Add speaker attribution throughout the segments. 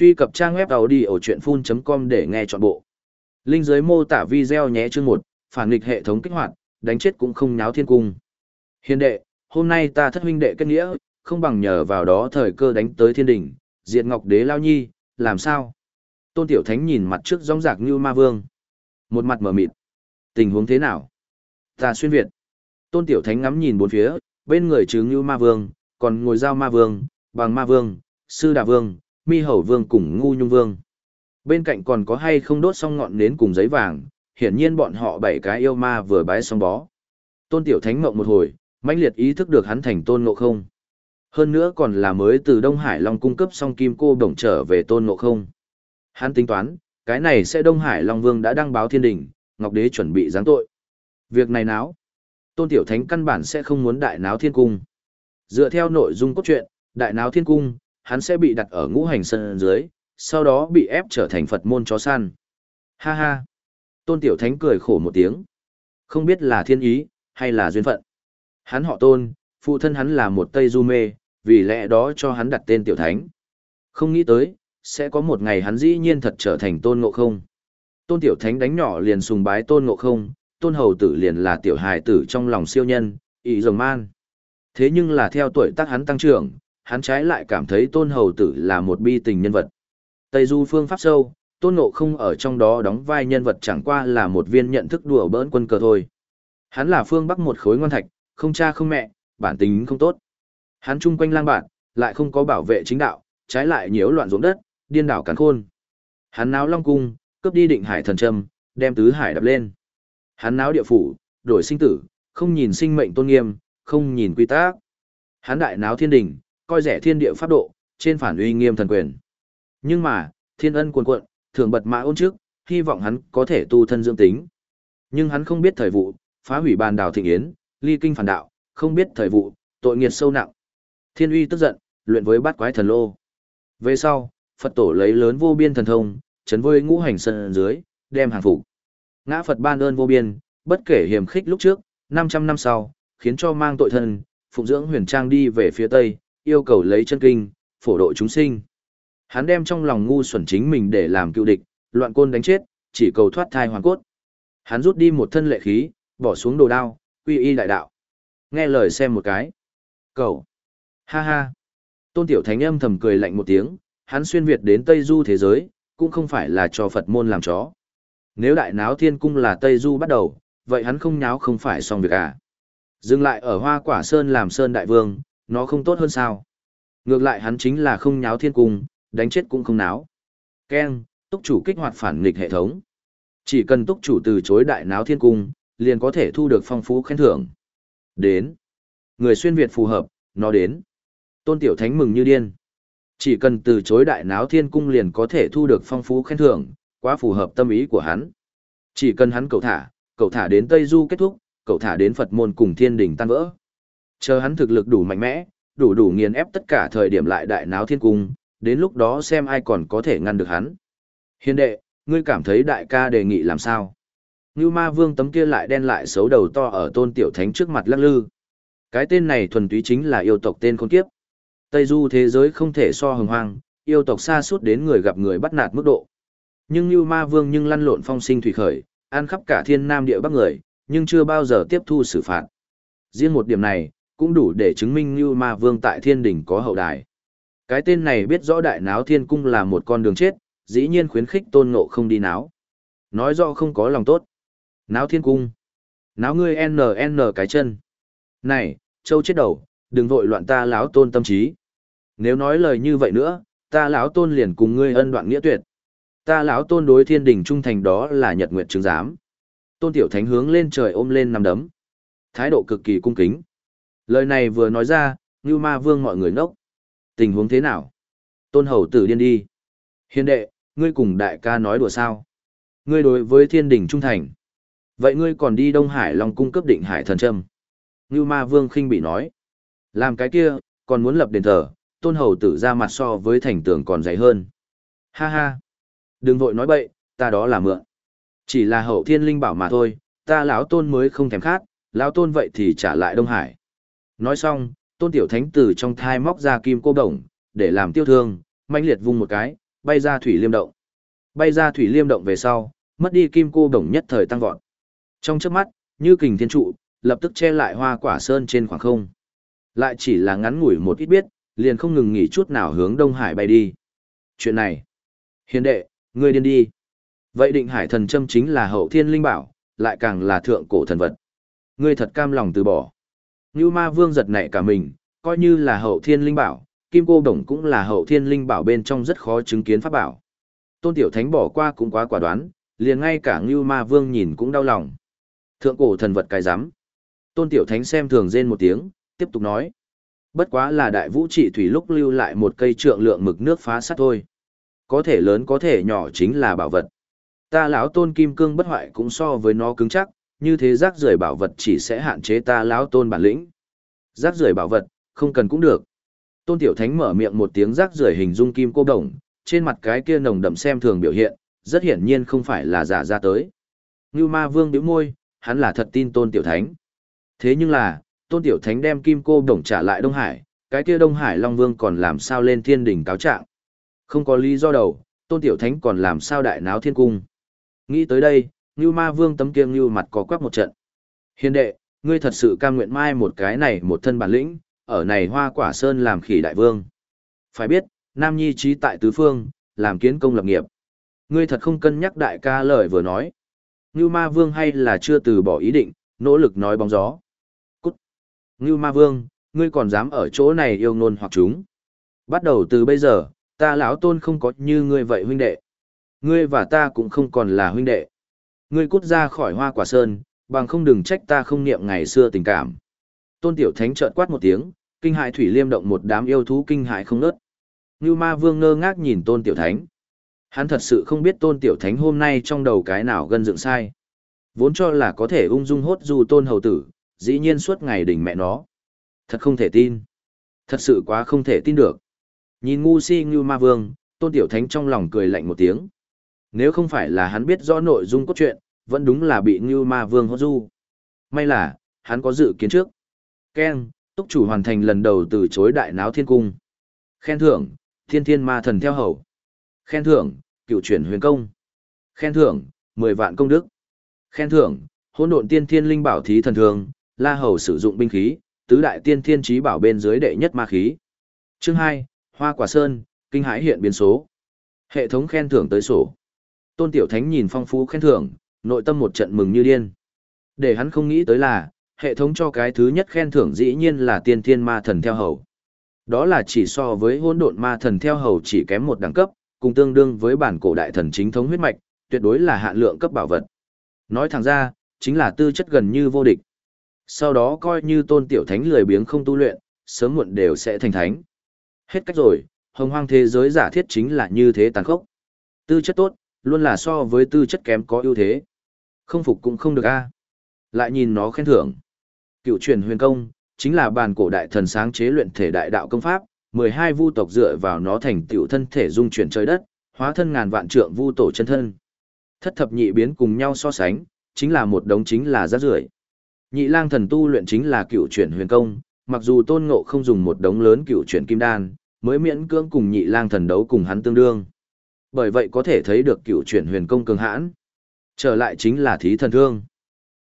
Speaker 1: Truy cập trang web đầu đi ở chuyệnfun.com để nghe trọn bộ. Linh dưới mô tả video nhé chương một phản nghịch hệ thống kích hoạt, đánh chết cũng không nháo thiên cung. Hiền đệ, hôm nay ta thất huynh đệ kết nghĩa, không bằng nhờ vào đó thời cơ đánh tới thiên đỉnh, diệt ngọc đế lao nhi, làm sao? Tôn Tiểu Thánh nhìn mặt trước rong rạc như ma vương. Một mặt mở mịt. Tình huống thế nào? Ta xuyên Việt. Tôn Tiểu Thánh ngắm nhìn bốn phía, bên người trừ như ma vương, còn ngồi giao ma vương, bằng ma vương, sư đà vương, mi hầu vương cùng ngu nhung vương. Bên cạnh còn có hay không đốt xong ngọn nến cùng giấy vàng, hiển nhiên bọn họ bảy cái yêu ma vừa bái xong bó. Tôn Tiểu Thánh mộng một hồi, mãnh liệt ý thức được hắn thành tôn ngộ không. Hơn nữa còn là mới từ Đông Hải Long cung cấp xong kim cô đồng trở về tôn ngộ không. Hắn tính toán, cái này sẽ Đông Hải Long Vương đã đăng báo thiên đình, Ngọc Đế chuẩn bị giáng tội. Việc này náo. Tôn Tiểu Thánh căn bản sẽ không muốn đại náo thiên cung. Dựa theo nội dung cốt truyện, đại náo thiên cung, hắn sẽ bị đặt ở ngũ hành sân dưới, sau đó bị ép trở thành Phật môn chó săn. Ha ha. Tôn Tiểu Thánh cười khổ một tiếng. Không biết là thiên ý, hay là duyên phận. Hắn họ tôn, phụ thân hắn là một Tây Du Mê, vì lẽ đó cho hắn đặt tên Tiểu Thánh. Không nghĩ tới, sẽ có một ngày hắn dĩ nhiên thật trở thành tôn ngộ không. Tôn Tiểu Thánh đánh nhỏ liền sùng bái tôn ngộ không, tôn hầu tử liền là tiểu hài tử trong lòng siêu nhân, ý rồng man. Thế nhưng là theo tuổi tác hắn tăng trưởng, hắn trái lại cảm thấy tôn hầu tử là một bi tình nhân vật. Tây Du phương pháp sâu, tôn ngộ không ở trong đó đóng vai nhân vật chẳng qua là một viên nhận thức đùa bỡn quân cờ thôi. Hắn là phương bắc một khối ngon thạch, không cha không mẹ, bản tính không tốt. Hắn chung quanh lang bạn, lại không có bảo vệ chính đạo, trái lại nhiễu loạn ruộng đất, điên đảo cắn khôn. Hắn náo long cung, cướp đi định hải thần trâm, đem tứ hải đập lên. Hắn náo địa phủ, đổi sinh tử, không nhìn sinh mệnh tôn nghiêm, không nhìn quy tắc. Hắn đại náo thiên đình, coi rẻ thiên địa pháp độ, trên phản uy nghiêm thần quyền. Nhưng mà, thiên ân cuồn cuộn, thường bật mã ôn trước, hy vọng hắn có thể tu thân dưỡng tính. Nhưng hắn không biết thời vụ, phá hủy bàn đào thịnh yến, ly kinh phản đạo, không biết thời vụ, tội nghiệt sâu nặng. Thiên uy tức giận, luyện với bát quái thần lô. Về sau, Phật tổ lấy lớn vô biên thần thông, chấn vơi ngũ hành sân dưới, đem hàng phục. Ngã Phật ban ơn vô biên, bất kể hiểm khích lúc trước, 500 năm sau, khiến cho mang tội thân, phụng dưỡng huyền trang đi về phía tây, yêu cầu lấy chân kinh, phổ độ chúng sinh. Hắn đem trong lòng ngu xuẩn chính mình để làm cựu địch, loạn côn đánh chết, chỉ cầu thoát thai hoàn cốt. Hắn rút đi một thân lệ khí, bỏ xuống đồ đao, quy y đại đạo. Nghe lời xem một cái. Cầu. Ha ha. Tôn Tiểu Thánh âm thầm cười lạnh một tiếng, hắn xuyên Việt đến Tây Du thế giới, cũng không phải là cho Phật môn làm chó. Nếu đại náo thiên cung là Tây Du bắt đầu, vậy hắn không nháo không phải xong việc à. Dừng lại ở hoa quả sơn làm sơn đại vương, nó không tốt hơn sao. Ngược lại hắn chính là không nháo thiên cung, đánh chết cũng không náo. Ken, túc chủ kích hoạt phản nghịch hệ thống. Chỉ cần túc chủ từ chối đại náo thiên cung, liền có thể thu được phong phú khen thưởng. Đến. Người xuyên Việt phù hợp, nó đến. Tôn Tiểu Thánh mừng như điên. Chỉ cần từ chối đại náo thiên cung liền có thể thu được phong phú khen thưởng, quá phù hợp tâm ý của hắn. Chỉ cần hắn cầu thả, cầu thả đến Tây Du kết thúc, cầu thả đến Phật môn cùng thiên đình tan vỡ. Chờ hắn thực lực đủ mạnh mẽ, đủ đủ nghiền ép tất cả thời điểm lại đại náo thiên cung, đến lúc đó xem ai còn có thể ngăn được hắn. Hiền đệ, ngươi cảm thấy đại ca đề nghị làm sao? Ngưu ma vương tấm kia lại đen lại xấu đầu to ở tôn tiểu thánh trước mặt lắc lư. Cái tên này thuần túy chính là yêu tộc tên con kiếp. Tây du thế giới không thể so hồng hoang, yêu tộc xa suốt đến người gặp người bắt nạt mức độ. Nhưng Ngưu ma vương nhưng lăn lộn phong sinh thủy khởi, ăn khắp cả thiên nam địa bắc người, nhưng chưa bao giờ tiếp thu xử phạt. Riêng một điểm này, cũng đủ để chứng minh như ma vương tại thiên Đình có hậu đài. Cái tên này biết rõ đại náo thiên cung là một con đường chết, dĩ nhiên khuyến khích tôn ngộ không đi náo. Nói rõ không có lòng tốt. Náo thiên cung. Náo ngươi NN cái chân. Này, châu chết đầu, đừng vội loạn ta lão tôn tâm trí. Nếu nói lời như vậy nữa, ta lão tôn liền cùng ngươi ân đoạn nghĩa tuyệt. Ta lão tôn đối thiên đình trung thành đó là nhật nguyệt chứng giám. Tôn tiểu thánh hướng lên trời ôm lên nằm đấm. Thái độ cực kỳ cung kính. Lời này vừa nói ra, như ma vương mọi người nốc. Tình huống thế nào? Tôn hầu tử điên đi. Hiền đệ, ngươi cùng đại ca nói đùa sao? Ngươi đối với thiên đình trung thành. Vậy ngươi còn đi Đông Hải Long cung cấp định hải thần trâm. Ngưu ma vương khinh bị nói. Làm cái kia, còn muốn lập đền thờ, tôn hầu tử ra mặt so với thành tường còn dày hơn. Ha ha. Đừng vội nói bậy, ta đó là mượn. Chỉ là hậu thiên linh bảo mà thôi, ta lão tôn mới không thèm khát, lão tôn vậy thì trả lại Đông Hải. Nói xong, tôn tiểu thánh tử trong thai móc ra kim cô đồng, để làm tiêu thương, manh liệt vung một cái, bay ra thủy liêm động. Bay ra thủy liêm động về sau, mất đi kim cô đồng nhất thời tăng vọt. Trong chớp mắt, như kình thiên trụ, lập tức che lại hoa quả sơn trên khoảng không. Lại chỉ là ngắn ngủi một ít biết, liền không ngừng nghỉ chút nào hướng Đông Hải bay đi. Chuyện này, hiền đệ, ngươi điên đi. Vậy định hải thần châm chính là hậu thiên linh bảo, lại càng là thượng cổ thần vật. Ngươi thật cam lòng từ bỏ. Ngưu ma vương giật nảy cả mình, coi như là hậu thiên linh bảo, kim cô đồng cũng là hậu thiên linh bảo bên trong rất khó chứng kiến pháp bảo. Tôn Tiểu Thánh bỏ qua cũng quá quả đoán, liền ngay cả Ngưu Ma Vương nhìn cũng đau lòng. Thượng cổ thần vật cái rắm Tôn Tiểu Thánh xem thường rên một tiếng, tiếp tục nói. Bất quá là đại vũ trị thủy lúc lưu lại một cây trượng lượng mực nước phá sắt thôi. Có thể lớn có thể nhỏ chính là bảo vật. Ta lão tôn kim cương bất hoại cũng so với nó cứng chắc, như thế rác rưởi bảo vật chỉ sẽ hạn chế ta lão tôn bản lĩnh. Rác rưởi bảo vật, không cần cũng được. Tôn Tiểu Thánh mở miệng một tiếng rác rưởi hình dung kim cô đồng, trên mặt cái kia nồng đậm xem thường biểu hiện, rất hiển nhiên không phải là giả ra tới. Như Ma Vương biểu môi, hắn là thật tin Tôn Tiểu Thánh. Thế nhưng là, Tôn Tiểu Thánh đem kim cô đồng trả lại Đông Hải, cái kia Đông Hải Long Vương còn làm sao lên thiên đỉnh cáo trạng. Không có lý do đầu, Tôn Tiểu Thánh còn làm sao đại náo thiên cung. Nghĩ tới đây, Ngưu Ma Vương tấm kiêng ngưu mặt có quắc một trận. Hiền đệ, ngươi thật sự cam nguyện mai một cái này một thân bản lĩnh, ở này hoa quả sơn làm khỉ đại vương. Phải biết, Nam Nhi trí tại tứ phương, làm kiến công lập nghiệp. Ngươi thật không cân nhắc đại ca lời vừa nói. Ngưu Ma Vương hay là chưa từ bỏ ý định, nỗ lực nói bóng gió. Cút! Ngưu Ma Vương, ngươi còn dám ở chỗ này yêu nôn hoặc chúng. Bắt đầu từ bây giờ, ta lão tôn không có như ngươi vậy huynh đệ. Ngươi và ta cũng không còn là huynh đệ. Ngươi cút ra khỏi hoa quả sơn, bằng không đừng trách ta không niệm ngày xưa tình cảm. Tôn Tiểu Thánh trợn quát một tiếng, kinh hại thủy liêm động một đám yêu thú kinh hại không nớt. Ngưu Ma Vương ngơ ngác nhìn Tôn Tiểu Thánh. Hắn thật sự không biết Tôn Tiểu Thánh hôm nay trong đầu cái nào gân dựng sai. Vốn cho là có thể ung dung hốt dù Tôn Hầu Tử, dĩ nhiên suốt ngày đỉnh mẹ nó. Thật không thể tin. Thật sự quá không thể tin được. Nhìn ngu si Ngưu Ma Vương, Tôn Tiểu Thánh trong lòng cười lạnh một tiếng. Nếu không phải là hắn biết rõ nội dung cốt truyện, vẫn đúng là bị Ngưu Ma Vương hốt du. May là, hắn có dự kiến trước. Ken, túc chủ hoàn thành lần đầu từ chối đại náo thiên cung. Khen thưởng, thiên thiên ma thần theo hầu. Khen thưởng, cựu chuyển huyền công. Khen thưởng, mười vạn công đức. Khen thưởng, hỗn độn tiên thiên linh bảo thí thần thường, la hầu sử dụng binh khí, tứ đại tiên thiên trí bảo bên dưới đệ nhất ma khí. Chương hai, Hoa Quả Sơn, kinh hãi hiện biến số. Hệ thống khen thưởng tới sổ. Tôn Tiểu Thánh nhìn phong phú khen thưởng, nội tâm một trận mừng như điên. Để hắn không nghĩ tới là, hệ thống cho cái thứ nhất khen thưởng dĩ nhiên là tiên thiên ma thần theo hầu. Đó là chỉ so với hỗn độn ma thần theo hầu chỉ kém một đẳng cấp, cùng tương đương với bản cổ đại thần chính thống huyết mạch, tuyệt đối là hạn lượng cấp bảo vật. Nói thẳng ra, chính là tư chất gần như vô địch. Sau đó coi như tôn tiểu thánh lười biếng không tu luyện, sớm muộn đều sẽ thành thánh. Hết cách rồi, hồng hoang thế giới giả thiết chính là như thế tàn khốc. Tư chất tốt, luôn là so với tư chất kém có ưu thế. Không phục cũng không được a. Lại nhìn nó khen thưởng. Cựu truyền huyền công, chính là bàn cổ đại thần sáng chế luyện thể đại đạo công pháp, 12 vu tộc dựa vào nó thành tiểu thân thể dung chuyển trời đất, hóa thân ngàn vạn trượng vu tổ chân thân. Thất thập nhị biến cùng nhau so sánh, chính là một đống chính là rác rưởi. Nhị lang thần tu luyện chính là cựu chuyển huyền công, mặc dù tôn ngộ không dùng một đống lớn cựu chuyển kim đan, mới miễn cưỡng cùng nhị lang thần đấu cùng hắn tương đương. Bởi vậy có thể thấy được cựu chuyển huyền công cường hãn. Trở lại chính là thí thần thương.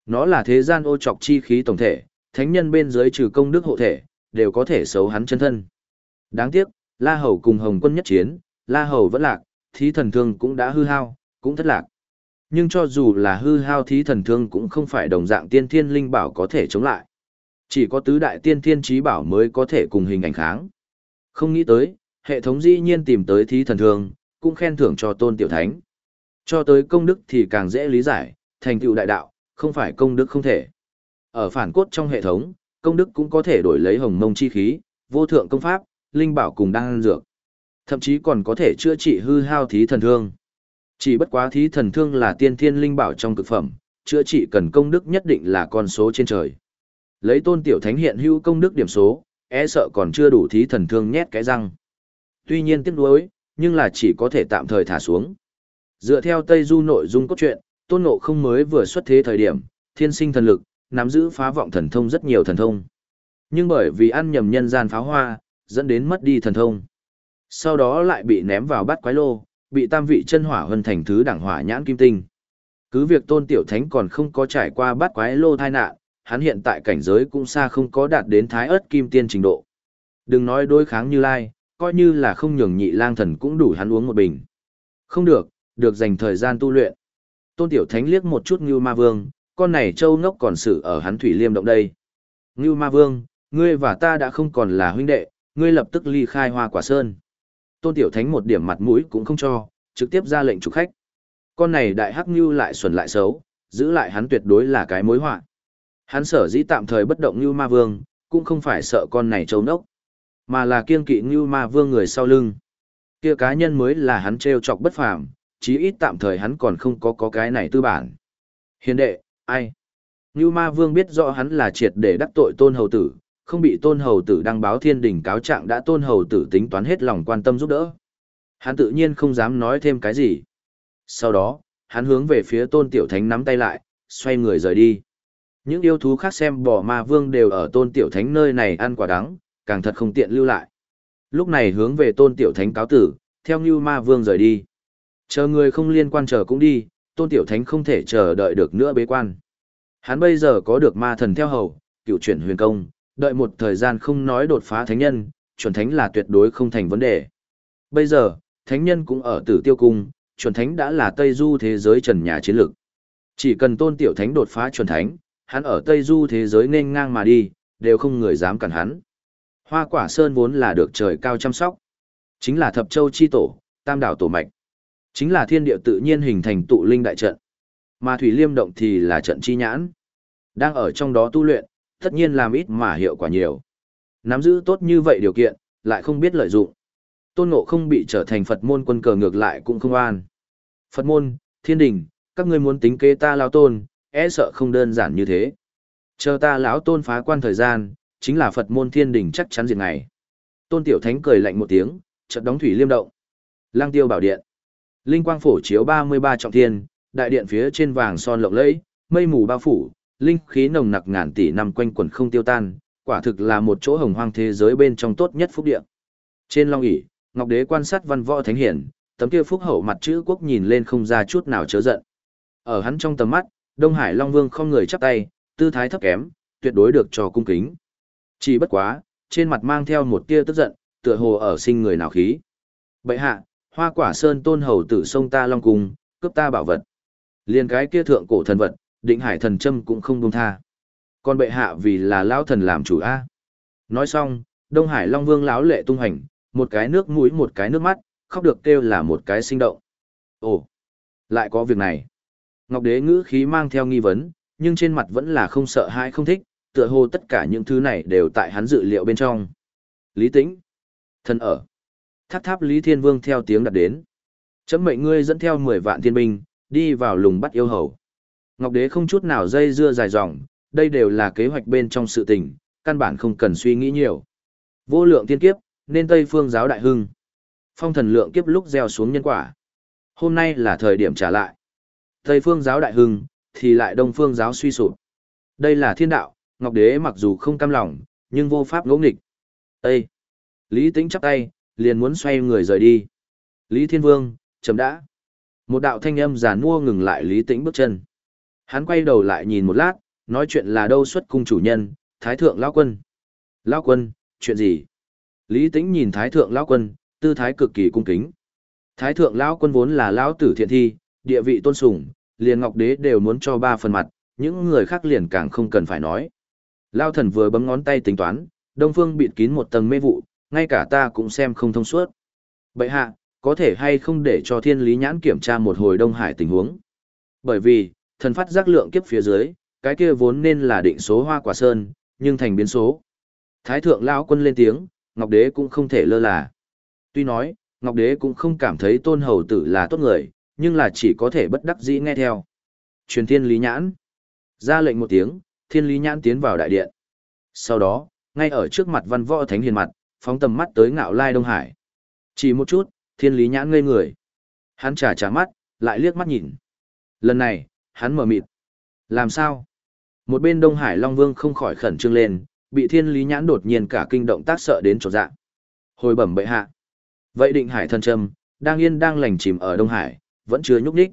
Speaker 1: Nó là thế gian ô trọc chi khí tổng thể, thánh nhân bên dưới trừ công đức hộ thể, đều có thể xấu hắn chân thân. Đáng tiếc, La Hầu cùng Hồng quân nhất chiến, La Hầu vẫn lạc, thí thần thương cũng đã hư hao, cũng thất lạc. Nhưng cho dù là hư hao thí thần thương cũng không phải đồng dạng tiên thiên linh bảo có thể chống lại. Chỉ có tứ đại tiên thiên trí bảo mới có thể cùng hình ảnh kháng. Không nghĩ tới, hệ thống dĩ nhiên tìm tới thí thần thương, cũng khen thưởng cho tôn tiểu thánh. Cho tới công đức thì càng dễ lý giải, thành tựu đại đạo, không phải công đức không thể. Ở phản cốt trong hệ thống, công đức cũng có thể đổi lấy hồng mông chi khí, vô thượng công pháp, linh bảo cùng đan dược. Thậm chí còn có thể chữa trị hư hao thí thần thương. Chỉ bất quá thí thần thương là tiên thiên linh bảo trong cực phẩm, chữa trị cần công đức nhất định là con số trên trời. Lấy tôn tiểu thánh hiện hữu công đức điểm số, e sợ còn chưa đủ thí thần thương nhét cái răng. Tuy nhiên tiếc nuối, nhưng là chỉ có thể tạm thời thả xuống. Dựa theo Tây Du nội dung cốt truyện, tôn ngộ không mới vừa xuất thế thời điểm, thiên sinh thần lực, nắm giữ phá vọng thần thông rất nhiều thần thông. Nhưng bởi vì ăn nhầm nhân gian pháo hoa, dẫn đến mất đi thần thông. Sau đó lại bị ném vào bát quái lô, bị tam vị chân hỏa hân thành thứ đẳng hỏa nhãn kim tinh. Cứ việc tôn tiểu thánh còn không có trải qua bát quái lô thai nạn, hắn hiện tại cảnh giới cũng xa không có đạt đến thái ớt kim tiên trình độ. Đừng nói đối kháng như lai, coi như là không nhường nhị lang thần cũng đủ hắn uống một bình. Không được, được dành thời gian tu luyện. Tôn tiểu thánh liếc một chút Ngưu Ma Vương, con này châu ngốc còn xử ở hắn thủy liêm động đây. Ngưu Ma Vương, ngươi và ta đã không còn là huynh đệ, ngươi lập tức ly khai hoa quả sơn. Tôn Tiểu Thánh một điểm mặt mũi cũng không cho, trực tiếp ra lệnh chủ khách. Con này đại hắc Ngưu lại xuẩn lại xấu, giữ lại hắn tuyệt đối là cái mối họa. Hắn sở dĩ tạm thời bất động Ngưu Ma Vương, cũng không phải sợ con này châu ngốc mà là kiên kỵ Ngưu Ma Vương người sau lưng. Kia cá nhân mới là hắn treo chọc bất phàm, chí ít tạm thời hắn còn không có có cái này tư bản. Hiền đệ, ai? Ngưu Ma Vương biết rõ hắn là triệt để đắc tội tôn hầu tử, không bị tôn hầu tử đăng báo thiên đình cáo trạng đã tôn hầu tử tính toán hết lòng quan tâm giúp đỡ. Hắn tự nhiên không dám nói thêm cái gì. Sau đó, hắn hướng về phía tôn tiểu thánh nắm tay lại, xoay người rời đi. Những yêu thú khác xem bỏ ma vương đều ở tôn tiểu thánh nơi này ăn quả đắng, càng thật không tiện lưu lại. Lúc này hướng về tôn tiểu thánh cáo tử, theo như ma vương rời đi. Chờ người không liên quan chờ cũng đi, tôn tiểu thánh không thể chờ đợi được nữa bế quan. Hắn bây giờ có được ma thần theo hầu, cựu chuyển huyền công, đợi một thời gian không nói đột phá thánh nhân, chuẩn thánh là tuyệt đối không thành vấn đề. Bây giờ, thánh nhân cũng ở tử tiêu cung, chuẩn thánh đã là Tây Du thế giới trần nhà chiến lược. Chỉ cần tôn tiểu thánh đột phá chuẩn thánh, hắn ở Tây Du thế giới nên ngang mà đi, đều không người dám cản hắn. Hoa quả sơn vốn là được trời cao chăm sóc. Chính là thập châu chi tổ, tam đảo tổ mạch. Chính là thiên địa tự nhiên hình thành tụ linh đại trận. Mà thủy liêm động thì là trận chi nhãn. Đang ở trong đó tu luyện, tất nhiên làm ít mà hiệu quả nhiều. Nắm giữ tốt như vậy điều kiện, lại không biết lợi dụng. Tôn Ngộ không bị trở thành Phật môn quân cờ ngược lại cũng không an. Phật môn, thiên đình, các ngươi muốn tính kế ta lão tôn, e sợ không đơn giản như thế. Chờ ta lão tôn phá quan thời gian, chính là Phật môn thiên đình chắc chắn diệt ngày. Tôn Tiểu Thánh cười lạnh một tiếng, chợt đóng thủy liêm động. Lang tiêu bảo điện. Linh quang phổ chiếu 33 trọng thiên, đại điện phía trên vàng son lộng lẫy, mây mù bao phủ, linh khí nồng nặc ngàn tỷ năm quanh quẩn không tiêu tan, quả thực là một chỗ hồng hoang thế giới bên trong tốt nhất phúc địa. Trên long ỷ, Ngọc Đế quan sát văn võ thánh hiển, tấm kia phúc hậu mặt chữ quốc nhìn lên không ra chút nào chớ giận. Ở hắn trong tầm mắt, Đông Hải Long Vương không người chắp tay, tư thái thấp kém, tuyệt đối được cho cung kính. Chỉ bất quá, trên mặt mang theo một tia tức giận, tựa hồ ở sinh người nào khí. Bệ hạ, hoa quả sơn tôn hầu tử sông ta long cung, cướp ta bảo vật. Liên cái kia thượng cổ thần vật, định hải thần châm cũng không buông tha. Còn bệ hạ vì là lão thần làm chủ a. Nói xong, Đông Hải Long Vương lão lệ tung hành, một cái nước mũi một cái nước mắt, khóc được kêu là một cái sinh động. Ồ, lại có việc này. Ngọc Đế ngữ khí mang theo nghi vấn, nhưng trên mặt vẫn là không sợ hãi không thích, tựa hồ tất cả những thứ này đều tại hắn dự liệu bên trong. Lý Tĩnh, thân ở. Tháp tháp Lý Thiên Vương theo tiếng đặt đến. Chấm mệnh ngươi dẫn theo 10 vạn thiên binh, đi vào lùng bắt yêu hầu. Ngọc Đế không chút nào dây dưa dài dòng, đây đều là kế hoạch bên trong sự tình, căn bản không cần suy nghĩ nhiều. Vô lượng tiên kiếp, nên Tây Phương giáo đại hưng. Phong thần lượng kiếp lúc gieo xuống nhân quả. Hôm nay là thời điểm trả lại. Tây Phương giáo đại hưng, thì lại Đông Phương giáo suy sụp. Đây là thiên đạo, Ngọc Đế mặc dù không cam lòng, nhưng vô pháp ngỗ nghịch. Ê! Lý Tĩnh chắp tay, liền muốn xoay người rời đi. Lý Thiên Vương, chấm đã. Một đạo thanh âm giàn mua ngừng lại Lý Tĩnh bước chân. Hắn quay đầu lại nhìn một lát, nói chuyện là đâu xuất cung chủ nhân, Thái Thượng Lão Quân. Lão Quân, chuyện gì? Lý Tĩnh nhìn Thái Thượng Lão Quân, tư thái cực kỳ cung kính. Thái Thượng Lão Quân vốn là Lão Tử Thiện Thi, địa vị tôn sùng, liền Ngọc Đế đều muốn cho ba phần mặt, những người khác liền càng không cần phải nói. Lão thần vừa bấm ngón tay tính toán, Đông Phương bịt kín một tầng mê vụ, ngay cả ta cũng xem không thông suốt. Bậy hạ, có thể hay không để cho thiên lý nhãn kiểm tra một hồi Đông Hải tình huống? Bởi vì, thần phát giác lượng kiếp phía dưới, cái kia vốn nên là định số hoa quả sơn, nhưng thành biến số. Thái thượng lão quân lên tiếng, Ngọc Đế cũng không thể lơ là. Tuy nói, Ngọc Đế cũng không cảm thấy tôn hầu tử là tốt người, nhưng là chỉ có thể bất đắc dĩ nghe theo. Truyền thiên lý nhãn. Ra lệnh một tiếng, thiên lý nhãn tiến vào đại điện. Sau đó, ngay ở trước mặt văn võ thánh hiền mặt, phóng tầm mắt tới ngạo lai Đông Hải. Chỉ một chút, thiên lý nhãn ngây người. Hắn trả trả mắt, lại liếc mắt nhìn. Lần này, hắn mở mịt. Làm sao? Một bên Đông Hải Long Vương không khỏi khẩn trương lên, bị thiên lý nhãn đột nhiên cả kinh động tác sợ đến trột dạng. Hồi bẩm bệ hạ. Vậy định hải thần trâm, đang yên đang lành chìm ở Đông Hải, vẫn chưa nhúc nhích.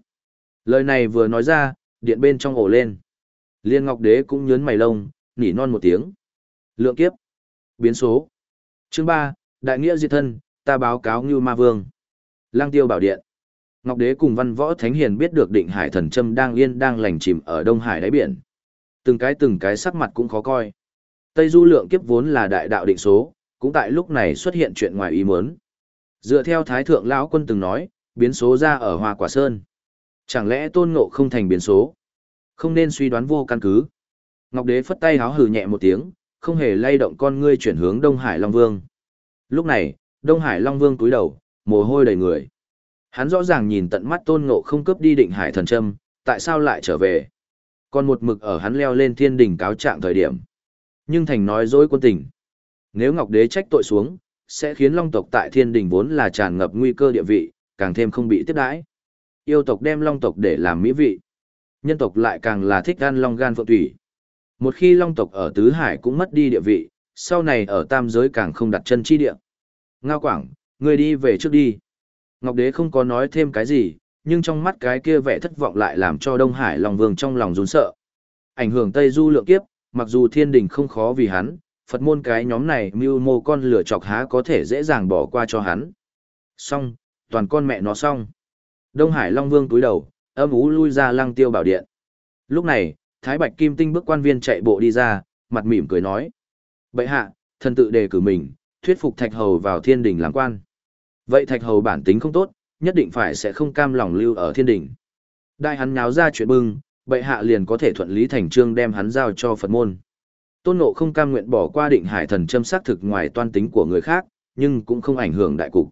Speaker 1: Lời này vừa nói ra, điện bên trong ổ lên. Liên Ngọc Đế cũng nhớn mày lông, nỉ non một tiếng. Lượng kiếp. Biến số. Chương 3, Đại nghĩa diệt thân, ta báo cáo Ngưu Ma Vương. Lang Tiêu Bảo Điện. Ngọc Đế cùng Văn Võ Thánh Hiền biết được Định Hải Thần Châm đang yên đang lành chìm ở Đông Hải đáy biển. Từng cái từng cái sắc mặt cũng khó coi. Tây Du lượng kiếp vốn là đại đạo định số, cũng tại lúc này xuất hiện chuyện ngoài ý muốn. Dựa theo Thái Thượng lão quân từng nói, biến số ra ở Hoa Quả Sơn. Chẳng lẽ Tôn Ngộ không thành biến số? Không nên suy đoán vô căn cứ. Ngọc Đế phất tay háo hừ nhẹ một tiếng, không hề lay động con ngươi chuyển hướng Đông Hải Long Vương. Lúc này, Đông Hải Long Vương cúi đầu, mồ hôi đầy người. Hắn rõ ràng nhìn tận mắt Tôn Ngộ không cướp đi định hải thần châm, tại sao lại trở về? Còn một mực ở hắn leo lên thiên đỉnh cáo trạng thời điểm. Nhưng thành nói dối quân tình. Nếu Ngọc Đế trách tội xuống, sẽ khiến Long tộc tại thiên đình vốn là tràn ngập nguy cơ địa vị, càng thêm không bị tiếp đãi. Yêu tộc đem Long tộc để làm mỹ vị. Nhân tộc lại càng là thích gan long gan phượng thủy. Một khi Long tộc ở tứ hải cũng mất đi địa vị, sau này ở tam giới càng không đặt chân chi địa. Ngao Quảng, người đi về trước đi. Ngọc Đế không có nói thêm cái gì, nhưng trong mắt cái kia vẻ thất vọng lại làm cho Đông Hải Long Vương trong lòng run sợ. Ảnh hưởng Tây Du lượng kiếp, mặc dù thiên đình không khó vì hắn, Phật môn cái nhóm này mưu mô con lửa chọc há có thể dễ dàng bỏ qua cho hắn. Xong, toàn con mẹ nó xong. Đông Hải Long Vương túi đầu, âm ú lui ra lăng tiêu bảo điện. Lúc này, Thái Bạch Kim Tinh bước quan viên chạy bộ đi ra, mặt mỉm cười nói. Bệ hạ, thần tự đề cử mình, thuyết phục Thạch Hầu vào thiên đình làm quan. Vậy Thạch Hầu bản tính không tốt, nhất định phải sẽ không cam lòng lưu ở thiên đình. Đại hắn nháo ra chuyện bưng, bệ hạ liền có thể thuận lý thành trương đem hắn giao cho Phật môn. Tôn Ngộ không cam nguyện bỏ qua định hải thần châm xác thực ngoài toan tính của người khác, nhưng cũng không ảnh hưởng đại cục.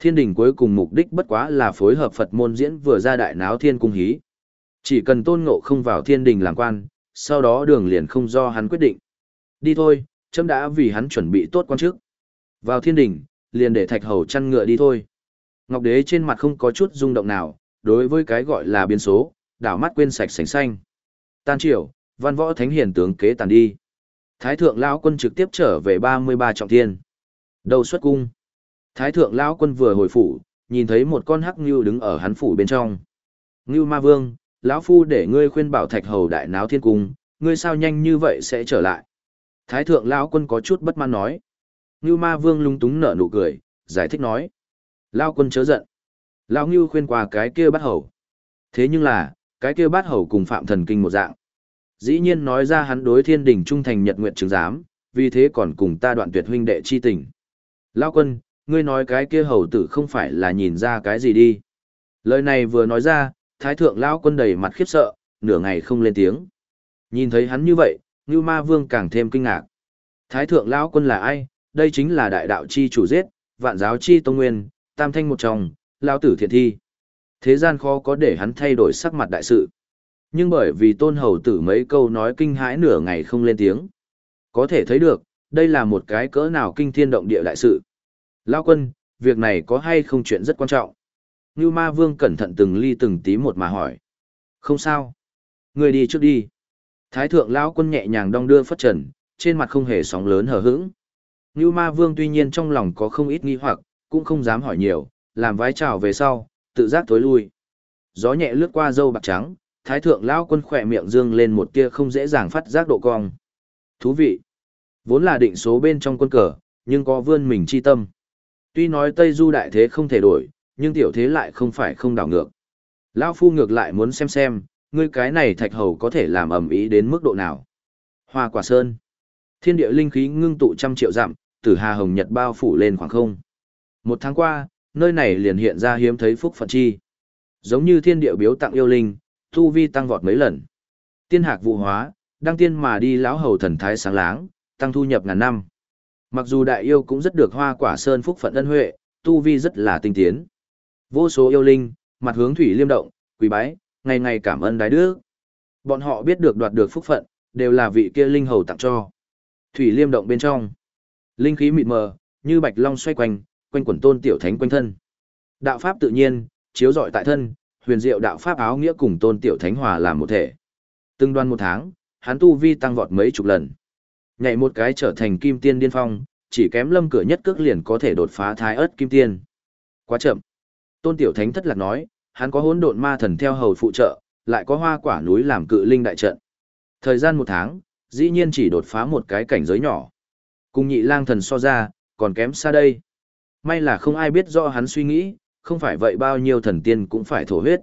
Speaker 1: Thiên đình cuối cùng mục đích bất quá là phối hợp Phật môn diễn vừa ra đại náo thiên cung hí. Chỉ cần Tôn Ngộ không vào thiên đình làm quan, sau đó đường liền không do hắn quyết định. Đi thôi, chấm đã vì hắn chuẩn bị tốt quan trước. Vào thiên đình, liền để thạch hầu chăn ngựa đi thôi. Ngọc đế trên mặt không có chút rung động nào, đối với cái gọi là biến số, đảo mắt quên sạch sành xanh. Tan triều, văn võ thánh hiền tướng kế tàn đi. Thái thượng lão quân trực tiếp trở về 33 trọng thiên. Đầu xuất cung. Thái thượng lão quân vừa hồi phủ, nhìn thấy một con hắc ngưu đứng ở hắn phủ bên trong. Ngưu ma vương, lão phu để ngươi khuyên bảo thạch hầu đại náo thiên cung, ngươi sao nhanh như vậy sẽ trở lại. Thái thượng lão quân có chút bất mãn nói. Ngưu ma vương lung túng nở nụ cười, giải thích nói. Lão quân chớ giận. Lão ngưu khuyên qua cái kia bắt hầu. Thế nhưng là, cái kia bắt hầu cùng phạm thần kinh một dạng. Dĩ nhiên nói ra hắn đối thiên đình trung thành nhật nguyện chứng giám, vì thế còn cùng ta đoạn tuyệt huynh đệ chi tình. Lão quân, ngươi nói cái kia hầu tử không phải là nhìn ra cái gì đi. Lời này vừa nói ra, thái thượng lão quân đầy mặt khiếp sợ, nửa ngày không lên tiếng. Nhìn thấy hắn như vậy, Ngưu Ma Vương càng thêm kinh ngạc. Thái thượng lão quân là ai? Đây chính là đại đạo chi chủ giết, vạn giáo chi tông nguyên, tam thanh một chồng, lão tử thiện thi. Thế gian khó có để hắn thay đổi sắc mặt đại sự. Nhưng bởi vì tôn hầu tử mấy câu nói kinh hãi nửa ngày không lên tiếng. Có thể thấy được, đây là một cái cỡ nào kinh thiên động địa đại sự. Lão quân, việc này có hay không chuyện rất quan trọng? Ngưu ma vương cẩn thận từng ly từng tí một mà hỏi. Không sao. Người đi trước đi. Thái thượng lão quân nhẹ nhàng đong đưa phất trần, trên mặt không hề sóng lớn hờ hững. Ngưu ma vương tuy nhiên trong lòng có không ít nghi hoặc, cũng không dám hỏi nhiều, làm vái chào về sau, tự giác tối lui. Gió nhẹ lướt qua dâu bạc trắng, thái thượng lão quân khỏe miệng dương lên một tia không dễ dàng phát giác độ cong. Thú vị. Vốn là định số bên trong quân cờ, nhưng có vươn mình chi tâm. Tuy nói Tây Du đại thế không thể đổi, nhưng tiểu thế lại không phải không đảo ngược. Lão phu ngược lại muốn xem xem, ngươi cái này thạch hầu có thể làm ẩm ý đến mức độ nào. Hoa quả sơn. Thiên địa linh khí ngưng tụ trăm triệu dặm, tử hà hồng nhật bao phủ lên khoảng không. Một tháng qua, nơi này liền hiện ra hiếm thấy phúc phận chi. Giống như thiên địa biếu tặng yêu linh, thu vi tăng vọt mấy lần. Tiên hạc vụ hóa, đăng tiên mà đi lão hầu thần thái sáng láng, tăng thu nhập ngàn năm. Mặc dù đại yêu cũng rất được hoa quả sơn phúc phận ân huệ, tu vi rất là tinh tiến. Vô số yêu linh, mặt hướng thủy liêm động, quỳ bái, ngày ngày cảm ơn đái đức. Bọn họ biết được đoạt được phúc phận, đều là vị kia linh hầu tặng cho. Thủy liêm động bên trong. Linh khí mịt mờ, như bạch long xoay quanh, quanh quẩn tôn tiểu thánh quanh thân. Đạo pháp tự nhiên, chiếu rọi tại thân, huyền diệu đạo pháp áo nghĩa cùng tôn tiểu thánh hòa làm một thể. Từng đoan một tháng, hắn tu vi tăng vọt mấy chục lần. Nhảy một cái trở thành kim tiên điên phong, chỉ kém lâm cửa nhất cước liền có thể đột phá thái ớt kim tiên. Quá chậm. Tôn Tiểu Thánh thất lạc nói, hắn có hỗn độn ma thần theo hầu phụ trợ, lại có hoa quả núi làm cự linh đại trận. Thời gian một tháng, dĩ nhiên chỉ đột phá một cái cảnh giới nhỏ. Cùng nhị lang thần so ra, còn kém xa đây. May là không ai biết rõ hắn suy nghĩ, không phải vậy bao nhiêu thần tiên cũng phải thổ huyết.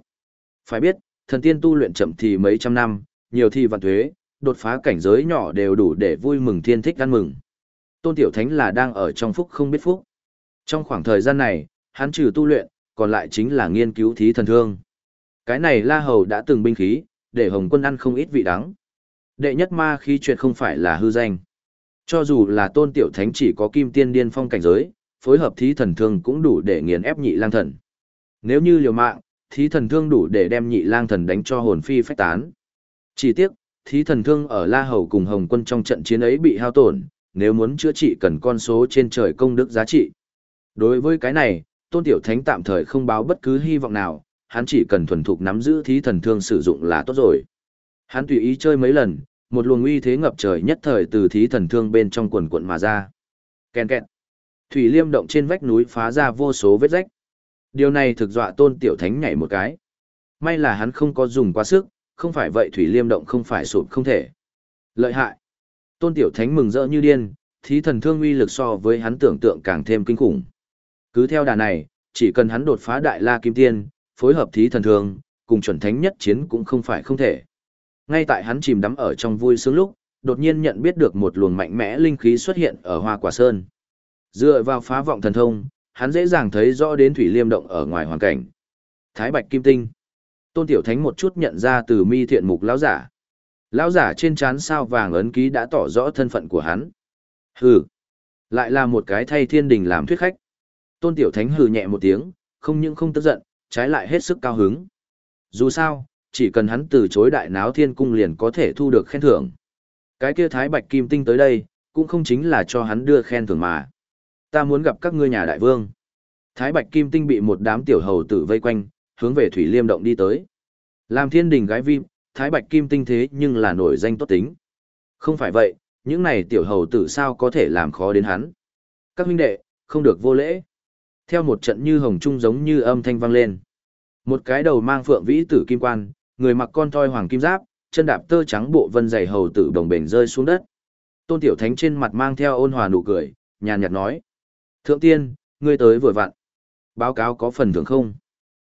Speaker 1: Phải biết, thần tiên tu luyện chậm thì mấy trăm năm, nhiều thì vạn thuế, đột phá cảnh giới nhỏ đều đủ để vui mừng thiên thích ăn mừng. Tôn Tiểu Thánh là đang ở trong phúc không biết phúc. Trong khoảng thời gian này, hắn trừ tu luyện, còn lại chính là nghiên cứu thí thần thương. Cái này La Hầu đã từng binh khí, để Hồng Quân ăn không ít vị đắng. Đệ nhất ma khí chuyện không phải là hư danh. Cho dù là Tôn Tiểu Thánh chỉ có kim tiên điên phong cảnh giới, phối hợp thí thần thương cũng đủ để nghiền ép nhị lang thần. Nếu như liều mạng, thí thần thương đủ để đem nhị lang thần đánh cho hồn phi phách tán. Chỉ tiếc, thí thần thương ở La Hầu cùng Hồng Quân trong trận chiến ấy bị hao tổn, nếu muốn chữa trị cần con số trên trời công đức giá trị. Đối với cái này, Tôn Tiểu Thánh tạm thời không báo bất cứ hy vọng nào, hắn chỉ cần thuần thục nắm giữ thí thần thương sử dụng là tốt rồi. Hắn tùy ý chơi mấy lần, một luồng uy thế ngập trời nhất thời từ thí thần thương bên trong quần quận mà ra. Ken kẹt. Thủy liêm động trên vách núi phá ra vô số vết rách. Điều này thực dọa tôn tiểu thánh nhảy một cái. May là hắn không có dùng quá sức, không phải vậy thủy liêm động không phải sụp không thể. Lợi hại. Tôn tiểu thánh mừng rỡ như điên, thí thần thương uy lực so với hắn tưởng tượng càng thêm kinh khủng. Cứ theo đà này, chỉ cần hắn đột phá đại la kim tiên, phối hợp thí thần thương, cùng chuẩn thánh nhất chiến cũng không phải không thể. Ngay tại hắn chìm đắm ở trong vui sướng lúc, đột nhiên nhận biết được một luồng mạnh mẽ linh khí xuất hiện ở Hoa Quả Sơn. Dựa vào phá vọng thần thông, hắn dễ dàng thấy rõ đến thủy liêm động ở ngoài hoàn cảnh. Thái Bạch Kim Tinh. Tôn Tiểu Thánh một chút nhận ra từ mi thiện mục lão giả. Lão giả trên trán sao vàng ấn ký đã tỏ rõ thân phận của hắn. Hừ. Lại là một cái thay thiên đình làm thuyết khách. Tôn Tiểu Thánh hừ nhẹ một tiếng, không những không tức giận, trái lại hết sức cao hứng. Dù sao, chỉ cần hắn từ chối đại náo thiên cung liền có thể thu được khen thưởng. Cái kia Thái Bạch Kim Tinh tới đây, cũng không chính là cho hắn đưa khen thưởng mà. Ta muốn gặp các ngươi nhà đại vương. Thái Bạch Kim Tinh bị một đám tiểu hầu tử vây quanh, hướng về Thủy Liêm Động đi tới. Làm thiên đình gái vi, Thái Bạch Kim Tinh thế nhưng là nổi danh tốt tính. Không phải vậy, những này tiểu hầu tử sao có thể làm khó đến hắn. Các huynh đệ, không được vô lễ. Theo một trận như hồng trung giống như âm thanh vang lên. Một cái đầu mang phượng vĩ tử kim quan, người mặc con toi hoàng kim giáp, chân đạp tơ trắng bộ vân dày hầu tử đồng bền rơi xuống đất. Tôn Tiểu Thánh trên mặt mang theo ôn hòa nụ cười, nhàn nhạt nói. Thượng tiên, ngươi tới vừa vặn. Báo cáo có phần thưởng không?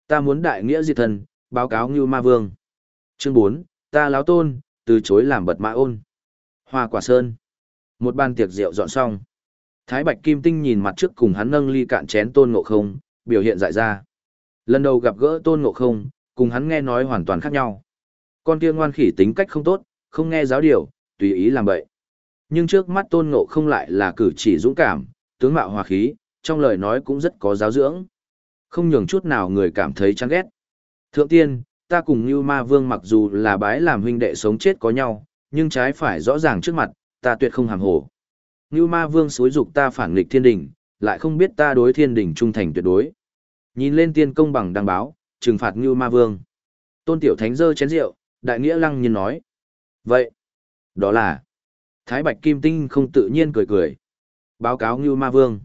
Speaker 1: Ta muốn đại nghĩa diệt thần, báo cáo như ma vương. Chương 4, ta láo tôn, từ chối làm bật mã ôn. Hoa quả sơn. Một bàn tiệc rượu dọn xong. Thái Bạch Kim Tinh nhìn mặt trước cùng hắn nâng ly cạn chén tôn ngộ không, biểu hiện dại ra. Lần đầu gặp gỡ tôn ngộ không, cùng hắn nghe nói hoàn toàn khác nhau. Con kia ngoan khỉ tính cách không tốt, không nghe giáo điều, tùy ý làm bậy. Nhưng trước mắt tôn ngộ không lại là cử chỉ dũng cảm, tướng mạo hòa khí, trong lời nói cũng rất có giáo dưỡng. Không nhường chút nào người cảm thấy chán ghét. Thượng tiên, ta cùng như ma vương mặc dù là bái làm huynh đệ sống chết có nhau, nhưng trái phải rõ ràng trước mặt, ta tuyệt không hàm hồ. Như ma vương xúi dục ta phản nghịch thiên đình, lại không biết ta đối thiên đình trung thành tuyệt đối. Nhìn lên tiên công bằng đăng báo, trừng phạt Như ma vương. Tôn tiểu thánh dơ chén rượu, đại nghĩa lăng nhiên nói. Vậy, đó là, Thái Bạch Kim Tinh không tự nhiên cười cười. Báo cáo Như ma vương.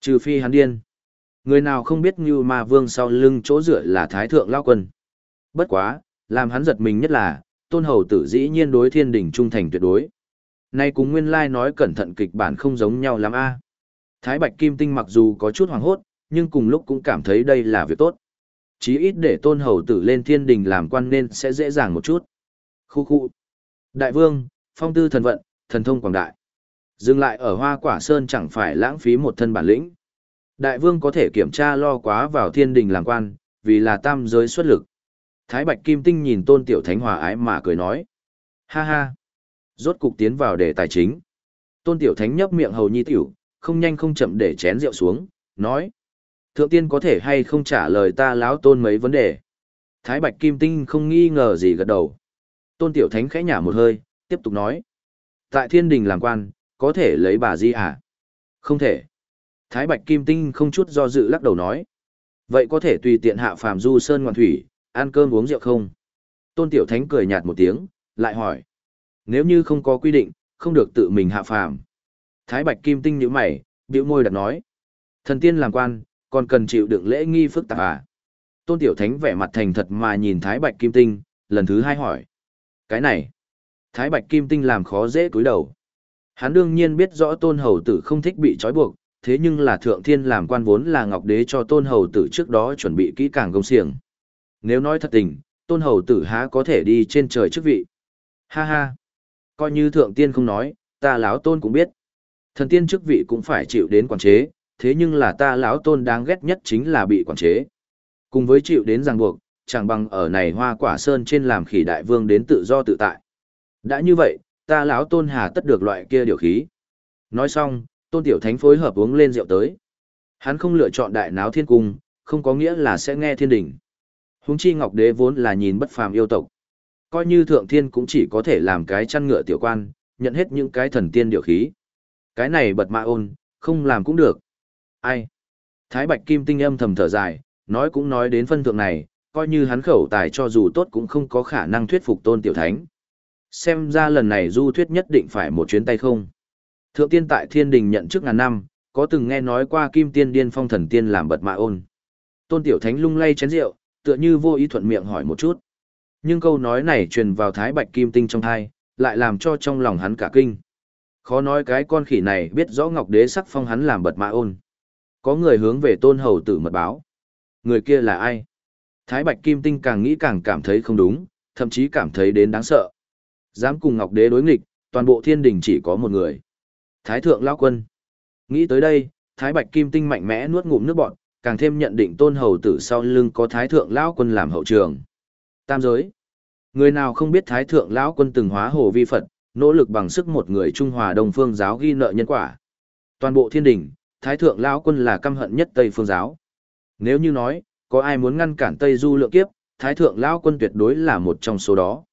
Speaker 1: Trừ phi hắn điên. Người nào không biết Như ma vương sau lưng chỗ dựa là Thái Thượng Lao Quân. Bất quá, làm hắn giật mình nhất là, tôn hầu tử dĩ nhiên đối thiên đình trung thành tuyệt đối. Nay cùng nguyên lai nói cẩn thận kịch bản không giống nhau lắm a. Thái Bạch Kim Tinh mặc dù có chút hoàng hốt, nhưng cùng lúc cũng cảm thấy đây là việc tốt. Chí ít để tôn hầu tử lên thiên đình làm quan nên sẽ dễ dàng một chút. Khu khu. Đại vương, phong tư thần vận, thần thông quảng đại. Dừng lại ở hoa quả sơn chẳng phải lãng phí một thân bản lĩnh. Đại vương có thể kiểm tra lo quá vào thiên đình làm quan, vì là tam giới xuất lực. Thái Bạch Kim Tinh nhìn tôn tiểu thánh hòa ái mà cười nói. Ha ha. Rốt cục tiến vào đề tài chính. Tôn tiểu thánh nhấp miệng hầu nhi tiểu, không nhanh không chậm để chén rượu xuống, nói. Thượng tiên có thể hay không trả lời ta láo tôn mấy vấn đề. Thái Bạch Kim Tinh không nghi ngờ gì gật đầu. Tôn tiểu thánh khẽ nhả một hơi, tiếp tục nói. Tại thiên đình làm quan, có thể lấy bà di à? Không thể. Thái Bạch Kim Tinh không chút do dự lắc đầu nói. Vậy có thể tùy tiện hạ phàm du sơn ngoạn thủy, ăn cơm uống rượu không? Tôn Tiểu Thánh cười nhạt một tiếng, lại hỏi. Nếu như không có quy định, không được tự mình hạ phàm. Thái Bạch Kim Tinh nhíu mày, bĩu môi đặt nói. Thần tiên làm quan, còn cần chịu đựng lễ nghi phức tạp à? Tôn Tiểu Thánh vẻ mặt thành thật mà nhìn Thái Bạch Kim Tinh, lần thứ hai hỏi. Cái này, Thái Bạch Kim Tinh làm khó dễ cúi đầu. Hắn đương nhiên biết rõ Tôn Hầu Tử không thích bị trói buộc, thế nhưng là Thượng Thiên làm quan vốn là Ngọc Đế cho Tôn Hầu Tử trước đó chuẩn bị kỹ càng công xiềng. Nếu nói thật tình, Tôn Hầu Tử há có thể đi trên trời chức vị. Ha ha, coi như Thượng Tiên không nói, ta lão Tôn cũng biết. Thần tiên chức vị cũng phải chịu đến quản chế, thế nhưng là ta lão Tôn đáng ghét nhất chính là bị quản chế. Cùng với chịu đến ràng buộc, chẳng bằng ở này hoa quả sơn trên làm khỉ đại vương đến tự do tự tại. Đã như vậy, ta lão tôn hà tất được loại kia điều khí. Nói xong, tôn tiểu thánh phối hợp uống lên rượu tới. Hắn không lựa chọn đại náo thiên cung, không có nghĩa là sẽ nghe thiên đình. Húng chi ngọc đế vốn là nhìn bất phàm yêu tộc. Coi như thượng thiên cũng chỉ có thể làm cái chăn ngựa tiểu quan, nhận hết những cái thần tiên điều khí. Cái này bật mạ ôn, không làm cũng được. Ai? Thái Bạch Kim tinh âm thầm thở dài, nói cũng nói đến phân thượng này, coi như hắn khẩu tài cho dù tốt cũng không có khả năng thuyết phục tôn tiểu thánh. Xem ra lần này du thuyết nhất định phải một chuyến tay không. Thượng tiên tại thiên đình nhận trước ngàn năm, có từng nghe nói qua kim tiên điên phong thần tiên làm bật mạ ôn. Tôn tiểu thánh lung lay chén rượu, tựa như vô ý thuận miệng hỏi một chút. Nhưng câu nói này truyền vào thái bạch kim tinh trong thai, lại làm cho trong lòng hắn cả kinh. Khó nói cái con khỉ này biết rõ ngọc đế sắc phong hắn làm bật mạ ôn. Có người hướng về tôn hầu tử mật báo. Người kia là ai? Thái Bạch Kim Tinh càng nghĩ càng cảm thấy không đúng, thậm chí cảm thấy đến đáng sợ. Dám cùng Ngọc Đế đối nghịch, toàn bộ thiên đình chỉ có một người. Thái Thượng Lão Quân. Nghĩ tới đây, Thái Bạch Kim Tinh mạnh mẽ nuốt ngụm nước bọt, càng thêm nhận định tôn hầu tử sau lưng có Thái Thượng Lão Quân làm hậu trường. Tam giới. Người nào không biết Thái Thượng Lão Quân từng hóa hồ vi Phật, nỗ lực bằng sức một người Trung Hòa Đông Phương giáo ghi nợ nhân quả. Toàn bộ thiên đình, Thái Thượng Lão Quân là căm hận nhất Tây Phương giáo. Nếu như nói, có ai muốn ngăn cản Tây Du lượng kiếp, Thái Thượng Lão Quân tuyệt đối là một trong số đó.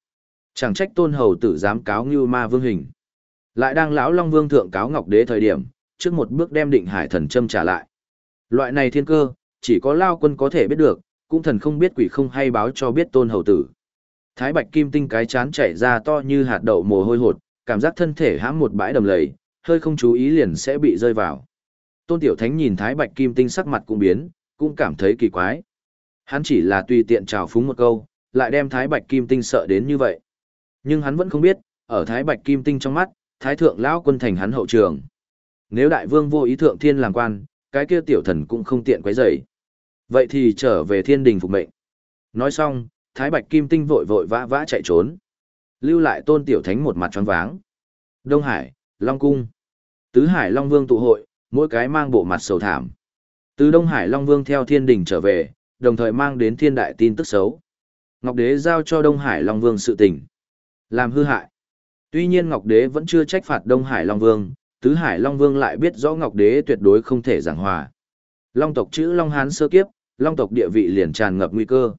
Speaker 1: Chẳng trách tôn hầu tử dám cáo như ma vương hình. Lại đang lão Long Vương thượng cáo Ngọc Đế thời điểm, trước một bước đem định hải thần châm trả lại. Loại này thiên cơ, chỉ có Lao quân có thể biết được, cũng thần không biết quỷ không hay báo cho biết tôn hầu tử. Thái Bạch Kim Tinh cái chán chảy ra to như hạt đậu mồ hôi hột, cảm giác thân thể hãm một bãi đầm lầy, hơi không chú ý liền sẽ bị rơi vào. Tôn Tiểu Thánh nhìn Thái Bạch Kim Tinh sắc mặt cũng biến, cũng cảm thấy kỳ quái. Hắn chỉ là tùy tiện trào phúng một câu, lại đem Thái Bạch Kim Tinh sợ đến như vậy. Nhưng hắn vẫn không biết, ở Thái Bạch Kim Tinh trong mắt, Thái Thượng Lão quân thành hắn hậu trường. Nếu đại vương vô ý thượng thiên làm quan, cái kia tiểu thần cũng không tiện quấy rầy. Vậy thì trở về thiên đình phục mệnh. Nói xong, Thái Bạch Kim Tinh vội vội vã vã chạy trốn. Lưu lại tôn tiểu thánh một mặt tròn váng. Đông Hải, Long Cung. Tứ Hải Long Vương tụ hội, mỗi cái mang bộ mặt sầu thảm. Từ Đông Hải Long Vương theo thiên đình trở về, đồng thời mang đến thiên đại tin tức xấu. Ngọc Đế giao cho Đông Hải Long Vương sự tình. Làm hư hại. Tuy nhiên Ngọc Đế vẫn chưa trách phạt Đông Hải Long Vương, Tứ Hải Long Vương lại biết rõ Ngọc Đế tuyệt đối không thể giảng hòa. Long tộc chữ Long Hán sơ kiếp, Long tộc địa vị liền tràn ngập nguy cơ.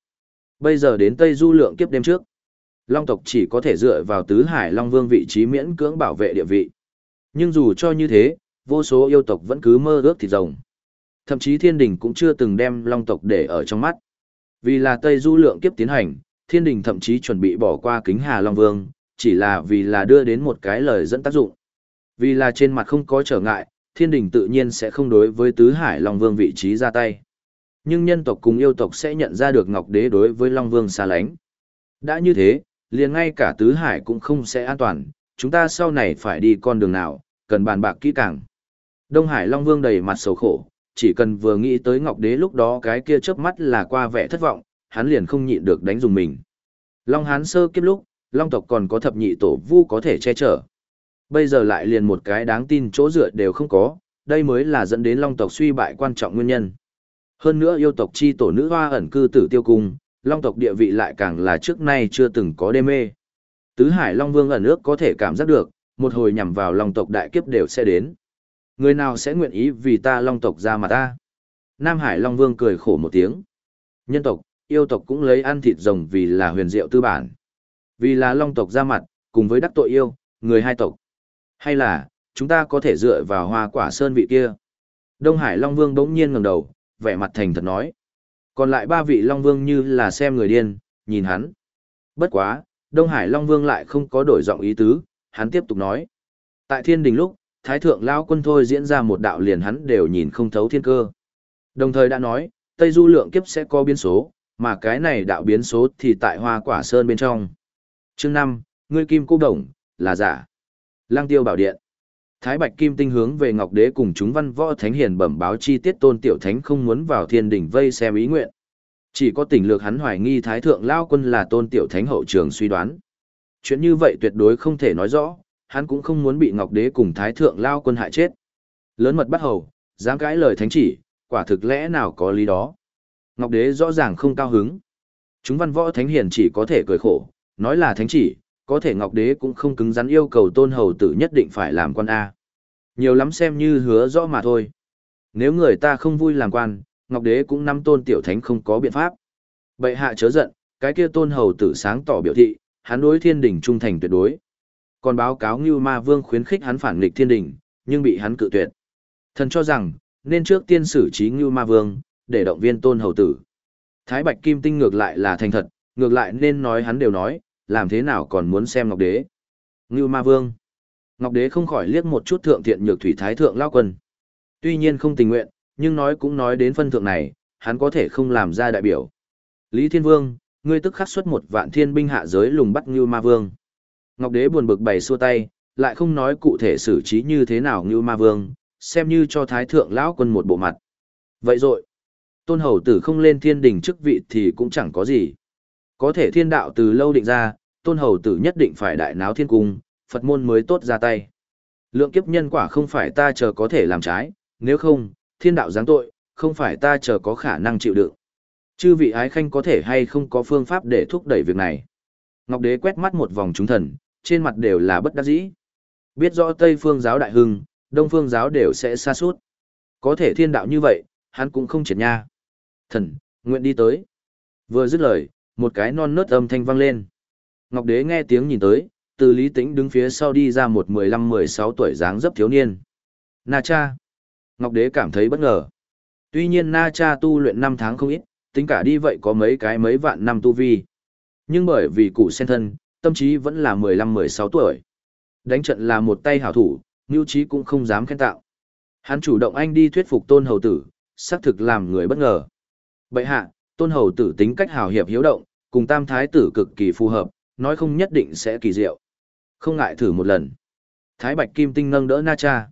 Speaker 1: Bây giờ đến Tây Du lượng kiếp đêm trước. Long tộc chỉ có thể dựa vào Tứ Hải Long Vương vị trí miễn cưỡng bảo vệ địa vị. Nhưng dù cho như thế, vô số yêu tộc vẫn cứ mơ ước thịt rồng. Thậm chí thiên đình cũng chưa từng đem long tộc để ở trong mắt. Vì là Tây Du lượng kiếp tiến hành, thiên đình thậm chí chuẩn bị bỏ qua kính hà long vương, chỉ là vì là đưa đến một cái lời dẫn tác dụng. Vì là trên mặt không có trở ngại, thiên đình tự nhiên sẽ không đối với tứ hải long vương vị trí ra tay. Nhưng nhân tộc cùng yêu tộc sẽ nhận ra được ngọc đế đối với long vương xa lánh. Đã như thế, liền ngay cả tứ hải cũng không sẽ an toàn, chúng ta sau này phải đi con đường nào, cần bàn bạc kỹ càng. Đông Hải Long Vương đầy mặt sầu khổ, chỉ cần vừa nghĩ tới Ngọc Đế lúc đó cái kia chớp mắt là qua vẻ thất vọng, hắn liền không nhịn được đánh dùng mình. Long Hán sơ kiếp lúc, Long tộc còn có thập nhị tổ vu có thể che chở. Bây giờ lại liền một cái đáng tin chỗ dựa đều không có, đây mới là dẫn đến Long tộc suy bại quan trọng nguyên nhân. Hơn nữa yêu tộc chi tổ nữ hoa ẩn cư tử tiêu cung, Long tộc địa vị lại càng là trước nay chưa từng có đê mê. Tứ Hải Long Vương ẩn ước có thể cảm giác được, một hồi nhằm vào Long tộc đại kiếp đều sẽ đến. Người nào sẽ nguyện ý vì ta Long tộc ra mà ta? Nam Hải Long Vương cười khổ một tiếng. Nhân tộc, yêu tộc cũng lấy ăn thịt rồng vì là huyền diệu tư bản. Vì là long tộc ra mặt, cùng với đắc tội yêu, người hai tộc. Hay là, chúng ta có thể dựa vào hoa quả sơn vị kia. Đông Hải Long Vương bỗng nhiên ngẩng đầu, vẻ mặt thành thật nói. Còn lại ba vị Long Vương như là xem người điên, nhìn hắn. Bất quá, Đông Hải Long Vương lại không có đổi giọng ý tứ, hắn tiếp tục nói. Tại thiên đình lúc, Thái Thượng Lao quân thôi diễn ra một đạo liền hắn đều nhìn không thấu thiên cơ. Đồng thời đã nói, Tây Du lượng kiếp sẽ có biến số, Mà cái này đạo biến số thì tại hoa quả sơn bên trong. Chương năm ngươi kim cô đồng, là giả. Lăng tiêu bảo điện. Thái Bạch Kim Tinh hướng về Ngọc Đế cùng chúng văn võ thánh hiền bẩm báo chi tiết tôn tiểu thánh không muốn vào thiên đỉnh vây xem ý nguyện. Chỉ có tình lược hắn hoài nghi Thái Thượng Lao Quân là tôn tiểu thánh hậu trường suy đoán. Chuyện như vậy tuyệt đối không thể nói rõ, hắn cũng không muốn bị Ngọc Đế cùng Thái Thượng Lao Quân hại chết. Lớn mật bắt hầu, dám cãi lời thánh chỉ, quả thực lẽ nào có lý đó. Ngọc Đế rõ ràng không cao hứng. Chúng văn võ thánh hiền chỉ có thể cười khổ, nói là thánh chỉ, có thể Ngọc Đế cũng không cứng rắn yêu cầu tôn hầu tử nhất định phải làm quan A. Nhiều lắm xem như hứa rõ mà thôi. Nếu người ta không vui làm quan, Ngọc Đế cũng năm tôn tiểu thánh không có biện pháp. Bệ hạ chớ giận, cái kia tôn hầu tử sáng tỏ biểu thị, hắn đối thiên đình trung thành tuyệt đối. Còn báo cáo Ngưu Ma Vương khuyến khích hắn phản nghịch thiên đình, nhưng bị hắn cự tuyệt. Thần cho rằng, nên trước tiên xử trí Ngưu Ma Vương, để động viên tôn hầu tử. Thái Bạch Kim Tinh ngược lại là thành thật, ngược lại nên nói hắn đều nói, làm thế nào còn muốn xem Ngọc Đế. Ngưu Ma Vương. Ngọc Đế không khỏi liếc một chút thượng thiện nhược thủy thái thượng lao quân. Tuy nhiên không tình nguyện, nhưng nói cũng nói đến phân thượng này, hắn có thể không làm ra đại biểu. Lý Thiên Vương, ngươi tức khắc xuất một vạn thiên binh hạ giới lùng bắt Ngưu Ma Vương. Ngọc Đế buồn bực bày xua tay, lại không nói cụ thể xử trí như thế nào Ngưu Ma Vương, xem như cho thái thượng lão quân một bộ mặt. Vậy rồi, tôn hầu tử không lên thiên đình chức vị thì cũng chẳng có gì. Có thể thiên đạo từ lâu định ra, tôn hầu tử nhất định phải đại náo thiên cung, Phật môn mới tốt ra tay. Lượng kiếp nhân quả không phải ta chờ có thể làm trái, nếu không, thiên đạo giáng tội, không phải ta chờ có khả năng chịu đựng. Chư vị ái khanh có thể hay không có phương pháp để thúc đẩy việc này. Ngọc Đế quét mắt một vòng chúng thần, trên mặt đều là bất đắc dĩ. Biết rõ Tây phương giáo đại hưng, Đông phương giáo đều sẽ xa suốt. Có thể thiên đạo như vậy, hắn cũng không triệt nha. Thần, nguyện đi tới. Vừa dứt lời, một cái non nớt âm thanh vang lên. Ngọc Đế nghe tiếng nhìn tới, từ Lý Tĩnh đứng phía sau đi ra một 15-16 tuổi dáng dấp thiếu niên. Na cha. Ngọc Đế cảm thấy bất ngờ. Tuy nhiên Na cha tu luyện 5 tháng không ít, tính cả đi vậy có mấy cái mấy vạn năm tu vi. Nhưng bởi vì cụ sen thân, tâm trí vẫn là 15-16 tuổi. Đánh trận là một tay hảo thủ, Ngưu Trí cũng không dám khen tạo. Hắn chủ động anh đi thuyết phục tôn hầu tử, xác thực làm người bất ngờ. Bậy hạ, tôn hầu tử tính cách hào hiệp hiếu động, cùng tam thái tử cực kỳ phù hợp, nói không nhất định sẽ kỳ diệu. Không ngại thử một lần. Thái Bạch Kim Tinh nâng đỡ Na Cha.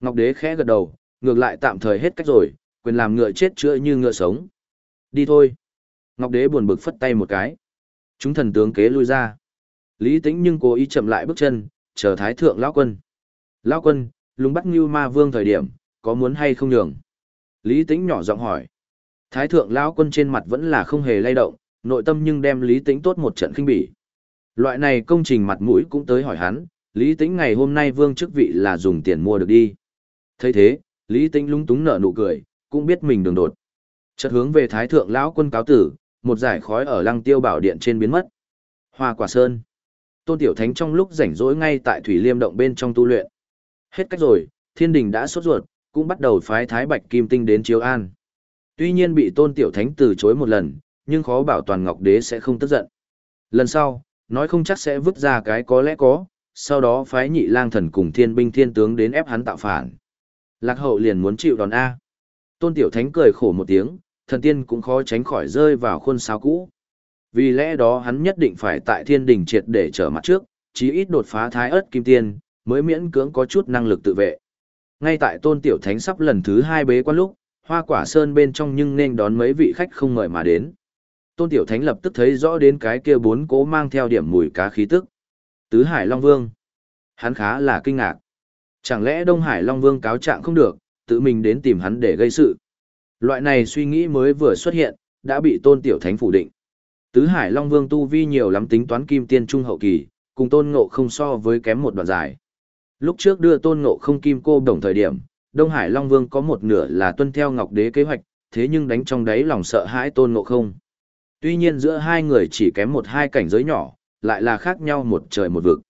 Speaker 1: Ngọc Đế khẽ gật đầu, ngược lại tạm thời hết cách rồi, quyền làm ngựa chết chữa như ngựa sống. Đi thôi. Ngọc Đế buồn bực phất tay một cái. Chúng thần tướng kế lui ra. Lý Tĩnh nhưng cố ý chậm lại bước chân, chờ Thái Thượng Lão Quân. Lão Quân, lùng bắt Ngưu ma vương thời điểm, có muốn hay không nhường? Lý Tĩnh nhỏ giọng hỏi. Thái Thượng Lão Quân trên mặt vẫn là không hề lay động, nội tâm nhưng đem Lý Tĩnh tốt một trận kinh bỉ. Loại này công trình mặt mũi cũng tới hỏi hắn, Lý Tĩnh ngày hôm nay vương chức vị là dùng tiền mua được đi. thấy thế, Lý Tĩnh lung túng nở nụ cười, cũng biết mình đường đột. Chợt hướng về Thái Thượng Lão Quân cáo tử, một giải khói ở lăng tiêu bảo điện trên biến mất. Hoa quả sơn. Tôn Tiểu Thánh trong lúc rảnh rỗi ngay tại Thủy Liêm động bên trong tu luyện. Hết cách rồi, thiên đình đã sốt ruột, cũng bắt đầu phái Thái Bạch Kim Tinh đến chiếu an. Tuy nhiên bị Tôn Tiểu Thánh từ chối một lần, nhưng khó bảo toàn Ngọc Đế sẽ không tức giận. Lần sau, nói không chắc sẽ vứt ra cái có lẽ có, sau đó phái nhị lang thần cùng thiên binh thiên tướng đến ép hắn tạo phản. Lạc hậu liền muốn chịu đòn A. Tôn Tiểu Thánh cười khổ một tiếng, thần tiên cũng khó tránh khỏi rơi vào khuôn sáo cũ. Vì lẽ đó hắn nhất định phải tại thiên đình triệt để trở mặt trước, chí ít đột phá thái ớt kim tiên, mới miễn cưỡng có chút năng lực tự vệ. Ngay tại Tôn Tiểu Thánh sắp lần thứ hai bế quan lúc, hoa quả sơn bên trong nhưng nên đón mấy vị khách không mời mà đến. Tôn Tiểu Thánh lập tức thấy rõ đến cái kia bốn cố mang theo điểm mùi cá khí tức. Tứ Hải Long Vương. Hắn khá là kinh ngạc. Chẳng lẽ Đông Hải Long Vương cáo trạng không được, tự mình đến tìm hắn để gây sự. Loại này suy nghĩ mới vừa xuất hiện, đã bị Tôn Tiểu Thánh phủ định. Tứ Hải Long Vương tu vi nhiều lắm tính toán kim tiên trung hậu kỳ, cùng Tôn Ngộ không so với kém một đoạn dài. Lúc trước đưa Tôn Ngộ không kim cô đồng thời điểm, Đông Hải Long Vương có một nửa là tuân theo Ngọc Đế kế hoạch, thế nhưng đánh trong đáy lòng sợ hãi Tôn Ngộ không. Tuy nhiên giữa hai người chỉ kém một hai cảnh giới nhỏ, lại là khác nhau một trời một vực.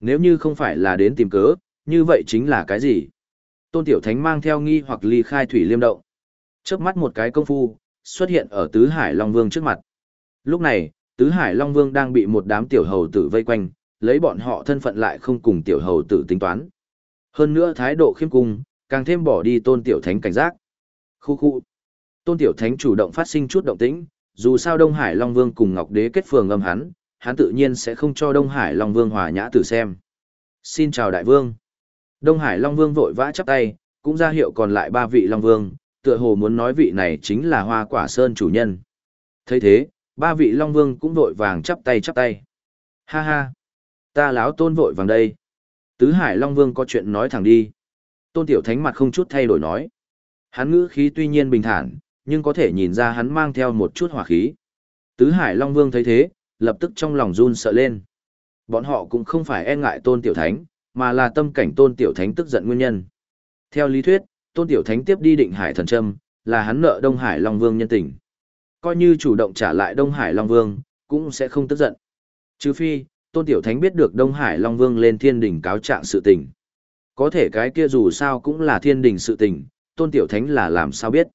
Speaker 1: Nếu như không phải là đến tìm cớ, như vậy chính là cái gì? Tôn Tiểu Thánh mang theo nghi hoặc ly khai thủy liêm động. Chớp mắt một cái công phu, xuất hiện ở Tứ Hải Long Vương trước mặt. Lúc này, Tứ Hải Long Vương đang bị một đám tiểu hầu tử vây quanh, lấy bọn họ thân phận lại không cùng tiểu hầu tử tính toán. Hơn nữa thái độ khiêm cung, càng thêm bỏ đi Tôn Tiểu Thánh cảnh giác. Khu khu. Tôn Tiểu Thánh chủ động phát sinh chút động tĩnh, dù sao Đông Hải Long Vương cùng Ngọc Đế kết phường âm hắn, hắn tự nhiên sẽ không cho Đông Hải Long Vương hòa nhã tử xem. Xin chào đại vương. Đông Hải Long Vương vội vã chắp tay, cũng ra hiệu còn lại ba vị Long Vương, tựa hồ muốn nói vị này chính là Hoa Quả Sơn chủ nhân. thấy thế, ba vị Long Vương cũng vội vàng chắp tay chắp tay. Ha ha, ta láo tôn vội vàng đây. Tứ Hải Long Vương có chuyện nói thẳng đi. Tôn Tiểu Thánh mặt không chút thay đổi nói. Hắn ngữ khí tuy nhiên bình thản, nhưng có thể nhìn ra hắn mang theo một chút hỏa khí. Tứ Hải Long Vương thấy thế, lập tức trong lòng run sợ lên. Bọn họ cũng không phải e ngại Tôn Tiểu Thánh, mà là tâm cảnh Tôn Tiểu Thánh tức giận nguyên nhân. Theo lý thuyết, Tôn Tiểu Thánh tiếp đi định Hải Thần Trâm, là hắn nợ Đông Hải Long Vương nhân tình. Coi như chủ động trả lại Đông Hải Long Vương, cũng sẽ không tức giận. Trừ phi, Tôn Tiểu Thánh biết được Đông Hải Long Vương lên thiên đỉnh cáo trạng sự tình. Có thể cái kia dù sao cũng là thiên đỉnh sự tình, Tôn Tiểu Thánh là làm sao biết.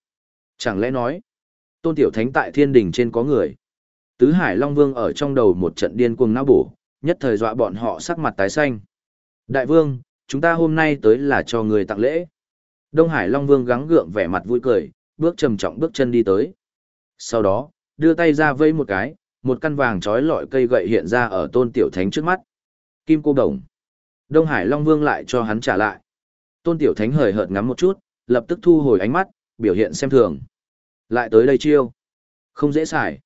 Speaker 1: Chẳng lẽ nói, Tôn Tiểu Thánh tại thiên đình trên có người. Tứ Hải Long Vương ở trong đầu một trận điên cuồng não bổ, nhất thời dọa bọn họ sắc mặt tái xanh. Đại vương, chúng ta hôm nay tới là cho người tặng lễ. Đông Hải Long Vương gắng gượng vẻ mặt vui cười, bước trầm trọng bước chân đi tới. Sau đó, đưa tay ra vây một cái, một căn vàng trói lọi cây gậy hiện ra ở tôn tiểu thánh trước mắt. Kim cô đồng. Đông Hải Long Vương lại cho hắn trả lại. Tôn tiểu thánh hời hợt ngắm một chút, lập tức thu hồi ánh mắt, biểu hiện xem thường. Lại tới đây chiêu. Không dễ xài.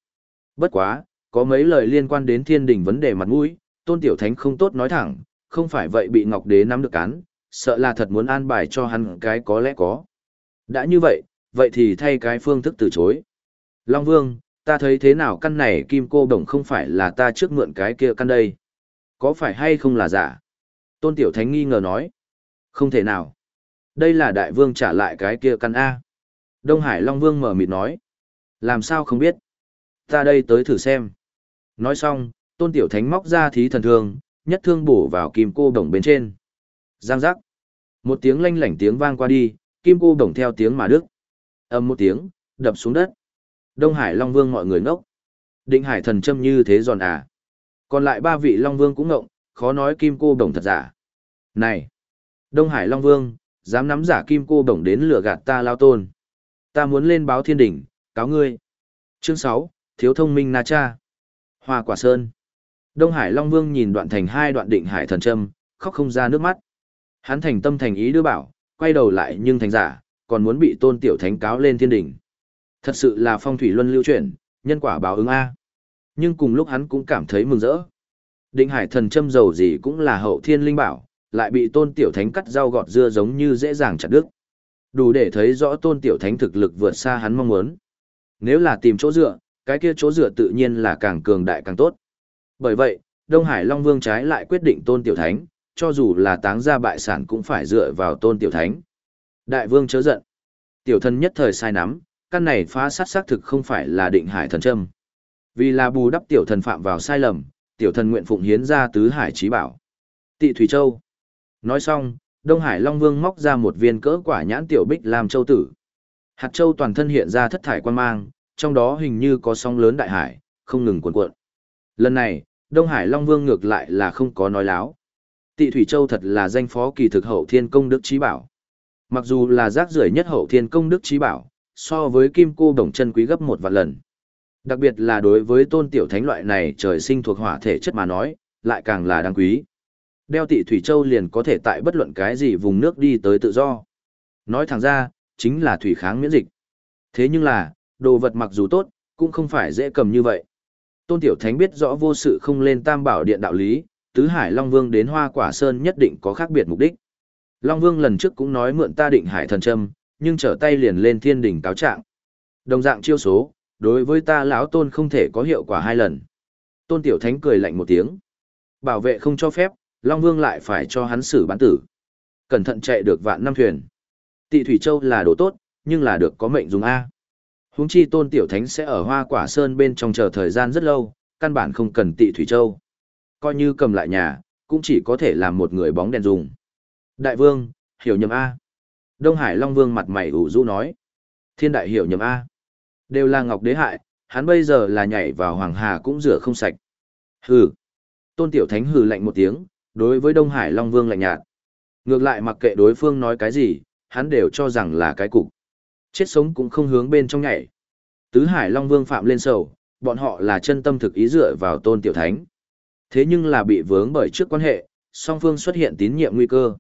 Speaker 1: Bất quá, có mấy lời liên quan đến thiên đình vấn đề mặt mũi, tôn tiểu thánh không tốt nói thẳng, không phải vậy bị Ngọc Đế nắm được cán, sợ là thật muốn an bài cho hắn cái có lẽ có. Đã như vậy, vậy thì thay cái phương thức từ chối. Long Vương, ta thấy thế nào căn này kim cô đồng không phải là ta trước mượn cái kia căn đây. Có phải hay không là giả? Tôn Tiểu Thánh nghi ngờ nói. Không thể nào. Đây là đại vương trả lại cái kia căn A. Đông Hải Long Vương mở mịt nói. Làm sao không biết? Ta đây tới thử xem. Nói xong, Tôn Tiểu Thánh móc ra thí thần thương, nhất thương bổ vào kim cô đồng bên trên. Giang giác. Một tiếng lanh lảnh tiếng vang qua đi, kim cô đồng theo tiếng mà đức. Âm một tiếng, đập xuống đất. Đông Hải Long Vương mọi người ngốc. Định Hải thần châm như thế giòn à. Còn lại ba vị Long Vương cũng ngộng, khó nói kim cô đồng thật giả. Này! Đông Hải Long Vương, dám nắm giả kim cô đồng đến lửa gạt ta lao tôn. Ta muốn lên báo thiên đỉnh, cáo ngươi. Chương 6, Thiếu thông minh Na Cha. Hoa Quả Sơn. Đông Hải Long Vương nhìn đoạn thành hai đoạn định hải thần châm, khóc không ra nước mắt. Hắn thành tâm thành ý đưa bảo, quay đầu lại nhưng thành giả, còn muốn bị tôn tiểu thánh cáo lên thiên đỉnh. Thật sự là phong thủy luân lưu chuyển, nhân quả báo ứng A. Nhưng cùng lúc hắn cũng cảm thấy mừng rỡ. Định hải thần châm dầu gì cũng là hậu thiên linh bảo, lại bị tôn tiểu thánh cắt rau gọt dưa giống như dễ dàng chặt đứt. Đủ để thấy rõ tôn tiểu thánh thực lực vượt xa hắn mong muốn. Nếu là tìm chỗ dựa, cái kia chỗ dựa tự nhiên là càng cường đại càng tốt. Bởi vậy, Đông Hải Long Vương trái lại quyết định tôn tiểu thánh, cho dù là táng ra bại sản cũng phải dựa vào tôn tiểu thánh. Đại vương chớ giận. Tiểu thân nhất thời sai nắm, căn này phá sát xác thực không phải là định hải thần châm. Vì là bù đắp tiểu thần phạm vào sai lầm, tiểu thần nguyện phụng hiến ra tứ hải trí bảo. Tị Thủy Châu. Nói xong, Đông Hải Long Vương móc ra một viên cỡ quả nhãn tiểu bích làm châu tử. Hạt châu toàn thân hiện ra thất thải quan mang, trong đó hình như có sóng lớn đại hải, không ngừng cuộn cuộn. Lần này, Đông Hải Long Vương ngược lại là không có nói láo. Tị Thủy Châu thật là danh phó kỳ thực hậu thiên công đức trí bảo. Mặc dù là rác rưởi nhất hậu thiên công đức trí bảo, so với kim cô đồng chân quý gấp một vạn lần. Đặc biệt là đối với tôn tiểu thánh loại này trời sinh thuộc hỏa thể chất mà nói, lại càng là đáng quý. Đeo tị Thủy Châu liền có thể tại bất luận cái gì vùng nước đi tới tự do. Nói thẳng ra, chính là thủy kháng miễn dịch. Thế nhưng là, đồ vật mặc dù tốt, cũng không phải dễ cầm như vậy. Tôn Tiểu Thánh biết rõ vô sự không lên tam bảo điện đạo lý, Tứ Hải Long Vương đến Hoa Quả Sơn nhất định có khác biệt mục đích. Long Vương lần trước cũng nói mượn ta định hải thần châm, nhưng trở tay liền lên thiên đỉnh cáo trạng. Đồng dạng chiêu số, đối với ta lão tôn không thể có hiệu quả hai lần. Tôn Tiểu Thánh cười lạnh một tiếng. Bảo vệ không cho phép, Long Vương lại phải cho hắn xử bán tử. Cẩn thận chạy được vạn năm thuyền. Tị Thủy Châu là đồ tốt, nhưng là được có mệnh dùng A. Húng chi Tôn Tiểu Thánh sẽ ở Hoa Quả Sơn bên trong chờ thời gian rất lâu, căn bản không cần Tị Thủy Châu. Coi như cầm lại nhà, cũng chỉ có thể làm một người bóng đèn dùng. Đại vương, hiểu nhầm A. Đông Hải Long Vương mặt mày ủ rũ nói. Thiên đại hiểu nhầm A. Đều là Ngọc Đế hại, hắn bây giờ là nhảy vào Hoàng Hà cũng rửa không sạch. Hừ. Tôn Tiểu Thánh hừ lạnh một tiếng, đối với Đông Hải Long Vương lạnh nhạt. Ngược lại mặc kệ đối phương nói cái gì, hắn đều cho rằng là cái cục. Chết sống cũng không hướng bên trong nhảy. Tứ Hải Long Vương phạm lên sầu, bọn họ là chân tâm thực ý dựa vào tôn tiểu thánh. Thế nhưng là bị vướng bởi trước quan hệ, song phương xuất hiện tín nhiệm nguy cơ.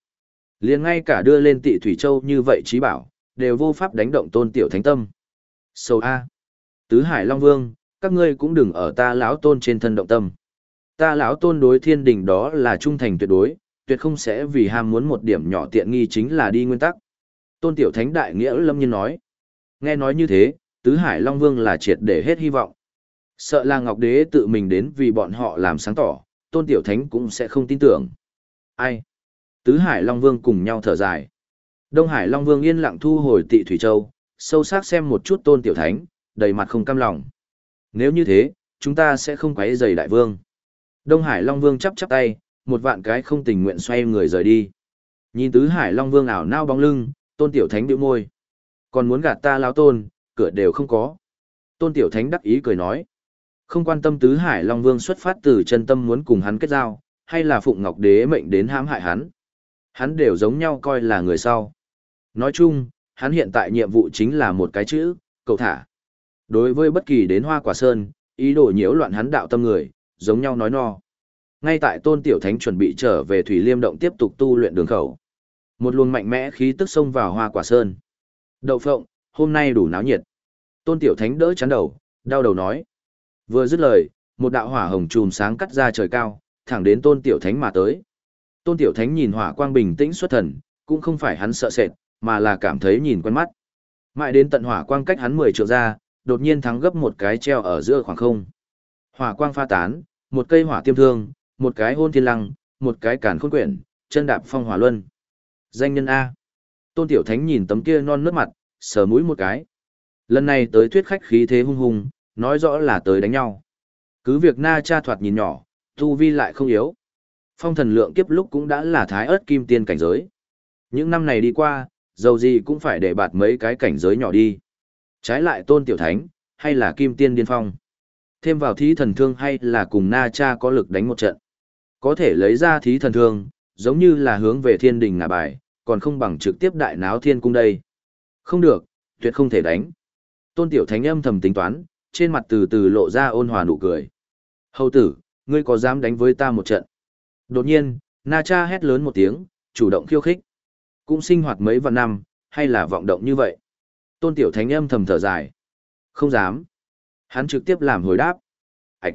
Speaker 1: liền ngay cả đưa lên tị Thủy Châu như vậy trí bảo, đều vô pháp đánh động tôn tiểu thánh tâm. Sầu A. Tứ Hải Long Vương, các ngươi cũng đừng ở ta lão tôn trên thân động tâm. Ta lão tôn đối thiên đình đó là trung thành tuyệt đối, tuyệt không sẽ vì ham muốn một điểm nhỏ tiện nghi chính là đi nguyên tắc. Tôn tiểu thánh đại nghĩa lâm nhiên nói. Nghe nói như thế, tứ hải long vương là triệt để hết hy vọng. Sợ là ngọc đế tự mình đến vì bọn họ làm sáng tỏ, tôn tiểu thánh cũng sẽ không tin tưởng. Ai? Tứ hải long vương cùng nhau thở dài. Đông hải long vương yên lặng thu hồi tị thủy châu, sâu sắc xem một chút tôn tiểu thánh, đầy mặt không cam lòng. Nếu như thế, chúng ta sẽ không quấy rầy đại vương. Đông Hải Long Vương chắp chắp tay, một vạn cái không tình nguyện xoay người rời đi. Nhìn tứ Hải Long Vương ảo nao bóng lưng, tôn tiểu thánh bĩu môi. Còn muốn gạt ta lão tôn, cửa đều không có. Tôn tiểu thánh đắc ý cười nói. Không quan tâm tứ Hải Long Vương xuất phát từ chân tâm muốn cùng hắn kết giao, hay là Phụng Ngọc Đế mệnh đến hãm hại hắn. Hắn đều giống nhau coi là người sau. Nói chung, hắn hiện tại nhiệm vụ chính là một cái chữ, cầu thả. Đối với bất kỳ đến hoa quả sơn, ý đồ nhiễu loạn hắn đạo tâm người, giống nhau nói no. Ngay tại tôn tiểu thánh chuẩn bị trở về Thủy Liêm Động tiếp tục tu luyện đường khẩu. Một luồng mạnh mẽ khí tức xông vào hoa quả sơn. Đậu phộng, hôm nay đủ náo nhiệt. Tôn tiểu thánh đỡ chán đầu, đau đầu nói. Vừa dứt lời, một đạo hỏa hồng chùm sáng cắt ra trời cao, thẳng đến tôn tiểu thánh mà tới. Tôn tiểu thánh nhìn hỏa quang bình tĩnh xuất thần, cũng không phải hắn sợ sệt, mà là cảm thấy nhìn quen mắt. Mãi đến tận hỏa quang cách hắn 10 trượng ra, đột nhiên thắng gấp một cái treo ở giữa khoảng không. Hỏa quang pha tán, một cây hỏa tiêm thương, một cái hôn thiên lăng, một cái cản khôn quyển, chân đạp phong hỏa luân. Danh nhân A. Tôn Tiểu Thánh nhìn tấm kia non nước mặt, sờ mũi một cái. Lần này tới thuyết khách khí thế hung hùng, nói rõ là tới đánh nhau. Cứ việc na cha thoạt nhìn nhỏ, tu vi lại không yếu. Phong thần lượng kiếp lúc cũng đã là thái ớt kim tiên cảnh giới. Những năm này đi qua, dầu gì cũng phải để bạt mấy cái cảnh giới nhỏ đi. Trái lại tôn tiểu thánh, hay là kim tiên điên phong. Thêm vào thí thần thương hay là cùng na cha có lực đánh một trận. Có thể lấy ra thí thần thương, giống như là hướng về thiên đình ngả bài, còn không bằng trực tiếp đại náo thiên cung đây. Không được, tuyệt không thể đánh. Tôn tiểu thánh âm thầm tính toán, trên mặt từ từ lộ ra ôn hòa nụ cười. Hầu tử, ngươi có dám đánh với ta một trận? Đột nhiên, Na Cha hét lớn một tiếng, chủ động khiêu khích. Cũng sinh hoạt mấy vạn năm, hay là vọng động như vậy? Tôn Tiểu Thánh âm thầm thở dài. Không dám. Hắn trực tiếp làm hồi đáp. Ảch.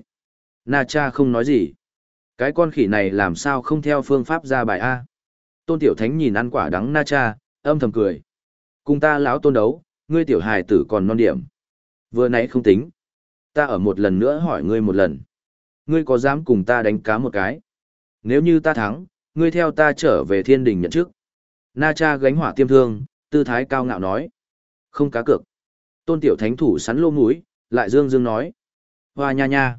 Speaker 1: Na cha không nói gì. Cái con khỉ này làm sao không theo phương pháp ra bài A. Tôn Tiểu Thánh nhìn ăn quả đắng Na cha, âm thầm cười. Cùng ta lão tôn đấu, ngươi tiểu hài tử còn non điểm. Vừa nãy không tính. Ta ở một lần nữa hỏi ngươi một lần. Ngươi có dám cùng ta đánh cá một cái? Nếu như ta thắng, ngươi theo ta trở về thiên đình nhận trước. Na cha gánh hỏa tiêm thương, tư thái cao ngạo nói. Không cá cược. Tôn tiểu thánh thủ sắn lô mũi, lại dương dương nói. Hoa nha nha.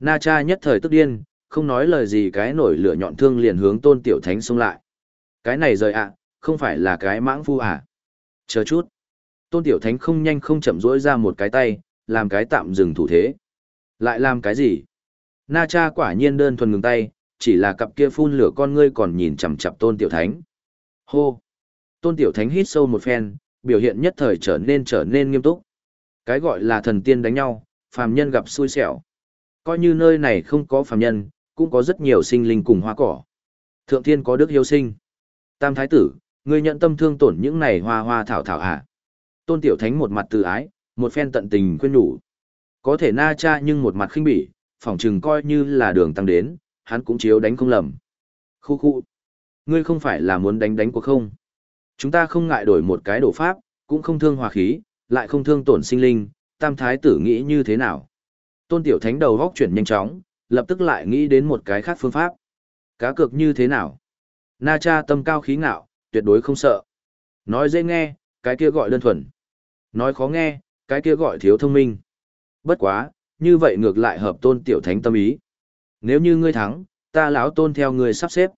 Speaker 1: Na cha nhất thời tức điên, không nói lời gì cái nổi lửa nhọn thương liền hướng tôn tiểu thánh xông lại. Cái này rời ạ, không phải là cái mãng phu à. Chờ chút. Tôn tiểu thánh không nhanh không chậm rỗi ra một cái tay, làm cái tạm dừng thủ thế. Lại làm cái gì? Na cha quả nhiên đơn thuần ngừng tay, chỉ là cặp kia phun lửa con ngươi còn nhìn chằm chằm tôn tiểu thánh. Hô! Tôn tiểu thánh hít sâu một phen, biểu hiện nhất thời trở nên trở nên nghiêm túc. Cái gọi là thần tiên đánh nhau, phàm nhân gặp xui xẻo. Coi như nơi này không có phàm nhân, cũng có rất nhiều sinh linh cùng hoa cỏ. Thượng thiên có đức hiếu sinh. Tam thái tử, ngươi nhận tâm thương tổn những này hoa hoa thảo thảo à. Tôn tiểu thánh một mặt từ ái, một phen tận tình khuyên nhủ. Có thể na cha nhưng một mặt khinh bỉ, phỏng chừng coi như là đường tăng đến, hắn cũng chiếu đánh không lầm. Khu khu. Ngươi không phải là muốn đánh đánh cuộc không? Chúng ta không ngại đổi một cái đổ pháp, cũng không thương hòa khí, lại không thương tổn sinh linh, tam thái tử nghĩ như thế nào. Tôn tiểu thánh đầu góc chuyển nhanh chóng, lập tức lại nghĩ đến một cái khác phương pháp. Cá cược như thế nào? Na cha tâm cao khí ngạo, tuyệt đối không sợ. Nói dễ nghe, cái kia gọi đơn thuần. Nói khó nghe, cái kia gọi thiếu thông minh. Bất quá, như vậy ngược lại hợp tôn tiểu thánh tâm ý. Nếu như ngươi thắng, ta lão tôn theo ngươi sắp xếp.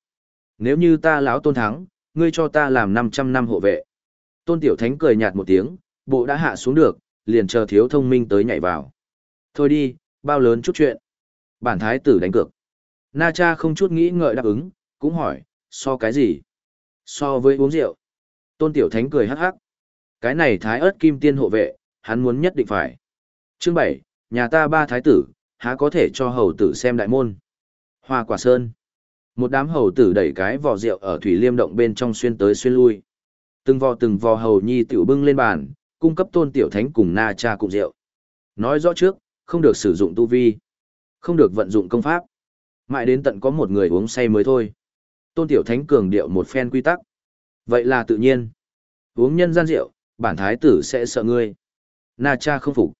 Speaker 1: Nếu như ta lão tôn thắng, ngươi cho ta làm 500 năm hộ vệ. Tôn Tiểu Thánh cười nhạt một tiếng, bộ đã hạ xuống được, liền chờ thiếu thông minh tới nhảy vào. Thôi đi, bao lớn chút chuyện. Bản thái tử đánh cược. Na cha không chút nghĩ ngợi đáp ứng, cũng hỏi, so cái gì? So với uống rượu. Tôn Tiểu Thánh cười hắc hắc. Cái này thái ớt kim tiên hộ vệ, hắn muốn nhất định phải. Chương 7, nhà ta ba thái tử, há có thể cho hầu tử xem đại môn. Hoa quả sơn. Một đám hầu tử đẩy cái vò rượu ở thủy liêm động bên trong xuyên tới xuyên lui. Từng vò từng vò hầu nhi tiểu bưng lên bàn, cung cấp tôn tiểu thánh cùng na cha cùng rượu. Nói rõ trước, không được sử dụng tu vi, không được vận dụng công pháp. Mãi đến tận có một người uống say mới thôi. Tôn tiểu thánh cường điệu một phen quy tắc. Vậy là tự nhiên. Uống nhân gian rượu, bản thái tử sẽ sợ ngươi. Na cha không phục.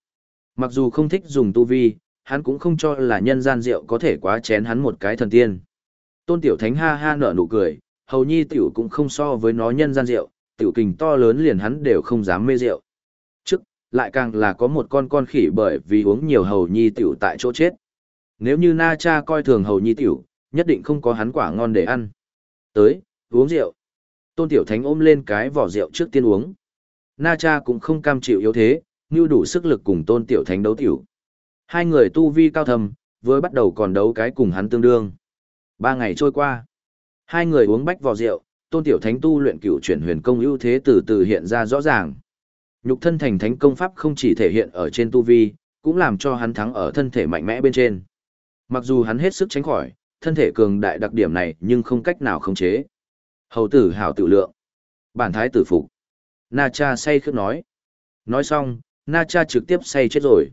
Speaker 1: Mặc dù không thích dùng tu vi, hắn cũng không cho là nhân gian rượu có thể quá chén hắn một cái thần tiên. Tôn tiểu thánh ha ha nở nụ cười, hầu nhi tiểu cũng không so với nó nhân gian rượu, tiểu kình to lớn liền hắn đều không dám mê rượu. Lại càng là có một con con khỉ bởi vì uống nhiều hầu nhi tiểu tại chỗ chết. Nếu như na cha coi thường hầu nhi tiểu, nhất định không có hắn quả ngon để ăn. Tới, uống rượu. Tôn tiểu thánh ôm lên cái vỏ rượu trước tiên uống. Na cha cũng không cam chịu yếu thế, như đủ sức lực cùng tôn tiểu thánh đấu tiểu. Hai người tu vi cao thầm, vừa bắt đầu còn đấu cái cùng hắn tương đương. Ba ngày trôi qua, hai người uống bách vỏ rượu, tôn tiểu thánh tu luyện cửu chuyển huyền công ưu thế từ từ hiện ra rõ ràng. Nhục thân thành thánh công pháp không chỉ thể hiện ở trên tu vi, cũng làm cho hắn thắng ở thân thể mạnh mẽ bên trên. Mặc dù hắn hết sức tránh khỏi, thân thể cường đại đặc điểm này nhưng không cách nào khống chế. Hầu tử hảo tự lượng. Bản thái tử phục. Na cha say khước nói. Nói xong, Na cha trực tiếp say chết rồi.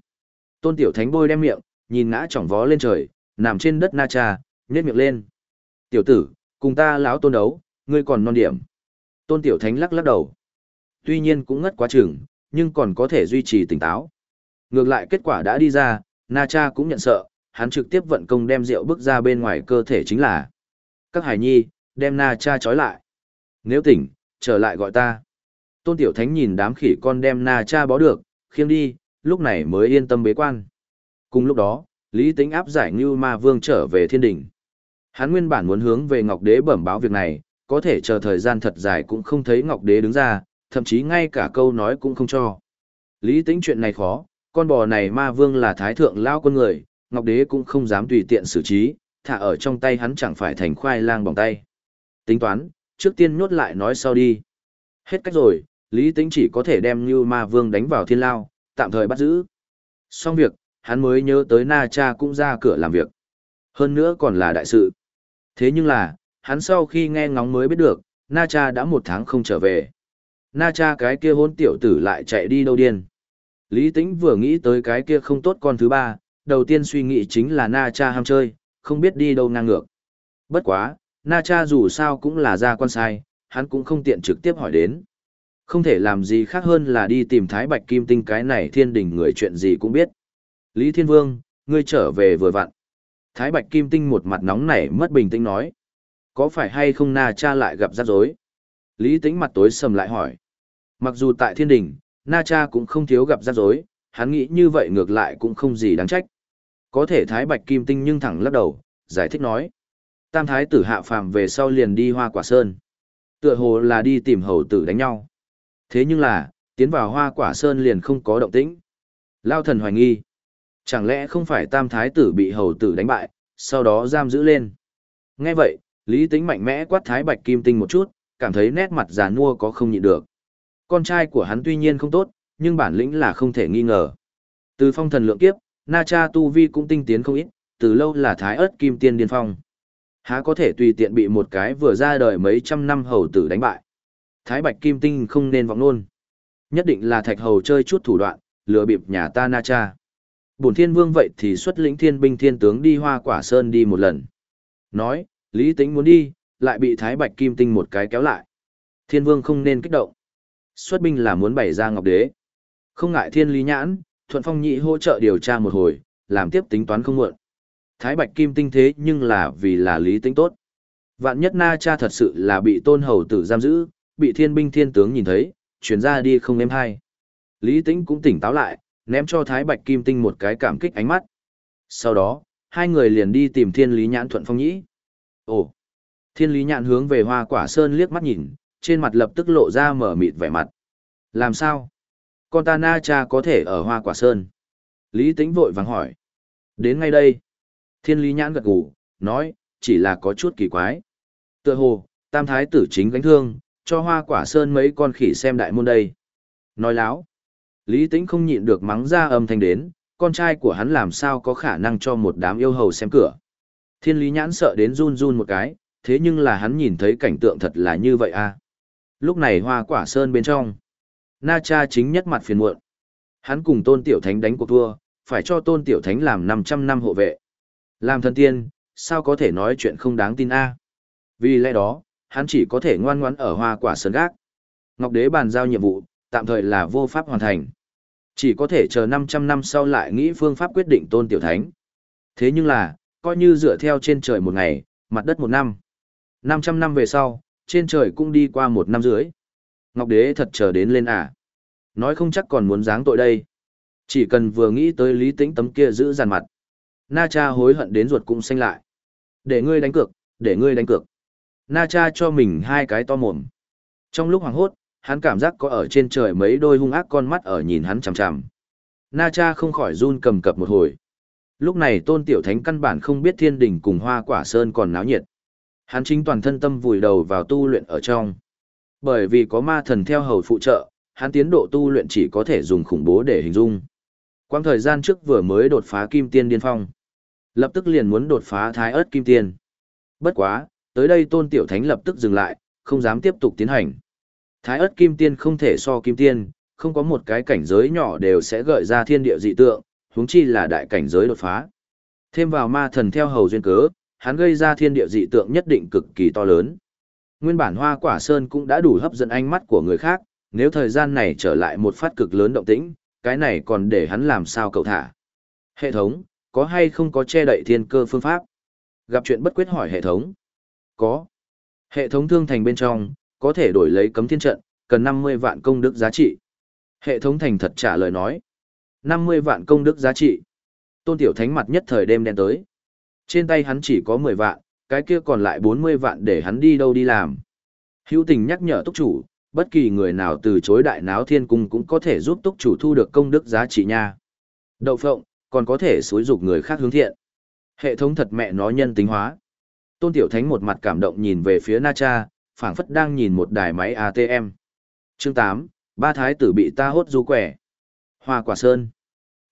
Speaker 1: Tôn tiểu thánh bôi đem miệng, nhìn ngã trỏng vó lên trời, nằm trên đất Na cha, nhét miệng lên. Tiểu tử, cùng ta lão tôn đấu, ngươi còn non điểm. Tôn tiểu thánh lắc lắc đầu. Tuy nhiên cũng ngất quá chừng, nhưng còn có thể duy trì tỉnh táo. Ngược lại kết quả đã đi ra, Na cha cũng nhận sợ, hắn trực tiếp vận công đem rượu bước ra bên ngoài cơ thể chính là. Các hải nhi, đem Na cha trói lại. Nếu tỉnh, trở lại gọi ta. Tôn Tiểu Thánh nhìn đám khỉ con đem Na cha bó được, khiêng đi, lúc này mới yên tâm bế quan. Cùng lúc đó, Lý Tĩnh áp giải Ngưu Ma Vương trở về thiên đỉnh. Hắn nguyên bản muốn hướng về Ngọc Đế bẩm báo việc này, có thể chờ thời gian thật dài cũng không thấy Ngọc Đế đứng ra, thậm chí ngay cả câu nói cũng không cho. Lý Tĩnh chuyện này khó, con bò này Ma Vương là thái thượng lao con người, Ngọc Đế cũng không dám tùy tiện xử trí, thả ở trong tay hắn chẳng phải thành khoai lang bằng tay. Tính toán, trước tiên nhốt lại nói sau đi. Hết cách rồi, Lý Tĩnh chỉ có thể đem Như Ma Vương đánh vào thiên lao, tạm thời bắt giữ. Xong việc, hắn mới nhớ tới Na Cha cũng ra cửa làm việc. Hơn nữa còn là đại sự. Thế nhưng là, hắn sau khi nghe ngóng mới biết được, Na Cha đã một tháng không trở về. Na Cha cái kia hôn tiểu tử lại chạy đi đâu điên. Lý Tĩnh vừa nghĩ tới cái kia không tốt con thứ ba, đầu tiên suy nghĩ chính là Na Cha ham chơi, không biết đi đâu ngang ngược. Bất quá, Na Cha dù sao cũng là gia quan sai, hắn cũng không tiện trực tiếp hỏi đến. Không thể làm gì khác hơn là đi tìm Thái Bạch Kim Tinh cái này thiên đình người chuyện gì cũng biết. Lý Thiên Vương, ngươi trở về vừa vặn. Thái Bạch Kim Tinh một mặt nóng nảy mất bình tĩnh nói. Có phải hay không Na Cha lại gặp rắc rối? Lý Tĩnh mặt tối sầm lại hỏi. Mặc dù tại thiên đình, Na Cha cũng không thiếu gặp rắc rối, hắn nghĩ như vậy ngược lại cũng không gì đáng trách. Có thể Thái Bạch Kim Tinh nhưng thẳng lắc đầu, giải thích nói. Tam Thái tử hạ phàm về sau liền đi hoa quả sơn. Tựa hồ là đi tìm hầu tử đánh nhau. Thế nhưng là, tiến vào hoa quả sơn liền không có động tĩnh. Lao thần hoài nghi. Chẳng lẽ không phải tam thái tử bị hầu tử đánh bại, sau đó giam giữ lên. Nghe vậy, lý tính mạnh mẽ quát thái bạch kim tinh một chút, cảm thấy nét mặt già nua có không nhịn được. Con trai của hắn tuy nhiên không tốt, nhưng bản lĩnh là không thể nghi ngờ. Từ phong thần lượng kiếp, Na Cha Tu Vi cũng tinh tiến không ít, từ lâu là thái ớt kim tiên điên phong. Há có thể tùy tiện bị một cái vừa ra đời mấy trăm năm hầu tử đánh bại. Thái Bạch Kim Tinh không nên vọng luôn. Nhất định là thạch hầu chơi chút thủ đoạn, lừa bịp nhà ta na cha. Bổn thiên vương vậy thì xuất lĩnh thiên binh thiên tướng đi hoa quả sơn đi một lần. Nói, Lý Tĩnh muốn đi, lại bị Thái Bạch Kim Tinh một cái kéo lại. Thiên vương không nên kích động. Xuất binh là muốn bày ra ngọc đế. Không ngại thiên lý nhãn, thuận phong nhị hỗ trợ điều tra một hồi, làm tiếp tính toán không muộn. Thái Bạch Kim Tinh thế nhưng là vì là lý tính tốt. Vạn nhất na cha thật sự là bị tôn hầu tử giam giữ, bị thiên binh thiên tướng nhìn thấy, chuyển ra đi không ném hai. Lý Tĩnh cũng tỉnh táo lại, ném cho Thái Bạch Kim Tinh một cái cảm kích ánh mắt. Sau đó, hai người liền đi tìm Thiên Lý Nhãn Thuận Phong Nhĩ. Ồ! Thiên Lý Nhãn hướng về Hoa Quả Sơn liếc mắt nhìn, trên mặt lập tức lộ ra mở mịt vẻ mặt. Làm sao? Con ta na cha có thể ở Hoa Quả Sơn? Lý Tĩnh vội vàng hỏi. Đến ngay đây. Thiên Lý Nhãn gật gù, nói, chỉ là có chút kỳ quái. Tựa hồ, Tam Thái tử chính gánh thương, cho hoa quả sơn mấy con khỉ xem đại môn đây. Nói láo. Lý Tĩnh không nhịn được mắng ra âm thanh đến, con trai của hắn làm sao có khả năng cho một đám yêu hầu xem cửa. Thiên lý nhãn sợ đến run run một cái, thế nhưng là hắn nhìn thấy cảnh tượng thật là như vậy à. Lúc này hoa quả sơn bên trong. Na cha chính nhất mặt phiền muộn. Hắn cùng tôn tiểu thánh đánh cuộc thua, phải cho tôn tiểu thánh làm 500 năm hộ vệ. Làm thần tiên, sao có thể nói chuyện không đáng tin a? Vì lẽ đó, hắn chỉ có thể ngoan ngoãn ở hoa quả sơn gác. Ngọc Đế bàn giao nhiệm vụ, tạm thời là vô pháp hoàn thành. Chỉ có thể chờ 500 năm sau lại nghĩ phương pháp quyết định tôn tiểu thánh. Thế nhưng là, coi như dựa theo trên trời một ngày, mặt đất một năm. 500 năm về sau, trên trời cũng đi qua một năm dưới. Ngọc Đế thật chờ đến lên à. Nói không chắc còn muốn giáng tội đây. Chỉ cần vừa nghĩ tới lý tĩnh tấm kia giữ dàn mặt. Na cha hối hận đến ruột cũng xanh lại. Để ngươi đánh cược, để ngươi đánh cược. Na cha cho mình hai cái to mồm. Trong lúc hoàng hốt, hắn cảm giác có ở trên trời mấy đôi hung ác con mắt ở nhìn hắn chằm chằm. Na cha không khỏi run cầm cập một hồi. Lúc này tôn tiểu thánh căn bản không biết thiên đình cùng hoa quả sơn còn náo nhiệt. Hắn chính toàn thân tâm vùi đầu vào tu luyện ở trong. Bởi vì có ma thần theo hầu phụ trợ, hắn tiến độ tu luyện chỉ có thể dùng khủng bố để hình dung. Quang thời gian trước vừa mới đột phá kim tiên điên phong. Lập tức liền muốn đột phá thái ớt kim tiên. Bất quá, tới đây tôn tiểu thánh lập tức dừng lại, không dám tiếp tục tiến hành. Thái ớt kim tiên không thể so kim tiên, không có một cái cảnh giới nhỏ đều sẽ gợi ra thiên địa dị tượng, huống chi là đại cảnh giới đột phá. Thêm vào ma thần theo hầu duyên cớ, hắn gây ra thiên địa dị tượng nhất định cực kỳ to lớn. Nguyên bản hoa quả sơn cũng đã đủ hấp dẫn ánh mắt của người khác, nếu thời gian này trở lại một phát cực lớn động tĩnh, cái này còn để hắn làm sao cậu thả. Hệ thống, có hay không có che đậy thiên cơ phương pháp? Gặp chuyện bất quyết hỏi hệ thống. Có. Hệ thống thương thành bên trong, có thể đổi lấy cấm thiên trận, cần 50 vạn công đức giá trị. Hệ thống thành thật trả lời nói. 50 vạn công đức giá trị. Tôn Tiểu Thánh mặt nhất thời đêm đen tới. Trên tay hắn chỉ có 10 vạn, cái kia còn lại 40 vạn để hắn đi đâu đi làm. Hữu tình nhắc nhở túc chủ, bất kỳ người nào từ chối đại náo thiên cung cũng có thể giúp túc chủ thu được công đức giá trị nha. Đậu phộng, còn có thể xối dục người khác hướng thiện. Hệ thống thật mẹ nó nhân tính hóa. Tôn Tiểu Thánh một mặt cảm động nhìn về phía Na Cha, phảng phất đang nhìn một đài máy ATM. Chương 8, ba thái tử bị ta hốt du quẻ. Hoa quả sơn.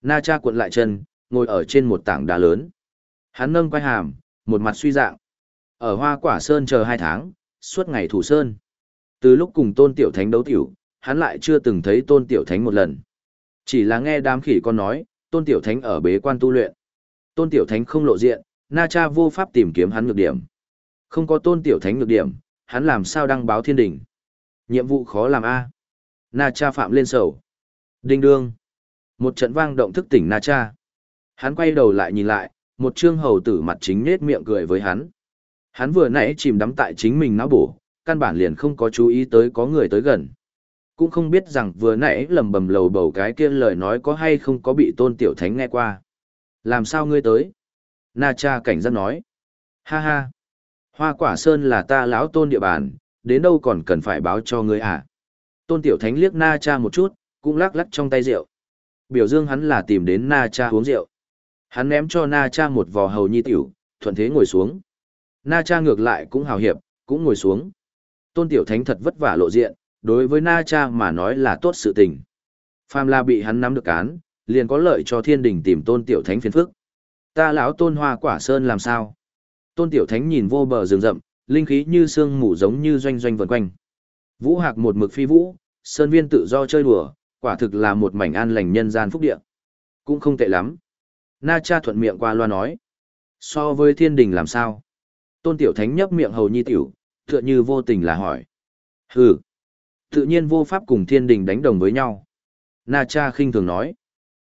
Speaker 1: Na Cha cuộn lại chân, ngồi ở trên một tảng đá lớn. Hắn nâng quay hàm, một mặt suy dạng. Ở hoa quả sơn chờ hai tháng, suốt ngày thủ sơn. Từ lúc cùng tôn tiểu thánh đấu tiểu, hắn lại chưa từng thấy tôn tiểu thánh một lần. Chỉ là nghe đám khỉ con nói, tôn tiểu thánh ở bế quan tu luyện. Tôn tiểu thánh không lộ diện, na cha vô pháp tìm kiếm hắn nhược điểm. Không có tôn tiểu thánh nhược điểm, hắn làm sao đăng báo thiên đình? Nhiệm vụ khó làm A. Na cha phạm lên sầu. Đinh đương. Một trận vang động thức tỉnh Na cha. Hắn quay đầu lại nhìn lại, một trương hầu tử mặt chính nết miệng cười với hắn. Hắn vừa nãy chìm đắm tại chính mình não bổ, căn bản liền không có chú ý tới có người tới gần. Cũng không biết rằng vừa nãy lầm bầm lầu bầu cái kia lời nói có hay không có bị tôn tiểu thánh nghe qua. Làm sao ngươi tới? Na cha cảnh giác nói. Ha ha. Hoa quả sơn là ta lão tôn địa bàn, đến đâu còn cần phải báo cho ngươi à? Tôn tiểu thánh liếc na cha một chút, cũng lắc lắc trong tay rượu. Biểu dương hắn là tìm đến na cha uống rượu. Hắn ném cho na cha một vò hầu nhi tiểu, thuận thế ngồi xuống. Na cha ngược lại cũng hào hiệp, cũng ngồi xuống. Tôn tiểu thánh thật vất vả lộ diện, đối với na cha mà nói là tốt sự tình. Phàm la bị hắn nắm được cán, liền có lợi cho thiên đình tìm tôn tiểu thánh phiền phức. Ta lão tôn hoa quả sơn làm sao? Tôn tiểu thánh nhìn vô bờ rừng rậm, linh khí như sương mù giống như doanh doanh vần quanh. Vũ hạc một mực phi vũ, sơn viên tự do chơi đùa, quả thực là một mảnh an lành nhân gian phúc địa. Cũng không tệ lắm. Na cha thuận miệng qua loa nói. So với thiên đình làm sao? Tôn tiểu thánh nhấp miệng hầu nhi tiểu, tựa như vô tình là hỏi. Hừ. Tự nhiên vô pháp cùng thiên đình đánh đồng với nhau. Na cha khinh thường nói.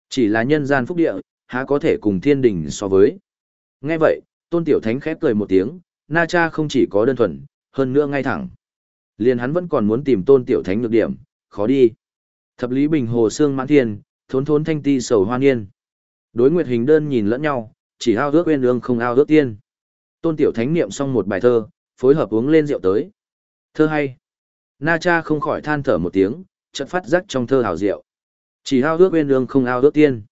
Speaker 1: Chỉ là nhân gian phúc địa, há có thể cùng thiên đình so với. Nghe vậy, tôn tiểu thánh khép cười một tiếng, na cha không chỉ có đơn thuần, hơn nữa ngay thẳng. Liền hắn vẫn còn muốn tìm tôn tiểu thánh nhược điểm, khó đi. Thập lý bình hồ xương mãn thiên, thốn thốn thanh ti sầu hoan yên. Đối nguyệt hình đơn nhìn lẫn nhau, chỉ ao ước quên ương không ao ước tiên. Tôn tiểu thánh niệm xong một bài thơ, phối hợp uống lên rượu tới. Thơ hay. Na cha không khỏi than thở một tiếng, chợt phát giác trong thơ hào rượu. Chỉ ao ước quên ương không ao ước tiên.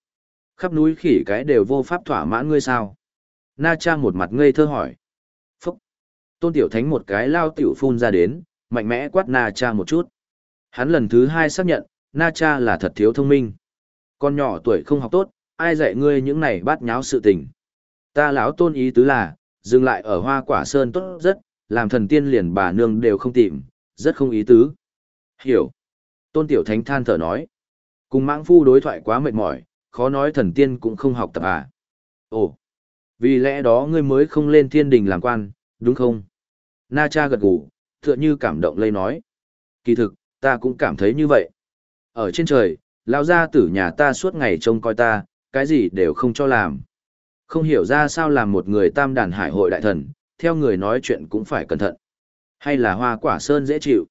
Speaker 1: Khắp núi khỉ cái đều vô pháp thỏa mãn ngươi sao. Na cha một mặt ngây thơ hỏi. Phúc. Tôn tiểu thánh một cái lao tiểu phun ra đến, mạnh mẽ quát Na cha một chút. Hắn lần thứ hai xác nhận, Na cha là thật thiếu thông minh. Con nhỏ tuổi không học tốt, ai dạy ngươi những này bát nháo sự tình. Ta lão tôn ý tứ là, dừng lại ở hoa quả sơn tốt rất, làm thần tiên liền bà nương đều không tìm, rất không ý tứ. Hiểu. Tôn tiểu thánh than thở nói. Cùng mãng phu đối thoại quá mệt mỏi, khó nói thần tiên cũng không học tập à. Ồ, vì lẽ đó ngươi mới không lên thiên đình làm quan, đúng không? Na cha gật gù, tựa như cảm động lây nói. Kỳ thực, ta cũng cảm thấy như vậy. Ở trên trời, lão gia tử nhà ta suốt ngày trông coi ta, cái gì đều không cho làm. Không hiểu ra sao làm một người tam đàn hải hội đại thần, theo người nói chuyện cũng phải cẩn thận. Hay là hoa quả sơn dễ chịu?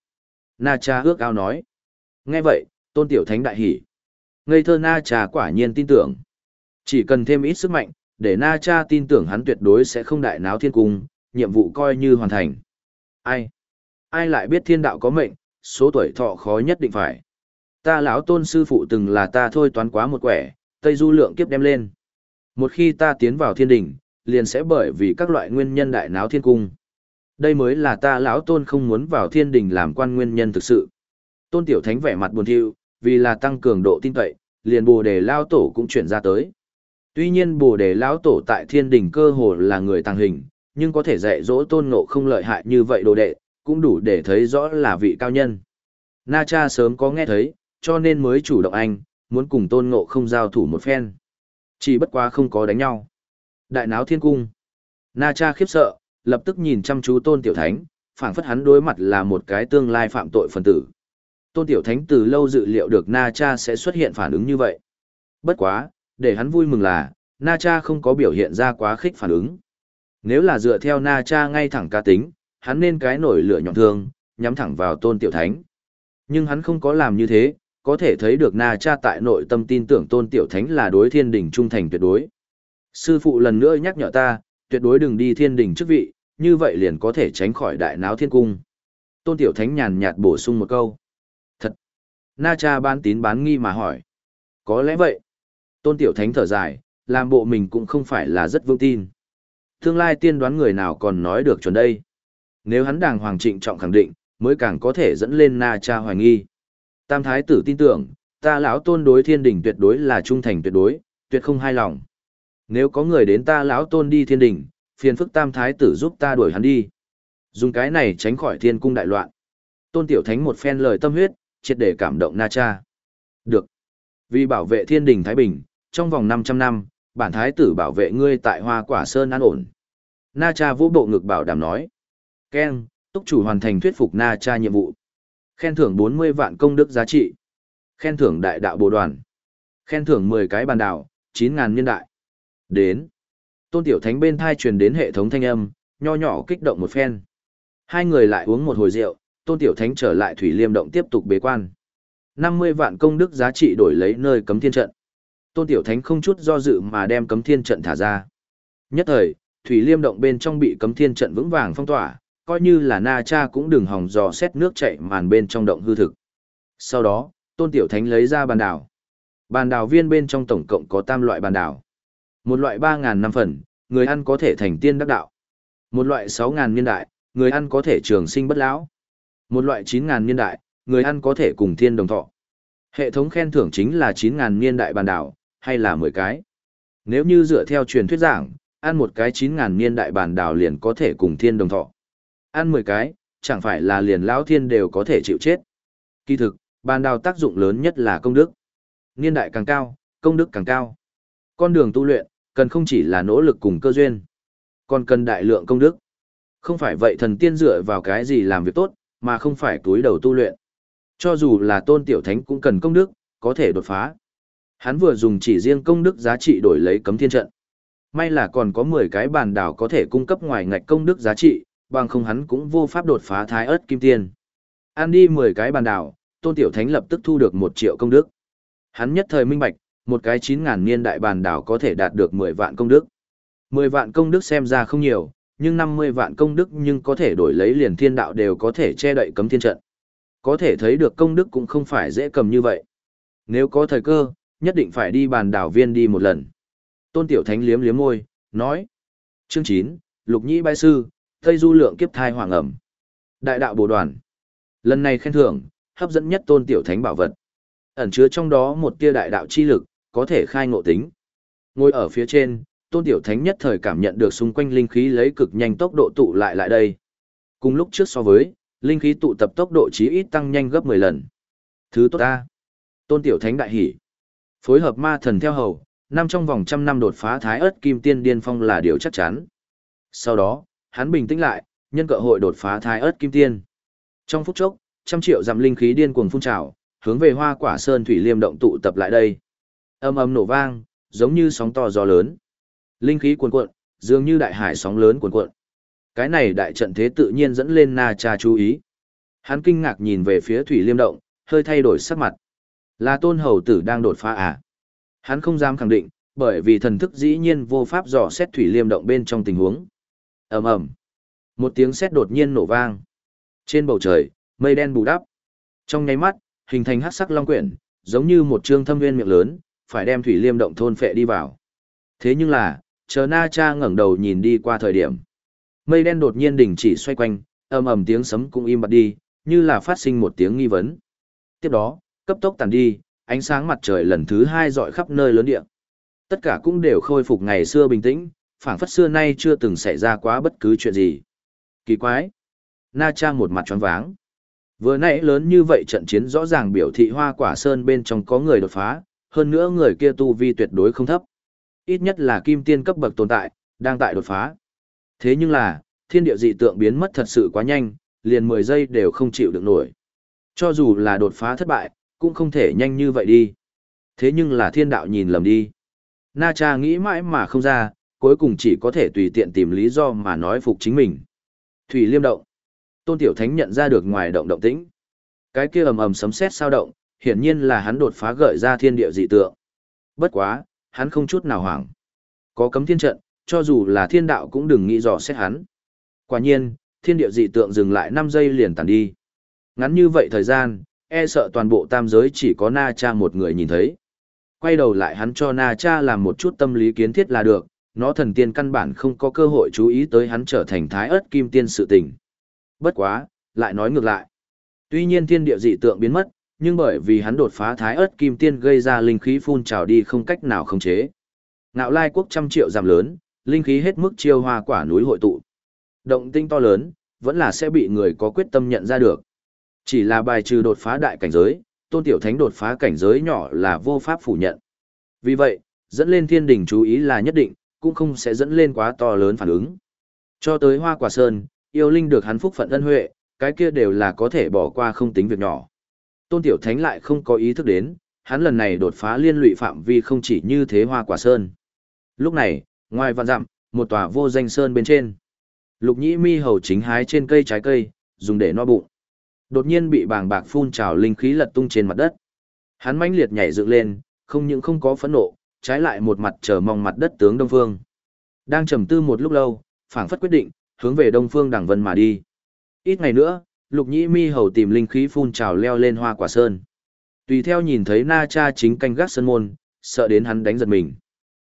Speaker 1: Na cha ước ao nói. Nghe vậy, tôn tiểu thánh đại hỉ. Ngây thơ Na cha quả nhiên tin tưởng. Chỉ cần thêm ít sức mạnh, để Na cha tin tưởng hắn tuyệt đối sẽ không đại náo thiên cung, nhiệm vụ coi như hoàn thành. Ai? Ai lại biết thiên đạo có mệnh, số tuổi thọ khó nhất định phải. Ta lão tôn sư phụ từng là ta thôi toán quá một quẻ, tây du lượng kiếp đem lên. Một khi ta tiến vào thiên đình, liền sẽ bởi vì các loại nguyên nhân đại náo thiên cung. Đây mới là ta lão tôn không muốn vào thiên đình làm quan nguyên nhân thực sự. Tôn tiểu thánh vẻ mặt buồn thiu, vì là tăng cường độ tin cậy, liền bồ đề lao tổ cũng chuyển ra tới. Tuy nhiên bồ đề lão tổ tại thiên đình cơ hồ là người tàng hình, nhưng có thể dạy dỗ tôn ngộ không lợi hại như vậy đồ đệ, cũng đủ để thấy rõ là vị cao nhân. Na cha sớm có nghe thấy, cho nên mới chủ động anh, muốn cùng tôn ngộ không giao thủ một phen. Chỉ bất quá không có đánh nhau. Đại náo thiên cung. Na cha khiếp sợ, lập tức nhìn chăm chú tôn tiểu thánh, phảng phất hắn đối mặt là một cái tương lai phạm tội phần tử. Tôn tiểu thánh từ lâu dự liệu được Na cha sẽ xuất hiện phản ứng như vậy. Bất quá, để hắn vui mừng là, Na cha không có biểu hiện ra quá khích phản ứng. Nếu là dựa theo Na cha ngay thẳng ca tính, hắn nên cái nổi lửa nhọn thương, nhắm thẳng vào tôn tiểu thánh. Nhưng hắn không có làm như thế, có thể thấy được Na cha tại nội tâm tin tưởng tôn tiểu thánh là đối thiên đình trung thành tuyệt đối. Sư phụ lần nữa nhắc nhở ta, tuyệt đối đừng đi thiên đình chức vị, như vậy liền có thể tránh khỏi đại náo thiên cung. Tôn tiểu thánh nhàn nhạt bổ sung một câu. Thật! Na cha bán tín bán nghi mà hỏi. Có lẽ vậy. Tôn tiểu thánh thở dài, làm bộ mình cũng không phải là rất vững tin. Tương lai tiên đoán người nào còn nói được chuẩn đây. Nếu hắn đàng hoàng trịnh trọng khẳng định, mới càng có thể dẫn lên na cha hoài nghi. Tam thái tử tin tưởng, ta lão tôn đối thiên đình tuyệt đối là trung thành tuyệt đối, tuyệt không hai lòng. Nếu có người đến ta lão tôn đi thiên đình, phiền phức tam thái tử giúp ta đuổi hắn đi. Dùng cái này tránh khỏi thiên cung đại loạn. Tôn tiểu thánh một phen lời tâm huyết, triệt để cảm động na cha. Được. Vì bảo vệ thiên đình Thái Bình, trong vòng 500 năm, bản thái tử bảo vệ ngươi tại hoa quả sơn an ổn. Na cha vũ bộ ngực bảo đảm nói. Ken, túc chủ hoàn thành thuyết phục Na cha nhiệm vụ. Khen thưởng 40 vạn công đức giá trị. Khen thưởng đại đạo bồ đoàn. Khen thưởng 10 cái bàn đảo, 9.000 nhân đại. Đến. Tôn Tiểu Thánh bên thai truyền đến hệ thống thanh âm, nho nhỏ kích động một phen. Hai người lại uống một hồi rượu, Tôn Tiểu Thánh trở lại Thủy Liêm Động tiếp tục bế quan. 50 vạn công đức giá trị đổi lấy nơi cấm thiên trận. Tôn Tiểu Thánh không chút do dự mà đem cấm thiên trận thả ra. Nhất thời, Thủy Liêm Động bên trong bị cấm thiên trận vững vàng phong tỏa, coi như là na cha cũng đừng hòng dò xét nước chảy màn bên trong động hư thực. Sau đó, Tôn Tiểu Thánh lấy ra bàn đảo. Bàn đảo viên bên trong tổng cộng có tam loại bàn đảo. Một loại 3.000 năm phần, người ăn có thể thành tiên đắc đạo. Một loại 6.000 niên đại, người ăn có thể trường sinh bất lão. Một loại 9.000 niên đại, người ăn có thể cùng thiên đồng thọ. Hệ thống khen thưởng chính là 9.000 niên đại bàn đảo, hay là 10 cái. Nếu như dựa theo truyền thuyết giảng, ăn một cái 9.000 niên đại bàn đảo liền có thể cùng thiên đồng thọ. Ăn 10 cái, chẳng phải là liền lão thiên đều có thể chịu chết. Kỳ thực, bàn đào tác dụng lớn nhất là công đức. Niên đại càng cao, công đức càng cao. Con đường tu luyện, cần không chỉ là nỗ lực cùng cơ duyên, còn cần đại lượng công đức. Không phải vậy thần tiên dựa vào cái gì làm việc tốt, mà không phải túi đầu tu luyện. Cho dù là tôn tiểu thánh cũng cần công đức, có thể đột phá. Hắn vừa dùng chỉ riêng công đức giá trị đổi lấy cấm thiên trận. May là còn có 10 cái bàn đảo có thể cung cấp ngoài ngạch công đức giá trị, bằng không hắn cũng vô pháp đột phá thái ớt kim tiên. Ăn đi 10 cái bàn đảo, tôn tiểu thánh lập tức thu được 1 triệu công đức. Hắn nhất thời minh bạch, một cái 9.000 niên đại bàn đảo có thể đạt được 10 vạn công đức. 10 vạn công đức xem ra không nhiều, nhưng 50 vạn công đức nhưng có thể đổi lấy liền thiên đạo đều có thể che đậy cấm thiên trận. Có thể thấy được công đức cũng không phải dễ cầm như vậy. Nếu có thời cơ, nhất định phải đi bàn đảo viên đi một lần. Tôn Tiểu Thánh liếm liếm môi, nói. Chương 9, Lục Nhĩ Bái Sư, Tây Du Lượng Kiếp Thai Hoàng ẩm. Đại đạo Bồ Đoàn. Lần này khen thưởng, hấp dẫn nhất Tôn Tiểu Thánh bảo vật. Ẩn chứa trong đó một tia đại đạo chi lực, có thể khai ngộ tính. Ngồi ở phía trên, Tôn Tiểu Thánh nhất thời cảm nhận được xung quanh linh khí lấy cực nhanh tốc độ tụ lại lại đây. Cùng lúc trước so với, linh khí tụ tập tốc độ chí ít tăng nhanh gấp 10 lần. Thứ tốt ta. Tôn Tiểu Thánh đại hỉ. Phối hợp ma thần theo hầu, năm trong vòng trăm năm đột phá thái ớt kim tiên điên phong là điều chắc chắn. Sau đó, hắn bình tĩnh lại, nhân cơ hội đột phá thái ớt kim tiên. Trong phút chốc, trăm triệu dặm linh khí điên cuồng phun trào, hướng về hoa quả sơn thủy liêm động tụ tập lại đây. Âm ầm nổ vang, giống như sóng to gió lớn. Linh khí cuồn cuộn, dường như đại hải sóng lớn cuồn cuộn. Cái này đại trận thế tự nhiên dẫn lên Na Cha chú ý. Hắn kinh ngạc nhìn về phía thủy liêm động, hơi thay đổi sắc mặt. Là tôn hầu tử đang đột phá à? Hắn không dám khẳng định, bởi vì thần thức dĩ nhiên vô pháp dò xét thủy liêm động bên trong tình huống ầm ầm, một tiếng sét đột nhiên nổ vang. Trên bầu trời, mây đen bù đắp. Trong nháy mắt, hình thành hắc sắc long quyển, giống như một trương thâm viên miệng lớn, phải đem thủy liêm động thôn phệ đi vào. Thế nhưng là, chờ Na Cha ngẩng đầu nhìn đi qua thời điểm, mây đen đột nhiên đình chỉ xoay quanh, ầm ầm tiếng sấm cũng im bặt đi, như là phát sinh một tiếng nghi vấn. Tiếp đó, cấp tốc tàn đi, ánh sáng mặt trời lần thứ hai dọi khắp nơi lớn địa. Tất cả cũng đều khôi phục ngày xưa bình tĩnh, phảng phất xưa nay chưa từng xảy ra quá bất cứ chuyện gì. Kỳ quái. Na Cha một mặt tròn váng. Vừa nãy lớn như vậy trận chiến rõ ràng biểu thị hoa quả sơn bên trong có người đột phá, hơn nữa người kia tu vi tuyệt đối không thấp. Ít nhất là kim tiên cấp bậc tồn tại, đang tại đột phá. Thế nhưng là, thiên địa dị tượng biến mất thật sự quá nhanh, liền 10 giây đều không chịu được nổi. Cho dù là đột phá thất bại, cũng không thể nhanh như vậy đi. Thế nhưng là thiên đạo nhìn lầm đi. Na cha nghĩ mãi mà không ra, cuối cùng chỉ có thể tùy tiện tìm lý do mà nói phục chính mình. Thủy liêm động. Tôn Tiểu Thánh nhận ra được ngoài động động tĩnh. Cái kia ầm ầm sấm sét sao động, hiển nhiên là hắn đột phá gợi ra thiên địa dị tượng. Bất quá, hắn không chút nào hoảng. Có cấm thiên trận, cho dù là thiên đạo cũng đừng nghĩ dò xét hắn. Quả nhiên, thiên địa dị tượng dừng lại 5 giây liền tàn đi. Ngắn như vậy thời gian, e sợ toàn bộ tam giới chỉ có Na Cha một người nhìn thấy. Quay đầu lại hắn cho Na Cha làm một chút tâm lý kiến thiết là được, nó thần tiên căn bản không có cơ hội chú ý tới hắn trở thành thái ớt kim tiên sự tình. Bất quá, lại nói ngược lại. Tuy nhiên thiên địa dị tượng biến mất, nhưng bởi vì hắn đột phá thái ớt kim tiên gây ra linh khí phun trào đi không cách nào khống chế. Ngạo lai quốc trăm triệu giảm lớn, linh khí hết mức chiêu hoa quả núi hội tụ. Động tinh to lớn, vẫn là sẽ bị người có quyết tâm nhận ra được. Chỉ là bài trừ đột phá đại cảnh giới, tôn tiểu thánh đột phá cảnh giới nhỏ là vô pháp phủ nhận. Vì vậy, dẫn lên thiên đình chú ý là nhất định, cũng không sẽ dẫn lên quá to lớn phản ứng. Cho tới hoa quả sơn, yêu linh được hắn phúc phận ân huệ, cái kia đều là có thể bỏ qua không tính việc nhỏ. Tôn Tiểu Thánh lại không có ý thức đến, hắn lần này đột phá liên lụy phạm vi không chỉ như thế hoa quả sơn. Lúc này, ngoài vạn dặm, một tòa vô danh sơn bên trên. Lục nhĩ mi hầu chính hái trên cây trái cây, dùng để no bụng. Đột nhiên bị bàng bạc phun trào linh khí lật tung trên mặt đất. Hắn mãnh liệt nhảy dựng lên, không những không có phẫn nộ, trái lại một mặt chờ mong mặt đất tướng Đông Phương. Đang trầm tư một lúc lâu, phảng phất quyết định, hướng về Đông Phương Đảng Vân mà đi. Ít ngày nữa, Lục Nhĩ Mi hầu tìm linh khí phun trào leo lên Hoa Quả Sơn. Tùy theo nhìn thấy Na Cha chính canh gác sơn môn, sợ đến hắn đánh giật mình.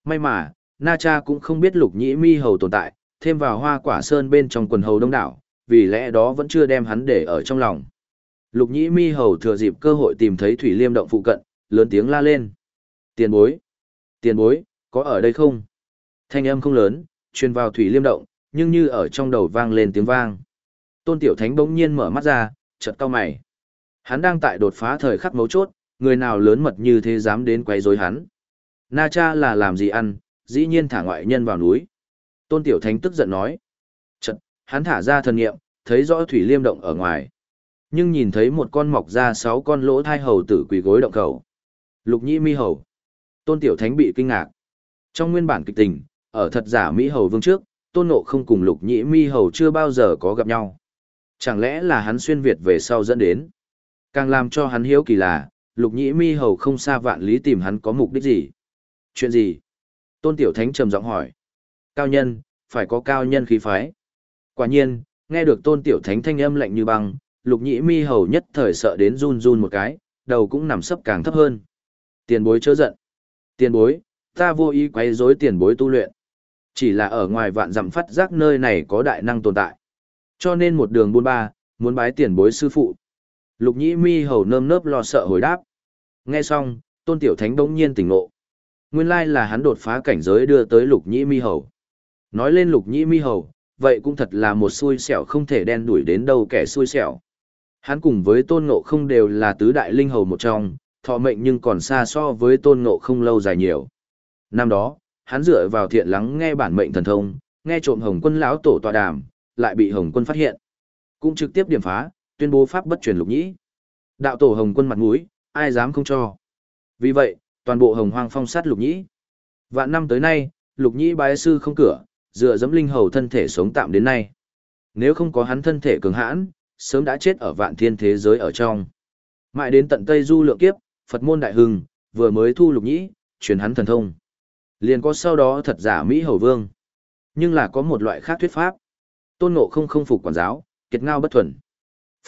Speaker 1: May mà, Na Cha cũng không biết Lục Nhĩ Mi hầu tồn tại, thêm vào Hoa Quả Sơn bên trong quần hầu đông đảo, vì lẽ đó vẫn chưa đem hắn để ở trong lòng. Lục Nhĩ Mi hầu thừa dịp cơ hội tìm thấy Thủy Liêm động phụ cận, lớn tiếng la lên. Tiền bối! Tiền bối, có ở đây không? Thanh âm không lớn, truyền vào Thủy Liêm động, nhưng như ở trong đầu vang lên tiếng vang. Tôn Tiểu Thánh bỗng nhiên mở mắt ra, chợt cau mày. Hắn đang tại đột phá thời khắc mấu chốt, người nào lớn mật như thế dám đến quấy rối hắn. Na cha là làm gì ăn, dĩ nhiên thả ngoại nhân vào núi. Tôn Tiểu Thánh tức giận nói. Chợt, hắn thả ra thần nghiệm, thấy rõ thủy liêm động ở ngoài. Nhưng nhìn thấy một con mọc ra sáu con lỗ thai hầu tử quỳ gối động cầu. Lục nhĩ mi hầu. Tôn Tiểu Thánh bị kinh ngạc. Trong nguyên bản kịch tình, ở thật giả Mỹ hầu vương trước, tôn nộ không cùng lục nhĩ mi hầu chưa bao giờ có gặp nhau. Chẳng lẽ là hắn xuyên Việt về sau dẫn đến? Càng làm cho hắn hiếu kỳ là, lục nhĩ mi hầu không xa vạn lý tìm hắn có mục đích gì? Chuyện gì? Tôn Tiểu Thánh trầm giọng hỏi. Cao nhân, phải có cao nhân khí phái. Quả nhiên, nghe được Tôn Tiểu Thánh thanh âm lạnh như băng, lục nhĩ mi hầu nhất thời sợ đến run run một cái, đầu cũng nằm sấp càng thấp hơn. Tiền bối chớ giận. Tiền bối, ta vô ý quấy rối tiền bối tu luyện. Chỉ là ở ngoài vạn dặm phát giác nơi này có đại năng tồn tại. Cho nên một đường buôn ba, muốn bái tiền bối sư phụ. Lục nhĩ mi hầu nơm nớp lo sợ hồi đáp. Nghe xong, tôn tiểu thánh bỗng nhiên tỉnh ngộ. Nguyên lai là hắn đột phá cảnh giới đưa tới lục nhĩ mi hầu. Nói lên lục nhĩ mi hầu, vậy cũng thật là một xui xẻo không thể đen đuổi đến đâu kẻ xui xẻo. Hắn cùng với tôn ngộ không đều là tứ đại linh hầu một trong, thọ mệnh nhưng còn xa so với tôn ngộ không lâu dài nhiều. Năm đó, hắn dựa vào thiện lắng nghe bản mệnh thần thông, nghe trộm hồng quân lão tổ tọa đàm, lại bị hồng quân phát hiện. Cũng trực tiếp điểm phá, tuyên bố pháp bất truyền lục nhĩ. Đạo tổ hồng quân mặt mũi, ai dám không cho. Vì vậy, toàn bộ hồng hoang phong sát lục nhĩ. Vạn năm tới nay, lục nhĩ bái sư không cửa, dựa dẫm linh hầu thân thể sống tạm đến nay. Nếu không có hắn thân thể cường hãn, sớm đã chết ở vạn thiên thế giới ở trong. Mãi đến tận Tây Du lượng kiếp, Phật môn đại hưng, vừa mới thu lục nhĩ, truyền hắn thần thông. Liền có sau đó thật giả Mỹ Hầu Vương. Nhưng là có một loại khác thuyết pháp. Tôn Ngộ không không phục quản giáo, kiệt ngao bất thuần.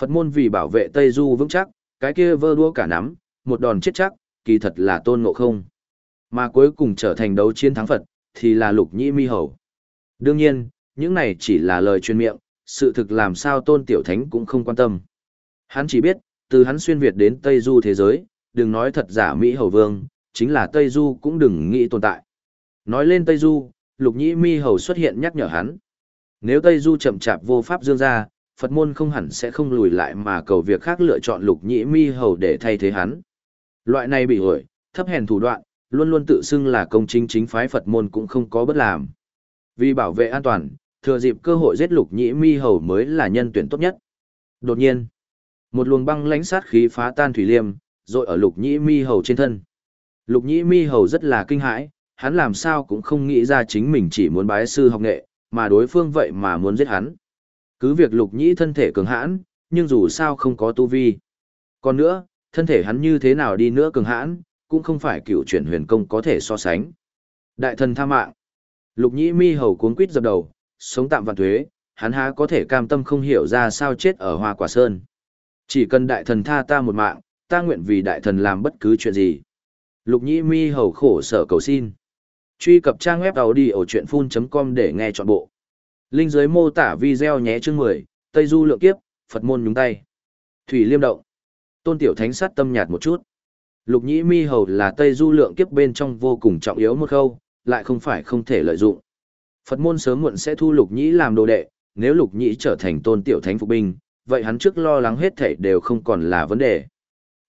Speaker 1: Phật môn vì bảo vệ Tây Du vững chắc, cái kia vơ đua cả nắm, một đòn chết chắc, kỳ thật là Tôn Ngộ không. Mà cuối cùng trở thành đấu chiến thắng Phật, thì là lục nhĩ mi hầu. Đương nhiên, những này chỉ là lời truyền miệng, sự thực làm sao Tôn Tiểu Thánh cũng không quan tâm. Hắn chỉ biết, từ hắn xuyên Việt đến Tây Du thế giới, đừng nói thật giả Mỹ Hầu Vương, chính là Tây Du cũng đừng nghĩ tồn tại. Nói lên Tây Du, Lục Nhĩ Mi Hầu xuất hiện nhắc nhở hắn. Nếu Tây Du chậm chạp vô pháp dương ra, Phật môn không hẳn sẽ không lùi lại mà cầu việc khác lựa chọn Lục Nhĩ Mi Hầu để thay thế hắn. Loại này bị hội, thấp hèn thủ đoạn, luôn luôn tự xưng là công chính chính phái Phật môn cũng không có bất làm. Vì bảo vệ an toàn, thừa dịp cơ hội giết Lục Nhĩ Mi Hầu mới là nhân tuyển tốt nhất. Đột nhiên, một luồng băng lãnh sát khí phá tan thủy liêm, rồi ở Lục Nhĩ Mi Hầu trên thân. Lục Nhĩ Mi Hầu rất là kinh hãi, hắn làm sao cũng không nghĩ ra chính mình chỉ muốn bái sư học nghệ, mà đối phương vậy mà muốn giết hắn. Cứ việc lục nhĩ thân thể cường hãn, nhưng dù sao không có tu vi. Còn nữa, thân thể hắn như thế nào đi nữa cường hãn, cũng không phải cựu chuyển huyền công có thể so sánh. Đại thần tha mạng. Lục nhĩ mi hầu cuốn quýt dập đầu, sống tạm vạn thuế, hắn há có thể cam tâm không hiểu ra sao chết ở hoa quả sơn. Chỉ cần đại thần tha ta một mạng, ta nguyện vì đại thần làm bất cứ chuyện gì. Lục nhĩ mi hầu khổ sở cầu xin. Truy cập trang web đầu đi ở chuyện full.com để nghe trọn bộ. Linh dưới mô tả video nhé chương 10, Tây Du lượng kiếp, Phật môn nhúng tay. Thủy liêm động. Tôn tiểu thánh sát tâm nhạt một chút. Lục nhĩ mi hầu là Tây Du lượng kiếp bên trong vô cùng trọng yếu một khâu, lại không phải không thể lợi dụng. Phật môn sớm muộn sẽ thu lục nhĩ làm đồ đệ, nếu lục nhĩ trở thành tôn tiểu thánh phục binh, vậy hắn trước lo lắng hết thảy đều không còn là vấn đề.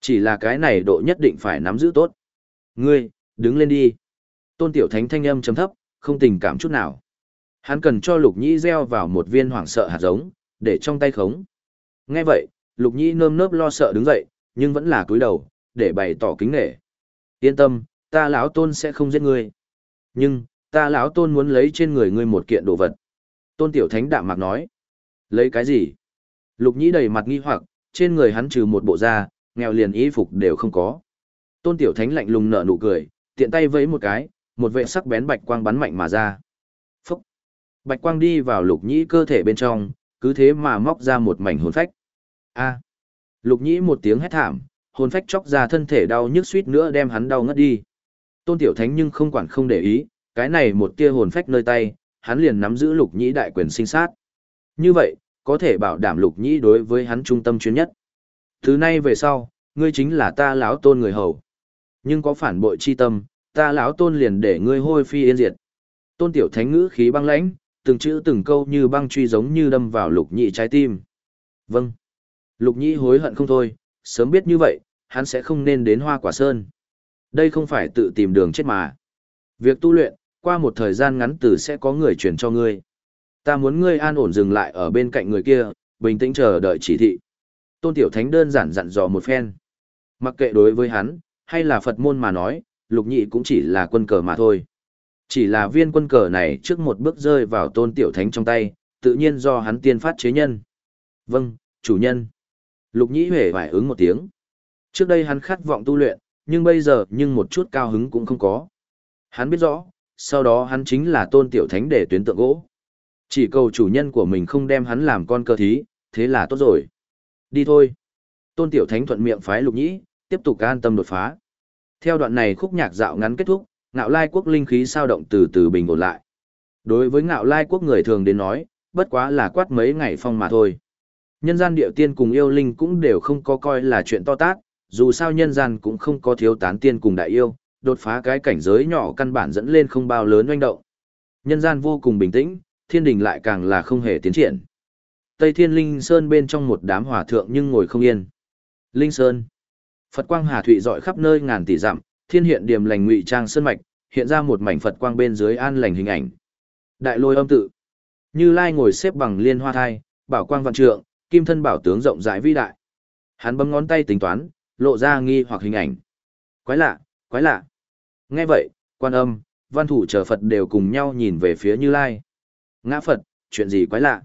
Speaker 1: Chỉ là cái này độ nhất định phải nắm giữ tốt. Ngươi, đứng lên đi tôn tiểu thánh thanh âm chấm thấp, không tình cảm chút nào. Hắn cần cho lục nhĩ gieo vào một viên hoảng sợ hạt giống, để trong tay khống. Nghe vậy, lục nhĩ nơm nớp lo sợ đứng dậy, nhưng vẫn là cúi đầu, để bày tỏ kính nể. Yên tâm, ta lão tôn sẽ không giết ngươi. Nhưng, ta lão tôn muốn lấy trên người ngươi một kiện đồ vật. Tôn tiểu thánh đạm mạc nói. Lấy cái gì? Lục nhĩ đầy mặt nghi hoặc, trên người hắn trừ một bộ da, nghèo liền y phục đều không có. Tôn tiểu thánh lạnh lùng nở nụ cười, tiện tay vẫy một cái, một vệ sắc bén bạch quang bắn mạnh mà ra. Phúc! Bạch quang đi vào lục nhĩ cơ thể bên trong, cứ thế mà móc ra một mảnh hồn phách. A! Lục nhĩ một tiếng hét thảm, hồn phách chóc ra thân thể đau nhức suýt nữa đem hắn đau ngất đi. Tôn Tiểu Thánh nhưng không quản không để ý, cái này một tia hồn phách nơi tay, hắn liền nắm giữ lục nhĩ đại quyền sinh sát. Như vậy, có thể bảo đảm lục nhĩ đối với hắn trung tâm chuyên nhất. Thứ nay về sau, ngươi chính là ta lão tôn người hầu. Nhưng có phản bội chi tâm, ta lão tôn liền để ngươi hôi phi yên diệt. Tôn tiểu thánh ngữ khí băng lãnh, từng chữ từng câu như băng truy giống như đâm vào lục nhị trái tim. Vâng. Lục nhị hối hận không thôi, sớm biết như vậy, hắn sẽ không nên đến hoa quả sơn. Đây không phải tự tìm đường chết mà. Việc tu luyện, qua một thời gian ngắn từ sẽ có người truyền cho ngươi. Ta muốn ngươi an ổn dừng lại ở bên cạnh người kia, bình tĩnh chờ đợi chỉ thị. Tôn Tiểu Thánh đơn giản dặn dò một phen. Mặc kệ đối với hắn, hay là Phật môn mà nói, lục nhị cũng chỉ là quân cờ mà thôi. Chỉ là viên quân cờ này trước một bước rơi vào tôn tiểu thánh trong tay, tự nhiên do hắn tiên phát chế nhân. Vâng, chủ nhân. Lục Nhĩ huệ phải ứng một tiếng. Trước đây hắn khát vọng tu luyện, nhưng bây giờ nhưng một chút cao hứng cũng không có. Hắn biết rõ, sau đó hắn chính là tôn tiểu thánh để tuyến tượng gỗ. Chỉ cầu chủ nhân của mình không đem hắn làm con cơ thí, thế là tốt rồi. Đi thôi. Tôn tiểu thánh thuận miệng phái lục nhĩ, tiếp tục an tâm đột phá. Theo đoạn này khúc nhạc dạo ngắn kết thúc, ngạo lai quốc linh khí sao động từ từ bình ổn lại. Đối với ngạo lai quốc người thường đến nói, bất quá là quát mấy ngày phong mà thôi. Nhân gian điệu tiên cùng yêu linh cũng đều không có coi là chuyện to tát, dù sao nhân gian cũng không có thiếu tán tiên cùng đại yêu, đột phá cái cảnh giới nhỏ căn bản dẫn lên không bao lớn oanh động. Nhân gian vô cùng bình tĩnh, thiên đình lại càng là không hề tiến triển. Tây Thiên Linh Sơn bên trong một đám hòa thượng nhưng ngồi không yên. Linh Sơn. Phật quang hà thụy dọi khắp nơi ngàn tỷ dặm, thiên hiện điểm lành ngụy trang sơn mạch, hiện ra một mảnh Phật quang bên dưới an lành hình ảnh. Đại lôi âm tự. Như Lai ngồi xếp bằng liên hoa thai, bảo quang vạn trượng, kim thân bảo tướng rộng rãi vĩ đại. Hắn bấm ngón tay tính toán, lộ ra nghi hoặc hình ảnh. Quái lạ, quái lạ. Nghe vậy, quan âm, văn thủ chờ Phật đều cùng nhau nhìn về phía Như Lai. Ngã Phật, chuyện gì quái lạ?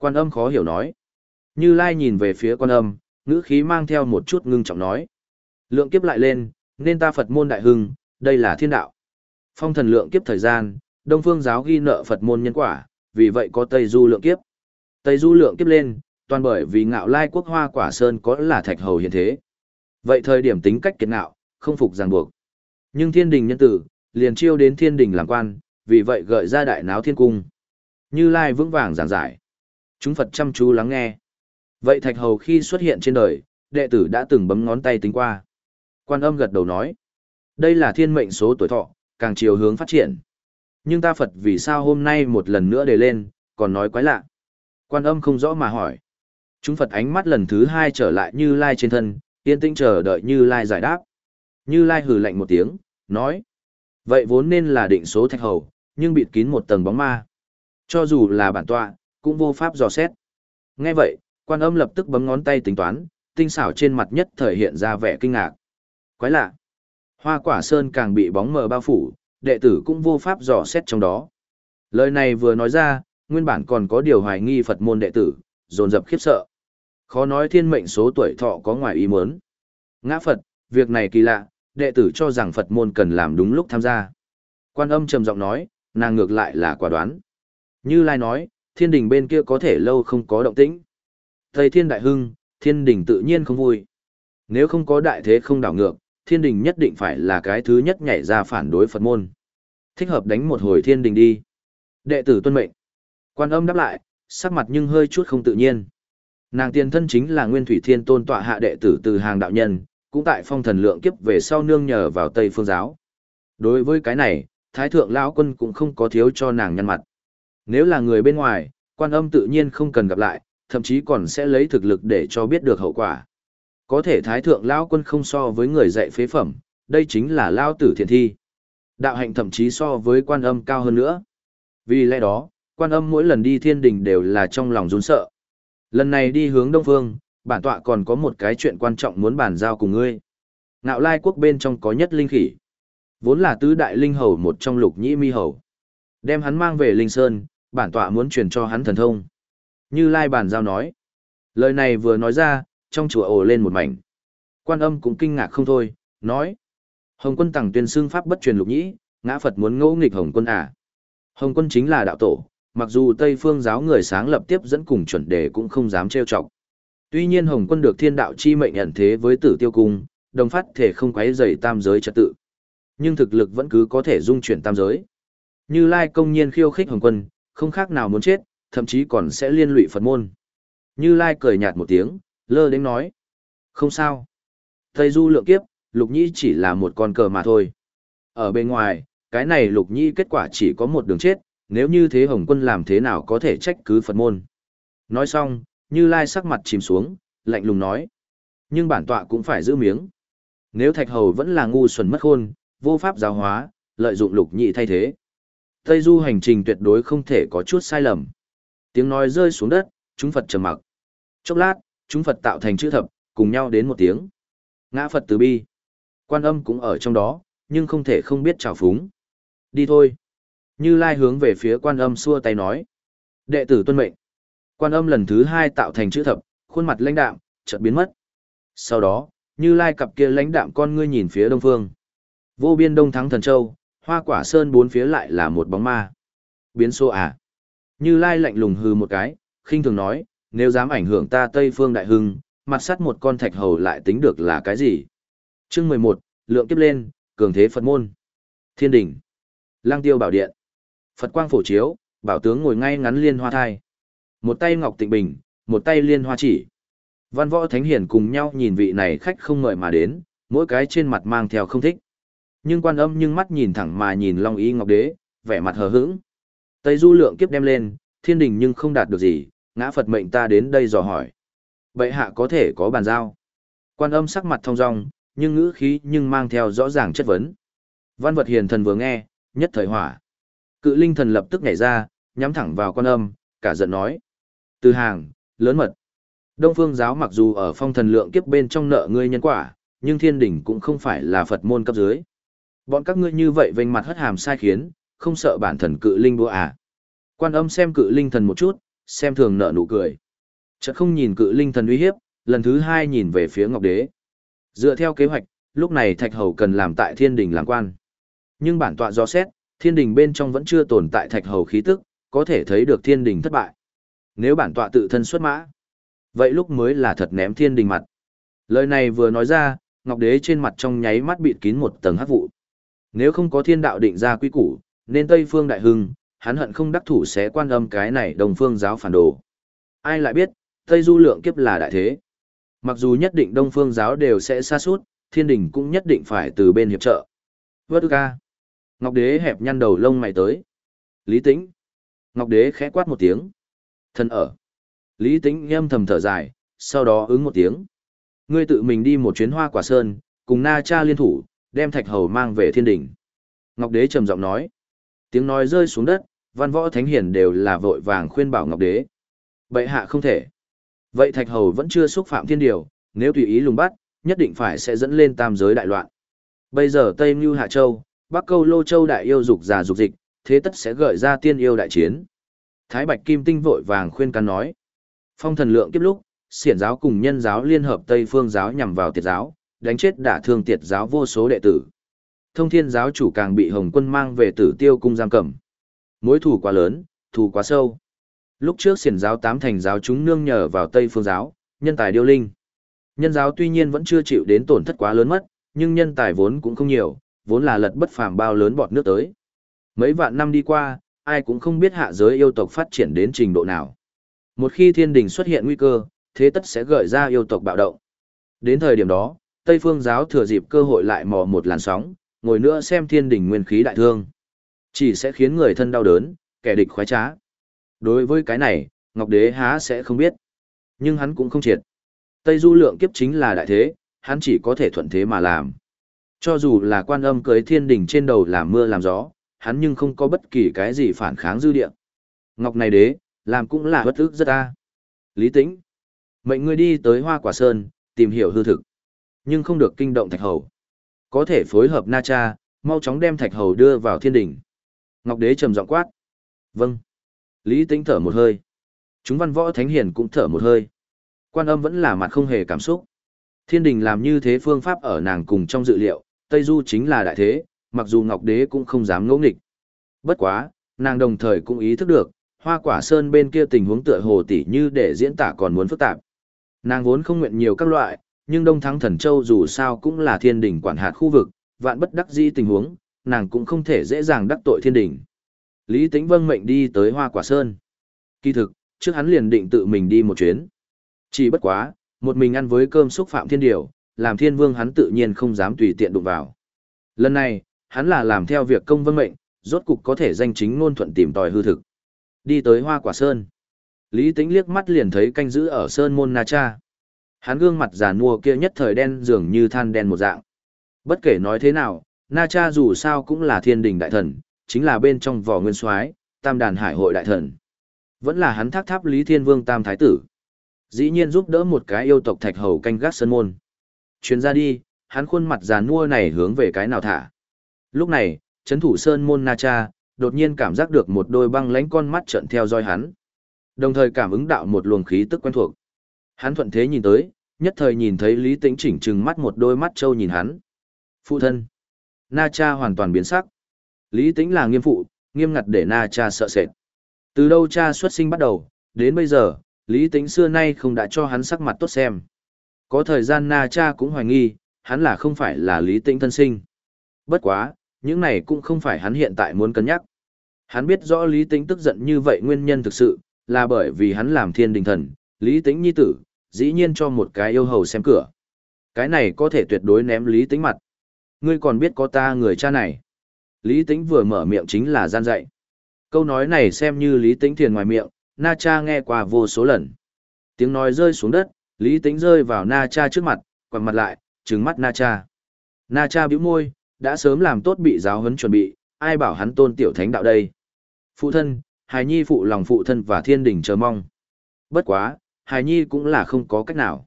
Speaker 1: Quan âm khó hiểu nói. Như Lai nhìn về phía quan âm, ngữ khí mang theo một chút ngưng trọng nói. Lượng kiếp lại lên, nên ta Phật môn đại hưng, đây là thiên đạo. Phong thần lượng kiếp thời gian, Đông Phương giáo ghi nợ Phật môn nhân quả, vì vậy có Tây Du lượng kiếp. Tây Du lượng kiếp lên, toàn bởi vì ngạo lai quốc hoa quả sơn có là thạch hầu hiện thế. Vậy thời điểm tính cách kiệt ngạo, không phục ràng buộc. Nhưng thiên đình nhân tử, liền chiêu đến thiên đình làm quan, vì vậy gợi ra đại náo thiên cung. Như Lai vững vàng giảng giải. Chúng Phật chăm chú lắng nghe. Vậy thạch hầu khi xuất hiện trên đời, đệ tử đã từng bấm ngón tay tính qua. Quan âm gật đầu nói. Đây là thiên mệnh số tuổi thọ, càng chiều hướng phát triển. Nhưng ta Phật vì sao hôm nay một lần nữa đề lên, còn nói quái lạ. Quan âm không rõ mà hỏi. Chúng Phật ánh mắt lần thứ hai trở lại Như Lai trên thân, yên tĩnh chờ đợi Như Lai giải đáp. Như Lai hừ lạnh một tiếng, nói. Vậy vốn nên là định số thạch hầu, nhưng bịt kín một tầng bóng ma. Cho dù là bản tọa, cũng vô pháp dò xét. Nghe vậy, quan âm lập tức bấm ngón tay tính toán, tinh xảo trên mặt nhất thời hiện ra vẻ kinh ngạc. Quái lạ. Hoa quả sơn càng bị bóng mờ bao phủ, đệ tử cũng vô pháp dò xét trong đó. Lời này vừa nói ra, nguyên bản còn có điều hoài nghi Phật môn đệ tử, dồn dập khiếp sợ. Khó nói thiên mệnh số tuổi thọ có ngoài ý muốn. Ngã Phật, việc này kỳ lạ, đệ tử cho rằng Phật môn cần làm đúng lúc tham gia. Quan âm trầm giọng nói, nàng ngược lại là quả đoán. Như Lai nói, thiên đình bên kia có thể lâu không có động tĩnh. Thầy thiên đại hưng, thiên đình tự nhiên không vui. Nếu không có đại thế không đảo ngược, thiên đình nhất định phải là cái thứ nhất nhảy ra phản đối Phật môn. Thích hợp đánh một hồi thiên đình đi. Đệ tử tuân mệnh. Quan âm đáp lại, sắc mặt nhưng hơi chút không tự nhiên. Nàng tiền thân chính là Nguyên Thủy Thiên Tôn tọa hạ đệ tử từ hàng đạo nhân, cũng tại phong thần lượng kiếp về sau nương nhờ vào Tây Phương giáo. Đối với cái này, Thái thượng lão quân cũng không có thiếu cho nàng nhân mặt. Nếu là người bên ngoài, quan âm tự nhiên không cần gặp lại, thậm chí còn sẽ lấy thực lực để cho biết được hậu quả. Có thể Thái thượng lão quân không so với người dạy phế phẩm, đây chính là lao tử thiện thi. Đạo hạnh thậm chí so với quan âm cao hơn nữa. Vì lẽ đó, quan âm mỗi lần đi thiên đình đều là trong lòng run sợ. Lần này đi hướng Đông Phương, bản tọa còn có một cái chuyện quan trọng muốn bàn giao cùng ngươi. Ngạo lai quốc bên trong có nhất linh khỉ. Vốn là tứ đại linh hầu một trong lục nhĩ mi hầu. Đem hắn mang về linh sơn, bản tọa muốn truyền cho hắn thần thông. Như lai bàn giao nói. Lời này vừa nói ra, trong chùa ồ lên một mảnh. Quan âm cũng kinh ngạc không thôi, nói. Hồng quân tặng tuyên xưng pháp bất truyền lục nhĩ, ngã Phật muốn ngẫu nghịch Hồng quân à. Hồng quân chính là đạo tổ, mặc dù Tây phương giáo người sáng lập tiếp dẫn cùng chuẩn đề cũng không dám trêu chọc. Tuy nhiên Hồng quân được thiên đạo chi mệnh nhận thế với tử tiêu cung, đồng phát thể không quấy rầy tam giới trật tự. Nhưng thực lực vẫn cứ có thể dung chuyển tam giới. Như Lai công nhiên khiêu khích Hồng quân, không khác nào muốn chết, thậm chí còn sẽ liên lụy Phật môn. Như Lai cười nhạt một tiếng, lơ đến nói. Không sao. Tây du lượng kiếp, lục nhĩ chỉ là một con cờ mà thôi. Ở bên ngoài, cái này lục nhĩ kết quả chỉ có một đường chết, nếu như thế Hồng quân làm thế nào có thể trách cứ Phật môn. Nói xong, Như Lai sắc mặt chìm xuống, lạnh lùng nói. Nhưng bản tọa cũng phải giữ miếng. Nếu Thạch Hầu vẫn là ngu xuẩn mất khôn, vô pháp giáo hóa, lợi dụng lục nhị thay thế. Tây du hành trình tuyệt đối không thể có chút sai lầm. Tiếng nói rơi xuống đất, chúng Phật trầm mặc. Chốc lát, chúng Phật tạo thành chữ thập, cùng nhau đến một tiếng. Ngã Phật từ bi. Quan âm cũng ở trong đó, nhưng không thể không biết trào phúng. Đi thôi. Như Lai hướng về phía quan âm xua tay nói. Đệ tử tuân mệnh. Quan âm lần thứ hai tạo thành chữ thập, khuôn mặt lãnh đạm, chợt biến mất. Sau đó, Như Lai cặp kia lãnh đạm con ngươi nhìn phía đông phương. Vô biên đông thắng thần châu, hoa quả sơn bốn phía lại là một bóng ma. Biến số à? Như Lai lạnh lùng hừ một cái, khinh thường nói, nếu dám ảnh hưởng ta Tây Phương Đại Hưng, mặt sắt một con thạch hầu lại tính được là cái gì? Chương mười một, lượng kiếp lên, cường thế Phật môn. Thiên đỉnh. Lang tiêu bảo điện. Phật quang phổ chiếu, bảo tướng ngồi ngay ngắn liên hoa thai. Một tay ngọc tịnh bình, một tay liên hoa chỉ. Văn võ thánh hiển cùng nhau nhìn vị này khách không mời mà đến, mỗi cái trên mặt mang theo không thích. Nhưng quan âm nhưng mắt nhìn thẳng mà nhìn Long Y Ngọc Đế, vẻ mặt hờ hững. Tây Du lượng kiếp đem lên, thiên đình nhưng không đạt được gì, ngã Phật mệnh ta đến đây dò hỏi. Bệ hạ có thể có bàn giao. Quan âm sắc mặt thông dong, nhưng ngữ khí nhưng mang theo rõ ràng chất vấn. Văn vật hiền thần vừa nghe, nhất thời hỏa. Cự linh thần lập tức nhảy ra, nhắm thẳng vào quan âm, cả giận nói. Từ hàng, lớn mật. Đông phương giáo mặc dù ở phong thần lượng kiếp bên trong nợ ngươi nhân quả, nhưng thiên đỉnh cũng không phải là Phật môn cấp dưới. Bọn các ngươi như vậy vênh mặt hất hàm sai khiến, không sợ bản thần cự linh đua à. Quan âm xem cự linh thần một chút, xem thường nợ nụ cười. Chợt không nhìn cự linh thần uy hiếp, lần thứ hai nhìn về phía Ngọc Đế. Dựa theo kế hoạch, lúc này Thạch Hầu cần làm tại thiên đình làm quan. Nhưng bản tọa do xét, thiên đình bên trong vẫn chưa tồn tại Thạch Hầu khí tức, có thể thấy được thiên đình thất bại. Nếu bản tọa tự thân xuất mã, vậy lúc mới là thật ném thiên đình mặt. Lời này vừa nói ra, Ngọc Đế trên mặt trong nháy mắt bịt kín một tầng hắc vụ. Nếu không có thiên đạo định ra quy củ, nên Tây Phương Đại Hưng, hắn hận không đắc thủ sẽ quan âm cái này đồng phương giáo phản đồ. Ai lại biết, Tây Du lượng kiếp là đại thế. Mặc dù nhất định đông phương giáo đều sẽ xa suốt, thiên đình cũng nhất định phải từ bên hiệp trợ. Vất ca. Ngọc Đế hẹp nhăn đầu lông mày tới. Lý Tĩnh. Ngọc Đế khẽ quát một tiếng. Thân ở. Lý Tĩnh nghiêm thầm thở dài, sau đó ứng một tiếng. Ngươi tự mình đi một chuyến hoa quả sơn, cùng Na Cha liên thủ, đem thạch hầu mang về thiên đình. Ngọc Đế trầm giọng nói. Tiếng nói rơi xuống đất, văn võ thánh Hiền đều là vội vàng khuyên bảo Ngọc Đế. Bệ hạ không thể. Vậy thạch hầu vẫn chưa xúc phạm thiên điều, nếu tùy ý lùng bắt, nhất định phải sẽ dẫn lên tam giới đại loạn. Bây giờ Tây Mưu Hạ Châu, Bắc Câu Lô Châu đại yêu dục già dục dịch, thế tất sẽ gợi ra tiên yêu đại chiến. Thái Bạch Kim Tinh vội vàng khuyên can nói. Phong thần lượng kiếp lúc, xiển giáo cùng nhân giáo liên hợp Tây Phương giáo nhằm vào tiệt giáo, đánh chết đả thương tiệt giáo vô số đệ tử. Thông thiên giáo chủ càng bị Hồng quân mang về tử tiêu cung giam cầm. Mối thù quá lớn, thù quá sâu. Lúc trước xiển giáo tám thành giáo chúng nương nhờ vào Tây Phương giáo, nhân tài điêu linh. Nhân giáo tuy nhiên vẫn chưa chịu đến tổn thất quá lớn mất, nhưng nhân tài vốn cũng không nhiều, vốn là lật bất phàm bao lớn bọt nước tới. Mấy vạn năm đi qua, ai cũng không biết hạ giới yêu tộc phát triển đến trình độ nào. Một khi thiên đình xuất hiện nguy cơ, thế tất sẽ gợi ra yêu tộc bạo động. Đến thời điểm đó, Tây Phương giáo thừa dịp cơ hội lại mò một làn sóng, ngồi nữa xem thiên đình nguyên khí đại thương. Chỉ sẽ khiến người thân đau đớn, kẻ địch khoái trá. Đối với cái này, Ngọc Đế há sẽ không biết. Nhưng hắn cũng không triệt. Tây Du lượng kiếp chính là đại thế, hắn chỉ có thể thuận thế mà làm. Cho dù là quan âm cưới thiên đình trên đầu làm mưa làm gió, hắn nhưng không có bất kỳ cái gì phản kháng dư địa. Ngọc này đế, làm cũng là bất ức rất ta. Lý tĩnh. Mệnh ngươi đi tới hoa quả sơn, tìm hiểu hư thực. Nhưng không được kinh động thạch hầu. Có thể phối hợp na cha, mau chóng đem thạch hầu đưa vào thiên đình. Ngọc đế trầm giọng quát. Vâng. Lý tính thở một hơi. Chúng văn võ thánh hiền cũng thở một hơi. Quan âm vẫn là mặt không hề cảm xúc. Thiên đình làm như thế phương pháp ở nàng cùng trong dự liệu, Tây Du chính là đại thế, mặc dù Ngọc Đế cũng không dám ngẫu nghịch. Bất quá, nàng đồng thời cũng ý thức được, hoa quả sơn bên kia tình huống tựa hồ tỉ như để diễn tả còn muốn phức tạp. Nàng vốn không nguyện nhiều các loại, nhưng Đông Thắng Thần Châu dù sao cũng là thiên đình quản hạt khu vực, vạn bất đắc dĩ tình huống, nàng cũng không thể dễ dàng đắc tội thiên đình. Lý Tĩnh vâng mệnh đi tới Hoa Quả Sơn. Kỳ thực, trước hắn liền định tự mình đi một chuyến. Chỉ bất quá, một mình ăn với cơm xúc phạm thiên điều, làm thiên vương hắn tự nhiên không dám tùy tiện đụng vào. Lần này, hắn là làm theo việc công vân mệnh, rốt cục có thể danh chính ngôn thuận tìm tòi hư thực. Đi tới Hoa Quả Sơn. Lý Tĩnh liếc mắt liền thấy canh giữ ở Sơn Môn Na Cha. Hắn gương mặt già nua kia nhất thời đen dường như than đen một dạng. Bất kể nói thế nào, Na Cha dù sao cũng là thiên đình đại thần, chính là bên trong vỏ nguyên soái, tam đàn hải hội đại thần. Vẫn là hắn thác tháp Lý Thiên Vương tam thái tử. Dĩ nhiên giúp đỡ một cái yêu tộc thạch hầu canh gác sơn môn. Chuyến ra đi, hắn khuôn mặt già nua này hướng về cái nào thả. Lúc này, chấn thủ sơn môn Na Cha, đột nhiên cảm giác được một đôi băng lánh con mắt trận theo dõi hắn. Đồng thời cảm ứng đạo một luồng khí tức quen thuộc. Hắn thuận thế nhìn tới, nhất thời nhìn thấy Lý Tĩnh chỉnh trừng mắt một đôi mắt trâu nhìn hắn. Phụ thân. Na Cha hoàn toàn biến sắc. Lý Tĩnh là nghiêm phụ, nghiêm ngặt để Na Cha sợ sệt. Từ đâu cha xuất sinh bắt đầu, đến bây giờ, Lý Tĩnh xưa nay không đã cho hắn sắc mặt tốt xem. Có thời gian Na Cha cũng hoài nghi, hắn là không phải là Lý Tĩnh thân sinh. Bất quá, những này cũng không phải hắn hiện tại muốn cân nhắc. Hắn biết rõ Lý Tĩnh tức giận như vậy nguyên nhân thực sự, là bởi vì hắn làm thiên đình thần, Lý Tĩnh nhi tử, dĩ nhiên cho một cái yêu hầu xem cửa. Cái này có thể tuyệt đối ném lý tĩnh mặt. Ngươi còn biết có ta người cha này. Lý tĩnh vừa mở miệng chính là gian dạy. Câu nói này xem như lý tĩnh thiền ngoài miệng, na cha nghe qua vô số lần. Tiếng nói rơi xuống đất, lý tĩnh rơi vào na cha trước mặt, quằn mặt lại, trừng mắt na cha. Na cha bĩu môi, đã sớm làm tốt bị giáo huấn chuẩn bị, ai bảo hắn tôn tiểu thánh đạo đây. Phụ thân, hài nhi phụ lòng phụ thân và thiên đình chờ mong. Bất quá, hài nhi cũng là không có cách nào.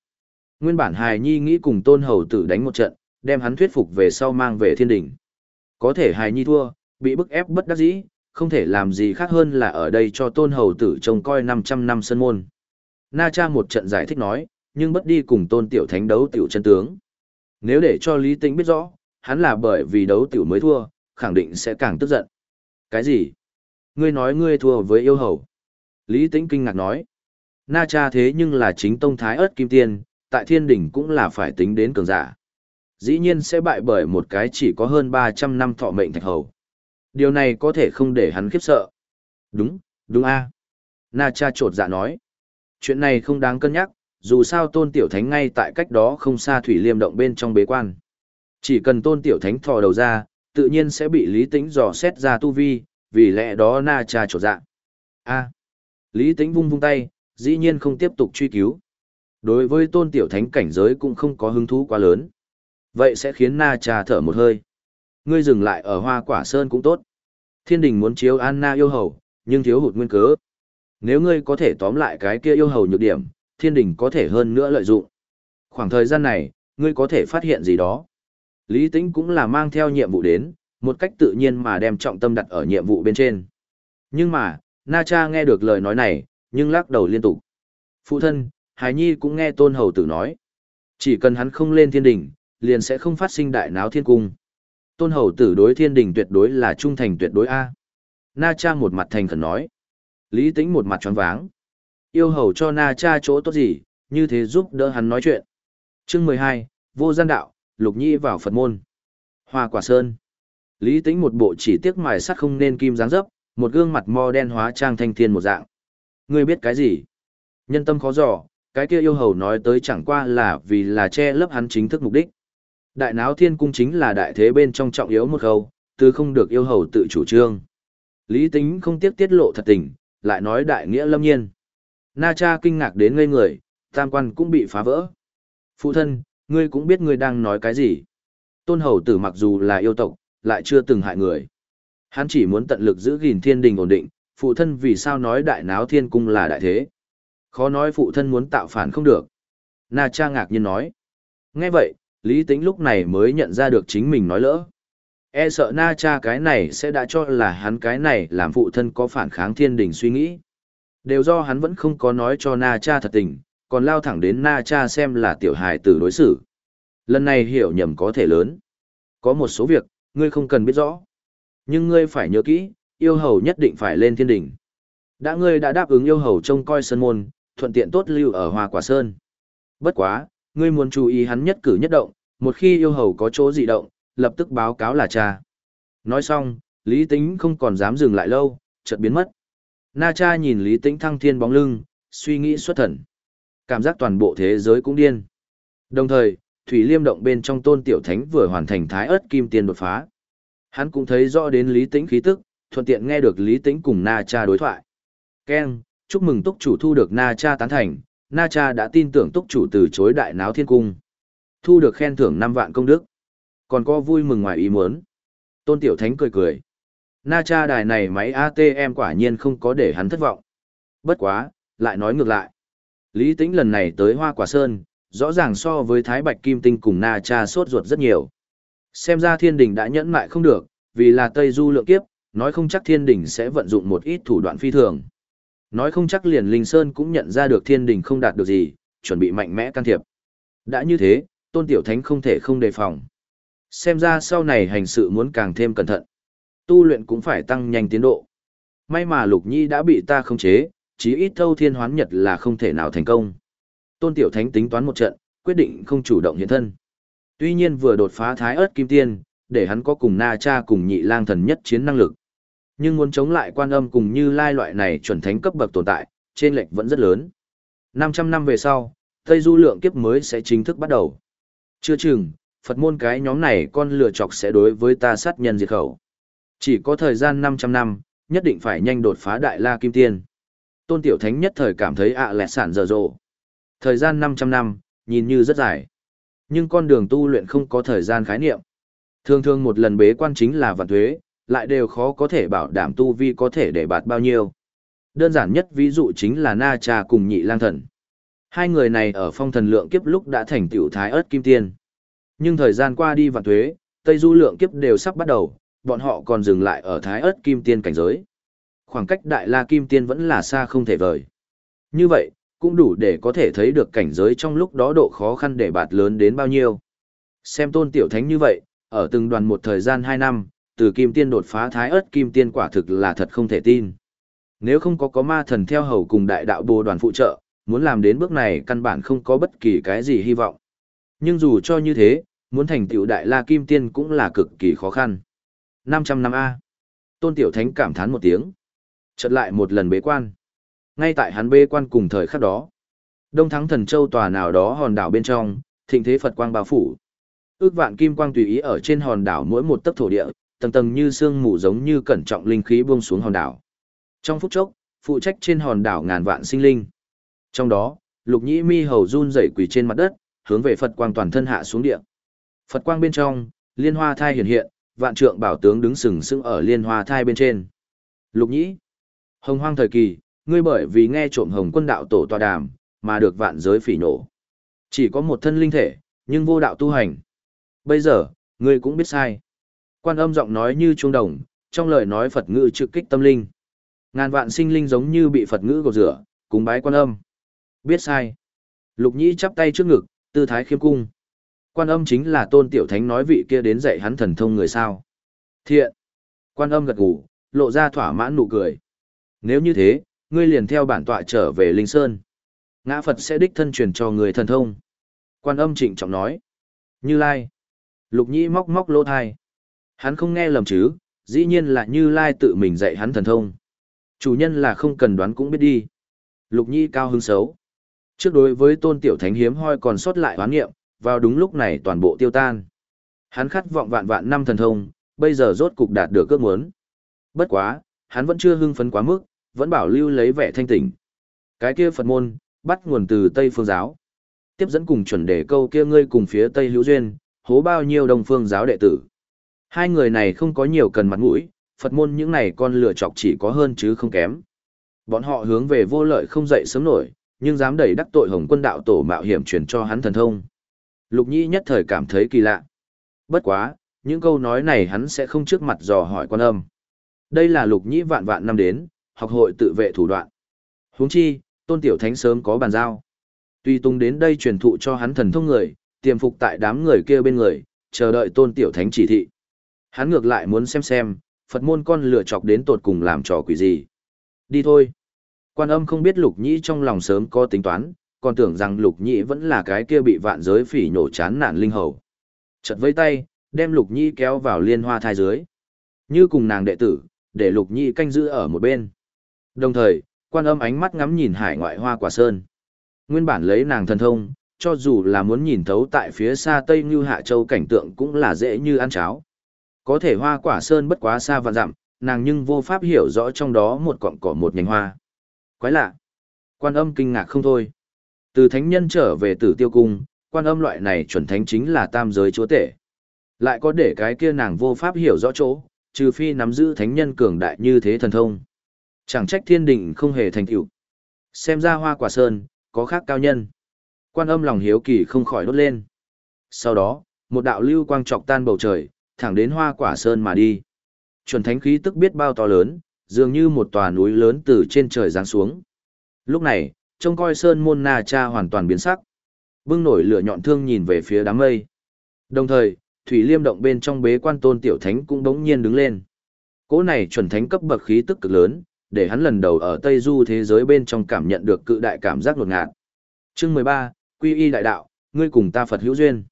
Speaker 1: Nguyên bản hài nhi nghĩ cùng tôn hầu tử đánh một trận, đem hắn thuyết phục về sau mang về thiên đình. Có thể hài nhi thua, bị bức ép bất đắc dĩ, không thể làm gì khác hơn là ở đây cho tôn hầu tử trông coi 500 năm sân môn. Na cha một trận giải thích nói, nhưng bất đi cùng tôn tiểu thánh đấu tiểu chân tướng. Nếu để cho Lý Tĩnh biết rõ, hắn là bởi vì đấu tiểu mới thua, khẳng định sẽ càng tức giận. Cái gì? Ngươi nói ngươi thua với yêu hầu. Lý Tĩnh kinh ngạc nói. Na cha thế nhưng là chính tông thái ớt kim tiên, tại thiên đỉnh cũng là phải tính đến cường giả. Dĩ nhiên sẽ bại bởi một cái chỉ có hơn 300 năm thọ mệnh thạch hầu. Điều này có thể không để hắn khiếp sợ. Đúng, đúng a. Na cha trột dạ nói. Chuyện này không đáng cân nhắc, dù sao tôn tiểu thánh ngay tại cách đó không xa thủy liêm động bên trong bế quan. Chỉ cần tôn tiểu thánh thò đầu ra, tự nhiên sẽ bị lý tính dò xét ra tu vi, vì lẽ đó na cha trột dạ. a Lý tính vung vung tay, dĩ nhiên không tiếp tục truy cứu. Đối với tôn tiểu thánh cảnh giới cũng không có hứng thú quá lớn. Vậy sẽ khiến na cha thở một hơi. Ngươi dừng lại ở hoa quả sơn cũng tốt. Thiên đình muốn chiếu Anna yêu hầu, nhưng thiếu hụt nguyên cớ. Nếu ngươi có thể tóm lại cái kia yêu hầu nhược điểm, thiên đình có thể hơn nữa lợi dụng. Khoảng thời gian này, ngươi có thể phát hiện gì đó. Lý Tĩnh cũng là mang theo nhiệm vụ đến, một cách tự nhiên mà đem trọng tâm đặt ở nhiệm vụ bên trên. Nhưng mà, Na Cha nghe được lời nói này, nhưng lắc đầu liên tục. Phụ thân, Hải Nhi cũng nghe Tôn Hầu Tử nói. Chỉ cần hắn không lên thiên đình, liền sẽ không phát sinh đại náo thiên cung. Tôn Hầu Tử đối thiên đình tuyệt đối là trung thành tuyệt đối A. Na Cha một mặt thành khẩn nói. Lý Tĩnh một mặt tròn váng. Yêu hầu cho Na Cha chỗ tốt gì, như thế giúp đỡ hắn nói chuyện. Chương mười hai, Vô gian đạo, Lục Nhi vào Phật môn. Hoa quả sơn. Lý Tĩnh một bộ chỉ tiếc mài sắt không nên kim dáng dấp, một gương mặt mo đen hóa trang thanh thiên một dạng. Ngươi biết cái gì? Nhân tâm khó dò, cái kia yêu hầu nói tới chẳng qua là vì là che lấp hắn chính thức mục đích. Đại náo thiên cung chính là đại thế bên trong trọng yếu một khâu, từ không được yêu hầu tự chủ trương. Lý tính không tiếc tiết lộ thật tình, lại nói đại nghĩa lâm nhiên. Na cha kinh ngạc đến ngây người, tam quan cũng bị phá vỡ. Phụ thân, ngươi cũng biết ngươi đang nói cái gì. Tôn hầu tử mặc dù là yêu tộc, lại chưa từng hại người. Hắn chỉ muốn tận lực giữ gìn thiên đình ổn định, phụ thân vì sao nói đại náo thiên cung là đại thế. Khó nói phụ thân muốn tạo phản không được. Na cha ngạc nhiên nói. Nghe vậy, Lý Tĩnh lúc này mới nhận ra được chính mình nói lỡ. E sợ Na cha cái này sẽ đã cho là hắn cái này làm phụ thân có phản kháng thiên đình suy nghĩ. Đều do hắn vẫn không có nói cho Na cha thật tình, còn lao thẳng đến Na cha xem là tiểu hài tử đối xử. Lần này hiểu nhầm có thể lớn. Có một số việc, ngươi không cần biết rõ. Nhưng ngươi phải nhớ kỹ, yêu hầu nhất định phải lên thiên đỉnh. Đã ngươi đã đáp ứng yêu hầu trông coi sơn môn, thuận tiện tốt lưu ở Hoa Quả Sơn. Bất quá, ngươi muốn chú ý hắn nhất cử nhất động, một khi yêu hầu có chỗ dị động, lập tức báo cáo là cha. Nói xong, Lý Tĩnh không còn dám dừng lại lâu, chợt biến mất. Na cha nhìn Lý Tĩnh thăng thiên bóng lưng, suy nghĩ xuất thần. Cảm giác toàn bộ thế giới cũng điên. Đồng thời, Thủy Liêm động bên trong tôn tiểu thánh vừa hoàn thành thái ớt kim tiên đột phá. Hắn cũng thấy rõ đến Lý Tĩnh khí tức, thuận tiện nghe được Lý Tĩnh cùng Na Cha đối thoại. Ken, chúc mừng túc chủ thu được Na Cha tán thành, Na Cha đã tin tưởng túc chủ từ chối đại náo thiên cung. Thu được khen thưởng năm vạn công đức. Còn có vui mừng ngoài ý muốn. Tôn Tiểu Thánh cười cười. Na Cha đài này máy ATM quả nhiên không có để hắn thất vọng. Bất quá, lại nói ngược lại. Lý Tĩnh lần này tới Hoa Quả Sơn, rõ ràng so với Thái Bạch Kim Tinh cùng Na Cha sốt ruột rất nhiều. Xem ra thiên đình đã nhẫn mại không được, vì là Tây Du lượng kiếp, nói không chắc thiên đình sẽ vận dụng một ít thủ đoạn phi thường. Nói không chắc liền Linh Sơn cũng nhận ra được thiên đình không đạt được gì, chuẩn bị mạnh mẽ can thiệp. Đã như thế, tôn tiểu thánh không thể không đề phòng. Xem ra sau này hành sự muốn càng thêm cẩn thận. Tu luyện cũng phải tăng nhanh tiến độ. May mà Lục Nhi đã bị ta khống chế, chí ít thâu thiên hoán nhật là không thể nào thành công. Tôn tiểu thánh tính toán một trận, quyết định không chủ động hiện thân. Tuy nhiên vừa đột phá thái ớt kim tiên, để hắn có cùng na cha cùng nhị lang thần nhất chiến năng lực. Nhưng muốn chống lại quan âm cùng như lai loại này chuẩn thánh cấp bậc tồn tại, trên lệch vẫn rất lớn. 500 năm về sau, Tây du lượng kiếp mới sẽ chính thức bắt đầu. Chưa chừng, Phật môn cái nhóm này con lựa chọc sẽ đối với ta sát nhân diệt khẩu. Chỉ có thời gian 500 năm, nhất định phải nhanh đột phá đại la kim tiên. Tôn Tiểu Thánh nhất thời cảm thấy ạ lẹ sản dở dộ. Thời gian 500 năm, nhìn như rất dài. Nhưng con đường tu luyện không có thời gian khái niệm. Thường thường một lần bế quan chính là vạn thuế, lại đều khó có thể bảo đảm tu vi có thể để bạt bao nhiêu. Đơn giản nhất ví dụ chính là Na Cha cùng Nhị Lang Thần. Hai người này ở phong thần lượng kiếp lúc đã thành tiểu thái ớt kim tiên. Nhưng thời gian qua đi vạn thuế, Tây Du lượng kiếp đều sắp bắt đầu, bọn họ còn dừng lại ở thái ớt kim tiên cảnh giới. Khoảng cách đại la kim tiên vẫn là xa không thể vời. Như vậy, cũng đủ để có thể thấy được cảnh giới trong lúc đó độ khó khăn để bạt lớn đến bao nhiêu. Xem tôn tiểu thánh như vậy, ở từng đoàn một thời gian 2 năm, từ kim tiên đột phá thái ớt kim tiên quả thực là thật không thể tin. Nếu không có có ma thần theo hầu cùng đại đạo bồ đoàn phụ trợ, muốn làm đến bước này căn bản không có bất kỳ cái gì hy vọng. Nhưng dù cho như thế, muốn thành tựu đại la kim tiên cũng là cực kỳ khó khăn. 500 năm A. Tôn Tiểu Thánh cảm thán một tiếng. Chợt lại một lần bế quan. Ngay tại hắn bế quan cùng thời khắc đó. Đông thắng thần châu tòa nào đó hòn đảo bên trong, thịnh thế Phật quang bao phủ. Ước vạn kim quang tùy ý ở trên hòn đảo mỗi một tấc thổ địa, tầng tầng như sương mù giống như cẩn trọng linh khí buông xuống hòn đảo. Trong phút chốc, phụ trách trên hòn đảo ngàn vạn sinh linh. Trong đó, Lục Nhĩ Mi hầu run rẩy quỳ trên mặt đất, hướng về Phật quang toàn thân hạ xuống địa. Phật quang bên trong, liên hoa thai hiện hiện, vạn trượng bảo tướng đứng sừng sững ở liên hoa thai bên trên. Lục Nhĩ, Hồng Hoang thời kỳ, ngươi bởi vì nghe trộm Hồng Quân đạo tổ tọa đàm, mà được vạn giới phỉ nổ. Chỉ có một thân linh thể, nhưng vô đạo tu hành. Bây giờ, ngươi cũng biết sai. Quan âm giọng nói như trung đồng, trong lời nói Phật ngữ trực kích tâm linh. Ngàn vạn sinh linh giống như bị Phật ngữ gột rửa, cúng bái quan âm. Biết sai. Lục nhĩ chắp tay trước ngực, tư thái khiêm cung. Quan âm chính là tôn tiểu thánh nói vị kia đến dạy hắn thần thông người sao. Thiện. Quan âm gật gù, lộ ra thỏa mãn nụ cười. Nếu như thế, ngươi liền theo bản tọa trở về Linh Sơn. Ngã Phật sẽ đích thân truyền cho người thần thông. Quan âm trịnh trọng nói. Như Lai. Lục nhĩ móc móc lỗ thai. Hắn không nghe lầm chứ, dĩ nhiên là Như Lai tự mình dạy hắn thần thông. Chủ nhân là không cần đoán cũng biết đi. Lục Nhi cao hứng xấu. Trước đối với tôn tiểu thánh hiếm hoi còn sót lại hoán nghiệm, vào đúng lúc này toàn bộ tiêu tan. Hắn khát vọng vạn vạn năm thần thông, bây giờ rốt cục đạt được ước muốn. Bất quá, hắn vẫn chưa hưng phấn quá mức, vẫn bảo lưu lấy vẻ thanh tỉnh. Cái kia Phật môn, bắt nguồn từ Tây phương giáo. Tiếp dẫn cùng chuẩn đề câu kia ngươi cùng phía Tây hữu duyên, hố bao nhiêu đồng phương giáo đệ tử. Hai người này không có nhiều cần mặt mũi, Phật môn những này con lựa chọc chỉ có hơn chứ không kém. Bọn họ hướng về vô lợi không dậy sớm nổi, nhưng dám đẩy đắc tội hồng quân đạo tổ mạo hiểm truyền cho hắn thần thông. Lục Nhĩ nhất thời cảm thấy kỳ lạ. Bất quá, những câu nói này hắn sẽ không trước mặt dò hỏi quan âm. Đây là Lục Nhĩ vạn vạn năm đến, học hội tự vệ thủ đoạn. Huống chi, Tôn Tiểu Thánh sớm có bàn giao. Tuy Tung đến đây truyền thụ cho hắn thần thông người, tiềm phục tại đám người kia bên người, chờ đợi Tôn Tiểu Thánh chỉ thị. Hắn ngược lại muốn xem xem, Phật môn con lựa chọc đến tột cùng làm trò quỷ gì. Đi thôi. Quan âm không biết Lục Nhĩ trong lòng sớm có tính toán, còn tưởng rằng Lục Nhĩ vẫn là cái kia bị vạn giới phỉ nhổ chán nản linh hầu. Chật với tay, đem Lục Nhĩ kéo vào liên hoa thai dưới. Như cùng nàng đệ tử, để Lục Nhĩ canh giữ ở một bên. Đồng thời, quan âm ánh mắt ngắm nhìn hải ngoại hoa quả sơn. Nguyên bản lấy nàng thần thông, cho dù là muốn nhìn thấu tại phía xa Tây Như Hạ Châu cảnh tượng cũng là dễ như ăn cháo. Có thể hoa quả sơn bất quá xa và dặm, nàng nhưng vô pháp hiểu rõ trong đó một cọng cỏ một nhánh hoa. Quái lạ. Quan âm kinh ngạc không thôi. Từ thánh nhân trở về tử tiêu cung, quan âm loại này chuẩn thánh chính là tam giới chúa tể. Lại có để cái kia nàng vô pháp hiểu rõ chỗ, trừ phi nắm giữ thánh nhân cường đại như thế thần thông. Chẳng trách thiên đình không hề thành tựu. Xem ra hoa quả sơn, có khác cao nhân. Quan âm lòng hiếu kỳ không khỏi đốt lên. Sau đó, một đạo lưu quang trọc tan bầu trời, thẳng đến hoa quả sơn mà đi. Chuẩn thánh khí tức biết bao to lớn, dường như một tòa núi lớn từ trên trời giáng xuống. Lúc này, trông coi sơn môn na cha hoàn toàn biến sắc. Bưng nổi lửa nhọn thương nhìn về phía đám mây. Đồng thời, thủy liêm động bên trong bế quan tôn tiểu thánh cũng đống nhiên đứng lên. Cỗ này chuẩn thánh cấp bậc khí tức cực lớn, để hắn lần đầu ở Tây Du thế giới bên trong cảm nhận được cự đại cảm giác đột ngạt. Chương 13, Quy y đại đạo, ngươi cùng ta Phật hữu duyên.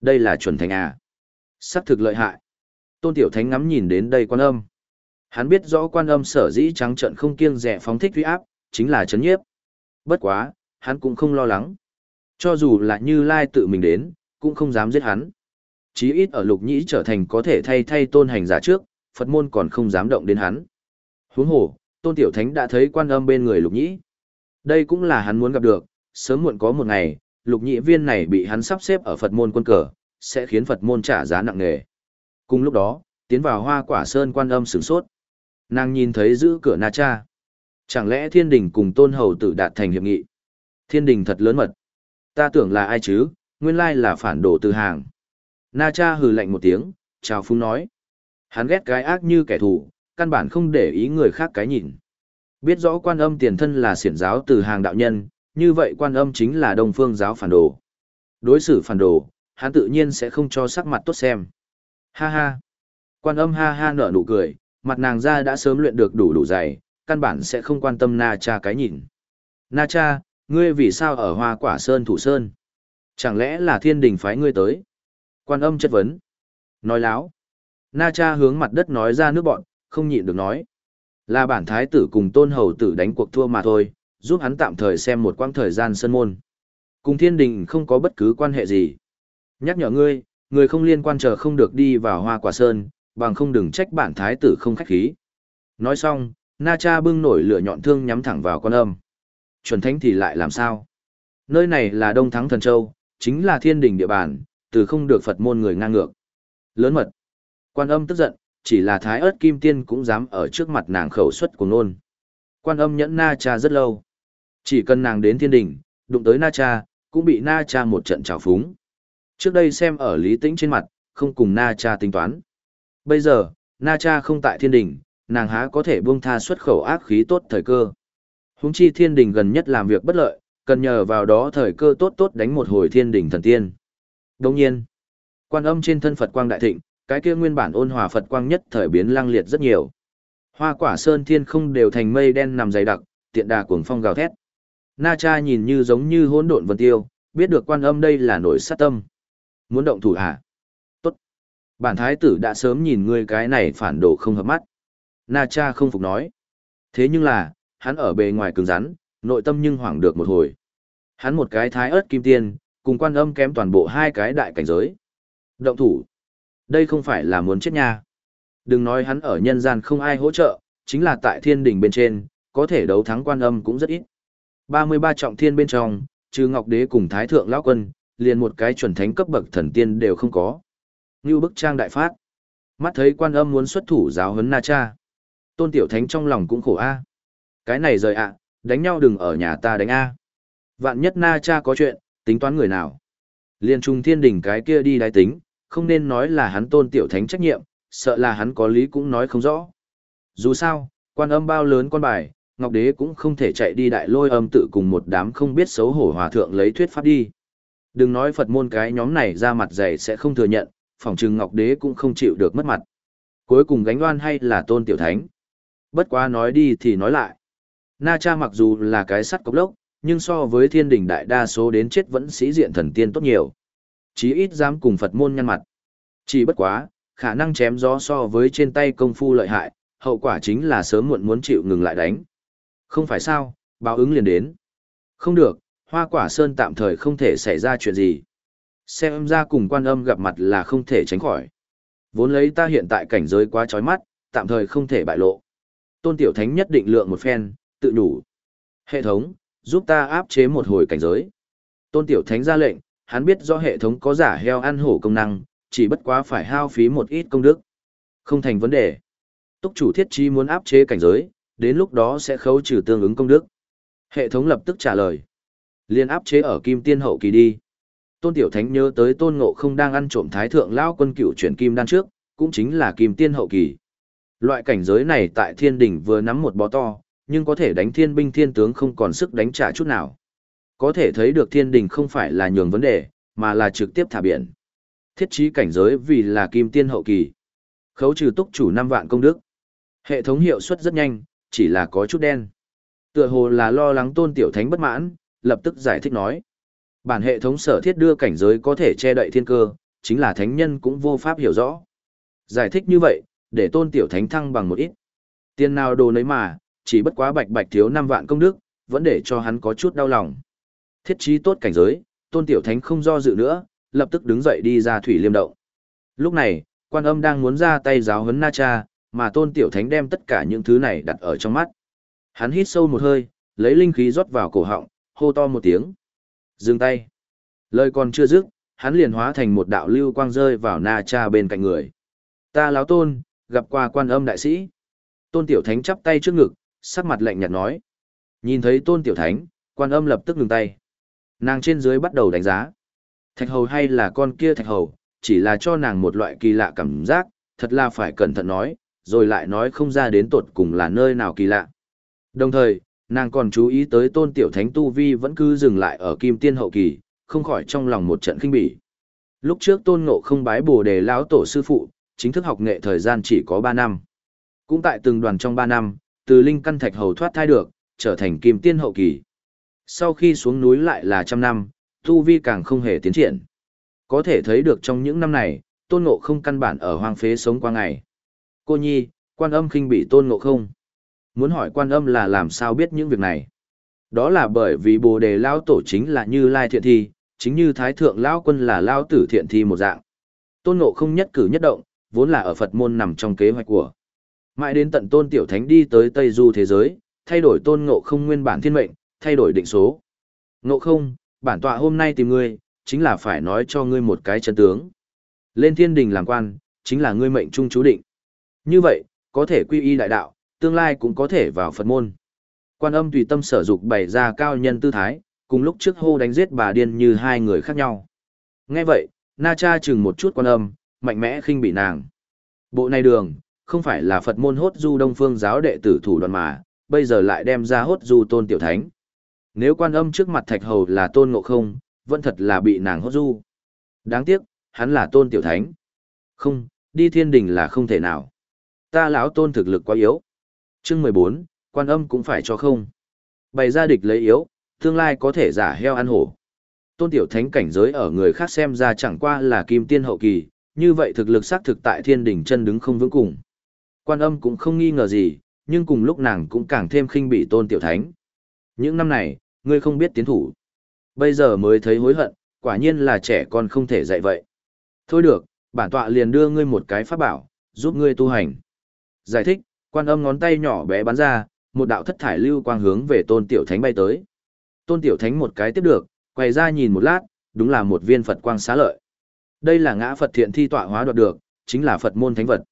Speaker 1: Đây là chuẩn thánh à? Sắc thực lợi hại. Tôn Tiểu Thánh ngắm nhìn đến đây quan âm. Hắn biết rõ quan âm sở dĩ trắng trận không kiêng rẻ phóng thích uy áp, chính là chấn nhiếp. Bất quá, hắn cũng không lo lắng. Cho dù là Như Lai tự mình đến, cũng không dám giết hắn. Chí ít ở lục nhĩ trở thành có thể thay thay tôn hành giả trước, Phật môn còn không dám động đến hắn. Huống hồ, tôn tiểu thánh đã thấy quan âm bên người lục nhĩ. Đây cũng là hắn muốn gặp được, sớm muộn có một ngày, lục nhĩ viên này bị hắn sắp xếp ở Phật môn quân cờ, sẽ khiến Phật môn trả giá nặng nề. Cùng lúc đó, tiến vào hoa quả sơn quan âm sửng sốt. Nàng nhìn thấy giữ cửa Na Cha. Chẳng lẽ thiên đình cùng tôn hầu tử đạt thành hiệp nghị? Thiên đình thật lớn mật. Ta tưởng là ai chứ, nguyên lai là phản đồ từ hàng. Na Cha hừ lạnh một tiếng, chào phúng nói. Hắn ghét cái ác như kẻ thù, căn bản không để ý người khác cái nhìn. Biết rõ quan âm tiền thân là siển giáo từ hàng đạo nhân, như vậy quan âm chính là đông phương giáo phản đồ. Đối xử phản đồ, hắn tự nhiên sẽ không cho sắc mặt tốt xem. Ha ha. Quan âm ha ha nở nụ cười, mặt nàng ra đã sớm luyện được đủ đủ dày, căn bản sẽ không quan tâm Na Cha cái nhìn. Na Cha, ngươi vì sao ở hoa quả sơn thủ sơn? Chẳng lẽ là thiên đình phái ngươi tới? Quan âm chất vấn. Nói láo. Na Cha hướng mặt đất nói ra nước bọn, không nhịn được nói. Là bản thái tử cùng tôn hầu tử đánh cuộc thua mà thôi, giúp hắn tạm thời xem một quãng thời gian sân môn. Cùng thiên đình không có bất cứ quan hệ gì. Nhắc nhở ngươi, người không liên quan chờ không được đi vào hoa quả sơn, bằng không đừng trách bản thái tử không khách khí. Nói xong, Na Cha bưng nổi lửa nhọn thương nhắm thẳng vào con âm. Chuẩn thánh thì lại làm sao? Nơi này là Đông Thắng Thần Châu, chính là thiên đình địa bàn, từ không được Phật môn người ngang ngược. Lớn mật. Quan âm tức giận, chỉ là thái ớt kim tiên cũng dám ở trước mặt nàng khẩu xuất của nôn. Quan âm nhẫn Na Cha rất lâu. Chỉ cần nàng đến thiên đình, đụng tới Na Cha, cũng bị Na Cha một trận trào phúng. Trước đây xem ở lý tĩnh trên mặt, không cùng Na Cha tính toán. Bây giờ, Na Cha không tại thiên đình, nàng há có thể buông tha xuất khẩu ác khí tốt thời cơ. Húng chi thiên đình gần nhất làm việc bất lợi, cần nhờ vào đó thời cơ tốt tốt đánh một hồi thiên đình thần tiên. Đồng nhiên, quan âm trên thân Phật quang đại thịnh, cái kia nguyên bản ôn hòa Phật quang nhất thời biến lăng liệt rất nhiều. Hoa quả sơn thiên không đều thành mây đen nằm dày đặc, tiện đà cuồng phong gào thét. Na cha nhìn như giống như hỗn độn vân tiêu, biết được quan âm đây là nổi sát tâm. Muốn động thủ hả? Tốt. Bản thái tử đã sớm nhìn ngươi cái này phản đồ không hợp mắt. Na cha không phục nói. Thế nhưng là, hắn ở bề ngoài cứng rắn, nội tâm nhưng hoảng được một hồi. Hắn một cái thái ớt kim tiên, cùng quan âm kém toàn bộ hai cái đại cảnh giới. Động thủ. Đây không phải là muốn chết nha. Đừng nói hắn ở nhân gian không ai hỗ trợ, chính là tại thiên đỉnh bên trên, có thể đấu thắng quan âm cũng rất ít. 33 trọng thiên bên trong, trừ Ngọc Đế cùng Thái Thượng Lão Quân, liền một cái chuẩn thánh cấp bậc thần tiên đều không có. Như bức trang đại phát. Mắt thấy quan âm muốn xuất thủ giáo huấn Na Cha. Tôn Tiểu Thánh trong lòng cũng khổ a. Cái này rời ạ, đánh nhau đừng ở nhà ta đánh a. Vạn nhất Na Cha có chuyện, tính toán người nào. Liên trung thiên đỉnh cái kia đi đái tính, không nên nói là hắn Tôn Tiểu Thánh trách nhiệm, sợ là hắn có lý cũng nói không rõ. Dù sao, quan âm bao lớn con bài, Ngọc Đế cũng không thể chạy đi đại lôi âm tự cùng một đám không biết xấu hổ hòa thượng lấy thuyết pháp đi. Đừng nói Phật môn cái nhóm này ra mặt dày sẽ không thừa nhận, phỏng chừng Ngọc Đế cũng không chịu được mất mặt. Cuối cùng gánh đoan hay là tôn tiểu thánh. Bất quá nói đi thì nói lại. Na cha mặc dù là cái sắt cốc lốc, nhưng so với thiên đình đại đa số đến chết vẫn sĩ diện thần tiên tốt nhiều. Chí ít dám cùng Phật môn nhăn mặt. Chỉ bất quá, khả năng chém gió so với trên tay công phu lợi hại, hậu quả chính là sớm muộn muốn chịu ngừng lại đánh. Không phải sao, báo ứng liền đến. Không được, hoa quả sơn tạm thời không thể xảy ra chuyện gì. Xem ra cùng quan âm gặp mặt là không thể tránh khỏi. Vốn lấy ta hiện tại cảnh giới quá chói mắt, tạm thời không thể bại lộ. Tôn Tiểu Thánh nhất định lượng một phen, tự đủ. Hệ thống, giúp ta áp chế một hồi cảnh giới. Tôn Tiểu Thánh ra lệnh, hắn biết do hệ thống có giả heo ăn hổ công năng, chỉ bất quá phải hao phí một ít công đức. Không thành vấn đề. Túc chủ thiết chi muốn áp chế cảnh giới, đến lúc đó sẽ khấu trừ tương ứng công đức. Hệ thống lập tức trả lời. Liên áp chế ở kim tiên hậu kỳ đi. Tôn Tiểu Thánh nhớ tới Tôn Ngộ không đang ăn trộm thái thượng lao quân cựu chuyển kim đan trước, cũng chính là kim tiên hậu kỳ. Loại cảnh giới này tại thiên đỉnh vừa nắm một bó to, nhưng có thể đánh thiên binh thiên tướng không còn sức đánh trả chút nào. Có thể thấy được thiên đình không phải là nhường vấn đề, mà là trực tiếp thả biển. Thiết trí cảnh giới vì là kim tiên hậu kỳ. Khấu trừ túc chủ 5 vạn công đức. Hệ thống hiệu suất rất nhanh, chỉ là có chút đen. Tựa hồ là lo lắng tôn tiểu thánh bất mãn, lập tức giải thích nói. Bản hệ thống sở thiết đưa cảnh giới có thể che đậy thiên cơ, chính là thánh nhân cũng vô pháp hiểu rõ. Giải thích như vậy, để tôn tiểu thánh thăng bằng một ít. Tiền nào đồ nấy mà, chỉ bất quá bạch bạch thiếu 5 vạn công đức, vẫn để cho hắn có chút đau lòng. Thiết trí tốt cảnh giới, Tôn Tiểu Thánh không do dự nữa, lập tức đứng dậy đi ra thủy liêm động. Lúc này, quan âm đang muốn ra tay giáo huấn Na Cha, mà Tôn Tiểu Thánh đem tất cả những thứ này đặt ở trong mắt. Hắn hít sâu một hơi, lấy linh khí rót vào cổ họng, hô to một tiếng. Dừng tay. Lời còn chưa dứt, hắn liền hóa thành một đạo lưu quang rơi vào Na Cha bên cạnh người. Ta láo tôn, gặp qua quan âm đại sĩ. Tôn Tiểu Thánh chắp tay trước ngực, sắc mặt lạnh nhạt nói. Nhìn thấy Tôn Tiểu Thánh, quan âm lập tức ngừng tay. Nàng trên dưới bắt đầu đánh giá. Thạch hầu hay là con kia thạch hầu, chỉ là cho nàng một loại kỳ lạ cảm giác, thật là phải cẩn thận nói, rồi lại nói không ra đến tột cùng là nơi nào kỳ lạ. Đồng thời, nàng còn chú ý tới tôn tiểu thánh tu vi vẫn cứ dừng lại ở kim tiên hậu kỳ, không khỏi trong lòng một trận kinh bỉ. Lúc trước tôn ngộ không bái bồ đề lão tổ sư phụ, chính thức học nghệ thời gian chỉ có 3 năm. Cũng tại từng đoàn trong 3 năm, từ linh căn thạch hầu thoát thai được, trở thành kim tiên hậu kỳ. Sau khi xuống núi lại là trăm năm, tu vi càng không hề tiến triển. Có thể thấy được trong những năm này, tôn ngộ không căn bản ở hoang phế sống qua ngày. Cô nhi, quan âm khinh bị tôn ngộ không. Muốn hỏi quan âm là làm sao biết những việc này. Đó là bởi vì bồ đề lao tổ chính là như lai thiện thi, chính như thái thượng lao quân là lao tử thiện thi một dạng. Tôn ngộ không nhất cử nhất động, vốn là ở Phật môn nằm trong kế hoạch của. Mãi đến tận tôn tiểu thánh đi tới Tây Du thế giới, thay đổi tôn ngộ không nguyên bản thiên mệnh, thay đổi định số. Ngộ không, bản tọa hôm nay tìm ngươi, chính là phải nói cho ngươi một cái chân tướng. Lên thiên đình làm quan, chính là ngươi mệnh trung chú định. Như vậy, có thể quy y đại đạo, tương lai cũng có thể vào Phật môn. Quan âm tùy tâm sở dục bày ra cao nhân tư thái, cùng lúc trước hô đánh giết bà điên như hai người khác nhau. Nghe vậy, Na Cha chừng một chút quan âm, mạnh mẽ khinh bị nàng. Bộ này đường, không phải là Phật môn hốt du đông phương giáo đệ tử thủ đoàn mà, bây giờ lại đem ra hốt du tôn tiểu thánh. Nếu quan âm trước mặt thạch hầu là tôn ngộ không, vẫn thật là bị nàng hốt du. Đáng tiếc, hắn là tôn tiểu thánh. Không, đi thiên đình là không thể nào. Ta lão tôn thực lực quá yếu. Chương mười bốn, quan âm cũng phải cho không. Bày ra địch lấy yếu, tương lai có thể giả heo ăn hổ. Tôn tiểu thánh cảnh giới ở người khác xem ra chẳng qua là kim tiên hậu kỳ, như vậy thực lực xác thực tại thiên đỉnh chân đứng không vững cùng. Quan âm cũng không nghi ngờ gì, nhưng cùng lúc nàng cũng càng thêm khinh bị tôn tiểu thánh. Những năm này, ngươi không biết tiến thủ. Bây giờ mới thấy hối hận, quả nhiên là trẻ con không thể dạy vậy. Thôi được, bản tọa liền đưa ngươi một cái pháp bảo, giúp ngươi tu hành. Giải thích, quan âm ngón tay nhỏ bé bắn ra, một đạo thất thải lưu quang hướng về tôn tiểu thánh bay tới. Tôn tiểu thánh một cái tiếp được, quay ra nhìn một lát, đúng là một viên Phật quang xá lợi. Đây là ngã Phật thiện thi tọa hóa đoạt được, chính là Phật môn thánh vật.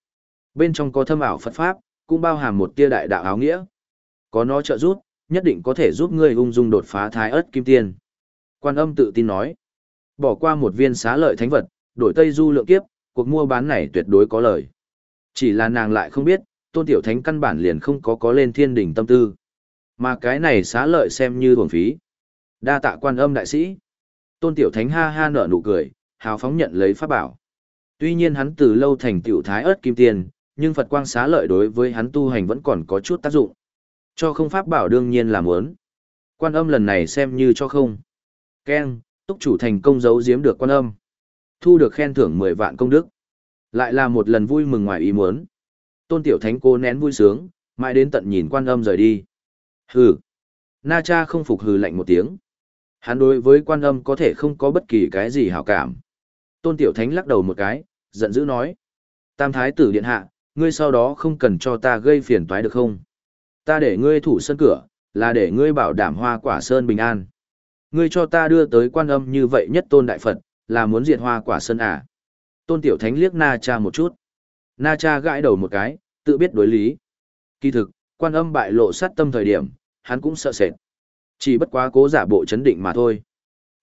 Speaker 1: Bên trong có thâm ảo Phật Pháp, cũng bao hàm một tia đại đạo áo nghĩa. Có nó trợ giúp, nhất định có thể giúp ngươi ung dung đột phá thái ớt kim tiên. Quan âm tự tin nói, bỏ qua một viên xá lợi thánh vật, đổi tây du lượng kiếp, cuộc mua bán này tuyệt đối có lời. Chỉ là nàng lại không biết, tôn tiểu thánh căn bản liền không có có lên thiên đình tâm tư. Mà cái này xá lợi xem như thuần phí. Đa tạ quan âm đại sĩ. Tôn tiểu thánh ha ha nở nụ cười, hào phóng nhận lấy pháp bảo. Tuy nhiên hắn từ lâu thành tiểu thái ớt kim tiền, nhưng Phật quang xá lợi đối với hắn tu hành vẫn còn có chút tác dụng. Cho không pháp bảo đương nhiên là muốn. Quan âm lần này xem như cho không. Ken, túc chủ thành công giấu giếm được quan âm. Thu được khen thưởng 10 vạn công đức. Lại là một lần vui mừng ngoài ý muốn. Tôn tiểu thánh cô nén vui sướng, mãi đến tận nhìn quan âm rời đi. Hừ. Na cha không phục hừ lạnh một tiếng. Hắn đối với quan âm có thể không có bất kỳ cái gì hảo cảm. Tôn Tiểu Thánh lắc đầu một cái, giận dữ nói. Tam Thái tử điện hạ, ngươi sau đó không cần cho ta gây phiền toái được không? Ta để ngươi thủ sân cửa, là để ngươi bảo đảm hoa quả sơn bình an. Ngươi cho ta đưa tới quan âm như vậy nhất tôn đại Phật, là muốn diệt hoa quả sơn à? Tôn Tiểu Thánh liếc Na Cha một chút. Na Cha gãi đầu một cái, tự biết đối lý. Kỳ thực, quan âm bại lộ sát tâm thời điểm, hắn cũng sợ sệt. Chỉ bất quá cố giả bộ chấn định mà thôi.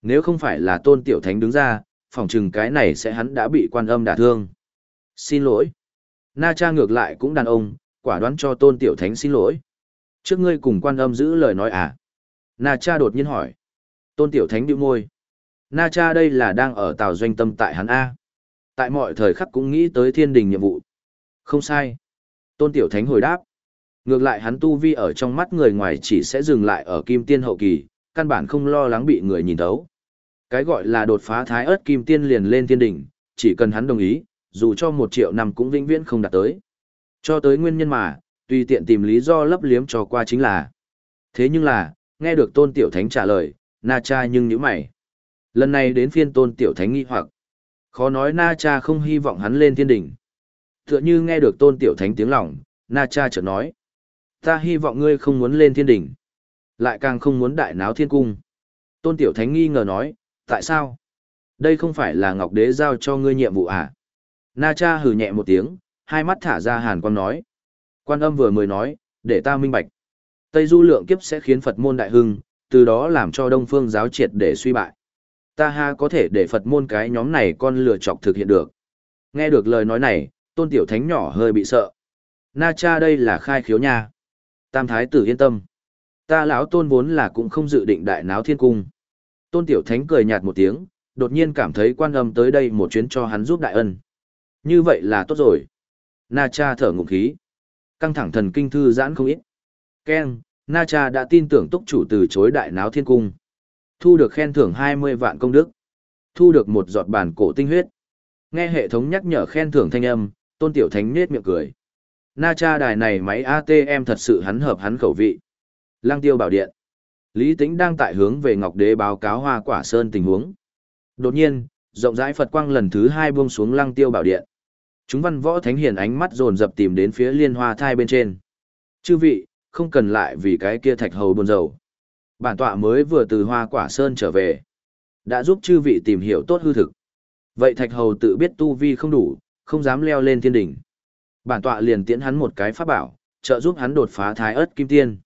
Speaker 1: Nếu không phải là Tôn Tiểu Thánh đứng ra, phòng chừng cái này sẽ hắn đã bị quan âm đả thương. Xin lỗi. Na cha ngược lại cũng đàn ông, quả đoán cho tôn tiểu thánh xin lỗi. Trước ngươi cùng quan âm giữ lời nói à? Na cha đột nhiên hỏi. Tôn tiểu thánh điệu môi. Na cha đây là đang ở tàu doanh tâm tại hắn A. Tại mọi thời khắc cũng nghĩ tới thiên đình nhiệm vụ. Không sai. Tôn tiểu thánh hồi đáp. Ngược lại hắn tu vi ở trong mắt người ngoài chỉ sẽ dừng lại ở kim tiên hậu kỳ, căn bản không lo lắng bị người nhìn thấu. Cái gọi là đột phá thái ớt kim tiên liền lên thiên đỉnh, chỉ cần hắn đồng ý, dù cho một triệu năm cũng vĩnh viễn không đạt tới. Cho tới nguyên nhân mà, tùy tiện tìm lý do lấp liếm cho qua chính là. Thế nhưng là, nghe được tôn tiểu thánh trả lời, na cha nhưng nhíu mày. Lần này đến phiên tôn tiểu thánh nghi hoặc. Khó nói Na Cha không hy vọng hắn lên thiên đỉnh. Tựa như nghe được tôn tiểu thánh tiếng lòng, Na Cha chợt nói. Ta hy vọng ngươi không muốn lên thiên đỉnh. Lại càng không muốn đại náo thiên cung. Tôn tiểu thánh nghi ngờ nói, tại sao? Đây không phải là Ngọc Đế giao cho ngươi nhiệm vụ à? Na Cha hừ nhẹ một tiếng, hai mắt thả ra hàn quang nói. Quan âm vừa mới nói, để ta minh bạch. Tây du lượng kiếp sẽ khiến Phật môn đại hưng, từ đó làm cho Đông phương giáo triệt để suy bại. Ta ha có thể để Phật môn cái nhóm này con lừa chọc thực hiện được. Nghe được lời nói này, tôn tiểu thánh nhỏ hơi bị sợ. Na cha đây là khai khiếu nha. Tam thái tử yên tâm. Ta lão tôn vốn là cũng không dự định đại náo thiên cung. Tôn tiểu thánh cười nhạt một tiếng, đột nhiên cảm thấy quan âm tới đây một chuyến cho hắn giúp đại ân. Như vậy là tốt rồi. Na cha thở ngụm khí. Căng thẳng thần kinh thư giãn không ít. Ken, Na cha đã tin tưởng túc chủ từ chối đại náo thiên cung. Thu được khen thưởng 20 vạn công đức. Thu được một giọt bản cổ tinh huyết. Nghe hệ thống nhắc nhở khen thưởng thanh âm, tôn tiểu thánh nết miệng cười. Na cha đài này máy ATM thật sự hắn hợp hắn khẩu vị. Lang tiêu bảo điện. Lý Tĩnh đang tại hướng về Ngọc Đế báo cáo hoa quả sơn tình huống. Đột nhiên, rộng rãi Phật quang lần thứ hai buông xuống lăng tiêu bảo điện. Chúng văn võ thánh hiền ánh mắt dồn dập tìm đến phía liên hoa thai bên trên. Chư vị, không cần lại vì cái kia thạch hầu buồn rầu. Bản tọa mới vừa từ hoa quả sơn trở về. Đã giúp chư vị tìm hiểu tốt hư thực. Vậy thạch hầu tự biết tu vi không đủ, không dám leo lên thiên đỉnh. Bản tọa liền tiễn hắn một cái pháp bảo, trợ giúp hắn đột phá thái ớt kim tiên.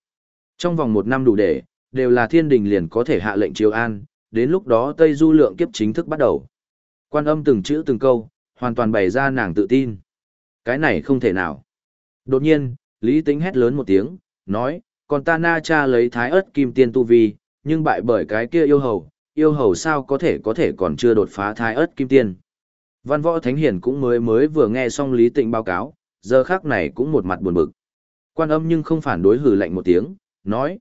Speaker 1: Trong vòng một năm đủ để, đều là thiên đình liền có thể hạ lệnh triều an, đến lúc đó Tây Du lượng kiếp chính thức bắt đầu. Quan âm từng chữ từng câu, hoàn toàn bày ra nàng tự tin. Cái này không thể nào. Đột nhiên, Lý Tính hét lớn một tiếng, nói, còn ta na cha lấy thái ớt kim tiên tu vi, nhưng bại bởi cái kia yêu hầu, yêu hầu sao có thể có thể còn chưa đột phá thái ớt kim tiên. Văn võ thánh hiển cũng mới mới vừa nghe xong Lý Tịnh báo cáo, giờ khác này cũng một mặt buồn bực. Quan âm nhưng không phản đối hử lạnh một tiếng, nói.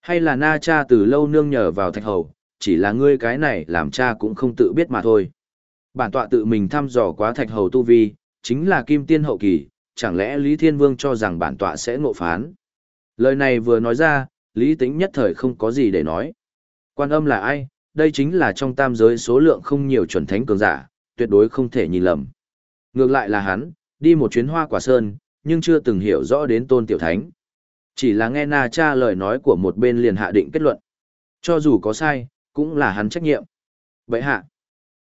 Speaker 1: Hay là na cha từ lâu nương nhờ vào thạch hầu, chỉ là ngươi cái này làm cha cũng không tự biết mà thôi. Bản tọa tự mình thăm dò quá thạch hầu tu vi, chính là kim tiên hậu kỳ, chẳng lẽ Lý Thiên Vương cho rằng bản tọa sẽ ngộ phán. Lời này vừa nói ra, Lý Tĩnh nhất thời không có gì để nói. Quan âm là ai? Đây chính là trong tam giới số lượng không nhiều chuẩn thánh cường giả, tuyệt đối không thể nhìn lầm. Ngược lại là hắn, đi một chuyến hoa quả sơn, nhưng chưa từng hiểu rõ đến tôn tiểu thánh. Chỉ là nghe na cha lời nói của một bên liền hạ định kết luận. Cho dù có sai, cũng là hắn trách nhiệm. Vậy hạ.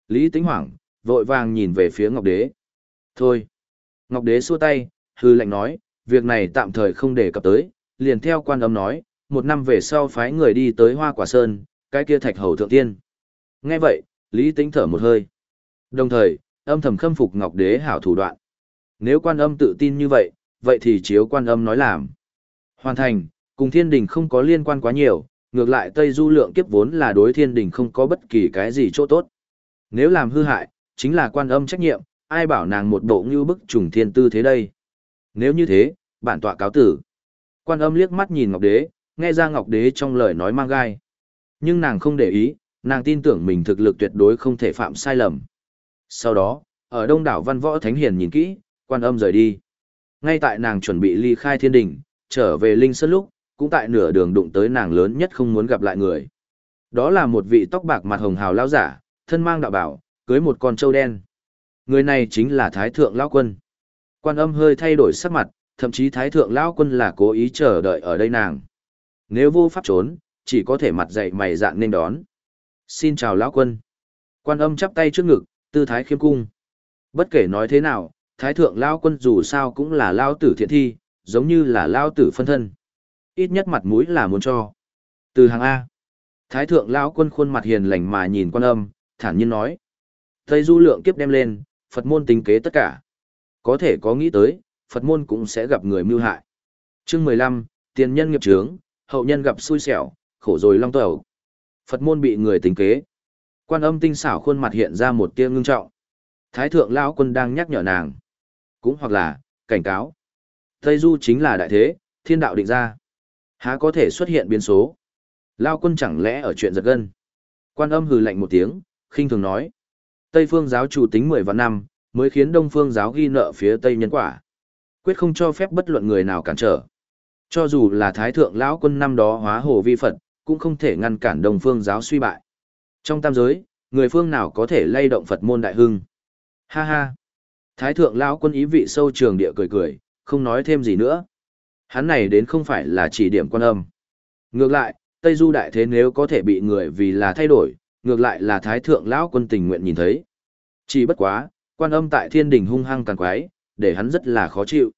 Speaker 1: Lý Tĩnh hoảng, vội vàng nhìn về phía Ngọc Đế. Thôi. Ngọc Đế xua tay, hư lệnh nói, việc này tạm thời không để cập tới, liền theo quan âm nói, một năm về sau phái người đi tới hoa quả sơn, cái kia thạch hầu thượng tiên. Nghe vậy, Lý Tĩnh thở một hơi. Đồng thời, âm thầm khâm phục Ngọc Đế hảo thủ đoạn. Nếu quan âm tự tin như vậy, vậy thì chiếu quan âm nói làm. Hoàn thành, cùng thiên đình không có liên quan quá nhiều, ngược lại Tây Du lượng kiếp vốn là đối thiên đình không có bất kỳ cái gì chỗ tốt. Nếu làm hư hại, chính là quan âm trách nhiệm, ai bảo nàng một bộ như bức trùng thiên tư thế đây. Nếu như thế, bản tọa cáo tử. Quan âm liếc mắt nhìn Ngọc Đế, nghe ra Ngọc Đế trong lời nói mang gai. Nhưng nàng không để ý, nàng tin tưởng mình thực lực tuyệt đối không thể phạm sai lầm. Sau đó, ở đông đảo văn võ thánh hiền nhìn kỹ, quan âm rời đi. Ngay tại nàng chuẩn bị ly khai thiên đình, trở về linh sơn lúc, cũng tại nửa đường đụng tới nàng lớn nhất không muốn gặp lại người. Đó là một vị tóc bạc mặt hồng hào lão giả, thân mang đạo bảo, cưới một con trâu đen. Người này chính là Thái Thượng Lão Quân. Quan âm hơi thay đổi sắc mặt, thậm chí Thái Thượng Lão Quân là cố ý chờ đợi ở đây nàng. Nếu vô pháp trốn, chỉ có thể mặt dậy mày dạn nên đón. Xin chào Lão Quân. Quan âm chắp tay trước ngực, tư thái khiêm cung. Bất kể nói thế nào, Thái Thượng Lão Quân dù sao cũng là Lao tử thiện thi, giống như là Lao tử phân thân. Ít nhất mặt mũi là muốn cho. Từ hàng A. Thái Thượng Lão Quân khuôn mặt hiền lành mà nhìn quan âm, thản nhiên nói. Tây du lượng kiếp đem lên, Phật môn tính kế tất cả. Có thể có nghĩ tới, Phật môn cũng sẽ gặp người mưu hại. Chương mười lăm, tiền nhân nghiệp trướng, hậu nhân gặp xui xẻo, khổ rồi long tẩu. Phật môn bị người tính kế. Quan âm tinh xảo khuôn mặt hiện ra một tia ngưng trọng. Thái thượng lão quân đang nhắc nhở nàng. Cũng hoặc là, cảnh cáo. Tây du chính là đại thế, thiên đạo định ra. Há có thể xuất hiện biến số. Lao quân chẳng lẽ ở chuyện giật gân. Quan âm hừ lạnh một tiếng, khinh thường nói. Tây phương giáo chủ tính 10 vạn năm, mới khiến Đông phương giáo ghi nợ phía Tây nhân quả. Quyết không cho phép bất luận người nào cản trở. Cho dù là Thái Thượng Lão quân năm đó hóa hồ vi Phật, cũng không thể ngăn cản Đông phương giáo suy bại. Trong tam giới, người phương nào có thể lay động Phật môn đại hưng. Ha ha. Thái thượng lão quân ý vị sâu trường địa cười cười, không nói thêm gì nữa. Hắn này đến không phải là chỉ điểm quan âm. Ngược lại, Tây Du đại thế nếu có thể bị người vì là thay đổi, ngược lại là thái thượng lão quân tình nguyện nhìn thấy. Chỉ bất quá, quan âm tại thiên đình hung hăng càng quái, để hắn rất là khó chịu.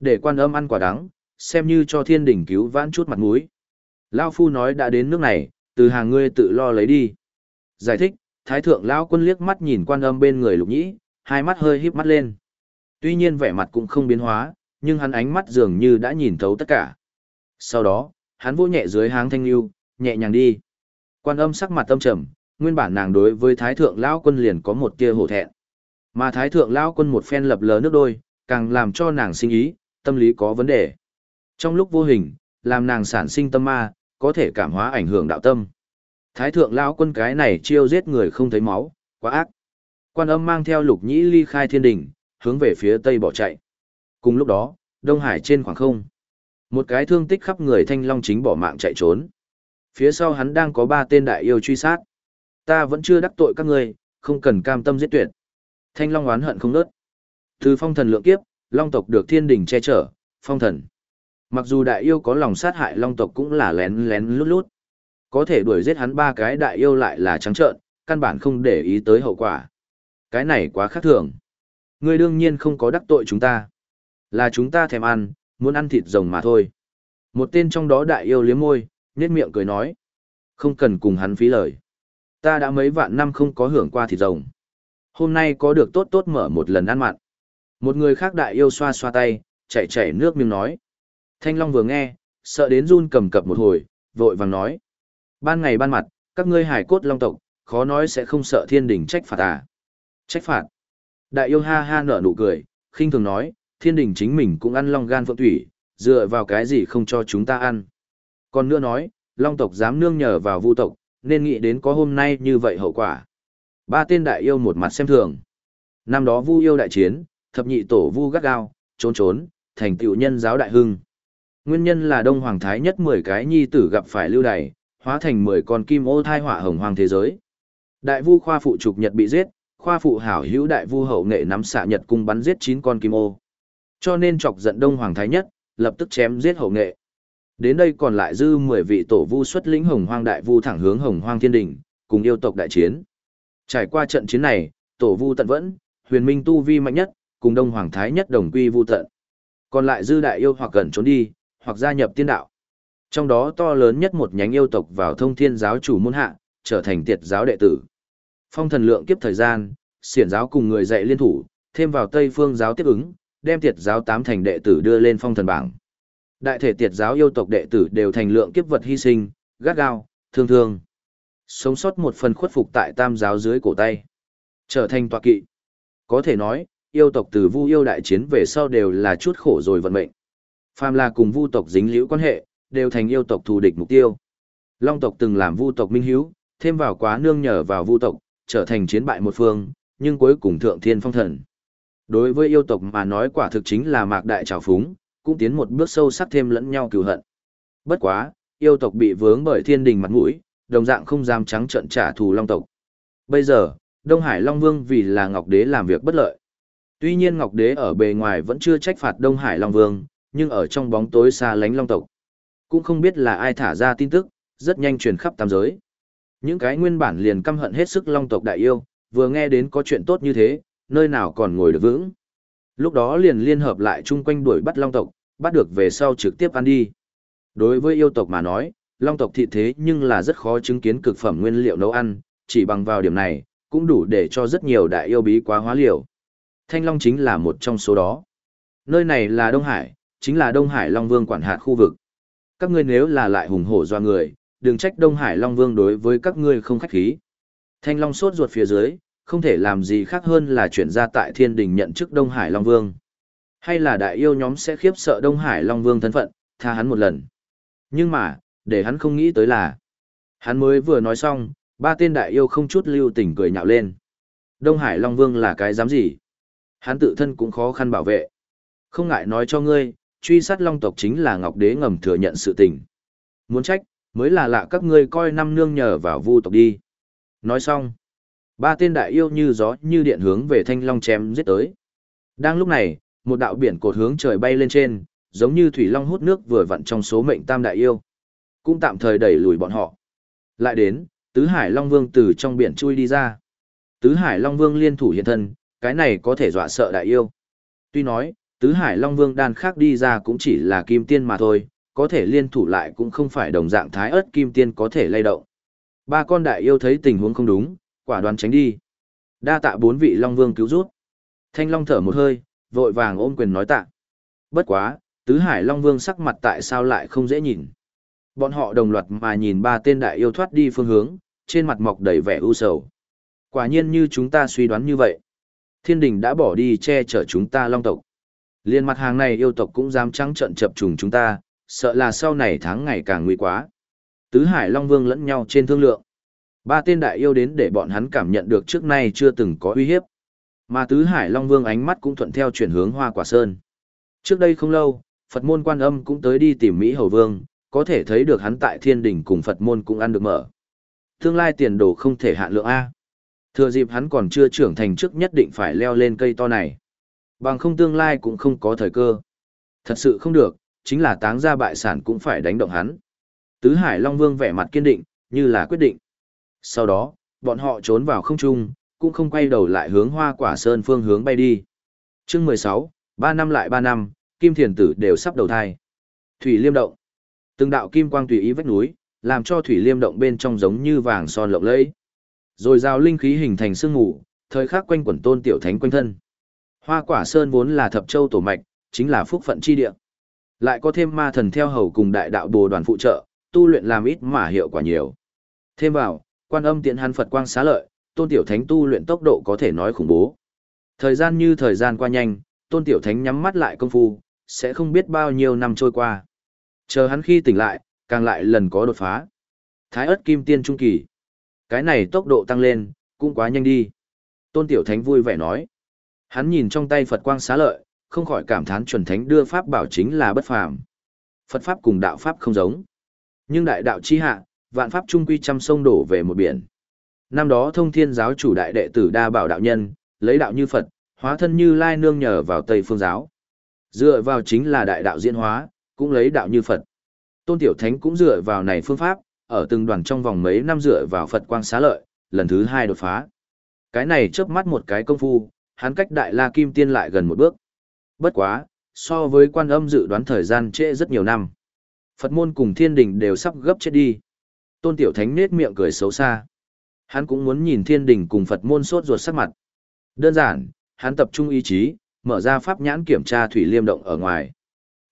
Speaker 1: Để quan âm ăn quả đắng, xem như cho thiên đình cứu vãn chút mặt mũi. Lão phu nói đã đến nước này, từ hàng ngươi tự lo lấy đi. Giải thích, thái thượng lão quân liếc mắt nhìn quan âm bên người lục nhĩ, hai mắt hơi híp mắt lên. Tuy nhiên vẻ mặt cũng không biến hóa, nhưng hắn ánh mắt dường như đã nhìn thấu tất cả. Sau đó, hắn vỗ nhẹ dưới háng thanh lưu, nhẹ nhàng đi. Quan âm sắc mặt tâm trầm, nguyên bản nàng đối với thái thượng lão quân liền có một tia hổ thẹn. Mà thái thượng lão quân một phen lập lờ nước đôi, càng làm cho nàng sinh ý, tâm lý có vấn đề. Trong lúc vô hình, làm nàng sản sinh tâm ma, có thể cảm hóa ảnh hưởng đạo tâm. Thái thượng lão quân cái này chiêu giết người không thấy máu, quá ác. Quan âm mang theo lục nhĩ ly khai thiên đình, hướng về phía tây bỏ chạy. Cùng lúc đó, Đông Hải trên khoảng không. Một cái thương tích khắp người thanh long chính bỏ mạng chạy trốn. Phía sau hắn đang có ba tên đại yêu truy sát. Ta vẫn chưa đắc tội các ngươi, không cần cam tâm giết tuyệt. Thanh long oán hận không nớt. Từ phong thần lượng kiếp, long tộc được thiên đình che chở, phong thần. Mặc dù đại yêu có lòng sát hại long tộc cũng là lén lén lút lút. Có thể đuổi giết hắn ba cái đại yêu lại là trắng trợn, căn bản không để ý tới hậu quả. Cái này quá khác thường. Ngươi đương nhiên không có đắc tội chúng ta. Là chúng ta thèm ăn, muốn ăn thịt rồng mà thôi. Một tên trong đó đại yêu liếm môi, nhếch miệng cười nói. Không cần cùng hắn phí lời. Ta đã mấy vạn năm không có hưởng qua thịt rồng. Hôm nay có được tốt tốt mở một lần ăn mặn. Một người khác đại yêu xoa xoa tay, chảy chảy nước miếng nói. Thanh Long vừa nghe, sợ đến run cầm cập một hồi, vội vàng nói. Ban ngày ban mặt, các ngươi hải cốt long tộc, khó nói sẽ không sợ thiên đình trách phạt à. Trách phạt. Đại yêu ha ha nở nụ cười, khinh thường nói, thiên đình chính mình cũng ăn long gan phượng thủy, dựa vào cái gì không cho chúng ta ăn. Còn nữa nói, long tộc dám nương nhờ vào vu tộc, nên nghĩ đến có hôm nay như vậy hậu quả. Ba tên đại yêu một mặt xem thường. Năm đó vu yêu đại chiến, thập nhị tổ vu gắt gao, trốn trốn, thành tựu nhân giáo đại hưng. Nguyên nhân là Đông Hoàng Thái nhất 10 cái nhi tử gặp phải lưu đày, hóa thành 10 con kim ô thai hỏa hồng hoàng thế giới. Đại vu khoa phụ trục nhật bị giết, khoa phụ hảo hữu đại vu hậu nghệ nắm xạ nhật cung bắn giết 9 con kim ô. Cho nên chọc giận Đông Hoàng Thái nhất, lập tức chém giết hậu nghệ. Đến đây còn lại dư 10 vị tổ vu xuất lĩnh hồng hoang đại vu thẳng hướng hồng hoang thiên đỉnh, cùng yêu tộc đại chiến. Trải qua trận chiến này, tổ vu tận vẫn, huyền minh tu vi mạnh nhất, cùng đông hoàng thái nhất đồng quy vu tận. Còn lại dư đại yêu hoặc gần trốn đi, hoặc gia nhập tiên đạo. Trong đó to lớn nhất một nhánh yêu tộc vào thông thiên giáo chủ môn hạ, trở thành tiệt giáo đệ tử. Phong thần lượng kiếp thời gian, xiển giáo cùng người dạy liên thủ, thêm vào Tây phương giáo tiếp ứng, đem tiệt giáo tám thành đệ tử đưa lên phong thần bảng. Đại thể tiệt giáo yêu tộc đệ tử đều thành lượng kiếp vật hy sinh, gắt gao, thương thương. Sống sót một phần khuất phục tại tam giáo dưới cổ tay. Trở thành tọa kỵ. Có thể nói, yêu tộc từ vu yêu đại chiến về sau đều là chút khổ rồi vận mệnh. Phàm là cùng vu tộc dính liễu quan hệ, đều thành yêu tộc thù địch mục tiêu. Long tộc từng làm vu tộc minh hiếu, thêm vào quá nương nhờ vào vu tộc, trở thành chiến bại một phương, nhưng cuối cùng thượng thiên phong thần. Đối với yêu tộc mà nói quả thực chính là mạc đại trào phúng, cũng tiến một bước sâu sắc thêm lẫn nhau cừu hận. Bất quá, yêu tộc bị vướng bởi thiên đình mặt mũi, đồng dạng không dám trắng trợn trả thù long tộc. Bây giờ, Đông Hải Long Vương vì là Ngọc Đế làm việc bất lợi. Tuy nhiên Ngọc Đế ở bề ngoài vẫn chưa trách phạt Đông Hải Long Vương, nhưng ở trong bóng tối xa lánh Long tộc. Cũng không biết là ai thả ra tin tức, rất nhanh truyền khắp tam giới. Những cái nguyên bản liền căm hận hết sức Long tộc đại yêu, vừa nghe đến có chuyện tốt như thế, nơi nào còn ngồi được vững. Lúc đó liền liên hợp lại chung quanh đuổi bắt Long tộc, bắt được về sau trực tiếp ăn đi. Đối với yêu tộc mà nói, long tộc thị thế nhưng là rất khó chứng kiến cực phẩm nguyên liệu nấu ăn, chỉ bằng vào điểm này, cũng đủ để cho rất nhiều đại yêu bí quá hóa liều. Thanh Long chính là một trong số đó. Nơi này là Đông Hải, chính là Đông Hải Long Vương quản hạt khu vực. Các ngươi nếu là lại hùng hổ doa người, đừng trách Đông Hải Long Vương đối với các ngươi không khách khí. Thanh Long sốt ruột phía dưới, không thể làm gì khác hơn là chuyển ra tại thiên đình nhận chức Đông Hải Long Vương. Hay là đại yêu nhóm sẽ khiếp sợ Đông Hải Long Vương thân phận, tha hắn một lần. Nhưng mà, để hắn không nghĩ tới là. Hắn mới vừa nói xong, ba tên đại yêu không chút lưu tình cười nhạo lên. Đông Hải Long Vương là cái dám gì? Hắn tự thân cũng khó khăn bảo vệ. Không ngại nói cho ngươi, truy sát Long tộc chính là Ngọc Đế ngầm thừa nhận sự tình. Muốn trách, mới là lạ các ngươi coi năm nương nhờ vào vu tộc đi. Nói xong, Ba tên đại yêu như gió như điện hướng về thanh long chém giết tới. Đang lúc này, một đạo biển cột hướng trời bay lên trên, giống như thủy long hút nước vừa vặn trong số mệnh tam đại yêu. Cũng tạm thời đẩy lùi bọn họ. Lại đến, tứ hải long vương từ trong biển chui đi ra. Tứ hải long vương liên thủ hiện thân, cái này có thể dọa sợ đại yêu. Tuy nói, tứ hải long vương đan khác đi ra cũng chỉ là kim tiên mà thôi, có thể liên thủ lại cũng không phải đồng dạng thái ớt kim tiên có thể lay động. Ba con đại yêu thấy tình huống không đúng, quả đoán tránh đi. Đa tạ bốn vị long vương cứu rút. Thanh long thở một hơi, vội vàng ôm quyền nói tạ. Bất quá, tứ hải long vương sắc mặt tại sao lại không dễ nhìn. Bọn họ đồng loạt mà nhìn ba tên đại yêu thoát đi phương hướng, trên mặt mọc đầy vẻ ưu sầu. Quả nhiên như chúng ta suy đoán như vậy. Thiên đình đã bỏ đi che chở chúng ta long tộc. Liên mặt hàng này yêu tộc cũng dám trắng trận chập trùng chúng ta, sợ là sau này tháng ngày càng nguy quá. Tứ Hải Long Vương lẫn nhau trên thương lượng. Ba tên đại yêu đến để bọn hắn cảm nhận được trước nay chưa từng có uy hiếp. Mà Tứ Hải Long Vương ánh mắt cũng thuận theo chuyển hướng Hoa Quả Sơn. Trước đây không lâu, Phật môn quan âm cũng tới đi tìm Mỹ Hầu Vương, có thể thấy được hắn tại thiên đình cùng Phật môn cũng ăn được mở. Tương lai tiền đồ không thể hạ lượng A. Thừa dịp hắn còn chưa trưởng thành trước nhất định phải leo lên cây to này. Bằng không tương lai cũng không có thời cơ. Thật sự không được, chính là táng ra bại sản cũng phải đánh động hắn. Tứ Hải Long Vương vẻ mặt kiên định, như là quyết định. Sau đó, bọn họ trốn vào không trung, cũng không quay đầu lại hướng hoa quả sơn phương hướng bay đi. chương 16, 3 năm lại 3 năm, kim thiền tử đều sắp đầu thai. Thủy liêm động. Từng đạo kim quang tùy ý vách núi, làm cho thủy liêm động bên trong giống như vàng son lộng lẫy. Rồi giao linh khí hình thành sương ngủ, thời khắc quanh quẩn tôn tiểu thánh quanh thân. Hoa quả sơn vốn là thập châu tổ mạch, chính là phúc phận chi địa. Lại có thêm ma thần theo hầu cùng đại đạo bồ đoàn phụ trợ, tu luyện làm ít mà hiệu quả nhiều. Thêm vào, quan âm tiện hắn Phật quang xá lợi, tôn tiểu thánh tu luyện tốc độ có thể nói khủng bố. Thời gian như thời gian qua nhanh, tôn tiểu thánh nhắm mắt lại công phu, sẽ không biết bao nhiêu năm trôi qua. Chờ hắn khi tỉnh lại, càng lại lần có đột phá. Thái ớt kim tiên trung kỳ. Cái này tốc độ tăng lên, cũng quá nhanh đi. Tôn tiểu thánh vui vẻ nói. Hắn nhìn trong tay Phật quang xá lợi, không khỏi cảm thán chuẩn thánh đưa pháp bảo chính là bất phàm. Phật pháp cùng đạo pháp không giống. Nhưng đại đạo chi hạ, vạn pháp trung quy trăm sông đổ về một biển. Năm đó thông thiên giáo chủ đại đệ tử đa bảo đạo nhân, lấy đạo như Phật, hóa thân như lai nương nhờ vào Tây phương giáo. Dựa vào chính là đại đạo diễn hóa, cũng lấy đạo như Phật. Tôn Tiểu Thánh cũng dựa vào này phương pháp, ở từng đoàn trong vòng mấy năm dựa vào Phật quang xá lợi, lần thứ hai đột phá. Cái này chớp mắt một cái công phu, hắn cách đại la kim tiên lại gần một bước. Bất quá, so với quan âm dự đoán thời gian trễ rất nhiều năm. Phật môn cùng thiên đình đều sắp gấp chết đi. Tôn Tiểu Thánh nết miệng cười xấu xa. Hắn cũng muốn nhìn thiên đình cùng Phật môn sốt ruột sắc mặt. Đơn giản, hắn tập trung ý chí, mở ra pháp nhãn kiểm tra thủy liêm động ở ngoài.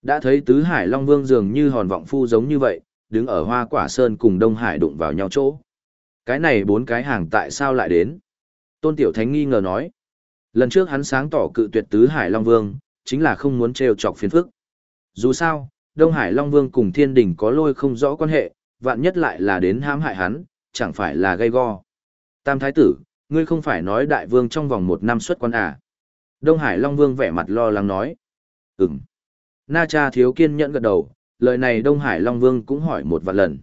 Speaker 1: Đã thấy tứ hải long vương dường như hòn vọng phu giống như vậy, đứng ở hoa quả sơn cùng Đông Hải đụng vào nhau chỗ. Cái này bốn cái hàng tại sao lại đến? Tôn Tiểu Thánh nghi ngờ nói. Lần trước hắn sáng tỏ cự tuyệt tứ hải long vương, chính là không muốn trêu chọc phiền phức. Dù sao, Đông Hải Long Vương cùng thiên đình có lôi không rõ quan hệ, vạn nhất lại là đến hãm hại hắn, chẳng phải là gây go. Tam Thái Tử, ngươi không phải nói đại vương trong vòng một năm xuất quan à? Đông Hải Long Vương vẻ mặt lo lắng nói. Ừm. Na cha thiếu kiên nhẫn gật đầu, lời này Đông Hải Long Vương cũng hỏi một vạn lần.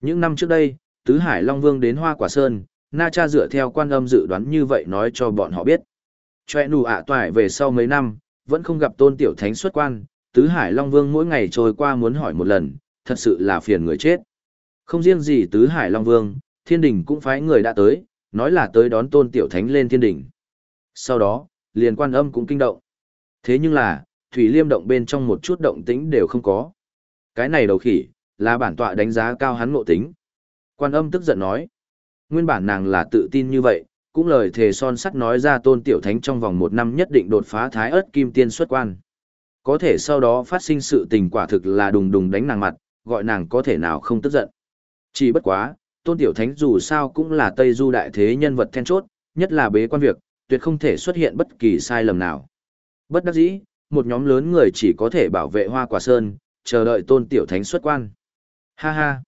Speaker 1: Những năm trước đây, Tứ Hải Long Vương đến Hoa Quả Sơn, Na cha dựa theo quan âm dự đoán như vậy nói cho bọn họ biết. Choe nụ ạ toại về sau mấy năm, vẫn không gặp tôn tiểu thánh xuất quan, tứ hải Long Vương mỗi ngày trôi qua muốn hỏi một lần, thật sự là phiền người chết. Không riêng gì tứ hải Long Vương, thiên đình cũng phái người đã tới, nói là tới đón tôn tiểu thánh lên thiên đình. Sau đó, liền quan âm cũng kinh động. Thế nhưng là, thủy liêm động bên trong một chút động tĩnh đều không có. Cái này đầu khỉ, là bản tọa đánh giá cao hắn ngộ tính. Quan âm tức giận nói. Nguyên bản nàng là tự tin như vậy, cũng lời thề son sắt nói ra tôn tiểu thánh trong vòng một năm nhất định đột phá thái ớt kim tiên xuất quan. Có thể sau đó phát sinh sự tình quả thực là đùng đùng đánh nàng mặt, gọi nàng có thể nào không tức giận. Chỉ bất quá, tôn tiểu thánh dù sao cũng là Tây Du đại thế nhân vật then chốt, nhất là bế quan việc, tuyệt không thể xuất hiện bất kỳ sai lầm nào. Bất đắc dĩ, một nhóm lớn người chỉ có thể bảo vệ hoa quả sơn, chờ đợi tôn tiểu thánh xuất quan. Ha ha!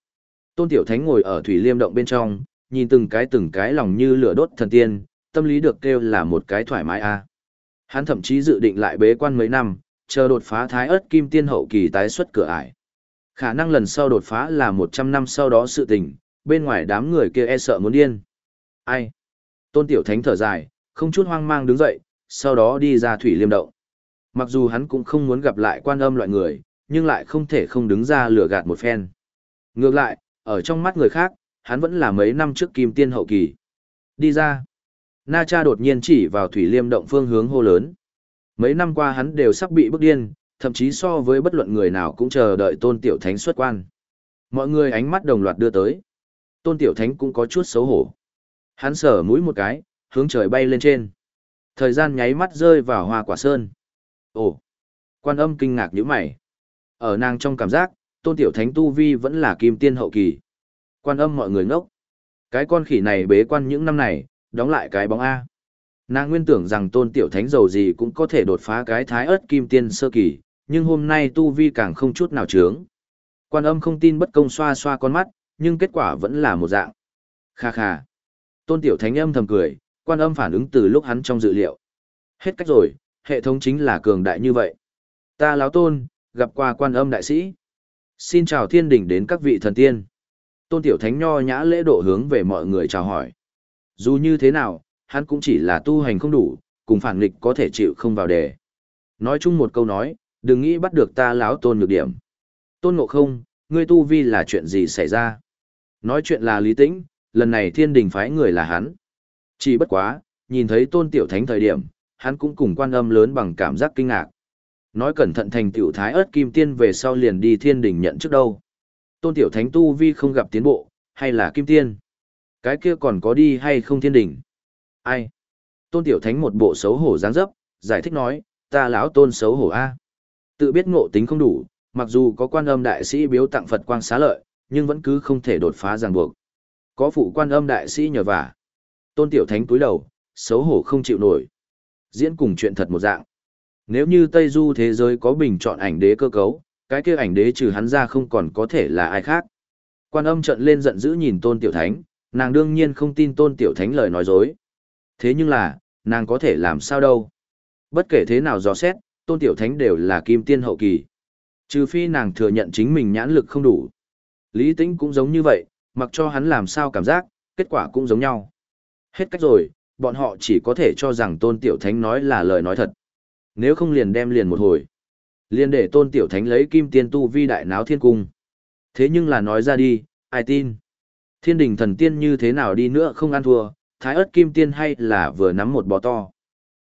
Speaker 1: Tôn tiểu thánh ngồi ở thủy liêm động bên trong, nhìn từng cái từng cái lòng như lửa đốt thần tiên, tâm lý được kêu là một cái thoải mái a. À. Hắn thậm chí dự định lại bế quan mấy năm, chờ đột phá thái ớt kim tiên hậu kỳ tái xuất cửa ải. Khả năng lần sau đột phá là 100 năm sau đó sự tình, bên ngoài đám người kia e sợ muốn điên. Ai? Tôn Tiểu Thánh thở dài, không chút hoang mang đứng dậy, sau đó đi ra thủy liêm động. Mặc dù hắn cũng không muốn gặp lại quan âm loại người, nhưng lại không thể không đứng ra lừa gạt một phen. Ngược lại, ở trong mắt người khác, hắn vẫn là mấy năm trước kim tiên hậu kỳ. Đi ra. Na cha đột nhiên chỉ vào thủy liêm động phương hướng hô lớn. Mấy năm qua hắn đều sắp bị bức điên, thậm chí so với bất luận người nào cũng chờ đợi tôn tiểu thánh xuất quan. Mọi người ánh mắt đồng loạt đưa tới. Tôn tiểu thánh cũng có chút xấu hổ. Hắn sở mũi một cái, hướng trời bay lên trên. Thời gian nháy mắt rơi vào hoa quả sơn. Ồ! Quan âm kinh ngạc như mày. Ở nàng trong cảm giác, tôn tiểu thánh tu vi vẫn là kim tiên hậu kỳ. Quan âm mọi người ngốc. Cái con khỉ này bế quan những năm này, đóng lại cái bóng A. Nàng nguyên tưởng rằng tôn tiểu thánh giàu gì cũng có thể đột phá cái thái ớt kim tiên sơ kỳ, nhưng hôm nay tu vi càng không chút nào trướng. Quan âm không tin bất công xoa xoa con mắt, nhưng kết quả vẫn là một dạng. Kha kha. Tôn tiểu thánh âm thầm cười, quan âm phản ứng từ lúc hắn trong dự liệu. Hết cách rồi, hệ thống chính là cường đại như vậy. Ta láo tôn, gặp qua quan âm đại sĩ. Xin chào thiên đỉnh đến các vị thần tiên. Tôn tiểu thánh nho nhã lễ độ hướng về mọi người chào hỏi. Dù như thế nào, hắn cũng chỉ là tu hành không đủ, cùng phản nghịch có thể chịu không vào đề. Nói chung một câu nói, đừng nghĩ bắt được ta láo tôn nhược điểm. Tôn ngộ không, ngươi tu vi là chuyện gì xảy ra? Nói chuyện là lý tĩnh, lần này thiên đình phái người là hắn. Chỉ bất quá, nhìn thấy tôn tiểu thánh thời điểm, hắn cũng cùng quan âm lớn bằng cảm giác kinh ngạc. Nói cẩn thận thành tiểu thái ớt kim tiên về sau liền đi thiên đình nhận trước đâu. Tôn tiểu thánh tu vi không gặp tiến bộ, hay là kim tiên? Cái kia còn có đi hay không thiên đình? Ai? Tôn tiểu thánh một bộ xấu hổ dáng dấp, giải thích nói, ta lão tôn xấu hổ a. Tự biết ngộ tính không đủ, mặc dù có quan âm đại sĩ biếu tặng Phật quang xá lợi, nhưng vẫn cứ không thể đột phá ràng buộc. Có phụ quan âm đại sĩ nhờ vả. Tôn tiểu thánh túi đầu, xấu hổ không chịu nổi. Diễn cùng chuyện thật một dạng. Nếu như Tây Du thế giới có bình chọn ảnh đế cơ cấu, cái kia ảnh đế trừ hắn ra không còn có thể là ai khác. Quan âm trận lên giận dữ nhìn tôn tiểu thánh, nàng đương nhiên không tin tôn tiểu thánh lời nói dối. Thế nhưng là, nàng có thể làm sao đâu. Bất kể thế nào dò xét, tôn tiểu thánh đều là kim tiên hậu kỳ. Trừ phi nàng thừa nhận chính mình nhãn lực không đủ. Lý tĩnh cũng giống như vậy, mặc cho hắn làm sao cảm giác, kết quả cũng giống nhau. Hết cách rồi, bọn họ chỉ có thể cho rằng tôn tiểu thánh nói là lời nói thật. Nếu không liền đem liền một hồi. Liền để tôn tiểu thánh lấy kim tiên tu vi đại náo thiên cung. Thế nhưng là nói ra đi, ai tin? Thiên đình thần tiên như thế nào đi nữa không ăn thua, thái ớt kim tiên hay là vừa nắm một bò to.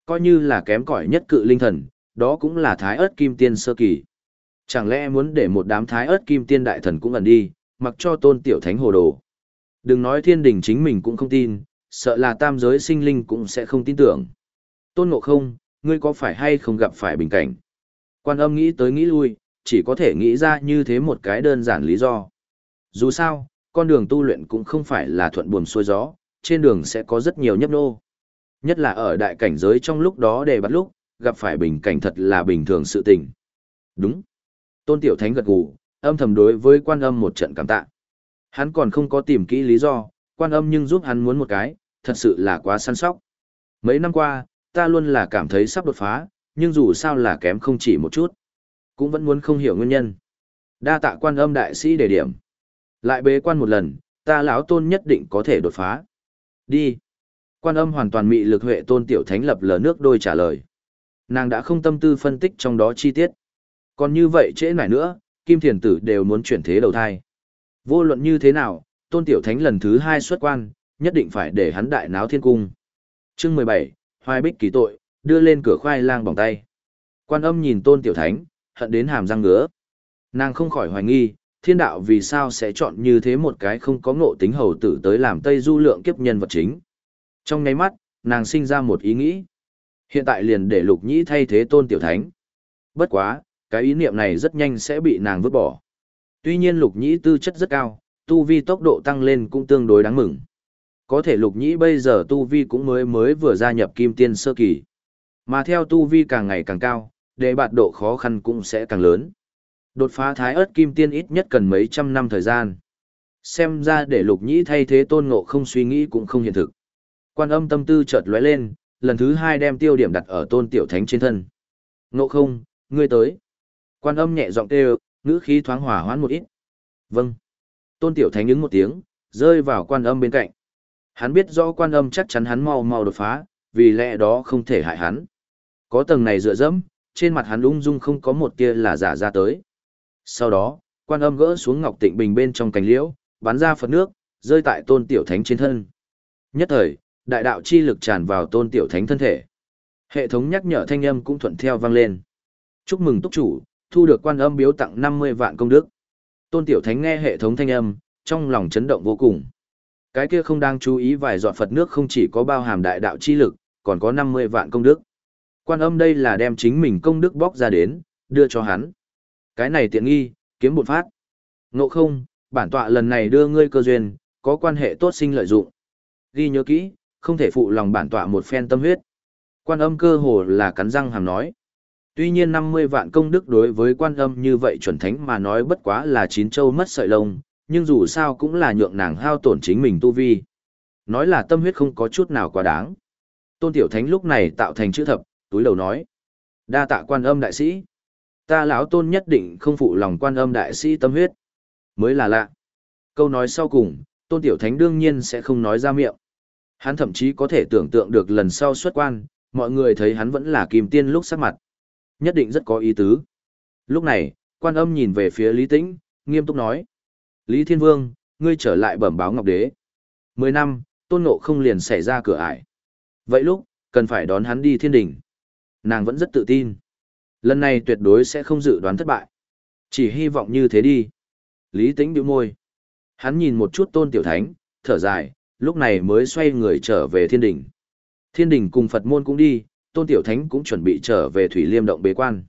Speaker 1: Coi như là kém cỏi nhất cự linh thần, đó cũng là thái ớt kim tiên sơ kỳ. Chẳng lẽ muốn để một đám thái ớt kim tiên đại thần cũng ẩn đi, mặc cho tôn tiểu thánh hồ đồ. Đừng nói thiên đình chính mình cũng không tin, sợ là tam giới sinh linh cũng sẽ không tin tưởng. Tôn ngộ không, ngươi có phải hay không gặp phải bình cảnh? Quan âm nghĩ tới nghĩ lui, chỉ có thể nghĩ ra như thế một cái đơn giản lý do. Dù sao, con đường tu luyện cũng không phải là thuận buồm xuôi gió, trên đường sẽ có rất nhiều nhấp nô. Nhất là ở đại cảnh giới trong lúc đó để bắt lúc, gặp phải bình cảnh thật là bình thường sự tình. Đúng. Tôn Tiểu Thánh gật gù, âm thầm đối với quan âm một trận cảm tạ. Hắn còn không có tìm kỹ lý do, quan âm nhưng giúp hắn muốn một cái, thật sự là quá săn sóc. Mấy năm qua, ta luôn là cảm thấy sắp đột phá, nhưng dù sao là kém không chỉ một chút. Cũng vẫn muốn không hiểu nguyên nhân. Đa tạ quan âm đại sĩ đề điểm. Lại bế quan một lần, ta lão tôn nhất định có thể đột phá. Đi. Quan âm hoàn toàn mị lực huệ tôn tiểu thánh lập lờ nước đôi trả lời. Nàng đã không tâm tư phân tích trong đó chi tiết. Còn như vậy trễ nải nữa, kim thiền tử đều muốn chuyển thế đầu thai. Vô luận như thế nào, tôn tiểu thánh lần thứ hai xuất quan, nhất định phải để hắn đại náo thiên cung. Chương mười bảy, Hoài Bích kỳ tội, đưa lên cửa khoai lang bỏng tay. Quan âm nhìn tôn tiểu thánh, hận đến hàm răng ngứa. Nàng không khỏi hoài nghi, thiên đạo vì sao sẽ chọn như thế một cái không có ngộ tính hầu tử tới làm Tây Du lượng kiếp nhân vật chính. Trong nháy mắt, nàng sinh ra một ý nghĩ. Hiện tại liền để lục nhĩ thay thế tôn tiểu thánh. Bất quá, cái ý niệm này rất nhanh sẽ bị nàng vứt bỏ. Tuy nhiên lục nhĩ tư chất rất cao, tu vi tốc độ tăng lên cũng tương đối đáng mừng. Có thể lục nhĩ bây giờ tu vi cũng mới mới vừa gia nhập kim tiên sơ kỳ. Mà theo tu vi càng ngày càng cao, để bạt độ khó khăn cũng sẽ càng lớn. Đột phá thái ớt kim tiên ít nhất cần mấy trăm năm thời gian. Xem ra để lục nhĩ thay thế tôn ngộ không suy nghĩ cũng không hiện thực. Quan âm tâm tư chợt lóe lên, lần thứ hai đem tiêu điểm đặt ở tôn tiểu thánh trên thân. Ngộ không, ngươi tới. Quan âm nhẹ giọng kêu, ngữ khí thoáng hỏa hoãn một ít. Vâng. Tôn tiểu thánh ứng một tiếng, rơi vào quan âm bên cạnh. Hắn biết rõ quan âm chắc chắn hắn mau mau đột phá, vì lẽ đó không thể hại hắn. Có tầng này dựa dẫm, trên mặt hắn ung dung không có một tia là giả ra tới. Sau đó, quan âm gỡ xuống ngọc tịnh bình bên trong cành liễu, bắn ra Phật nước, rơi tại tôn tiểu thánh trên thân. Nhất thời, đại đạo chi lực tràn vào tôn tiểu thánh thân thể. Hệ thống nhắc nhở thanh âm cũng thuận theo vang lên. Chúc mừng túc chủ, thu được quan âm biếu tặng 50 vạn công đức. Tôn tiểu thánh nghe hệ thống thanh âm, trong lòng chấn động vô cùng. Cái kia không đang chú ý vài giọt Phật nước không chỉ có bao hàm đại đạo chi lực, còn có 50 vạn công đức. Quan âm đây là đem chính mình công đức bóc ra đến, đưa cho hắn. Cái này tiện nghi, kiếm một phát. Ngộ không, bản tọa lần này đưa ngươi cơ duyên, có quan hệ tốt sinh lợi dụng. Ghi nhớ kỹ, không thể phụ lòng bản tọa một phen tâm huyết. Quan âm cơ hồ là cắn răng hàm nói. Tuy nhiên 50 vạn công đức đối với quan âm như vậy chuẩn thánh mà nói bất quá là chín châu mất sợi lông, nhưng dù sao cũng là nhượng nàng hao tổn chính mình tu vi. Nói là tâm huyết không có chút nào quá đáng. Tôn Tiểu Thánh lúc này tạo thành chữ thập, túi đầu nói. Đa tạ quan âm đại sĩ. Ta lão tôn nhất định không phụ lòng quan âm đại sĩ tâm huyết. Mới là lạ. Câu nói sau cùng, Tôn Tiểu Thánh đương nhiên sẽ không nói ra miệng. Hắn thậm chí có thể tưởng tượng được lần sau xuất quan, mọi người thấy hắn vẫn là kim tiên lúc sắc mặt. Nhất định rất có ý tứ. Lúc này, quan âm nhìn về phía Lý Tĩnh, nghiêm túc nói. Lý Thiên Vương, ngươi trở lại bẩm báo Ngọc Đế. Mười năm, tôn ngộ không liền xảy ra cửa ải. Vậy lúc, cần phải đón hắn đi thiên đỉnh. Nàng vẫn rất tự tin. Lần này tuyệt đối sẽ không dự đoán thất bại. Chỉ hy vọng như thế đi. Lý Tĩnh bĩu môi. Hắn nhìn một chút tôn tiểu thánh, thở dài, lúc này mới xoay người trở về thiên đỉnh. Thiên đỉnh cùng Phật môn cũng đi, tôn tiểu thánh cũng chuẩn bị trở về thủy liêm động bế quan.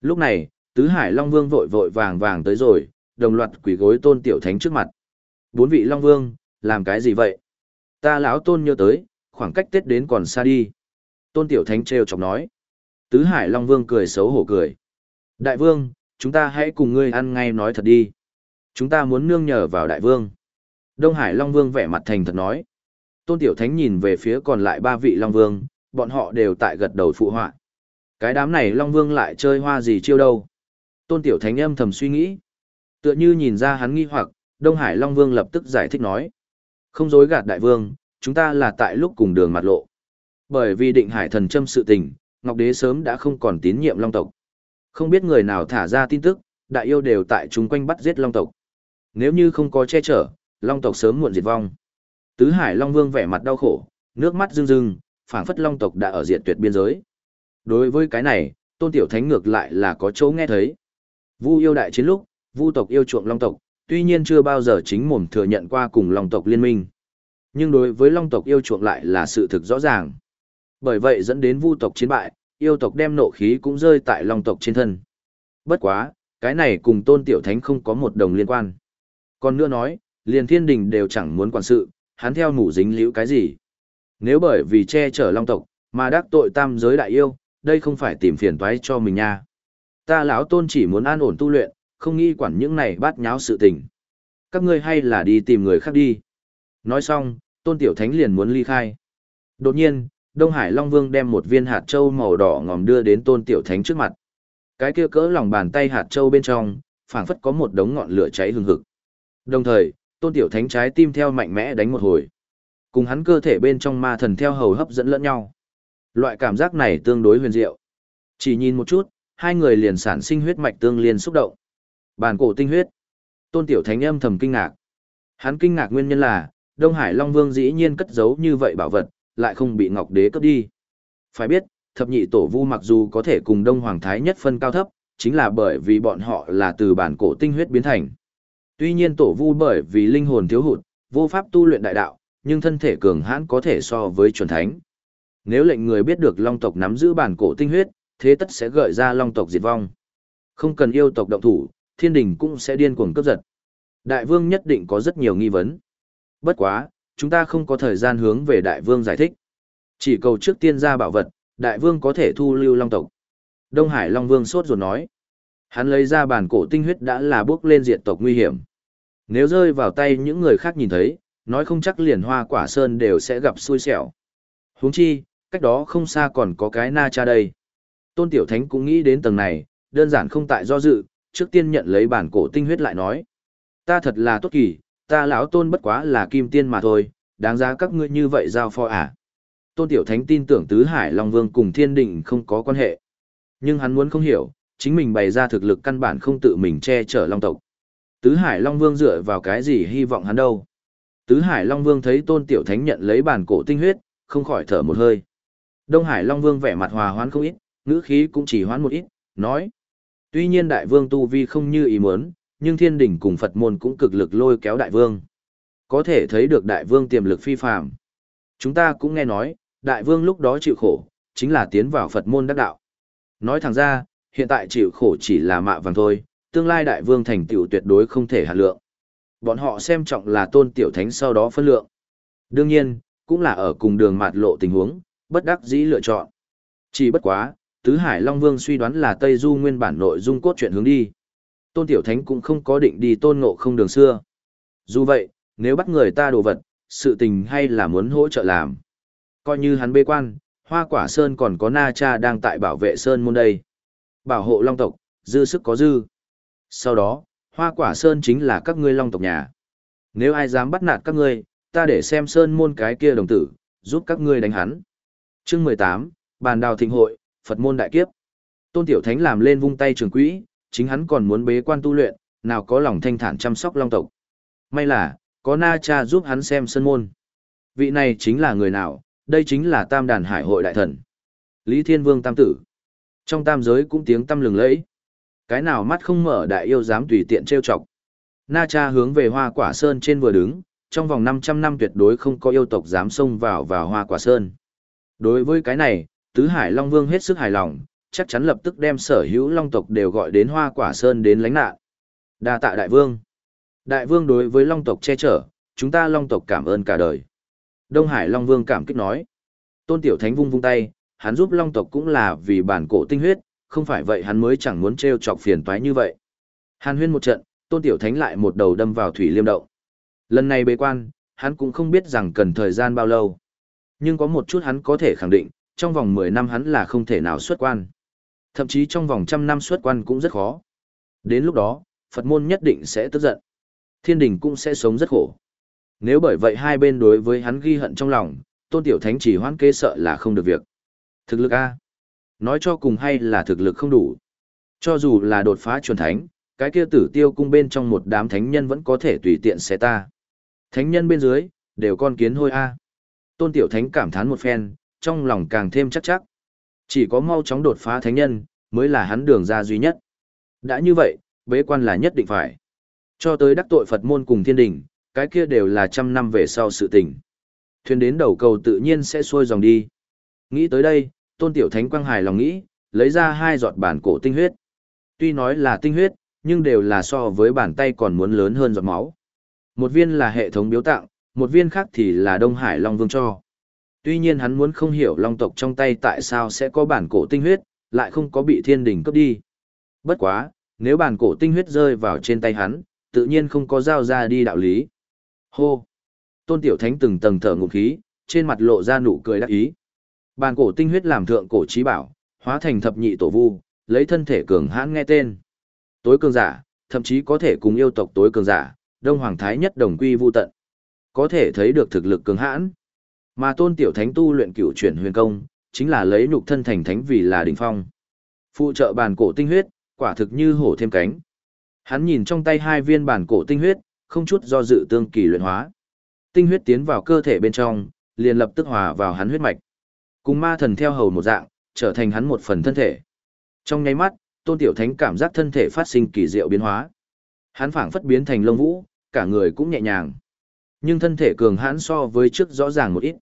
Speaker 1: Lúc này, tứ hải long vương vội vội vàng vàng tới rồi, đồng loạt quỳ gối tôn tiểu thánh trước mặt. Bốn vị long vương, làm cái gì vậy? Ta lão tôn nhớ tới, khoảng cách Tết đến còn xa đi. Tôn tiểu thánh trêu chọc nói. Tứ hải long vương cười xấu hổ cười. Đại vương, chúng ta hãy cùng ngươi ăn ngay nói thật đi. Chúng ta muốn nương nhờ vào đại vương. Đông Hải Long Vương vẻ mặt thành thật nói. Tôn Tiểu Thánh nhìn về phía còn lại ba vị Long Vương, bọn họ đều tại gật đầu phụ họa. Cái đám này Long Vương lại chơi hoa gì chiêu đâu. Tôn Tiểu Thánh âm thầm suy nghĩ. Tựa như nhìn ra hắn nghi hoặc, Đông Hải Long Vương lập tức giải thích nói. Không dối gạt đại vương, chúng ta là tại lúc cùng đường mặt lộ. Bởi vì định hải thần châm sự tình, Ngọc Đế sớm đã không còn tín nhiệm Long tộc. Không biết người nào thả ra tin tức, đại yêu đều tại chúng quanh bắt giết Long tộc. Nếu như không có che chở, Long tộc sớm muộn diệt vong. Tứ Hải Long Vương vẻ mặt đau khổ, nước mắt rưng rưng, phảng phất Long tộc đã ở diệt tuyệt biên giới. Đối với cái này, Tôn Tiểu Thánh ngược lại là có chỗ nghe thấy. Vu yêu đại chiến lúc, Vu tộc yêu chuộng Long tộc, tuy nhiên chưa bao giờ chính mồm thừa nhận qua cùng Long tộc liên minh. Nhưng đối với Long tộc yêu chuộng lại là sự thực rõ ràng. Bởi vậy dẫn đến Vu tộc chiến bại, yêu tộc đem nộ khí cũng rơi tại Long tộc trên thân. Bất quá, cái này cùng Tôn Tiểu Thánh không có một đồng liên quan. Còn nữa nói, liền thiên đình đều chẳng muốn quản sự, hắn theo mủ dính liễu cái gì. Nếu bởi vì che chở long tộc, mà đắc tội tam giới đại yêu, đây không phải tìm phiền toái cho mình nha. Ta lão tôn chỉ muốn an ổn tu luyện, không nghi quản những này bát nháo sự tình. Các ngươi hay là đi tìm người khác đi. Nói xong, tôn tiểu thánh liền muốn ly khai. Đột nhiên, Đông Hải Long Vương đem một viên hạt châu màu đỏ ngòm đưa đến tôn tiểu thánh trước mặt. Cái kia cỡ lòng bàn tay hạt châu bên trong, phảng phất có một đống ngọn lửa cháy hừng hực. Đồng thời, tôn tiểu thánh trái tim theo mạnh mẽ đánh một hồi. Cùng hắn cơ thể bên trong ma thần theo hầu hấp dẫn lẫn nhau. Loại cảm giác này tương đối huyền diệu. Chỉ nhìn một chút, hai người liền sản sinh huyết mạch tương liên xúc động. Bàn cổ tinh huyết. Tôn tiểu thánh âm thầm kinh ngạc. Hắn kinh ngạc nguyên nhân là, Đông Hải Long Vương dĩ nhiên cất giấu như vậy bảo vật, lại không bị Ngọc Đế cướp đi. Phải biết, thập nhị tổ vu mặc dù có thể cùng Đông Hoàng Thái nhất phân cao thấp, chính là bởi vì bọn họ là từ bản cổ tinh huyết biến thành. Tuy nhiên tổ vu bởi vì linh hồn thiếu hụt, vô pháp tu luyện đại đạo, nhưng thân thể cường hãn có thể so với chuẩn thánh. Nếu lệnh người biết được long tộc nắm giữ bản cổ tinh huyết, thế tất sẽ gợi ra long tộc diệt vong. Không cần yêu tộc động thủ, thiên đình cũng sẽ điên cuồng cướp giật. Đại vương nhất định có rất nhiều nghi vấn. Bất quá, chúng ta không có thời gian hướng về đại vương giải thích. Chỉ cầu trước tiên ra bảo vật, đại vương có thể thu lưu long tộc. Đông Hải Long Vương sốt ruột nói. Hắn lấy ra bản cổ tinh huyết đã là bước lên diệt tộc nguy hiểm. Nếu rơi vào tay những người khác nhìn thấy, nói không chắc liền hoa quả sơn đều sẽ gặp xui xẻo. Huống chi, cách đó không xa còn có cái na cha đây. Tôn Tiểu Thánh cũng nghĩ đến tầng này, đơn giản không tại do dự, trước tiên nhận lấy bản cổ tinh huyết lại nói. Ta thật là tốt kỳ, ta lão tôn bất quá là kim tiên mà thôi, đáng giá các ngươi như vậy giao phó à. Tôn Tiểu Thánh tin tưởng Tứ Hải Long Vương cùng Thiên Định không có quan hệ. Nhưng hắn muốn không hiểu, chính mình bày ra thực lực căn bản không tự mình che chở Long tộc. Tứ Hải Long Vương dựa vào cái gì hy vọng hắn đâu. Tứ Hải Long Vương thấy Tôn Tiểu Thánh nhận lấy bản cổ tinh huyết, không khỏi thở một hơi. Đông Hải Long Vương vẻ mặt hòa hoãn không ít, ngữ khí cũng chỉ hoãn một ít, nói. Tuy nhiên Đại Vương Tu Vi không như ý muốn, nhưng thiên đỉnh cùng Phật môn cũng cực lực lôi kéo Đại Vương. Có thể thấy được Đại Vương tiềm lực phi phàm. Chúng ta cũng nghe nói, Đại Vương lúc đó chịu khổ, chính là tiến vào Phật môn đắc đạo. Nói thẳng ra, hiện tại chịu khổ chỉ là mạ vàng thôi, tương lai Đại Vương thành tựu tuyệt đối không thể hạt lượng. Bọn họ xem trọng là tôn tiểu thánh sau đó phân lượng. Đương nhiên, cũng là ở cùng đường mạt lộ tình huống, bất đắc dĩ lựa chọn. Chỉ bất quá, Tứ Hải Long Vương suy đoán là Tây Du nguyên bản nội dung cốt truyện hướng đi. Tôn Tiểu Thánh cũng không có định đi tôn ngộ không đường xưa. Dù vậy, nếu bắt người ta đồ vật, sự tình hay là muốn hỗ trợ làm. Coi như hắn bê quan, hoa quả sơn còn có na cha đang tại bảo vệ sơn môn đây. Bảo hộ long tộc, dư sức có dư. Sau đó, hoa quả sơn chính là các ngươi long tộc nhà. Nếu ai dám bắt nạt các ngươi, ta để xem sơn môn cái kia đồng tử, giúp các ngươi đánh hắn. Chương mười tám bàn đào thịnh hội, Phật môn đại kiếp. Tôn Tiểu Thánh làm lên vung tay trường quỹ, chính hắn còn muốn bế quan tu luyện, nào có lòng thanh thản chăm sóc long tộc. May là, có Na Cha giúp hắn xem sơn môn. Vị này chính là người nào, đây chính là tam đàn hải hội đại thần. Lý Thiên Vương tam tử. Trong tam giới cũng tiếng tâm lừng lẫy. Cái nào mắt không mở đại yêu dám tùy tiện trêu chọc. Na Cha hướng về hoa quả sơn trên vừa đứng, trong vòng 500 năm tuyệt đối không có yêu tộc dám xông vào vào hoa quả sơn. Đối với cái này, Tứ Hải Long Vương hết sức hài lòng, chắc chắn lập tức đem sở hữu Long tộc đều gọi đến hoa quả sơn đến lánh nạn. đa tạ đại vương. Đại vương đối với Long tộc che chở, chúng ta Long tộc cảm ơn cả đời. Đông Hải Long Vương cảm kích nói. Tôn Tiểu Thánh vung vung tay, hắn giúp Long tộc cũng là vì bản cổ tinh huyết, không phải vậy hắn mới chẳng muốn trêu chọc phiền toái như vậy. Hàn huyên một trận, Tôn Tiểu Thánh lại một đầu đâm vào thủy liêm động. Lần này bế quan, hắn cũng không biết rằng cần thời gian bao lâu. Nhưng có một chút hắn có thể khẳng định, trong vòng 10 năm hắn là không thể nào xuất quan. Thậm chí trong vòng trăm năm xuất quan cũng rất khó. Đến lúc đó, Phật môn nhất định sẽ tức giận. Thiên đình cũng sẽ sống rất khổ. Nếu bởi vậy hai bên đối với hắn ghi hận trong lòng, tôn tiểu thánh chỉ hoãn kê sợ là không được việc. Thực lực A. Nói cho cùng hay là thực lực không đủ. Cho dù là đột phá chuẩn thánh, cái kia tử tiêu cung bên trong một đám thánh nhân vẫn có thể tùy tiện xé ta. Thánh nhân bên dưới, đều con kiến hôi A. Tôn tiểu thánh cảm thán một phen, trong lòng càng thêm chắc chắc. Chỉ có mau chóng đột phá thánh nhân, mới là hắn đường ra duy nhất. Đã như vậy, bế quan là nhất định phải. Cho tới đắc tội Phật môn cùng thiên đình, cái kia đều là trăm năm về sau sự tình. Thuyền đến đầu cầu tự nhiên sẽ xuôi dòng đi. Nghĩ tới đây, tôn tiểu thánh quang hài lòng nghĩ, lấy ra hai giọt bản cổ tinh huyết. Tuy nói là tinh huyết, nhưng đều là so với bàn tay còn muốn lớn hơn giọt máu. Một viên là hệ thống biếu tặng, một viên khác thì là Đông Hải Long Vương cho. Tuy nhiên hắn muốn không hiểu Long tộc trong tay tại sao sẽ có bản cổ tinh huyết, lại không có bị thiên đình cướp đi. Bất quá, nếu bản cổ tinh huyết rơi vào trên tay hắn, tự nhiên không có giao ra đi đạo lý. Hô! Tôn Tiểu Thánh từng tầng thở ngụm khí, trên mặt lộ ra nụ cười đắc ý. Bản cổ tinh huyết làm thượng cổ trí bảo, hóa thành thập nhị tổ vu, lấy thân thể cường hãn nghe tên. Tối cường giả, thậm chí có thể cùng yêu tộc tối cường giả, Đông Hoàng Thái nhất đồng quy vu tận. Có thể thấy được thực lực cường hãn. Mà tôn tiểu thánh tu luyện cửu chuyển huyền công, chính là lấy nhục thân thành thánh vì là đỉnh phong. Phụ trợ bản cổ tinh huyết, quả thực như hổ thêm cánh. Hắn nhìn trong tay hai viên bản cổ tinh huyết, không chút do dự tương kỳ luyện hóa. Tinh huyết tiến vào cơ thể bên trong, liền lập tức hòa vào hắn huyết mạch. Cùng ma thần theo hầu một dạng, trở thành hắn một phần thân thể. Trong nháy mắt, Tôn Tiểu Thánh cảm giác thân thể phát sinh kỳ diệu biến hóa. Hắn phảng phất biến thành lông vũ, cả người cũng nhẹ nhàng. Nhưng thân thể cường hãn so với trước rõ ràng một ít.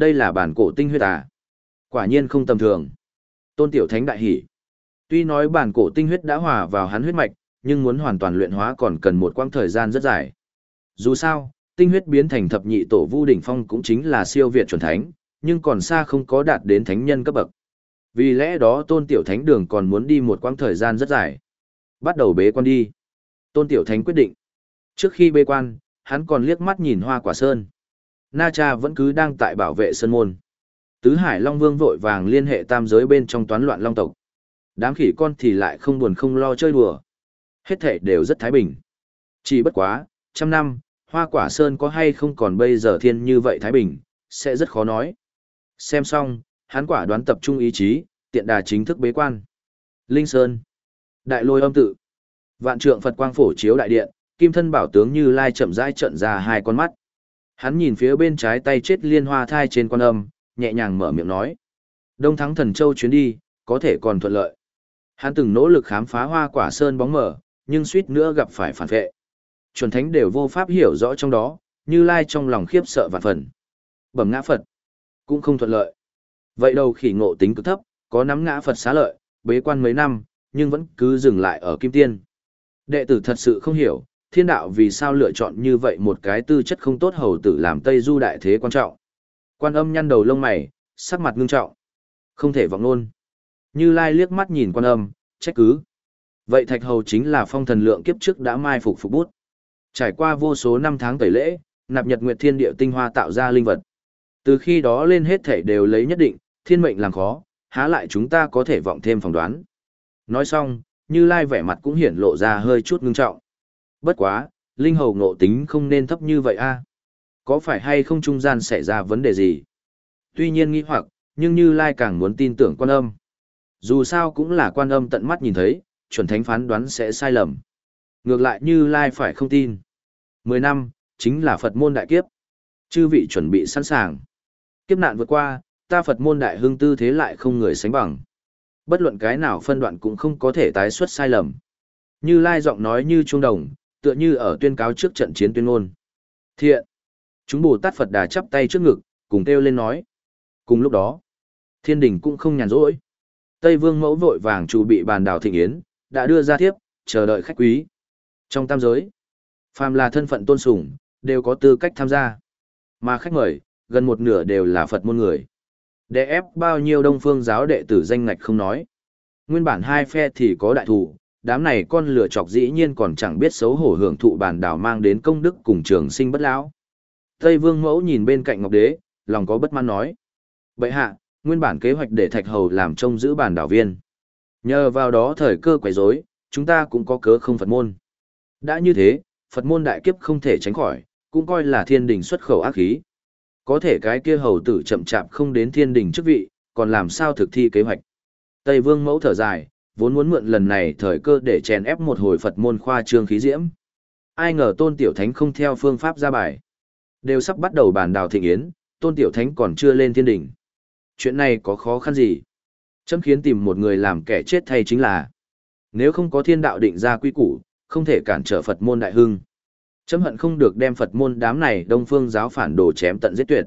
Speaker 1: Đây là bản cổ tinh huyết à? Quả nhiên không tầm thường. Tôn Tiểu Thánh đại hỉ. Tuy nói bản cổ tinh huyết đã hòa vào hắn huyết mạch, nhưng muốn hoàn toàn luyện hóa còn cần một quãng thời gian rất dài. Dù sao, tinh huyết biến thành thập nhị tổ vu đỉnh phong cũng chính là siêu việt chuẩn thánh, nhưng còn xa không có đạt đến thánh nhân cấp bậc. Vì lẽ đó Tôn Tiểu Thánh đường còn muốn đi một quãng thời gian rất dài. Bắt đầu bế quan đi. Tôn Tiểu Thánh quyết định. Trước khi bế quan, hắn còn liếc mắt nhìn hoa quả sơn. Na Cha vẫn cứ đang tại bảo vệ sơn môn. Tứ Hải Long Vương vội vàng liên hệ tam giới bên trong toán loạn long tộc. Đám khỉ con thì lại không buồn không lo chơi đùa. Hết thể đều rất thái bình. Chỉ bất quá, trăm năm, hoa quả sơn có hay không còn bây giờ thiên như vậy Thái Bình, sẽ rất khó nói. Xem xong, hắn quả đoán tập trung ý chí, tiện đà chính thức bế quan. Linh Sơn, Đại Lôi âm tự, Vạn Trượng Phật Quang phổ chiếu đại điện, Kim thân bảo tướng Như Lai chậm rãi trợn ra hai con mắt. Hắn nhìn phía bên trái tay chết liên hoa thai trên quan âm, nhẹ nhàng mở miệng nói: "Đông Thắng Thần Châu chuyến đi, có thể còn thuận lợi." Hắn từng nỗ lực khám phá hoa quả sơn bóng mở, nhưng suýt nữa gặp phải phản vệ. Chuẩn thánh đều vô pháp hiểu rõ trong đó, Như Lai trong lòng khiếp sợ vạn phần. Bẩm ngã Phật, cũng không thuận lợi. Vậy đầu khỉ ngộ tính cực thấp, có nắm ngã Phật xá lợi, bế quan mấy năm, nhưng vẫn cứ dừng lại ở kim tiên. Đệ tử thật sự không hiểu, thiên đạo vì sao lựa chọn như vậy một cái tư chất không tốt hầu tử làm Tây Du đại thế quan trọng. Quan âm nhăn đầu lông mày, sắc mặt ngưng trọng. Không thể vọng luôn. Như Lai liếc mắt nhìn quan âm, trách cứ. Vậy thạch hầu chính là phong thần lượng kiếp trước đã mai phục phục bút. Trải qua vô số năm tháng tẩy lễ, nạp nhật nguyệt thiên địa tinh hoa tạo ra linh vật. Từ khi đó lên hết thể đều lấy nhất định, thiên mệnh làm khó, há lại chúng ta có thể vọng thêm phỏng đoán. Nói xong, Như Lai vẻ mặt cũng hiển lộ ra hơi chút ngưng trọng. Bất quá, linh hầu ngộ tính không nên thấp như vậy a. Có phải hay không trung gian xảy ra vấn đề gì? Tuy nhiên nghĩ hoặc, nhưng Như Lai càng muốn tin tưởng quan âm. Dù sao cũng là quan âm tận mắt nhìn thấy, chuẩn thánh phán đoán sẽ sai lầm. Ngược lại Như Lai phải không tin. Mười năm, chính là Phật môn đại kiếp. Chư vị chuẩn bị sẵn sàng. Kiếp nạn vượt qua, ta Phật môn đại hương tư thế lại không người sánh bằng. Bất luận cái nào phân đoạn cũng không có thể tái xuất sai lầm. Như Lai giọng nói như trung đồng, tựa như ở tuyên cáo trước trận chiến tuyên ngôn. Thiện! Chúng Bồ Tát Phật Đà chắp tay trước ngực, cùng kêu lên nói. Cùng lúc đó, thiên đình cũng không nhàn rỗi. Tây Vương mẫu vội vàng chủ bị bàn đào thịnh yến, đã đưa ra tiếp, chờ đợi khách quý. Trong tam giới, phàm là thân phận tôn sùng, đều có tư cách tham gia. Mà khách mời, gần một nửa đều là Phật môn người. Để ép bao nhiêu đông phương giáo đệ tử danh ngạch không nói. Nguyên bản hai phe thì có đại thủ, đám này con lửa chọc dĩ nhiên còn chẳng biết xấu hổ hưởng thụ bàn đảo mang đến công đức cùng trường sinh bất lão. Tây Vương Mẫu nhìn bên cạnh Ngọc Đế, lòng có bất mãn nói: "Bệ hạ, nguyên bản kế hoạch để Thạch Hầu làm trông giữ bàn đảo viên. Nhờ vào đó thời cơ quấy rối, chúng ta cũng có cớ không Phật môn. Đã như thế, Phật môn đại kiếp không thể tránh khỏi, cũng coi là thiên đình xuất khẩu ác khí. Có thể cái kia hầu tử chậm chạp không đến thiên đình chức vị, còn làm sao thực thi kế hoạch. Tây Vương mẫu thở dài, vốn muốn mượn lần này thời cơ để chèn ép một hồi Phật môn khoa trương khí diễm. Ai ngờ Tôn Tiểu Thánh không theo phương pháp ra bài. Đều sắp bắt đầu bàn đào thịnh yến, Tôn Tiểu Thánh còn chưa lên thiên đỉnh. Chuyện này có khó khăn gì? Chấm khiến tìm một người làm kẻ chết thay chính là. Nếu không có thiên đạo định ra quy củ, không thể cản trở Phật môn đại hưng. Chấm hận không được đem Phật môn đám này đông phương giáo phản đồ chém tận giết tuyệt.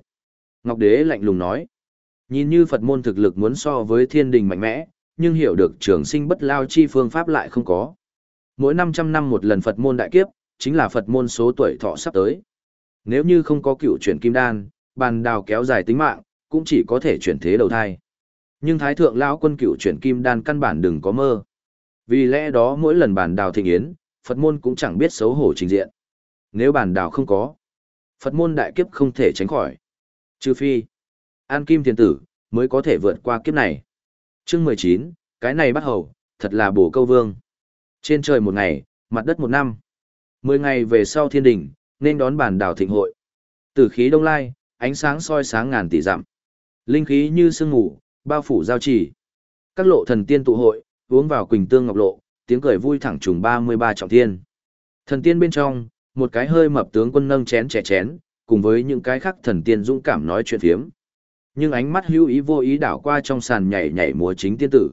Speaker 1: Ngọc Đế lạnh lùng nói. Nhìn như Phật môn thực lực muốn so với thiên đình mạnh mẽ, nhưng hiểu được trường sinh bất lao chi phương pháp lại không có. Mỗi 500 năm một lần Phật môn đại kiếp, chính là Phật môn số tuổi thọ sắp tới. Nếu như không có cựu chuyển kim đan, bàn đào kéo dài tính mạng, cũng chỉ có thể chuyển thế đầu thai. Nhưng Thái Thượng lão quân cựu chuyển kim đan căn bản đừng có mơ. Vì lẽ đó mỗi lần bàn đào thịnh yến, Phật môn cũng chẳng biết xấu hổ trình diện. Nếu bàn đào không có, Phật môn đại kiếp không thể tránh khỏi. Trừ phi, an kim thiền tử, mới có thể vượt qua kiếp này chương 19, cái này bắt hầu, thật là bổ câu vương. Trên trời một ngày, mặt đất một năm. Mười ngày về sau thiên đỉnh, nên đón bản đảo thịnh hội. Tử khí đông lai, ánh sáng soi sáng ngàn tỷ dặm. Linh khí như sương ngủ, bao phủ giao trì. Các lộ thần tiên tụ hội, uống vào quỳnh tương ngọc lộ, tiếng cười vui thẳng trùng 33 trọng thiên. Thần tiên bên trong, một cái hơi mập tướng quân nâng chén chè chén, cùng với những cái khác thần tiên dũng cảm nói chuyện phiếm. Nhưng ánh mắt hữu ý vô ý đảo qua trong sàn nhảy nhảy múa chính tiên tử.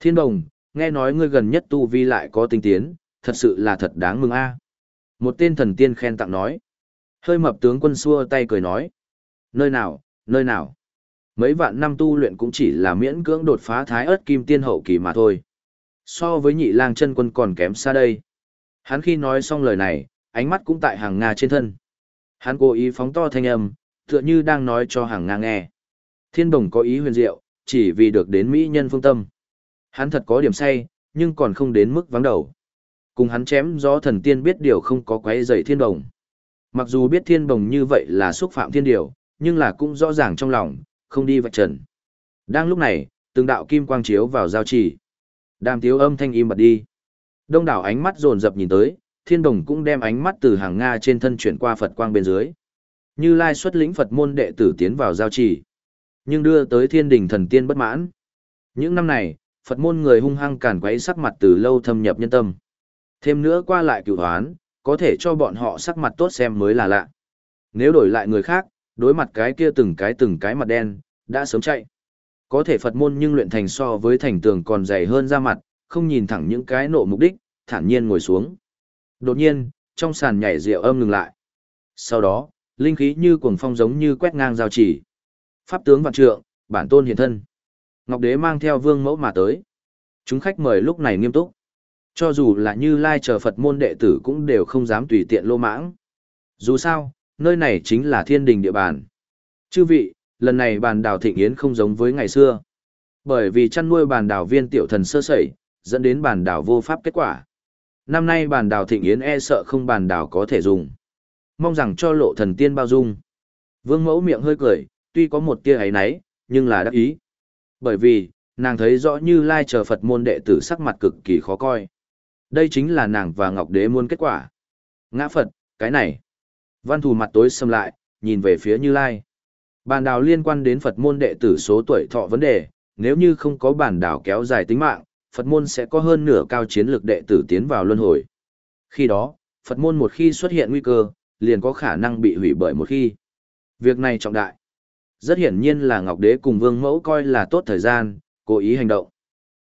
Speaker 1: Thiên đồng, nghe nói ngươi gần nhất tu vi lại có tinh tiến, thật sự là thật đáng mừng a. À. Một tên thần tiên khen tặng nói. Hơi mập tướng quân xua tay cười nói. Nơi nào, nơi nào. Mấy vạn năm tu luyện cũng chỉ là miễn cưỡng đột phá thái ớt kim tiên hậu kỳ mà thôi. So với nhị lang chân quân còn kém xa đây. Hắn khi nói xong lời này, ánh mắt cũng tại hàng Nga trên thân. Hắn cố ý phóng to thanh âm, tựa như đang nói cho hàng Nga nghe. Thiên đồng có ý huyền diệu, chỉ vì được đến Mỹ nhân phương tâm. Hắn thật có điểm say, nhưng còn không đến mức vắng đầu. Cùng hắn chém gió thần tiên biết điều không có quấy rầy thiên đồng. Mặc dù biết thiên đồng như vậy là xúc phạm thiên điều, nhưng là cũng rõ ràng trong lòng, không đi vạch trần. Đang lúc này, từng đạo kim quang chiếu vào giao trì. Đàm tiếu âm thanh im bật đi. Đông đảo ánh mắt dồn dập nhìn tới, thiên đồng cũng đem ánh mắt từ hàng Nga trên thân chuyển qua Phật quang bên dưới. Như Lai xuất lĩnh Phật môn đệ tử tiến vào giao trì, nhưng đưa tới thiên đình thần tiên bất mãn. Những năm này, Phật môn người hung hăng càn quấy sắc mặt từ lâu thâm nhập nhân tâm. Thêm nữa qua lại cửu hoán, có thể cho bọn họ sắc mặt tốt xem mới là lạ. Nếu đổi lại người khác, đối mặt cái kia từng cái từng cái mặt đen, đã sớm chạy. Có thể Phật môn nhưng luyện thành so với thành tường còn dày hơn ra mặt, không nhìn thẳng những cái nộ mục đích, thản nhiên ngồi xuống. Đột nhiên, trong sàn nhảy rượu âm ngừng lại. Sau đó, linh khí như cuồng phong giống như quét ngang giao chỉ. Pháp tướng vạn trượng, bản tôn hiện thân. Ngọc Đế mang theo vương mẫu mà tới. Chúng khách mời lúc này nghiêm túc. Cho dù là như lai chờ Phật môn đệ tử cũng đều không dám tùy tiện lô mãng. Dù sao, nơi này chính là thiên đình địa bàn. Chư vị, lần này bàn đào thịnh yến không giống với ngày xưa. Bởi vì chăn nuôi bàn đào viên tiểu thần sơ sẩy, dẫn đến bàn đào vô pháp kết quả. Năm nay bàn đào thịnh yến e sợ không bàn đào có thể dùng. Mong rằng cho lộ thần tiên bao dung. Vương mẫu miệng hơi cười, tuy có một tia ấy náy, nhưng là đắc ý. Bởi vì, nàng thấy rõ như lai chờ Phật môn đệ tử sắc mặt cực kỳ khó coi. Đây chính là nàng và Ngọc Đế muôn kết quả. Ngã Phật, cái này. Văn thù mặt tối xâm lại, nhìn về phía Như Lai. Bản đảo liên quan đến Phật môn đệ tử số tuổi thọ vấn đề, nếu như không có bản đảo kéo dài tính mạng, Phật môn sẽ có hơn nửa cao chiến lược đệ tử tiến vào luân hồi. Khi đó, Phật môn một khi xuất hiện nguy cơ, liền có khả năng bị hủy bởi một khi. Việc này trọng đại. Rất hiển nhiên là Ngọc Đế cùng Vương Mẫu coi là tốt thời gian, cố ý hành động.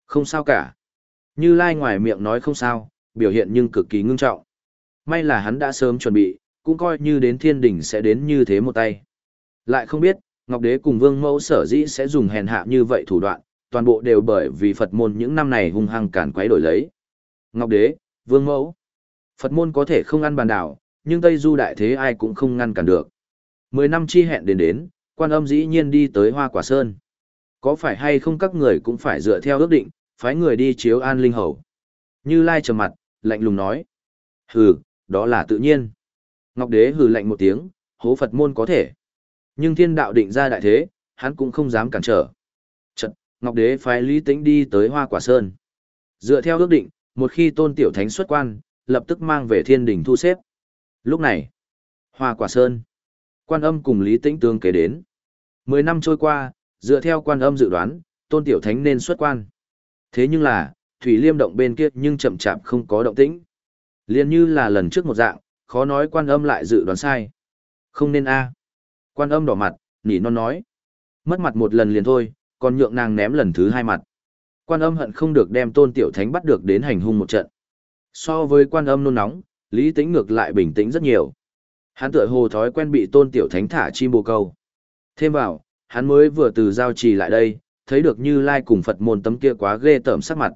Speaker 1: Không sao cả. Như Lai ngoài miệng nói không sao, biểu hiện nhưng cực kỳ ngưng trọng. May là hắn đã sớm chuẩn bị, cũng coi như đến thiên đỉnh sẽ đến như thế một tay. Lại không biết, Ngọc Đế cùng Vương Mẫu sở dĩ sẽ dùng hèn hạ như vậy thủ đoạn, toàn bộ đều bởi vì Phật môn những năm này hung hăng cản quấy đổi lấy. Ngọc Đế, Vương Mẫu, Phật môn có thể không ăn bàn đảo, nhưng Tây Du đại thế ai cũng không ngăn cản được. Mười năm chi hẹn đến đến, quan âm dĩ nhiên đi tới Hoa Quả Sơn. Có phải hay không các người cũng phải dựa theo ước định, phái người đi chiếu an linh hầu. Như Lai trầm mặt, lạnh lùng nói. Hừ, đó là tự nhiên. Ngọc Đế hừ lạnh một tiếng, hố Phật môn có thể. Nhưng thiên đạo định ra đại thế, hắn cũng không dám cản trở. Chật, Ngọc Đế phái Lý Tĩnh đi tới Hoa Quả Sơn. Dựa theo ước định, một khi tôn tiểu thánh xuất quan, lập tức mang về thiên đình thu xếp. Lúc này, Hoa Quả Sơn, quan âm cùng Lý Tĩnh tương kế đến. Mười năm trôi qua, dựa theo quan âm dự đoán, tôn tiểu thánh nên xuất quan. Thế nhưng là, Thủy Liêm động bên kia nhưng chậm chạp không có động tĩnh. Liên như là lần trước một dạng, khó nói quan âm lại dự đoán sai. Không nên a. Quan âm đỏ mặt, nỉ non nói. Mất mặt một lần liền thôi, còn nhượng nàng ném lần thứ hai mặt. Quan âm hận không được đem tôn tiểu thánh bắt được đến hành hung một trận. So với quan âm nôn nóng, lý tính ngược lại bình tĩnh rất nhiều. Hắn tựa hồ thói quen bị tôn tiểu thánh thả chim bồ câu. Thêm vào, hắn mới vừa từ giao trì lại đây, thấy được như lai cùng Phật môn tấm kia quá ghê tởm sắc mặt.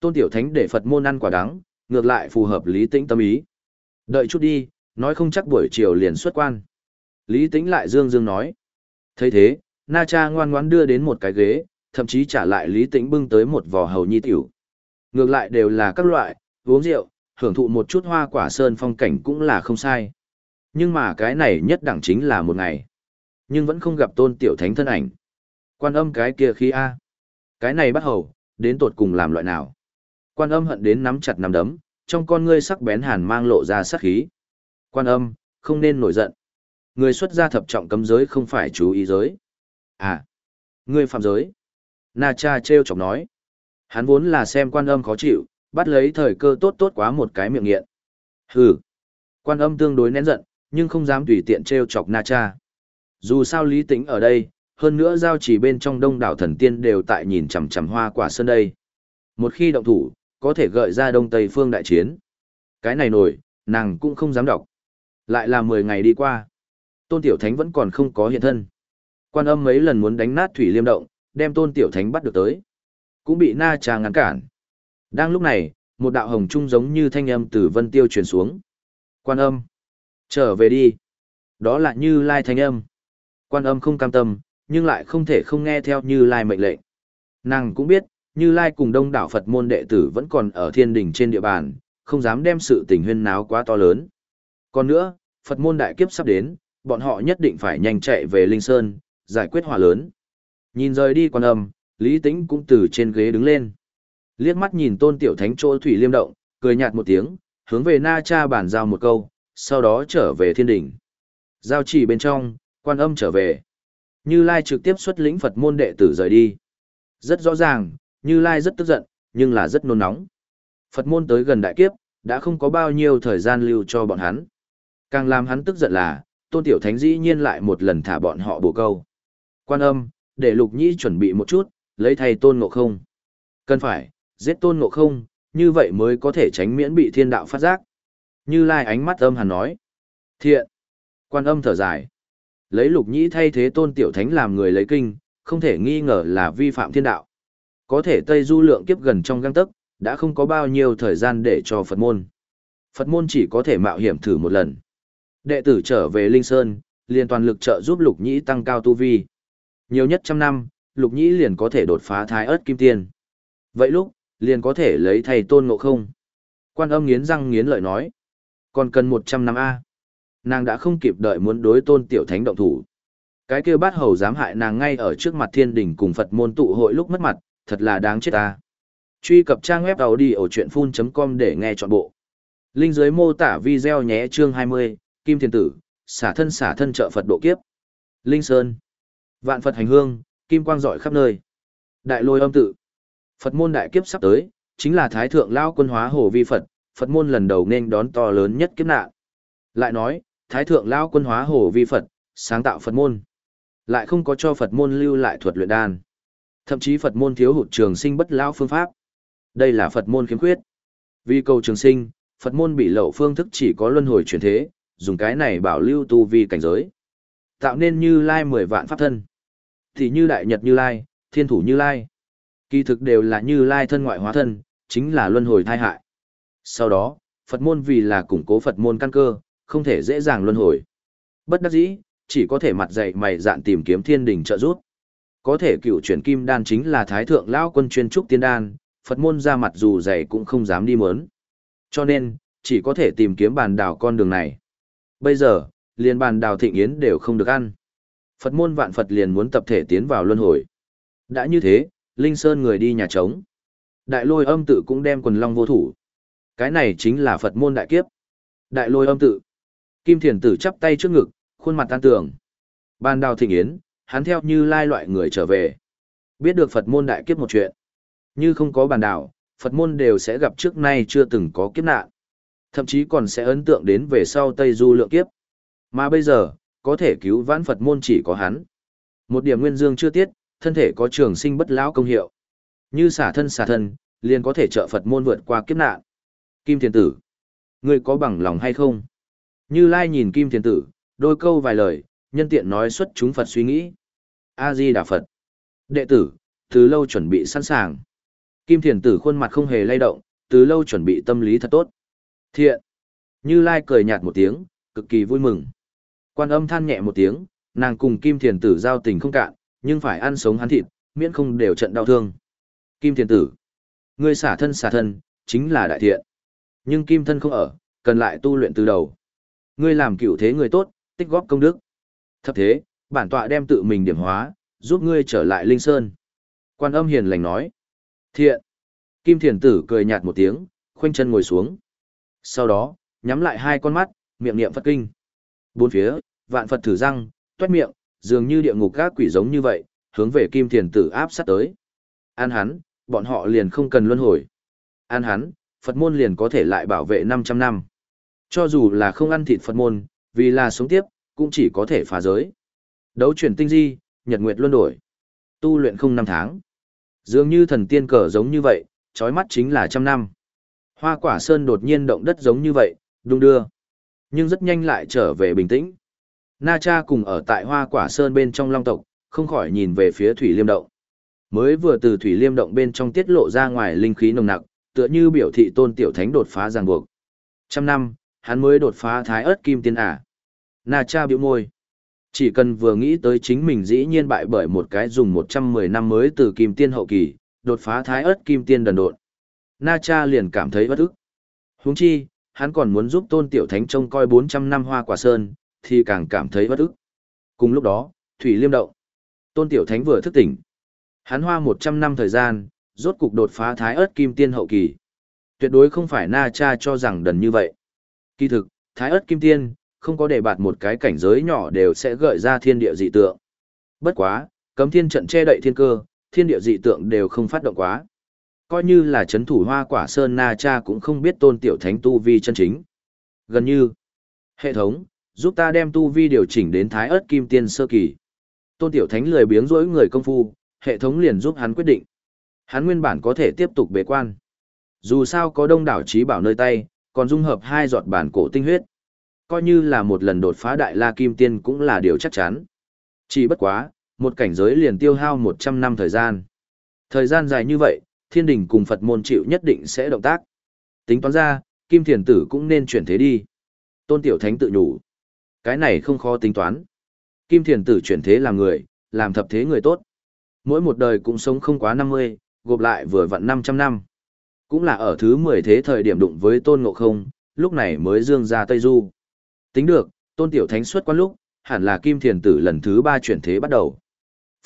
Speaker 1: Tôn tiểu thánh để Phật môn ăn quả đắng, ngược lại phù hợp lý tĩnh tâm ý. Đợi chút đi, nói không chắc buổi chiều liền xuất quan. Lý tĩnh lại dương dương nói. thấy thế, Na Cha ngoan ngoãn đưa đến một cái ghế, thậm chí trả lại Lý Tĩnh bưng tới một vò hầu nhi tiểu. Ngược lại đều là các loại, uống rượu, hưởng thụ một chút hoa quả sơn phong cảnh cũng là không sai. Nhưng mà cái này nhất đẳng chính là một ngày. Nhưng vẫn không gặp tôn tiểu thánh thân ảnh. Quan âm cái kia khí A. Cái này bắt hầu, đến tột cùng làm loại nào. Quan âm hận đến nắm chặt nắm đấm, trong con ngươi sắc bén hàn mang lộ ra sát khí. Quan âm, không nên nổi giận. Người xuất gia thập trọng cấm giới không phải chú ý giới. À, ngươi phạm giới. Na cha treo chọc nói. Hắn vốn là xem quan âm khó chịu, bắt lấy thời cơ tốt tốt quá một cái miệng nghiện. Hừ. Quan âm tương đối nén giận, nhưng không dám tùy tiện treo chọc Na cha. Dù sao lý tính ở đây, hơn nữa giao chỉ bên trong đông đảo thần tiên đều tại nhìn chằm chằm hoa quả sơn đây. Một khi động thủ, có thể gợi ra đông tây phương đại chiến. Cái này nổi, nàng cũng không dám đọc. Lại là 10 ngày đi qua. Tôn Tiểu Thánh vẫn còn không có hiện thân. Quan âm mấy lần muốn đánh nát thủy liêm động, đem tôn tiểu thánh bắt được tới. Cũng bị na trà ngăn cản. Đang lúc này, một đạo hồng trung giống như thanh âm từ vân tiêu truyền xuống. Quan âm. Trở về đi. Đó là như lai thanh âm. Quan âm không cam tâm, nhưng lại không thể không nghe theo như lai mệnh lệnh. Nàng cũng biết, như lai cùng đông đảo Phật môn đệ tử vẫn còn ở thiên đình trên địa bàn, không dám đem sự tình huyên náo quá to lớn. Còn nữa, Phật môn đại kiếp sắp đến, bọn họ nhất định phải nhanh chạy về Linh Sơn, giải quyết hòa lớn. Nhìn rời đi quan âm, Lý Tĩnh cũng từ trên ghế đứng lên. Liếc mắt nhìn tôn tiểu thánh chỗ thủy liêm động, cười nhạt một tiếng, hướng về Na Cha bản giao một câu, sau đó trở về thiên đỉnh. Giao chỉ bên trong, quan âm trở về. Như Lai trực tiếp xuất lĩnh Phật môn đệ tử rời đi. Rất rõ ràng, Như Lai rất tức giận, nhưng là rất nôn nóng. Phật môn tới gần đại kiếp, đã không có bao nhiêu thời gian lưu cho bọn hắn. Càng làm hắn tức giận là, Tôn Tiểu Thánh dĩ nhiên lại một lần thả bọn họ bổ câu. Quan âm, để Lục Nhĩ chuẩn bị một chút, lấy thay Tôn Ngộ Không. Cần phải, giết Tôn Ngộ Không, như vậy mới có thể tránh miễn bị thiên đạo phát giác. Như Lai ánh mắt âm hàn nói. Thiện. Quan âm thở dài. Lấy Lục Nhĩ thay thế Tôn Tiểu Thánh làm người lấy kinh, không thể nghi ngờ là vi phạm thiên đạo. Có thể Tây Du lượng kiếp gần trong găng tấc, đã không có bao nhiêu thời gian để cho Phật môn. Phật môn chỉ có thể mạo hiểm thử một lần. Đệ tử trở về Linh Sơn, liền toàn lực trợ giúp Lục Nhĩ tăng cao tu vi. Nhiều nhất trăm năm, Lục Nhĩ liền có thể đột phá thái ớt kim tiên. Vậy lúc, liền có thể lấy thầy tôn ngộ không. Quan âm nghiến răng nghiến lợi nói. Còn cần một trăm năm A. Nàng đã không kịp đợi muốn đối tôn tiểu thánh động thủ. Cái kia bát hầu dám hại nàng ngay ở trước mặt thiên đình cùng Phật môn tụ hội lúc mất mặt, thật là đáng chết ta. Truy cập trang web đầu đi ở chuyện full.com để nghe trọn bộ. Linh dưới mô tả video nhé chương 20, Kim Thiền Tử, xả thân xả thân trợ Phật độ kiếp. Linh Sơn. Vạn Phật hành hương, kim quang giỏi khắp nơi. Đại lôi âm tự. Phật môn đại kiếp sắp tới, chính là Thái Thượng Lao quân hóa hồ vi Phật, Phật môn lần đầu nên đón to lớn nhất kiếp nạn. Lại nói, Thái Thượng Lao quân hóa hồ vi Phật, sáng tạo Phật môn. Lại không có cho Phật môn lưu lại thuật luyện đan. Thậm chí Phật môn thiếu hụt trường sinh bất lão phương pháp. Đây là Phật môn khiếm khuyết. Vì cầu trường sinh, Phật môn bị lậu phương thức chỉ có luân hồi chuyển thế, dùng cái này bảo lưu tu vi cảnh giới. Tạo nên như lai mười vạn pháp thân. Thì như đại nhật như lai, thiên thủ như lai. Kỳ thực đều là như lai thân ngoại hóa thân, chính là luân hồi thai hại. Sau đó, Phật môn vì là củng cố Phật môn căn cơ, không thể dễ dàng luân hồi. Bất đắc dĩ, chỉ có thể mặt dày mày dạn tìm kiếm thiên đình trợ giúp. Có thể cựu chuyển kim đan chính là thái thượng lão quân chuyên trúc tiên đan, Phật môn ra mặt dù dày cũng không dám đi mớn. Cho nên, chỉ có thể tìm kiếm bàn đào con đường này. Bây giờ, liền bàn đào thịnh yến đều không được ăn. Phật môn vạn Phật liền muốn tập thể tiến vào luân hồi. Đã như thế, Linh Sơn người đi nhà trống. Đại lôi âm tự cũng đem quần long vô thủ. Cái này chính là Phật môn đại kiếp. Đại lôi âm tự. Kim thiền tử chắp tay trước ngực, khuôn mặt tan tường. Ban đào thịnh yến, hắn theo như lai loại người trở về. Biết được Phật môn đại kiếp một chuyện. Như không có bàn đảo, Phật môn đều sẽ gặp trước nay chưa từng có kiếp nạn. Thậm chí còn sẽ ấn tượng đến về sau Tây Du lượng kiếp. Mà bây giờ, có thể cứu vãn Phật môn chỉ có hắn. Một điểm nguyên dương chưa tiết, thân thể có trường sinh bất lão công hiệu. Như xả thân xả thân, liền có thể trợ Phật môn vượt qua kiếp nạn. Kim Thiền Tử, ngươi có bằng lòng hay không? Như Lai nhìn Kim Thiền Tử, đôi câu vài lời, nhân tiện nói xuất chúng Phật suy nghĩ. A-di Đà Phật. Đệ tử, từ lâu chuẩn bị sẵn sàng. Kim Thiền Tử khuôn mặt không hề lay động, từ lâu chuẩn bị tâm lý thật tốt. Thiện. Như Lai cười nhạt một tiếng, cực kỳ vui mừng. Quan âm than nhẹ một tiếng, nàng cùng Kim Thiền Tử giao tình không cạn, nhưng phải ăn sống hắn thịt, miễn không đều trận đau thương. Kim Thiền Tử. Ngươi xả thân xả thân, chính là đại thiện. Nhưng Kim thân không ở, cần lại tu luyện từ đầu. Ngươi làm cựu thế người tốt, tích góp công đức. Thập thế, bản tọa đem tự mình điểm hóa, giúp ngươi trở lại Linh Sơn. Quan âm hiền lành nói. Thiện. Kim thiền tử cười nhạt một tiếng, khoanh chân ngồi xuống. Sau đó, nhắm lại hai con mắt, miệng niệm Phật kinh. Bốn phía, vạn Phật thử răng, toét miệng, dường như địa ngục các quỷ giống như vậy, hướng về Kim thiền tử áp sát tới. An hắn, bọn họ liền không cần luân hồi. An hắn, Phật môn liền có thể lại bảo vệ 500 năm. Cho dù là không ăn thịt Phật môn, vì là sống tiếp, cũng chỉ có thể phá giới. Đấu chuyển tinh di, nhật nguyệt luân đổi. Tu luyện không năm tháng. Dường như thần tiên cờ giống như vậy, trói mắt chính là trăm năm. Hoa quả sơn đột nhiên động đất giống như vậy, đung đưa. Nhưng rất nhanh lại trở về bình tĩnh. Na cha cùng ở tại hoa quả sơn bên trong long tộc, không khỏi nhìn về phía thủy liêm động. Mới vừa từ thủy liêm động bên trong tiết lộ ra ngoài linh khí nồng nặc, tựa như biểu thị tôn tiểu thánh đột phá ràng buộc. Trăm năm, hắn mới đột phá thái ớt kim tiên ả. Na cha biểu môi. Chỉ cần vừa nghĩ tới chính mình dĩ nhiên bại bởi một cái dùng 110 năm mới từ kim tiên hậu kỳ, đột phá thái ớt kim tiên đần độn. Na cha liền cảm thấy bất ức. Huống chi, hắn còn muốn giúp tôn tiểu thánh trông coi 400 năm hoa quả sơn, thì càng cảm thấy bất ức. Cùng lúc đó, Thủy Liêm động. Tôn tiểu thánh vừa thức tỉnh. Hắn hoa 100 năm thời gian, rốt cục đột phá thái ớt kim tiên hậu kỳ. Tuyệt đối không phải Na Cha cho rằng đần như vậy. Kỳ thực, Thái ớt kim tiên, không có để bạt một cái cảnh giới nhỏ đều sẽ gợi ra thiên địa dị tượng. Bất quá, cấm thiên trận che đậy thiên cơ, thiên địa dị tượng đều không phát động quá. Coi như là chấn thủ hoa quả sơn Na Cha cũng không biết tôn tiểu thánh tu vi chân chính. Gần như, hệ thống, giúp ta đem tu vi điều chỉnh đến thái ớt kim tiên sơ kỳ. Tôn tiểu thánh lười biếng rỗi người công phu, hệ thống liền giúp hắn quyết định. Hắn nguyên bản có thể tiếp tục bế quan. Dù sao có đông đảo trí bảo nơi tay, còn dung hợp hai giọt bản cổ tinh huyết. Coi như là một lần đột phá đại la kim tiên cũng là điều chắc chắn. Chỉ bất quá, một cảnh giới liền tiêu hao 100 năm thời gian. Thời gian dài như vậy, thiên đình cùng Phật môn chịu nhất định sẽ động tác. Tính toán ra, kim thiền tử cũng nên chuyển thế đi. Tôn tiểu thánh tự nhủ. Cái này không khó tính toán. Kim thiền tử chuyển thế làm người, làm thập thế người tốt. Mỗi một đời cũng sống không quá 50, gộp lại vừa vặn 500 năm. Cũng là ở thứ 10 thế thời điểm đụng với tôn ngộ không, lúc này mới dương ra Tây Du. Tính được, tôn tiểu thánh xuất quan lúc, hẳn là kim thiền tử lần thứ 3 chuyển thế bắt đầu.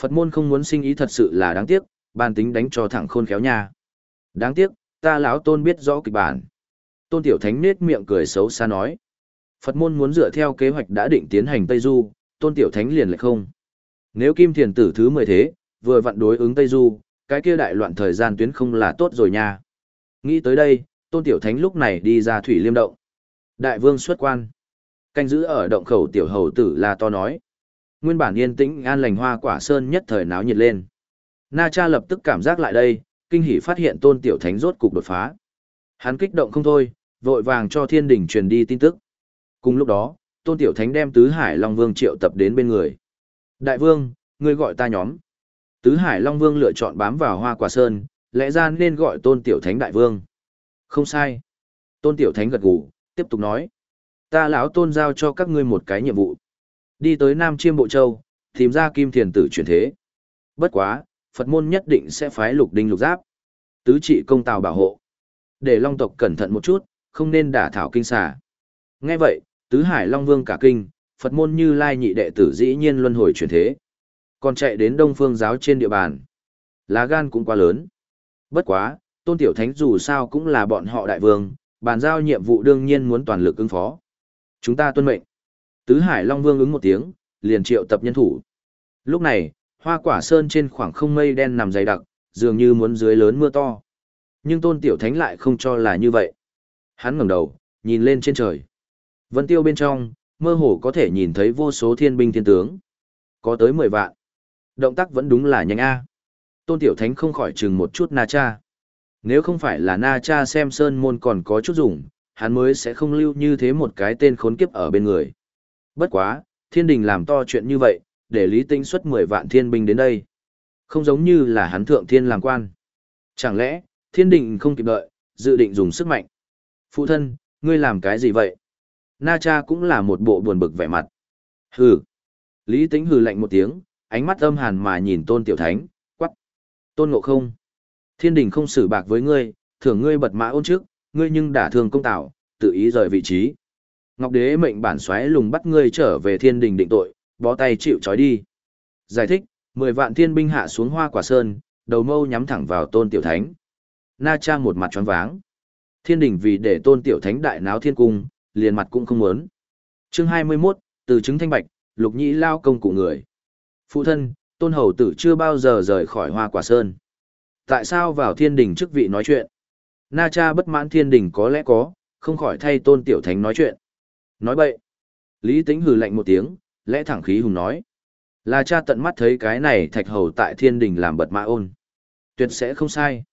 Speaker 1: Phật môn không muốn sinh ý thật sự là đáng tiếc, bàn tính đánh cho thẳng khôn khéo nha. Đáng tiếc, ta lão tôn biết rõ kịch bản. Tôn tiểu thánh nết miệng cười xấu xa nói. Phật môn muốn dựa theo kế hoạch đã định tiến hành Tây Du, tôn tiểu thánh liền lại không. Nếu kim thiền tử thứ 10 thế, vừa vặn đối ứng Tây Du, cái kia đại loạn thời gian tuyến không là tốt rồi nha. Nghĩ tới đây, tôn tiểu thánh lúc này đi ra thủy liêm động. Đại vương xuất quan. Canh giữ ở động khẩu tiểu hầu tử là to nói. Nguyên bản yên tĩnh an lành hoa quả sơn nhất thời náo nhiệt lên. Na cha lập tức cảm giác lại đây, kinh hỉ phát hiện tôn tiểu thánh rốt cục đột phá. Hắn kích động không thôi, vội vàng cho thiên đình truyền đi tin tức. Cùng lúc đó, tôn tiểu thánh đem tứ hải long vương triệu tập đến bên người. Đại vương, ngươi gọi ta nhóm. Tứ hải long vương lựa chọn bám vào hoa quả sơn, lẽ ra nên gọi tôn tiểu thánh đại vương. Không sai. Tôn tiểu thánh gật gù, tiếp tục nói. Ta lão tôn giao cho các ngươi một cái nhiệm vụ. Đi tới Nam Chiêm Bộ Châu, tìm ra kim thiền tử chuyển thế. Bất quá, Phật môn nhất định sẽ phái lục đinh lục giáp. Tứ trị công tào bảo hộ. Để long tộc cẩn thận một chút, không nên đả thảo kinh xà. Nghe vậy, tứ hải long vương cả kinh, Phật môn như lai nhị đệ tử dĩ nhiên luân hồi chuyển thế. Còn chạy đến đông phương giáo trên địa bàn. Lá gan cũng quá lớn. Bất quá, tôn tiểu thánh dù sao cũng là bọn họ đại vương, bàn giao nhiệm vụ đương nhiên muốn toàn lực ứng phó. Chúng ta tuân mệnh. Tứ Hải Long Vương ứng một tiếng, liền triệu tập nhân thủ. Lúc này, hoa quả sơn trên khoảng không mây đen nằm dày đặc, dường như muốn dưới lớn mưa to. Nhưng tôn tiểu thánh lại không cho là như vậy. Hắn ngẩng đầu, nhìn lên trên trời. Vân tiêu bên trong, mơ hồ có thể nhìn thấy vô số thiên binh thiên tướng. Có tới 10 vạn. Động tác vẫn đúng là nhanh A. Tôn tiểu thánh không khỏi chừng một chút na cha. Nếu không phải là na cha xem sơn môn còn có chút dùng, hắn mới sẽ không lưu như thế một cái tên khốn kiếp ở bên người. Bất quá, thiên đình làm to chuyện như vậy, để Lý Tĩnh xuất 10 vạn thiên binh đến đây. Không giống như là hắn thượng thiên làm quan. Chẳng lẽ, thiên đình không kịp đợi, dự định dùng sức mạnh. Phụ thân, ngươi làm cái gì vậy? Na cha cũng là một bộ buồn bực vẻ mặt. Hừ. Lý Tĩnh hừ lạnh một tiếng, ánh mắt âm hàn mà nhìn tôn tiểu thánh. Tôn ngộ không. Thiên đình không xử bạc với ngươi, thưởng ngươi bật mã ôn trước, ngươi nhưng đã thường công tạo, tự ý rời vị trí. Ngọc đế mệnh bản xoáy lùng bắt ngươi trở về thiên đình định tội, bó tay chịu trói đi. Giải thích, mười vạn thiên binh hạ xuống hoa quả sơn, đầu mâu nhắm thẳng vào tôn tiểu thánh. Na Cha một mặt choáng váng. Thiên đình vì để tôn tiểu thánh đại náo thiên cung, liền mặt cũng không muốn. Chương 21, từ chứng thanh bạch, lục nhĩ lao công cụ người. Phụ thân, tôn hầu tử chưa bao giờ rời khỏi hoa quả sơn. Tại sao vào thiên đình trước vị nói chuyện? Na cha bất mãn thiên đình có lẽ có, không khỏi thay tôn tiểu thánh nói chuyện. Nói bậy. Lý tính hừ lạnh một tiếng, lẽ thẳng khí hùng nói. Là cha tận mắt thấy cái này thạch hầu tại thiên đình làm bật mã ôn. Tuyệt sẽ không sai.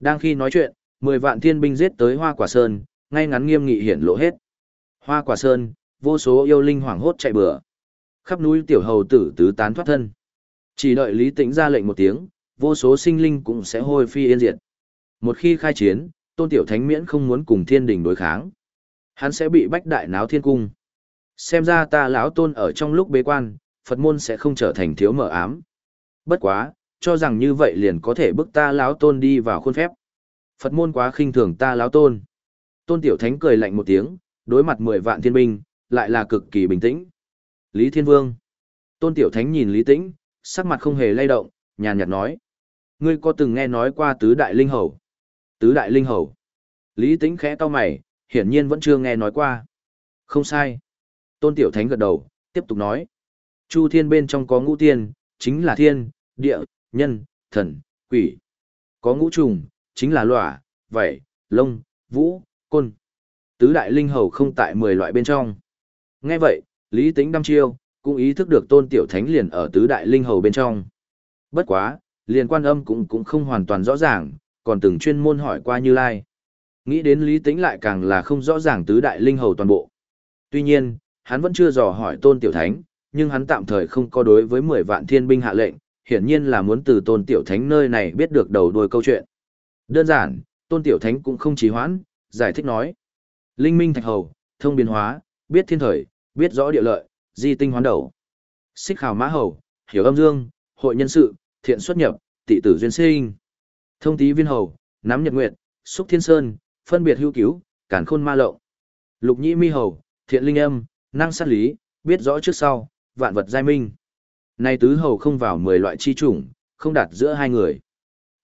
Speaker 1: Đang khi nói chuyện, mười vạn thiên binh giết tới hoa quả sơn, ngay ngắn nghiêm nghị hiển lộ hết. Hoa quả sơn, vô số yêu linh hoảng hốt chạy bừa. Khắp núi tiểu hầu tử tứ tán thoát thân. Chỉ đợi Lý Tĩnh ra lệnh một tiếng, vô số sinh linh cũng sẽ hôi phi yên diệt. Một khi khai chiến, Tôn Tiểu Thánh miễn không muốn cùng thiên đình đối kháng. Hắn sẽ bị bách đại náo thiên cung. Xem ra ta lão Tôn ở trong lúc bế quan, Phật môn sẽ không trở thành thiếu mở ám. Bất quá, cho rằng như vậy liền có thể bức ta lão Tôn đi vào khuôn phép. Phật môn quá khinh thường ta lão Tôn. Tôn Tiểu Thánh cười lạnh một tiếng, đối mặt mười vạn thiên binh, lại là cực kỳ bình tĩnh. Lý Thiên Vương. Tôn Tiểu Thánh nhìn Lý Tĩnh, sắc mặt không hề lay động, nhàn nhạt nói. Ngươi có từng nghe nói qua tứ đại linh hầu? Tứ đại linh hầu. Lý tính khẽ to mày, hiển nhiên vẫn chưa nghe nói qua. Không sai. Tôn Tiểu Thánh gật đầu, tiếp tục nói. Chu thiên bên trong có ngũ tiên, chính là thiên, địa, nhân, thần, quỷ. Có ngũ trùng, chính là lỏa, vảy, lông, vũ, côn. Tứ đại linh hầu không tại 10 loại bên trong. Nghe vậy, Lý Tĩnh đăm chiêu, cũng ý thức được tôn tiểu thánh liền ở tứ đại linh hầu bên trong. Bất quá, liền quan âm cũng cũng không hoàn toàn rõ ràng, còn từng chuyên môn hỏi qua Như Lai. Nghĩ đến Lý tính lại càng là không rõ ràng tứ đại linh hầu toàn bộ. Tuy nhiên, hắn vẫn chưa dò hỏi tôn tiểu thánh, nhưng hắn tạm thời không có đối với 10 vạn thiên binh hạ lệnh, hiển nhiên là muốn từ tôn tiểu thánh nơi này biết được đầu đuôi câu chuyện. Đơn giản, tôn tiểu thánh cũng không trì hoãn, giải thích nói. Linh minh thạch hầu, thông biến hóa, biết thiên thời, biết rõ địa lợi, di tinh hoán đầu. Xích khảo mã hầu, hiểu âm dương, hội nhân sự, thiện xuất nhập, tị tử duyên sinh. Thông tí viên hầu, nắm nhật nguyệt, xúc thiên sơn, phân biệt hữu cứu, cản khôn ma lộng. Lục nhĩ mi hầu, thiện linh âm, năng sát lý, biết rõ trước sau, vạn vật giai minh. Nay tứ hầu không vào mười loại chi chủng, không đạt giữa hai người.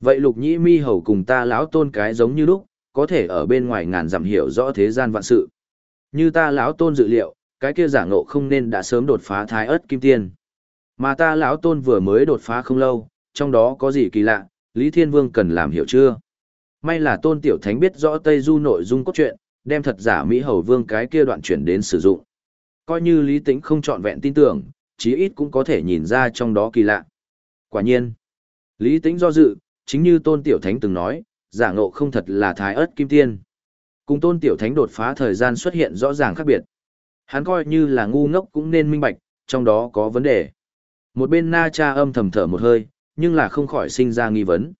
Speaker 1: Vậy lục nhĩ mi hầu cùng ta lão tôn cái giống như lúc, có thể ở bên ngoài ngàn dặm hiểu rõ thế gian vạn sự. Như ta lão tôn dự liệu, cái kia giả ngộ không nên đã sớm đột phá thái ớt kim tiên. Mà ta lão tôn vừa mới đột phá không lâu, trong đó có gì kỳ lạ, Lý Thiên Vương cần làm hiểu chưa? May là tôn tiểu thánh biết rõ Tây Du nội dung cốt truyện, đem thật giả Mỹ Hầu Vương cái kia đoạn chuyển đến sử dụng. Coi như Lý Tĩnh không trọn vẹn tin tưởng, chí ít cũng có thể nhìn ra trong đó kỳ lạ. Quả nhiên, Lý Tĩnh do dự, chính như tôn tiểu thánh từng nói, giả ngộ không thật là thái ớt kim tiên. Cùng tôn tiểu thánh đột phá thời gian xuất hiện rõ ràng khác biệt. Hắn coi như là ngu ngốc cũng nên minh bạch, trong đó có vấn đề. Một bên na cha âm thầm thở một hơi, nhưng là không khỏi sinh ra nghi vấn.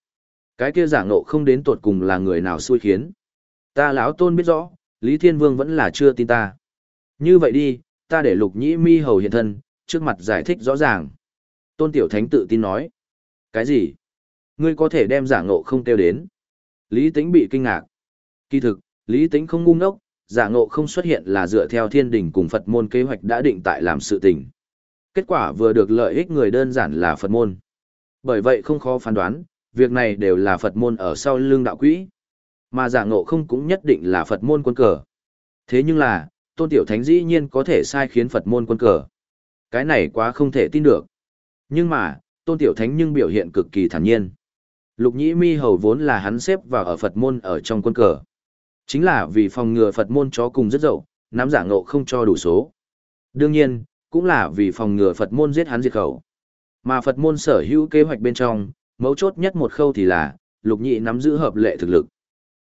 Speaker 1: Cái kia giả ngộ không đến tột cùng là người nào xui khiến. Ta lão tôn biết rõ, Lý Thiên Vương vẫn là chưa tin ta. Như vậy đi, ta để lục nhĩ mi hầu hiện thân, trước mặt giải thích rõ ràng. Tôn Tiểu Thánh tự tin nói. Cái gì? Ngươi có thể đem giả ngộ không tiêu đến. Lý Tĩnh bị kinh ngạc. Kỳ thực, Lý Tĩnh không ngu ngốc, giả ngộ không xuất hiện là dựa theo thiên đình cùng Phật môn kế hoạch đã định tại làm sự tình. Kết quả vừa được lợi ích người đơn giản là Phật môn. Bởi vậy không khó phán đoán, việc này đều là Phật môn ở sau lưng đạo quỹ. Mà giả ngộ không cũng nhất định là Phật môn quân cờ. Thế nhưng là, Tôn Tiểu Thánh dĩ nhiên có thể sai khiến Phật môn quân cờ. Cái này quá không thể tin được. Nhưng mà, Tôn Tiểu Thánh nhưng biểu hiện cực kỳ thản nhiên. Lục Nhĩ Mi hầu vốn là hắn xếp vào ở Phật môn ở trong quân cờ. Chính là vì phòng ngừa Phật môn chó cùng rất dậu, nắm giả ngộ không cho đủ số. Đương nhiên, cũng là vì phòng ngừa Phật môn giết hắn diệt khẩu. Mà Phật môn sở hữu kế hoạch bên trong, mấu chốt nhất một khâu thì là, lục nhị nắm giữ hợp lệ thực lực.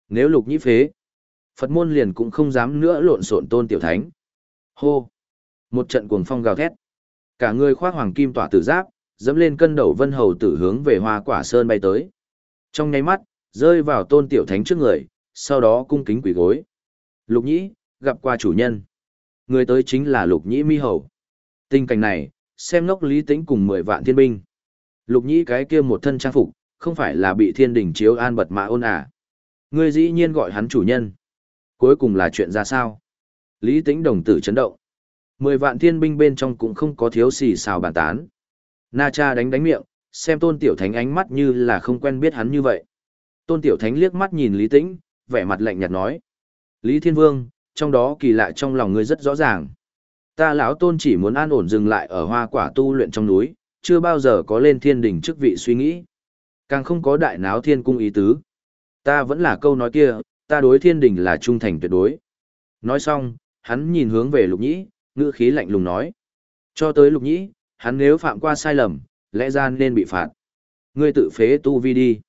Speaker 1: Nếu lục nhị phế, Phật môn liền cũng không dám nữa lộn xộn tôn tiểu thánh. Hô! Một trận cuồng phong gào thét. Cả người khoác hoàng kim tỏa tử giáp, dẫm lên cân đầu vân hầu tử hướng về hoa quả sơn bay tới. Trong nháy mắt, rơi vào tôn tiểu thánh trước người, sau đó cung kính quỷ gối. Lục nhĩ, gặp qua chủ nhân. Người tới chính là lục nhĩ mi hầu. Tình cảnh này, xem ngốc lý tĩnh cùng mười vạn thiên binh. Lục nhĩ cái kia một thân trang phục, không phải là bị thiên đình chiếu an bật mã ôn à. Ngươi dĩ nhiên gọi hắn chủ nhân. Cuối cùng là chuyện ra sao? Lý tĩnh đồng tử chấn động. Mười vạn thiên binh bên trong cũng không có thiếu xì xào bàn tán. Na cha đánh đánh miệng, xem tôn tiểu thánh ánh mắt như là không quen biết hắn như vậy. Tôn tiểu thánh liếc mắt nhìn Lý tĩnh, vẻ mặt lạnh nhạt nói. Lý Thiên Vương, trong đó kỳ lạ trong lòng ngươi rất rõ ràng. Ta lão tôn chỉ muốn an ổn dừng lại ở hoa quả tu luyện trong núi, chưa bao giờ có lên thiên đỉnh chức vị suy nghĩ. Càng không có đại náo thiên cung ý tứ. Ta vẫn là câu nói kia, ta đối thiên đỉnh là trung thành tuyệt đối. Nói xong, hắn nhìn hướng về lục nhĩ, ngữ khí lạnh lùng nói. Cho tới lục nhĩ, hắn nếu phạm qua sai lầm, lẽ ra nên bị phạt. Ngươi tự phế tu vi đi.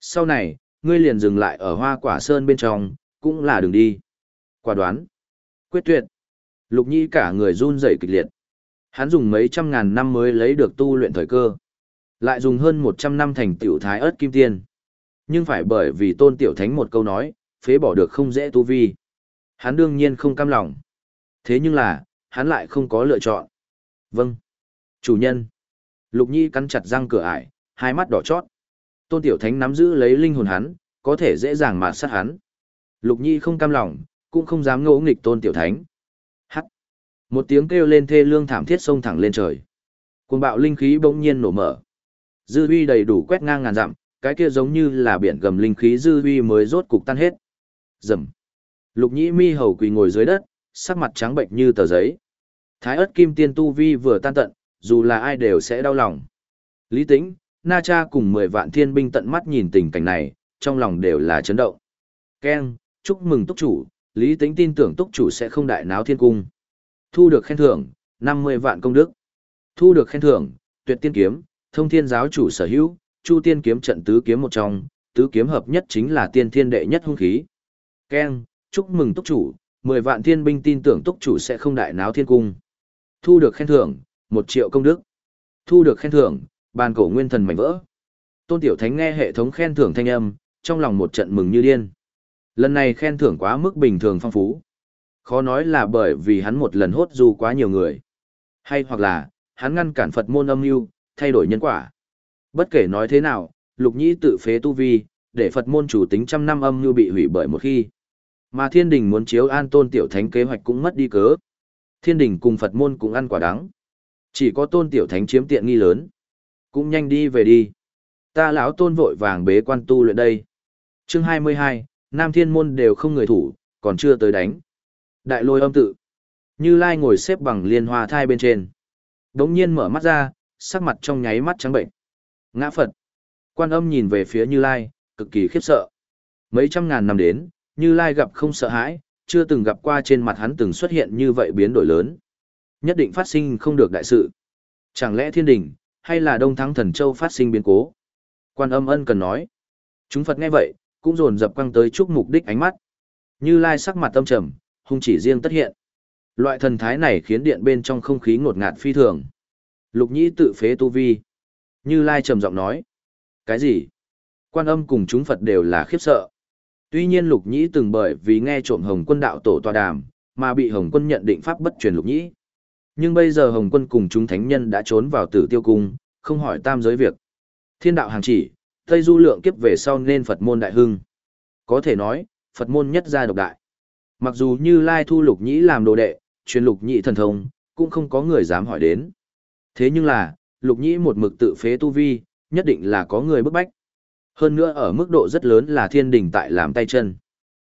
Speaker 1: Sau này, ngươi liền dừng lại ở hoa quả sơn bên trong, cũng là đường đi. Quả đoán. Quyết tuyệt. Lục Nhi cả người run rẩy kịch liệt. Hắn dùng mấy trăm ngàn năm mới lấy được tu luyện thời cơ. Lại dùng hơn một trăm năm thành tiểu thái ớt kim tiên. Nhưng phải bởi vì tôn tiểu thánh một câu nói, phế bỏ được không dễ tu vi. Hắn đương nhiên không cam lòng. Thế nhưng là, hắn lại không có lựa chọn. Vâng. Chủ nhân. Lục Nhi cắn chặt răng cửa ải, hai mắt đỏ chót. Tôn Tiểu Thánh nắm giữ lấy linh hồn hắn, có thể dễ dàng mà sát hắn. Lục Nhi không cam lòng, cũng không dám ngỗ nghịch Tôn Tiểu Thánh. Hắc. Một tiếng kêu lên thê lương thảm thiết xông thẳng lên trời. Cuồng bạo linh khí bỗng nhiên nổ mở. Dư uy đầy đủ quét ngang ngàn dặm, cái kia giống như là biển gầm linh khí dư uy mới rốt cục tan hết. Rầm. Lục nhĩ mi hầu quỳ ngồi dưới đất, sắc mặt trắng bệnh như tờ giấy. Thái ớt kim tiên tu vi vừa tan tận, dù là ai đều sẽ đau lòng. Lý tĩnh, Na Cha cùng 10 vạn thiên binh tận mắt nhìn tình cảnh này, trong lòng đều là chấn động. Ken, chúc mừng túc chủ, Lý tĩnh tin tưởng túc chủ sẽ không đại náo thiên cung. Thu được khen thưởng, 50 vạn công đức. Thu được khen thưởng, tuyệt tiên kiếm, thông thiên giáo chủ sở hữu, chu tiên kiếm trận tứ kiếm một trong, tứ kiếm hợp nhất chính là tiên thiên đệ nhất hung khí. Ken, chúc mừng túc chủ, 10 vạn thiên binh tin tưởng túc chủ sẽ không đại náo thiên cung. Thu được khen thưởng, 1 triệu công đức. Thu được khen thưởng, bàn cổ nguyên thần mảnh vỡ. Tôn Tiểu Thánh nghe hệ thống khen thưởng thanh âm, trong lòng một trận mừng như điên. Lần này khen thưởng quá mức bình thường phong phú. Khó nói là bởi vì hắn một lần hốt du quá nhiều người. Hay hoặc là, hắn ngăn cản Phật môn âm mưu thay đổi nhân quả. Bất kể nói thế nào, lục nhĩ tự phế tu vi, để Phật môn chủ tính trăm năm âm mưu bị hủy bởi một khi. Mà thiên đình muốn chiếu an tôn tiểu thánh kế hoạch cũng mất đi cớ. Thiên đình cùng Phật môn cũng ăn quả đắng. Chỉ có tôn tiểu thánh chiếm tiện nghi lớn. Cũng nhanh đi về đi. Ta lão tôn vội vàng bế quan tu luyện đây. Chương 22, Nam Thiên môn đều không người thủ, còn chưa tới đánh. Đại lôi âm tự. Như Lai ngồi xếp bằng liên hoa thai bên trên. Đống nhiên mở mắt ra, sắc mặt trong nháy mắt trắng bệnh. Ngã Phật. Quan âm nhìn về phía Như Lai, cực kỳ khiếp sợ. Mấy trăm ngàn năm đến, Như Lai gặp không sợ hãi, chưa từng gặp qua trên mặt hắn từng xuất hiện như vậy biến đổi lớn. Nhất định phát sinh không được đại sự. Chẳng lẽ thiên đình, hay là đông thắng thần châu phát sinh biến cố? Quan âm ân cần nói. Chúng Phật nghe vậy, cũng dồn dập quăng tới chúc mục đích ánh mắt. Như Lai sắc mặt tâm trầm, hung chỉ riêng tất hiện. Loại thần thái này khiến điện bên trong không khí ngột ngạt phi thường. Lục nhĩ tự phế tu vi. Như Lai trầm giọng nói. Cái gì? Quan âm cùng chúng Phật đều là khiếp sợ. Tuy nhiên lục nhĩ từng bởi vì nghe trộm Hồng quân đạo tổ tòa đàm, mà bị Hồng quân nhận định pháp bất truyền lục nhĩ. Nhưng bây giờ Hồng quân cùng chúng thánh nhân đã trốn vào tử tiêu cung, không hỏi tam giới việc. Thiên đạo hàng chỉ, Tây Du lượng kiếp về sau nên Phật môn đại hưng. Có thể nói, Phật môn nhất gia độc đại. Mặc dù như Lai thu lục nhĩ làm đồ đệ, truyền lục nhĩ thần thông, cũng không có người dám hỏi đến. Thế nhưng là, lục nhĩ một mực tự phế tu vi, nhất định là có người bức bách. Hơn nữa ở mức độ rất lớn là thiên đình tại làm tay chân.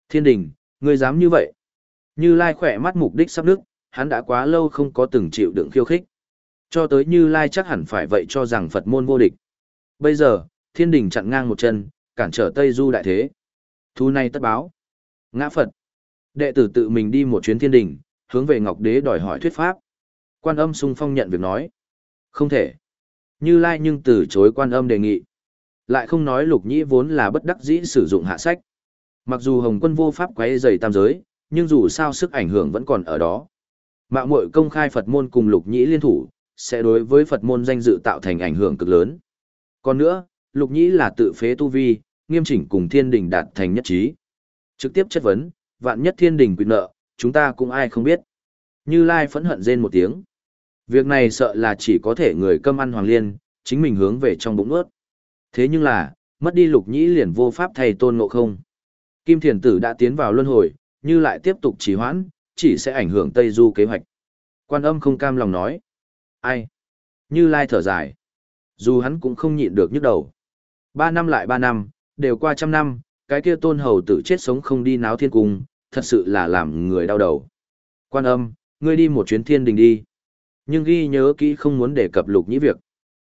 Speaker 1: Thiên đình, ngươi dám như vậy? Như Lai khỏe mắt mục đích sắp nước, hắn đã quá lâu không có từng chịu đựng khiêu khích. Cho tới Như Lai chắc hẳn phải vậy cho rằng Phật môn vô địch. Bây giờ, thiên đình chặn ngang một chân, cản trở Tây Du đại thế. Thu này tất báo. Ngã Phật. Đệ tử tự mình đi một chuyến thiên đình, hướng về Ngọc Đế đòi hỏi thuyết pháp. Quan âm sung phong nhận việc nói. Không thể. Như Lai nhưng từ chối quan âm đề nghị. Lại không nói lục nhĩ vốn là bất đắc dĩ sử dụng hạ sách. Mặc dù Hồng quân vô pháp quấy dày tam giới, nhưng dù sao sức ảnh hưởng vẫn còn ở đó. Mạo muội công khai Phật môn cùng lục nhĩ liên thủ, sẽ đối với Phật môn danh dự tạo thành ảnh hưởng cực lớn. Còn nữa, lục nhĩ là tự phế tu vi, nghiêm chỉnh cùng thiên đình đạt thành nhất trí. Trực tiếp chất vấn, vạn nhất thiên đình quy nợ, chúng ta cũng ai không biết. Như Lai phẫn hận rên một tiếng. Việc này sợ là chỉ có thể người cơm ăn hoàng liên, chính mình hướng về trong bụng ướt. Thế nhưng là, mất đi lục nhĩ liền vô pháp thầy tôn ngộ không. Kim thiền tử đã tiến vào luân hồi, như lại tiếp tục trì hoãn, chỉ sẽ ảnh hưởng Tây Du kế hoạch. Quan âm không cam lòng nói. Ai? Như Lai thở dài. Dù hắn cũng không nhịn được nhức đầu. Ba năm lại ba năm, đều qua trăm năm, cái kia tôn hầu tử chết sống không đi náo thiên cung, thật sự là làm người đau đầu. Quan âm, ngươi đi một chuyến thiên đình đi. Nhưng ghi nhớ kỹ không muốn đề cập lục nhĩ việc.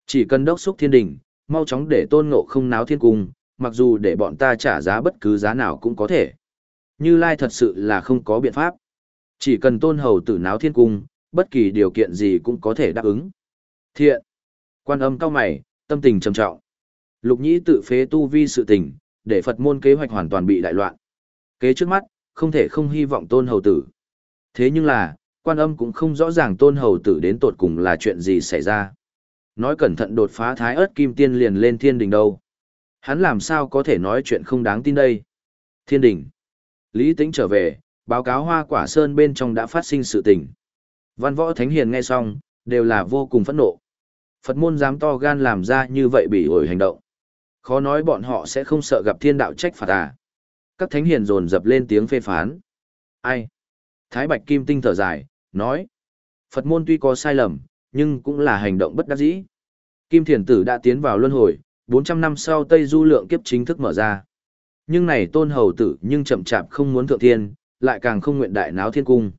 Speaker 1: Chỉ cần đốc xúc thiên đình, mau chóng để tôn ngộ không náo thiên cung, mặc dù để bọn ta trả giá bất cứ giá nào cũng có thể. Như Lai thật sự là không có biện pháp. Chỉ cần tôn hầu tử náo thiên cung, bất kỳ điều kiện gì cũng có thể đáp ứng. Thiện. Quan âm cao mày, tâm tình trầm trọng. Lục nhĩ tự phế tu vi sự tình, để Phật môn kế hoạch hoàn toàn bị đại loạn. Kế trước mắt, không thể không hy vọng tôn hầu tử. Thế nhưng là, quan âm cũng không rõ ràng tôn hầu tử đến tột cùng là chuyện gì xảy ra. Nói cẩn thận đột phá thái ớt kim tiên liền lên thiên đình đâu. Hắn làm sao có thể nói chuyện không đáng tin đây. Thiên đình. Lý tính trở về, báo cáo hoa quả sơn bên trong đã phát sinh sự tình. Văn võ thánh hiền nghe xong, đều là vô cùng phẫn nộ. Phật môn dám to gan làm ra như vậy bị ổi hành động. Khó nói bọn họ sẽ không sợ gặp thiên đạo trách phạt à. Các thánh hiền dồn dập lên tiếng phê phán. Ai? Thái Bạch Kim Tinh thở dài, nói. Phật môn tuy có sai lầm, nhưng cũng là hành động bất đắc dĩ. Kim Thiền Tử đã tiến vào luân hồi, 400 năm sau Tây Du lượng kiếp chính thức mở ra. Nhưng này tôn hầu tử nhưng chậm chạp không muốn thượng thiên, lại càng không nguyện đại náo thiên cung.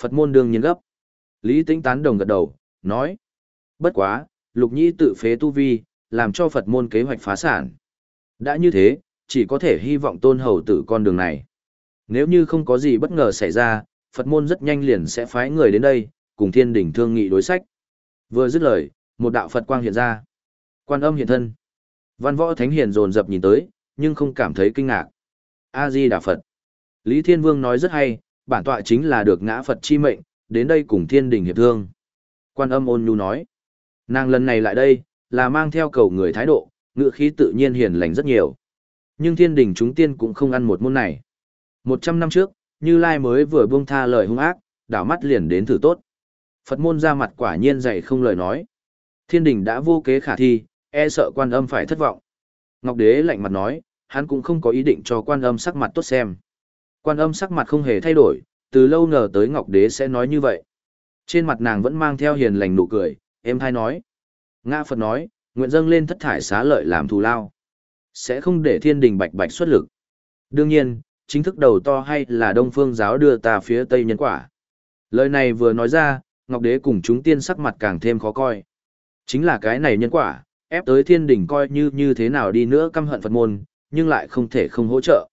Speaker 1: Phật môn đương nhiên gấp. Lý Tĩnh tán đồng gật đầu, nói. Bất quá, lục nhĩ tự phế tu vi, làm cho Phật môn kế hoạch phá sản. Đã như thế, chỉ có thể hy vọng tôn hầu tử con đường này. Nếu như không có gì bất ngờ xảy ra, Phật môn rất nhanh liền sẽ phái người đến đây, cùng thiên đỉnh thương nghị đối sách. Vừa dứt lời, một đạo Phật quang hiện ra. Quan âm hiện thân. Văn võ thánh hiền dồn dập nhìn tới, nhưng không cảm thấy kinh ngạc. A-di Đà Phật. Lý Thiên Vương nói rất hay, bản tọa chính là được ngã Phật chi mệnh, đến đây cùng thiên đình hiệp thương. Quan âm ôn nhu nói. Nàng lần này lại đây, là mang theo cầu người thái độ, ngựa khí tự nhiên hiền lành rất nhiều. Nhưng thiên đình chúng tiên cũng không ăn một môn này. Một trăm năm trước, Như Lai mới vừa buông tha lời hung ác, đảo mắt liền đến thử tốt. Phật môn ra mặt quả nhiên dạy không lời nói. Thiên đình đã vô kế khả thi, e sợ quan âm phải thất vọng. Ngọc Đế lạnh mặt nói, hắn cũng không có ý định cho quan âm sắc mặt tốt xem. Quan âm sắc mặt không hề thay đổi, từ lâu ngờ tới Ngọc Đế sẽ nói như vậy. Trên mặt nàng vẫn mang theo hiền lành nụ cười, em thay nói. Ngã Phật nói, nguyện dâng lên thất thải xá lợi làm thù lao. Sẽ không để thiên đình bạch bạch xuất lực. Đương nhiên, chính thức đầu to hay là đông phương giáo đưa ta phía tây nhân quả. Lời này vừa nói ra, Ngọc Đế cùng chúng tiên sắc mặt càng thêm khó coi. Chính là cái này nhân quả, ép tới thiên đình coi như như thế nào đi nữa căm hận Phật môn, nhưng lại không thể không hỗ trợ.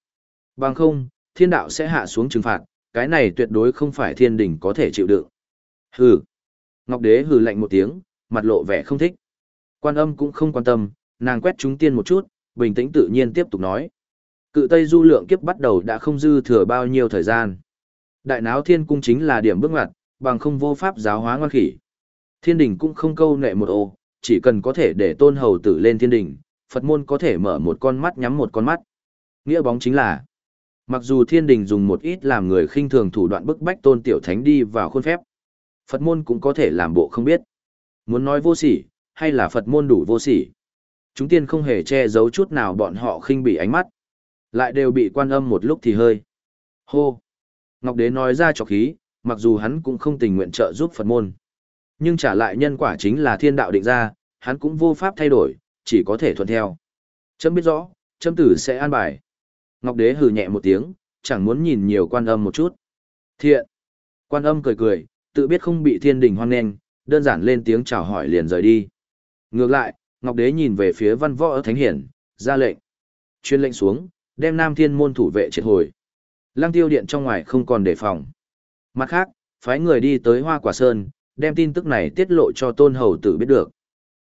Speaker 1: Bằng không, thiên đạo sẽ hạ xuống trừng phạt, cái này tuyệt đối không phải thiên đình có thể chịu đựng. Hừ. Ngọc Đế hừ lạnh một tiếng, mặt lộ vẻ không thích. Quan âm cũng không quan tâm, nàng quét chúng tiên một chút, bình tĩnh tự nhiên tiếp tục nói. Cự Tây du lượng kiếp bắt đầu đã không dư thừa bao nhiêu thời gian. Đại náo thiên cung chính là điểm bước ngoặt, bằng không vô pháp giáo hóa ngoan khỉ. Thiên đình cũng không câu nệ một ô, chỉ cần có thể để tôn hầu tử lên thiên đình, Phật môn có thể mở một con mắt nhắm một con mắt. Nghĩa bóng chính là, mặc dù thiên đình dùng một ít làm người khinh thường thủ đoạn bức bách tôn tiểu thánh đi vào khuôn phép, Phật môn cũng có thể làm bộ không biết. Muốn nói vô sỉ, hay là Phật môn đủ vô sỉ. Chúng tiên không hề che giấu chút nào bọn họ khinh bị ánh mắt. Lại đều bị quan âm một lúc thì hơi. Hô! Ngọc Đế nói ra cho khí, mặc dù hắn cũng không tình nguyện trợ giúp Phật môn. Nhưng trả lại nhân quả chính là thiên đạo định ra, hắn cũng vô pháp thay đổi, chỉ có thể thuận theo. Chấm biết rõ, chấm tử sẽ an bài. Ngọc Đế hừ nhẹ một tiếng, chẳng muốn nhìn nhiều quan âm một chút. Thiện! Quan âm cười cười, tự biết không bị thiên đình hoan nghênh, đơn giản lên tiếng chào hỏi liền rời đi. Ngược lại, Ngọc Đế nhìn về phía văn võ ở thánh hiển, ra lệnh. Chuyên lệnh xuống, đem Nam Thiên môn thủ vệ triệt hồi. Lăng tiêu điện trong ngoài không còn đề phòng. Mặt khác, phái người đi tới Hoa Quả Sơn, đem tin tức này tiết lộ cho Tôn Hầu Tử biết được.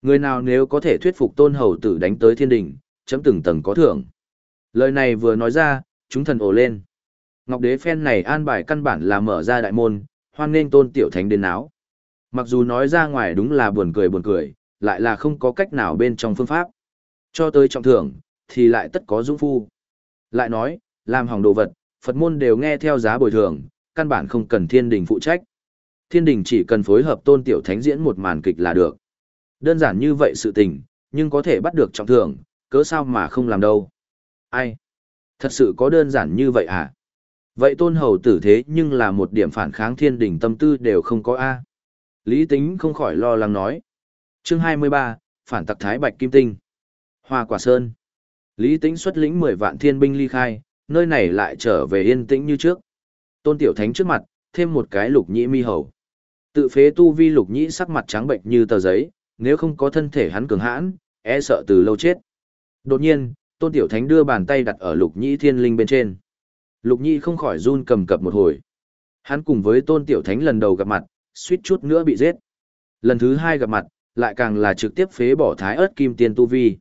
Speaker 1: Người nào nếu có thể thuyết phục Tôn Hầu Tử đánh tới thiên đình, chấm từng tầng có thưởng. Lời này vừa nói ra, chúng thần ồ lên. Ngọc Đế phen này an bài căn bản là mở ra đại môn, hoan nghênh Tôn Tiểu Thánh đến áo. Mặc dù nói ra ngoài đúng là buồn cười buồn cười, lại là không có cách nào bên trong phương pháp. Cho tới trọng thưởng, thì lại tất có dũng phu. Lại nói, làm hỏng đồ vật, Phật môn đều nghe theo giá bồi thường, căn bản không cần thiên đình phụ trách. Thiên đình chỉ cần phối hợp tôn tiểu thánh diễn một màn kịch là được. Đơn giản như vậy sự tình, nhưng có thể bắt được trọng thưởng, cớ sao mà không làm đâu. Ai? Thật sự có đơn giản như vậy à? Vậy tôn hầu tử thế nhưng là một điểm phản kháng thiên đình tâm tư đều không có A. Lý tính không khỏi lo lắng nói. chương 23, phản tặc Thái Bạch Kim Tinh. Hoa Quả Sơn. Lý tính xuất lĩnh 10 vạn thiên binh ly khai, nơi này lại trở về yên tĩnh như trước. Tôn Tiểu Thánh trước mặt, thêm một cái lục nhĩ mi hầu. Tự phế tu vi lục nhĩ sắc mặt trắng bệnh như tờ giấy, nếu không có thân thể hắn cường hãn, e sợ từ lâu chết. Đột nhiên, Tôn Tiểu Thánh đưa bàn tay đặt ở lục nhĩ thiên linh bên trên. Lục nhĩ không khỏi run cầm cập một hồi. Hắn cùng với Tôn Tiểu Thánh lần đầu gặp mặt, suýt chút nữa bị giết. Lần thứ hai gặp mặt, lại càng là trực tiếp phế bỏ thái ớt kim tiên tu vi.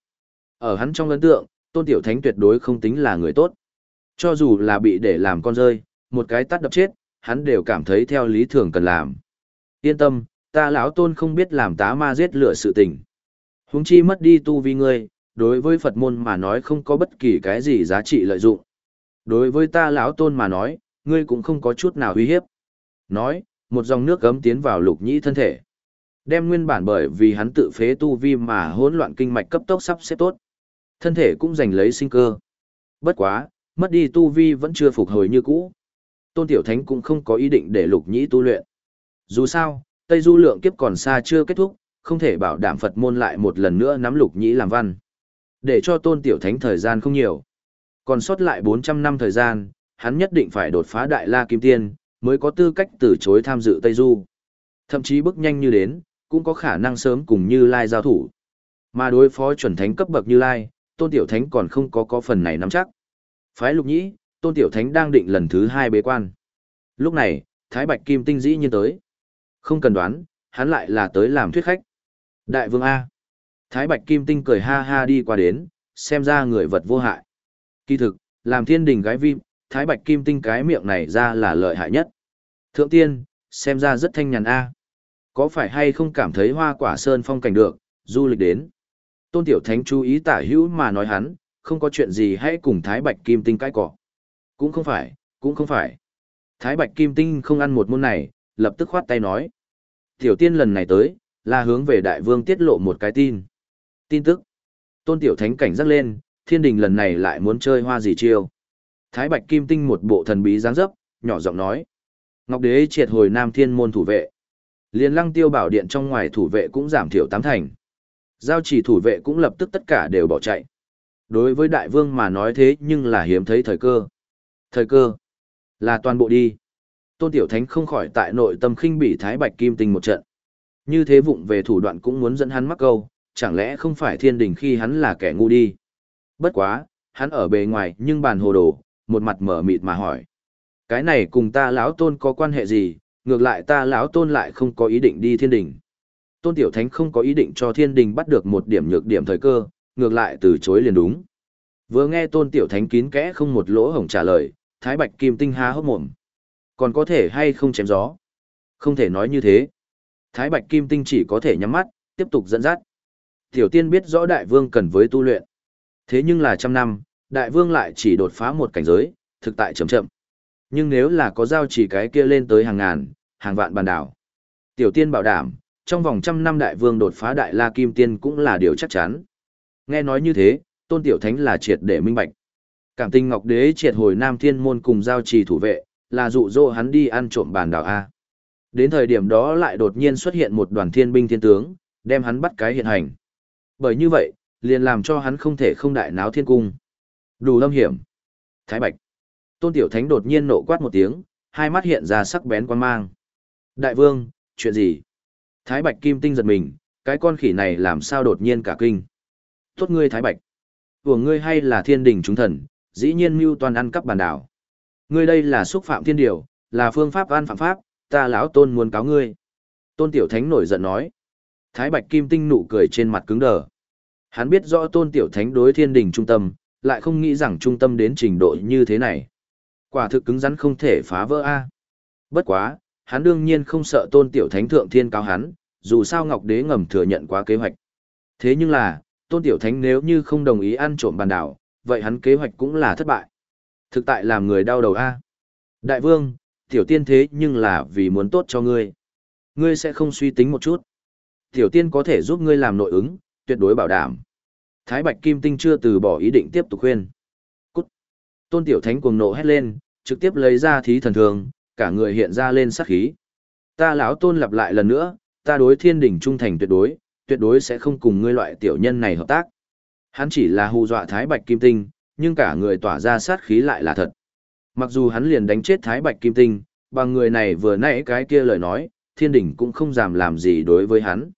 Speaker 1: Ở hắn trong ấn tượng, Tôn Tiểu Thánh tuyệt đối không tính là người tốt. Cho dù là bị để làm con rơi, một cái tắt đập chết, hắn đều cảm thấy theo lý thường cần làm. Yên tâm, ta lão tôn không biết làm tá ma giết lửa sự tình. Huống chi mất đi tu vi ngươi, đối với Phật môn mà nói không có bất kỳ cái gì giá trị lợi dụng. Đối với ta lão tôn mà nói, ngươi cũng không có chút nào uy hiếp. Nói, một dòng nước gấm tiến vào lục nhĩ thân thể. Đem nguyên bản bởi vì hắn tự phế tu vi mà hỗn loạn kinh mạch cấp tốc sắp xếp tốt. Thân thể cũng giành lấy sinh cơ. Bất quá, mất đi tu vi vẫn chưa phục hồi như cũ. Tôn Tiểu Thánh cũng không có ý định để lục nhĩ tu luyện. Dù sao, Tây Du lượng kiếp còn xa chưa kết thúc, không thể bảo đảm Phật môn lại một lần nữa nắm lục nhĩ làm văn. Để cho Tôn Tiểu Thánh thời gian không nhiều. Còn sót lại 400 năm thời gian, hắn nhất định phải đột phá Đại La Kim Tiên, mới có tư cách từ chối tham dự Tây Du. Thậm chí bước nhanh như đến, cũng có khả năng sớm cùng Như Lai giao thủ. Mà đối phó chuẩn thánh cấp bậc Như Lai, Tôn Tiểu Thánh còn không có có phần này nắm chắc. Phái lục nhĩ, Tôn Tiểu Thánh đang định lần thứ hai bế quan. Lúc này, Thái Bạch Kim Tinh dĩ nhiên tới. Không cần đoán, hắn lại là tới làm thuyết khách. Đại vương A. Thái Bạch Kim Tinh cười ha ha đi qua đến, xem ra người vật vô hại. Kỳ thực, làm thiên đình gái vi, Thái Bạch Kim Tinh cái miệng này ra là lợi hại nhất. Thượng tiên, xem ra rất thanh nhàn A. Có phải hay không cảm thấy hoa quả sơn phong cảnh được, du lịch đến. Tôn Tiểu Thánh chú ý tả hữu mà nói hắn, không có chuyện gì hãy cùng Thái Bạch Kim Tinh cái cỏ. Cũng không phải, cũng không phải. Thái Bạch Kim Tinh không ăn một môn này, lập tức khoát tay nói. Tiểu tiên lần này tới, là hướng về đại vương tiết lộ một cái tin. Tin tức. Tôn Tiểu Thánh cảnh giác lên, thiên đình lần này lại muốn chơi hoa gì chiêu. Thái Bạch Kim Tinh một bộ thần bí dáng dấp, nhỏ giọng nói. Ngọc Đế triệt hồi Nam Thiên môn thủ vệ. Liên lăng tiêu bảo điện trong ngoài thủ vệ cũng giảm thiểu tám thành. Giao chỉ thủ vệ cũng lập tức tất cả đều bỏ chạy. Đối với đại vương mà nói thế nhưng là hiếm thấy thời cơ. Thời cơ là toàn bộ đi. Tôn Tiểu Thánh không khỏi tại nội tâm khinh bỉ Thái Bạch Kim Tinh một trận. Như thế vụng về thủ đoạn cũng muốn dẫn hắn mắc câu, chẳng lẽ không phải thiên đình khi hắn là kẻ ngu đi. Bất quá, hắn ở bề ngoài nhưng bàn hồ đồ, một mặt mở mịt mà hỏi. Cái này cùng ta lão tôn có quan hệ gì, ngược lại ta lão tôn lại không có ý định đi thiên đình. Tôn Tiểu Thánh không có ý định cho thiên đình bắt được một điểm nhược điểm thời cơ, ngược lại từ chối liền đúng. Vừa nghe Tôn Tiểu Thánh kín kẽ không một lỗ hổng trả lời, Thái Bạch Kim Tinh há hốc mồm. Còn có thể hay không chém gió? Không thể nói như thế. Thái Bạch Kim Tinh chỉ có thể nhắm mắt, tiếp tục dẫn dắt. Tiểu tiên biết rõ đại vương cần với tu luyện. Thế nhưng là trăm năm, đại vương lại chỉ đột phá một cảnh giới, thực tại chậm chậm. Nhưng nếu là có giao chỉ cái kia lên tới hàng ngàn, hàng vạn bàn đảo. Tiểu tiên bảo đảm, trong vòng trăm năm đại vương đột phá đại la kim tiên cũng là điều chắc chắn. Nghe nói như thế, tôn tiểu thánh là triệt để minh bạch. Cảm tình ngọc đế triệt hồi nam thiên môn cùng giao trì thủ vệ, là dụ dỗ hắn đi ăn trộm bàn đảo A. Đến thời điểm đó lại đột nhiên xuất hiện một đoàn thiên binh thiên tướng, đem hắn bắt cái hiện hành. Bởi như vậy, liền làm cho hắn không thể không đại náo thiên cung. Đủ lâm hiểm. Thái Bạch. Tôn Tiểu Thánh đột nhiên nộ quát một tiếng, hai mắt hiện ra sắc bén quan mang. Đại vương, chuyện gì? Thái Bạch Kim Tinh giật mình, cái con khỉ này làm sao đột nhiên cả kinh. Tốt ngươi Thái Bạch. Của ngươi hay là thiên đình chúng thần, dĩ nhiên mưu toàn ăn cắp bàn đảo. Ngươi đây là xúc phạm thiên điều, là phương pháp an phạm pháp, ta lão tôn muốn cáo ngươi. Tôn Tiểu Thánh nổi giận nói. Thái Bạch Kim Tinh nụ cười trên mặt cứng đờ. Hắn biết rõ Tôn Tiểu Thánh đối thiên đình trung tâm, lại không nghĩ rằng trung tâm đến trình độ như thế này. Quả thực cứng rắn không thể phá vỡ a. Bất quá, hắn đương nhiên không sợ Tôn Tiểu Thánh thượng thiên cáo hắn, dù sao Ngọc Đế ngầm thừa nhận quá kế hoạch. Thế nhưng là, Tôn Tiểu Thánh nếu như không đồng ý ăn trộm bàn đảo, vậy hắn kế hoạch cũng là thất bại. Thực tại làm người đau đầu a. Đại vương, tiểu tiên thế nhưng là vì muốn tốt cho ngươi. Ngươi sẽ không suy tính một chút. Tiểu tiên có thể giúp ngươi làm nội ứng, tuyệt đối bảo đảm. Thái Bạch Kim Tinh chưa từ bỏ ý định tiếp tục khuyên. Cút. Tôn Tiểu Thánh cuồng nộ hét lên, trực tiếp lấy ra thí thần thường, cả người hiện ra lên sát khí. Ta lão Tôn lặp lại lần nữa, ta đối thiên đỉnh trung thành tuyệt đối, tuyệt đối sẽ không cùng ngươi loại tiểu nhân này hợp tác. Hắn chỉ là hù dọa Thái Bạch Kim Tinh, nhưng cả người tỏa ra sát khí lại là thật. Mặc dù hắn liền đánh chết Thái Bạch Kim Tinh, bằng người này vừa nãy cái kia lời nói, thiên đình cũng không dám làm gì đối với hắn.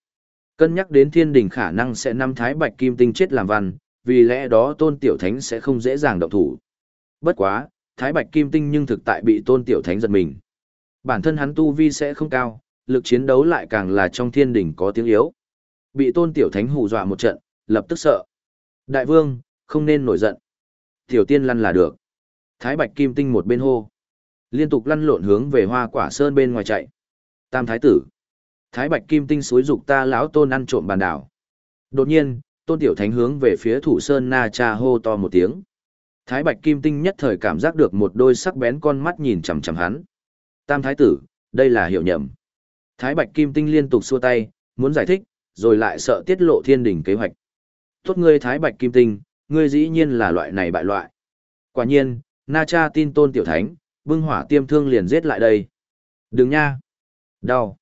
Speaker 1: Cân nhắc đến thiên đình khả năng sẽ năm Thái Bạch Kim Tinh chết làm văn, vì lẽ đó Tôn Tiểu Thánh sẽ không dễ dàng động thủ. Bất quá, Thái Bạch Kim Tinh nhưng thực tại bị Tôn Tiểu Thánh giật mình. Bản thân hắn tu vi sẽ không cao, lực chiến đấu lại càng là trong thiên đình có tiếng yếu. Bị Tôn Tiểu Thánh hù dọa một trận, lập tức sợ. Đại vương, không nên nổi giận. Tiểu tiên lăn là được. Thái Bạch Kim Tinh một bên hô. Liên tục lăn lộn hướng về hoa quả sơn bên ngoài chạy. Tam Thái Tử. Thái Bạch Kim Tinh xối dục ta lão tôn ăn trộm bàn đảo. Đột nhiên, tôn tiểu thánh hướng về phía thủ sơn na cha hô to một tiếng. Thái Bạch Kim Tinh nhất thời cảm giác được một đôi sắc bén con mắt nhìn chằm chằm hắn. Tam Thái Tử, đây là hiệu nhầm. Thái Bạch Kim Tinh liên tục xua tay, muốn giải thích, rồi lại sợ tiết lộ thiên đình kế hoạch. Tốt ngươi Thái Bạch Kim Tinh, ngươi dĩ nhiên là loại này bại loại. Quả nhiên, Na Cha tin tôn tiểu thánh, bưng hỏa tiêm thương liền giết lại đây. Đừng nha. Đau.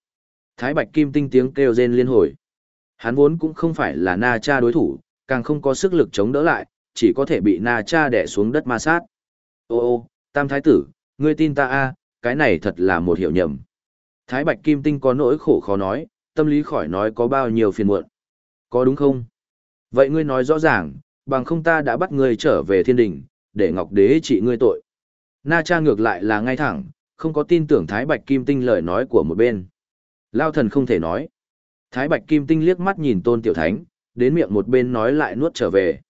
Speaker 1: Thái Bạch Kim Tinh tiếng kêu rên liên hồi. Hắn vốn cũng không phải là Na Cha đối thủ, càng không có sức lực chống đỡ lại, chỉ có thể bị Na Cha đè xuống đất ma sát. Ô ô, Tam Thái Tử, ngươi tin ta a cái này thật là một hiểu nhầm. Thái Bạch Kim Tinh có nỗi khổ khó nói, tâm lý khỏi nói có bao nhiêu phiền muộn. Có đúng không? Vậy ngươi nói rõ ràng, bằng không ta đã bắt ngươi trở về thiên đình, để Ngọc Đế trị ngươi tội. Na Cha ngược lại là ngay thẳng, không có tin tưởng Thái Bạch Kim Tinh lời nói của một bên. Lao thần không thể nói. Thái Bạch Kim Tinh liếc mắt nhìn Tôn Tiểu Thánh, đến miệng một bên nói lại nuốt trở về.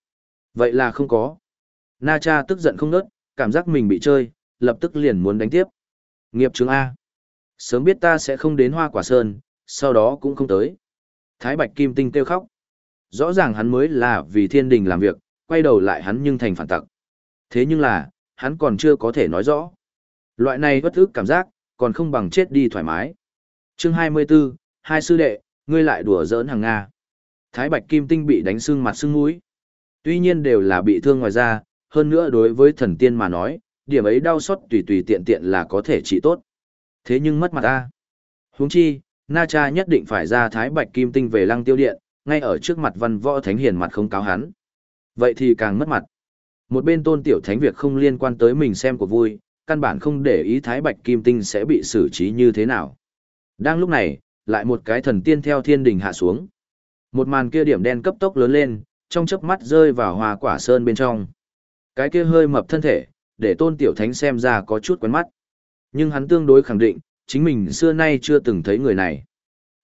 Speaker 1: Vậy là không có. Na Cha tức giận không nớt, cảm giác mình bị chơi, lập tức liền muốn đánh tiếp. Nghiệp chứng A. Sớm biết ta sẽ không đến hoa quả sơn, sau đó cũng không tới. Thái Bạch Kim Tinh kêu khóc. Rõ ràng hắn mới là vì thiên đình làm việc, quay đầu lại hắn nhưng thành phản tặc. Thế nhưng là, hắn còn chưa có thể nói rõ. Loại này bất ức cảm giác, còn không bằng chết đi thoải mái chương 24, hai sư đệ, ngươi lại đùa giỡn hàng Nga. Thái Bạch Kim Tinh bị đánh sưng mặt sưng mũi. Tuy nhiên đều là bị thương ngoài da, hơn nữa đối với thần tiên mà nói, điểm ấy đau xót tùy tùy tiện tiện là có thể trị tốt. Thế nhưng mất mặt ta. huống chi, Na Cha nhất định phải ra Thái Bạch Kim Tinh về lăng tiêu điện, ngay ở trước mặt văn võ thánh hiền mặt không cáo hắn. Vậy thì càng mất mặt. Một bên tôn tiểu thánh việc không liên quan tới mình xem của vui, căn bản không để ý Thái Bạch Kim Tinh sẽ bị xử trí như thế nào. Đang lúc này, lại một cái thần tiên theo thiên đình hạ xuống. Một màn kia điểm đen cấp tốc lớn lên, trong chớp mắt rơi vào hoa quả sơn bên trong. Cái kia hơi mập thân thể, để tôn tiểu thánh xem ra có chút quen mắt. Nhưng hắn tương đối khẳng định, chính mình xưa nay chưa từng thấy người này.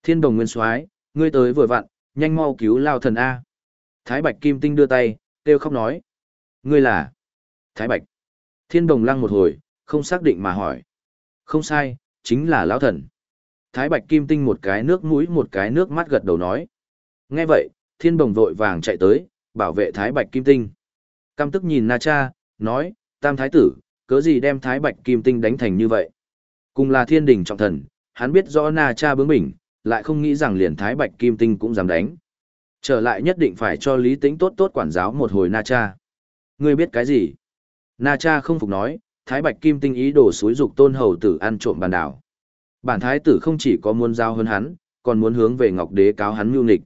Speaker 1: Thiên đồng nguyên soái ngươi tới vừa vặn, nhanh mau cứu lao thần A. Thái Bạch Kim Tinh đưa tay, kêu khóc nói. Ngươi là? Thái Bạch. Thiên đồng lăng một hồi, không xác định mà hỏi. Không sai, chính là lão thần. Thái Bạch Kim Tinh một cái nước mũi một cái nước mắt gật đầu nói. Nghe vậy, thiên bồng vội vàng chạy tới, bảo vệ Thái Bạch Kim Tinh. Cam tức nhìn Na Cha, nói, Tam Thái Tử, cớ gì đem Thái Bạch Kim Tinh đánh thành như vậy? Cùng là thiên đình trọng thần, hắn biết rõ Na Cha bướng bỉnh, lại không nghĩ rằng liền Thái Bạch Kim Tinh cũng dám đánh. Trở lại nhất định phải cho Lý Tĩnh tốt tốt quản giáo một hồi Na Cha. Ngươi biết cái gì? Na Cha không phục nói, Thái Bạch Kim Tinh ý đồ xúi dục tôn hầu tử ăn trộm bàn đảo. Bản thái tử không chỉ có muốn giao hơn hắn, còn muốn hướng về Ngọc Đế cáo hắn mưu nghịch.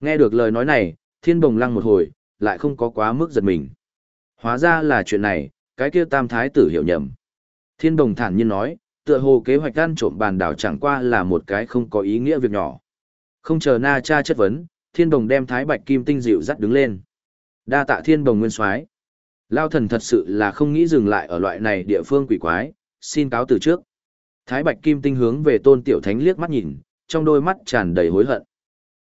Speaker 1: Nghe được lời nói này, Thiên Bồng lăng một hồi, lại không có quá mức giật mình. Hóa ra là chuyện này, cái kia tam thái tử hiểu nhầm. Thiên Bồng thản nhiên nói, tựa hồ kế hoạch ăn trộm bàn đảo chẳng qua là một cái không có ý nghĩa việc nhỏ. Không chờ Na Cha chất vấn, Thiên Bồng đem Thái Bạch Kim Tinh dịu dắt đứng lên. Đa tạ Thiên Bồng nguyên soái. Lao thần thật sự là không nghĩ dừng lại ở loại này địa phương quỷ quái, xin cáo từ trước. Thái Bạch Kim Tinh hướng về Tôn Tiểu Thánh liếc mắt nhìn, trong đôi mắt tràn đầy hối hận.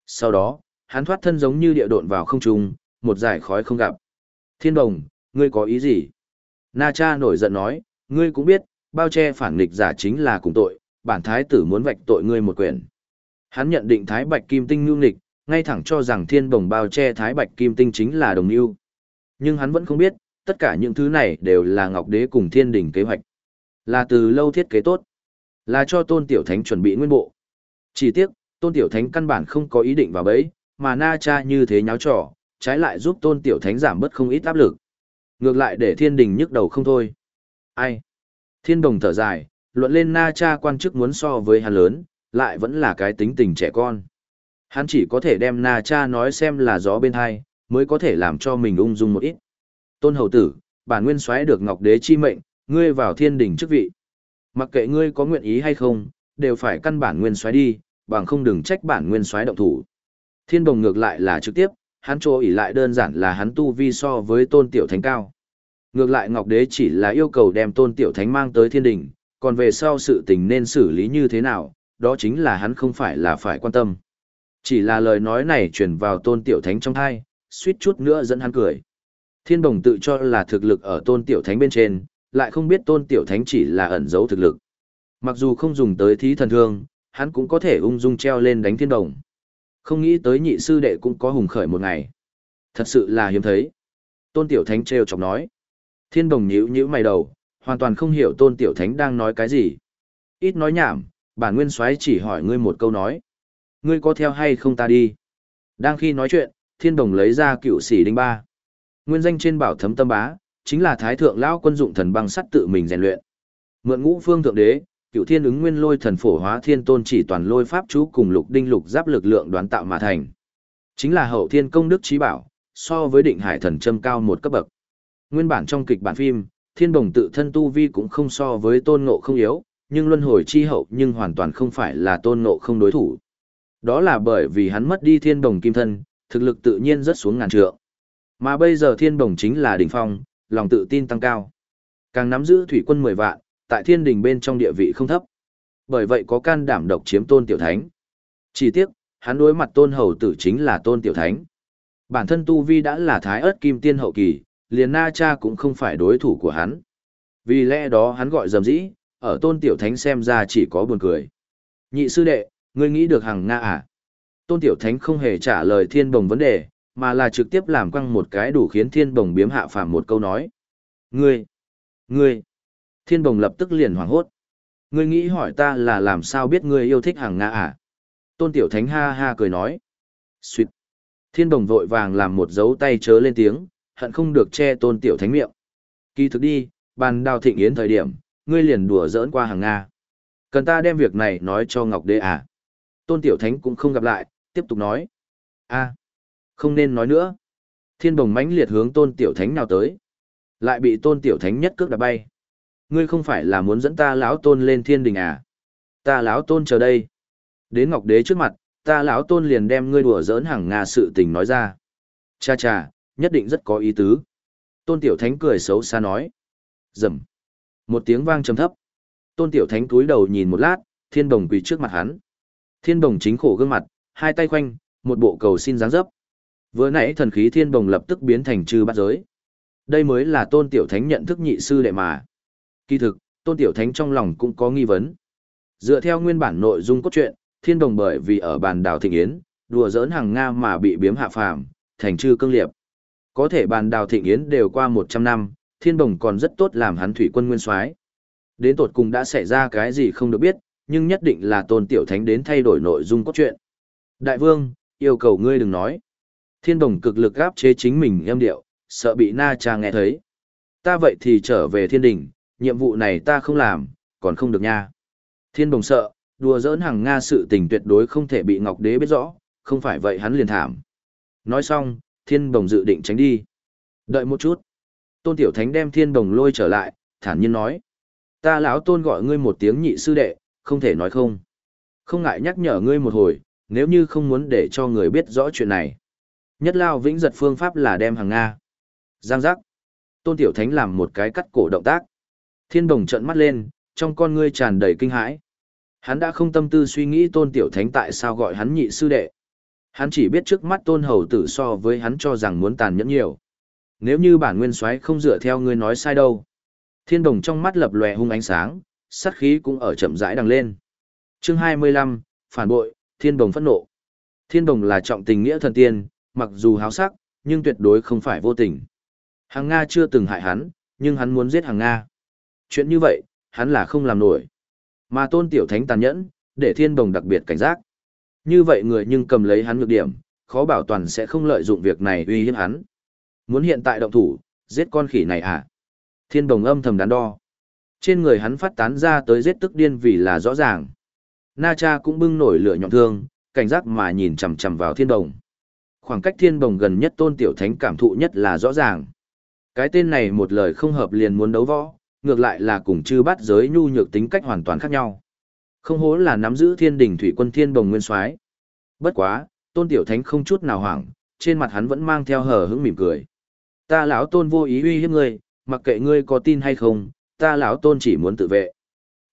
Speaker 1: Sau đó, hắn thoát thân giống như địa độn vào không trung, một giải khói không gặp. Thiên Đồng, ngươi có ý gì? Na Cha nổi giận nói, ngươi cũng biết, bao che phản nghịch giả chính là cùng tội, bản thái tử muốn vạch tội ngươi một quyền. Hắn nhận định Thái Bạch Kim Tinh nhu nghịch, ngay thẳng cho rằng Thiên Đồng bao che Thái Bạch Kim Tinh chính là đồng nhu. Nhưng hắn vẫn không biết, tất cả những thứ này đều là Ngọc Đế cùng Thiên Đình kế hoạch. Là từ lâu thiết kế tốt. Là cho Tôn Tiểu Thánh chuẩn bị nguyên bộ. Chỉ tiếc, Tôn Tiểu Thánh căn bản không có ý định vào bẫy, mà Na Cha như thế nháo trò, trái lại giúp Tôn Tiểu Thánh giảm bớt không ít áp lực. Ngược lại để Thiên Đình nhức đầu không thôi. Ai? Thiên Đồng thở dài, luận lên Na Cha quan chức muốn so với hắn lớn, lại vẫn là cái tính tình trẻ con. Hắn chỉ có thể đem Na Cha nói xem là gió bên hai, mới có thể làm cho mình ung dung một ít. Tôn hầu tử, bản nguyên xoáy được Ngọc Đế chi mệnh, ngươi vào thiên đình chức vị. Mặc kệ ngươi có nguyện ý hay không, đều phải căn bản nguyên soái đi, bằng không đừng trách bản nguyên soái động thủ. Thiên đồng ngược lại là trực tiếp, hắn chỗ ỉ lại đơn giản là hắn tu vi so với tôn tiểu thánh cao. Ngược lại Ngọc Đế chỉ là yêu cầu đem tôn tiểu thánh mang tới thiên đình, còn về sau sự tình nên xử lý như thế nào, đó chính là hắn không phải là phải quan tâm. Chỉ là lời nói này truyền vào tôn tiểu thánh trong thai, suýt chút nữa dẫn hắn cười. Thiên đồng tự cho là thực lực ở tôn tiểu thánh bên trên, lại không biết tôn tiểu thánh chỉ là ẩn giấu thực lực. Mặc dù không dùng tới thí thần thương, hắn cũng có thể ung dung treo lên đánh thiên đồng. Không nghĩ tới nhị sư đệ cũng có hùng khởi một ngày. Thật sự là hiếm thấy. Tôn tiểu thánh treo chọc nói. Thiên đồng nhíu nhíu mày đầu, hoàn toàn không hiểu tôn tiểu thánh đang nói cái gì. Ít nói nhảm, bản nguyên soái chỉ hỏi ngươi một câu nói. Ngươi có theo hay không ta đi? Đang khi nói chuyện, thiên đồng lấy ra cựu sĩ đinh ba. Nguyên danh trên bảo thấm tâm bá, chính là thái thượng lão quân dụng thần băng sắt tự mình rèn luyện. Mượn ngũ phương thượng đế, cựu thiên ứng nguyên lôi thần phổ hóa thiên tôn chỉ toàn lôi pháp chú cùng lục đinh lục giáp lực lượng đoán tạo mà thành. Chính là hậu thiên công đức trí bảo, so với định hải thần châm cao một cấp bậc. Nguyên bản trong kịch bản phim, thiên bồng tự thân tu vi cũng không so với tôn ngộ không yếu, nhưng luân hồi chi hậu nhưng hoàn toàn không phải là tôn ngộ không đối thủ. Đó là bởi vì hắn mất đi thiên bồng kim thân, thực lực tự nhiên rất xuống ngàn trượng. Mà bây giờ thiên bồng chính là đỉnh phong, lòng tự tin tăng cao. Càng nắm giữ thủy quân 10 vạn, tại thiên đình bên trong địa vị không thấp. Bởi vậy có can đảm độc chiếm tôn tiểu thánh. Chỉ tiếc, hắn đối mặt tôn hầu tử chính là tôn tiểu thánh. Bản thân tu vi đã là thái ớt kim tiên hậu kỳ, liền na cha cũng không phải đối thủ của hắn. Vì lẽ đó hắn gọi dầm dĩ, ở tôn tiểu thánh xem ra chỉ có buồn cười. Nhị sư đệ, ngươi nghĩ được hằng Nga à? Tôn tiểu thánh không hề trả lời thiên bồng vấn đề, mà là trực tiếp làm quăng một cái đủ khiến thiên bồng biếm hạ phàm một câu nói. Ngươi, ngươi, thiên bồng lập tức liền hoảng hốt. Ngươi nghĩ hỏi ta là làm sao biết ngươi yêu thích hàng Nga à? Tôn tiểu thánh ha ha cười nói. Xuyệt. Thiên bồng vội vàng làm một dấu tay chớ lên tiếng, hận không được che tôn tiểu thánh miệng. Kỳ thực đi, bàn đào thịnh yến thời điểm, ngươi liền đùa giỡn qua hàng Nga. Cần ta đem việc này nói cho Ngọc Đế à? Tôn tiểu thánh cũng không gặp lại, tiếp tục nói. a không nên nói nữa. Thiên bồng mãnh liệt hướng tôn tiểu thánh nào tới. Lại bị tôn tiểu thánh nhất cước đạp bay. Ngươi không phải là muốn dẫn ta lão tôn lên thiên đình à? Ta lão tôn chờ đây. Đến Ngọc Đế trước mặt, ta lão tôn liền đem ngươi đùa giỡn hàng Nga sự tình nói ra. Cha cha, nhất định rất có ý tứ. Tôn Tiểu Thánh cười xấu xa nói. Dầm. Một tiếng vang trầm thấp. Tôn Tiểu Thánh cúi đầu nhìn một lát, thiên đồng quỳ trước mặt hắn. Thiên đồng chính khổ gương mặt, hai tay khoanh, một bộ cầu xin dáng dấp. Vừa nãy thần khí thiên đồng lập tức biến thành trừ bát giới. Đây mới là Tôn Tiểu Thánh nhận thức nhị sư đệ mà. Kỳ thực, Tôn Tiểu Thánh trong lòng cũng có nghi vấn. Dựa theo nguyên bản nội dung cốt truyện, thiên đồng bởi vì ở bàn đảo thịnh yến, đùa giỡn hàng Nga mà bị biếm hạ phàm, thành trư cương liệp. Có thể bàn đào thịnh yến đều qua 100 năm, thiên đồng còn rất tốt làm hắn thủy quân nguyên soái Đến tột cùng đã xảy ra cái gì không được biết, nhưng nhất định là tôn tiểu thánh đến thay đổi nội dung cốt truyện. Đại vương, yêu cầu ngươi đừng nói. Thiên đồng cực lực gáp chế chính mình em điệu, sợ bị na cha nghe thấy. Ta vậy thì trở về thiên đình, nhiệm vụ này ta không làm, còn không được nha. Thiên đồng sợ, đùa giỡn hàng Nga sự tình tuyệt đối không thể bị Ngọc Đế biết rõ, không phải vậy hắn liền thảm. Nói xong, thiên Đồng dự định tránh đi. Đợi một chút. Tôn Tiểu Thánh đem thiên Đồng lôi trở lại, thản nhiên nói. Ta lão tôn gọi ngươi một tiếng nhị sư đệ, không thể nói không. Không ngại nhắc nhở ngươi một hồi, nếu như không muốn để cho người biết rõ chuyện này. Nhất lao vĩnh giật phương pháp là đem hàng Nga. Giang giác. Tôn Tiểu Thánh làm một cái cắt cổ động tác. Thiên Đồng trợn mắt lên, trong con ngươi tràn đầy kinh hãi. Hắn đã không tâm tư suy nghĩ tôn tiểu thánh tại sao gọi hắn nhị sư đệ. Hắn chỉ biết trước mắt tôn hầu tử so với hắn cho rằng muốn tàn nhẫn nhiều. Nếu như bản nguyên soái không dựa theo ngươi nói sai đâu. Thiên đồng trong mắt lập lòe hung ánh sáng, sát khí cũng ở chậm rãi đằng lên. Chương 25, phản bội, thiên đồng phẫn nộ. Thiên đồng là trọng tình nghĩa thần tiên, mặc dù háo sắc, nhưng tuyệt đối không phải vô tình. Hàng Nga chưa từng hại hắn, nhưng hắn muốn giết hàng Nga. Chuyện như vậy, hắn là không làm nổi. Mà tôn tiểu thánh tàn nhẫn, để thiên đồng đặc biệt cảnh giác. Như vậy người nhưng cầm lấy hắn nhược điểm, khó bảo toàn sẽ không lợi dụng việc này uy hiếp hắn. Muốn hiện tại động thủ, giết con khỉ này à? Thiên đồng âm thầm đắn đo. Trên người hắn phát tán ra tới giết tức điên vì là rõ ràng. Na cha cũng bưng nổi lửa nhọn thương, cảnh giác mà nhìn chằm chằm vào thiên đồng. Khoảng cách thiên đồng gần nhất tôn tiểu thánh cảm thụ nhất là rõ ràng. Cái tên này một lời không hợp liền muốn đấu võ, ngược lại là cùng chư bắt giới nhu nhược tính cách hoàn toàn khác nhau. Không hố là nắm giữ thiên đình thủy quân thiên bồng nguyên soái. Bất quá, tôn tiểu thánh không chút nào hoảng, trên mặt hắn vẫn mang theo hờ hững mỉm cười. Ta lão tôn vô ý uy hiếp ngươi, mặc kệ ngươi có tin hay không, ta lão tôn chỉ muốn tự vệ.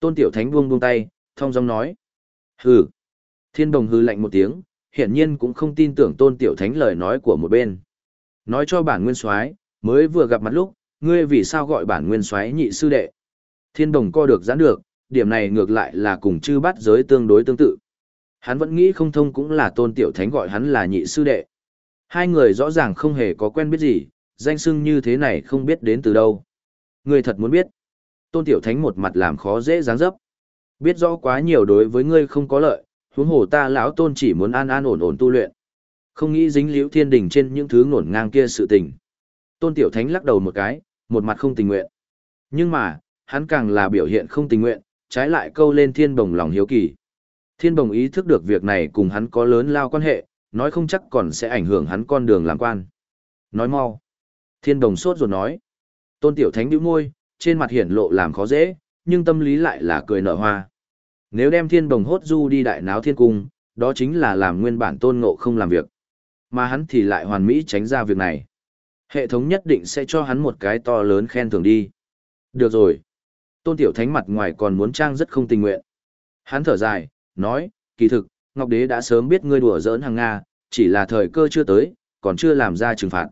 Speaker 1: Tôn tiểu thánh buông buông tay, thong dong nói. Hừ. Thiên đồng hư lạnh một tiếng, hiển nhiên cũng không tin tưởng tôn tiểu thánh lời nói của một bên. Nói cho bản nguyên soái mới vừa gặp mặt lúc, ngươi vì sao gọi bản nguyên soái nhị sư đệ? Thiên đồng co được giãn được, điểm này ngược lại là cùng chư bắt giới tương đối tương tự. Hắn vẫn nghĩ không thông cũng là tôn tiểu thánh gọi hắn là nhị sư đệ. Hai người rõ ràng không hề có quen biết gì, danh xưng như thế này không biết đến từ đâu. Ngươi thật muốn biết. Tôn tiểu thánh một mặt làm khó dễ dáng dấp. Biết rõ quá nhiều đối với ngươi không có lợi, huống hồ ta lão tôn chỉ muốn an an ổn ổn tu luyện. Không nghĩ dính liễu thiên đình trên những thứ ngổn ngang kia sự tình. Tôn tiểu thánh lắc đầu một cái, một mặt không tình nguyện. Nhưng mà, hắn càng là biểu hiện không tình nguyện, trái lại câu lên thiên bồng lòng hiếu kỳ. Thiên bồng ý thức được việc này cùng hắn có lớn lao quan hệ, nói không chắc còn sẽ ảnh hưởng hắn con đường làm quan. Nói mau. Thiên đồng sốt ruột nói. Tôn Tiểu Thánh đĩu môi, trên mặt hiển lộ làm khó dễ, nhưng tâm lý lại là cười nở hoa. Nếu đem thiên đồng hốt du đi đại náo thiên cung, đó chính là làm nguyên bản tôn ngộ không làm việc. Mà hắn thì lại hoàn mỹ tránh ra việc này. Hệ thống nhất định sẽ cho hắn một cái to lớn khen thưởng đi. Được rồi. Tôn Tiểu Thánh mặt ngoài còn muốn trang rất không tình nguyện. Hắn thở dài, nói, kỳ thực, Ngọc Đế đã sớm biết ngươi đùa giỡn hàng Nga, chỉ là thời cơ chưa tới, còn chưa làm ra trừng phạt.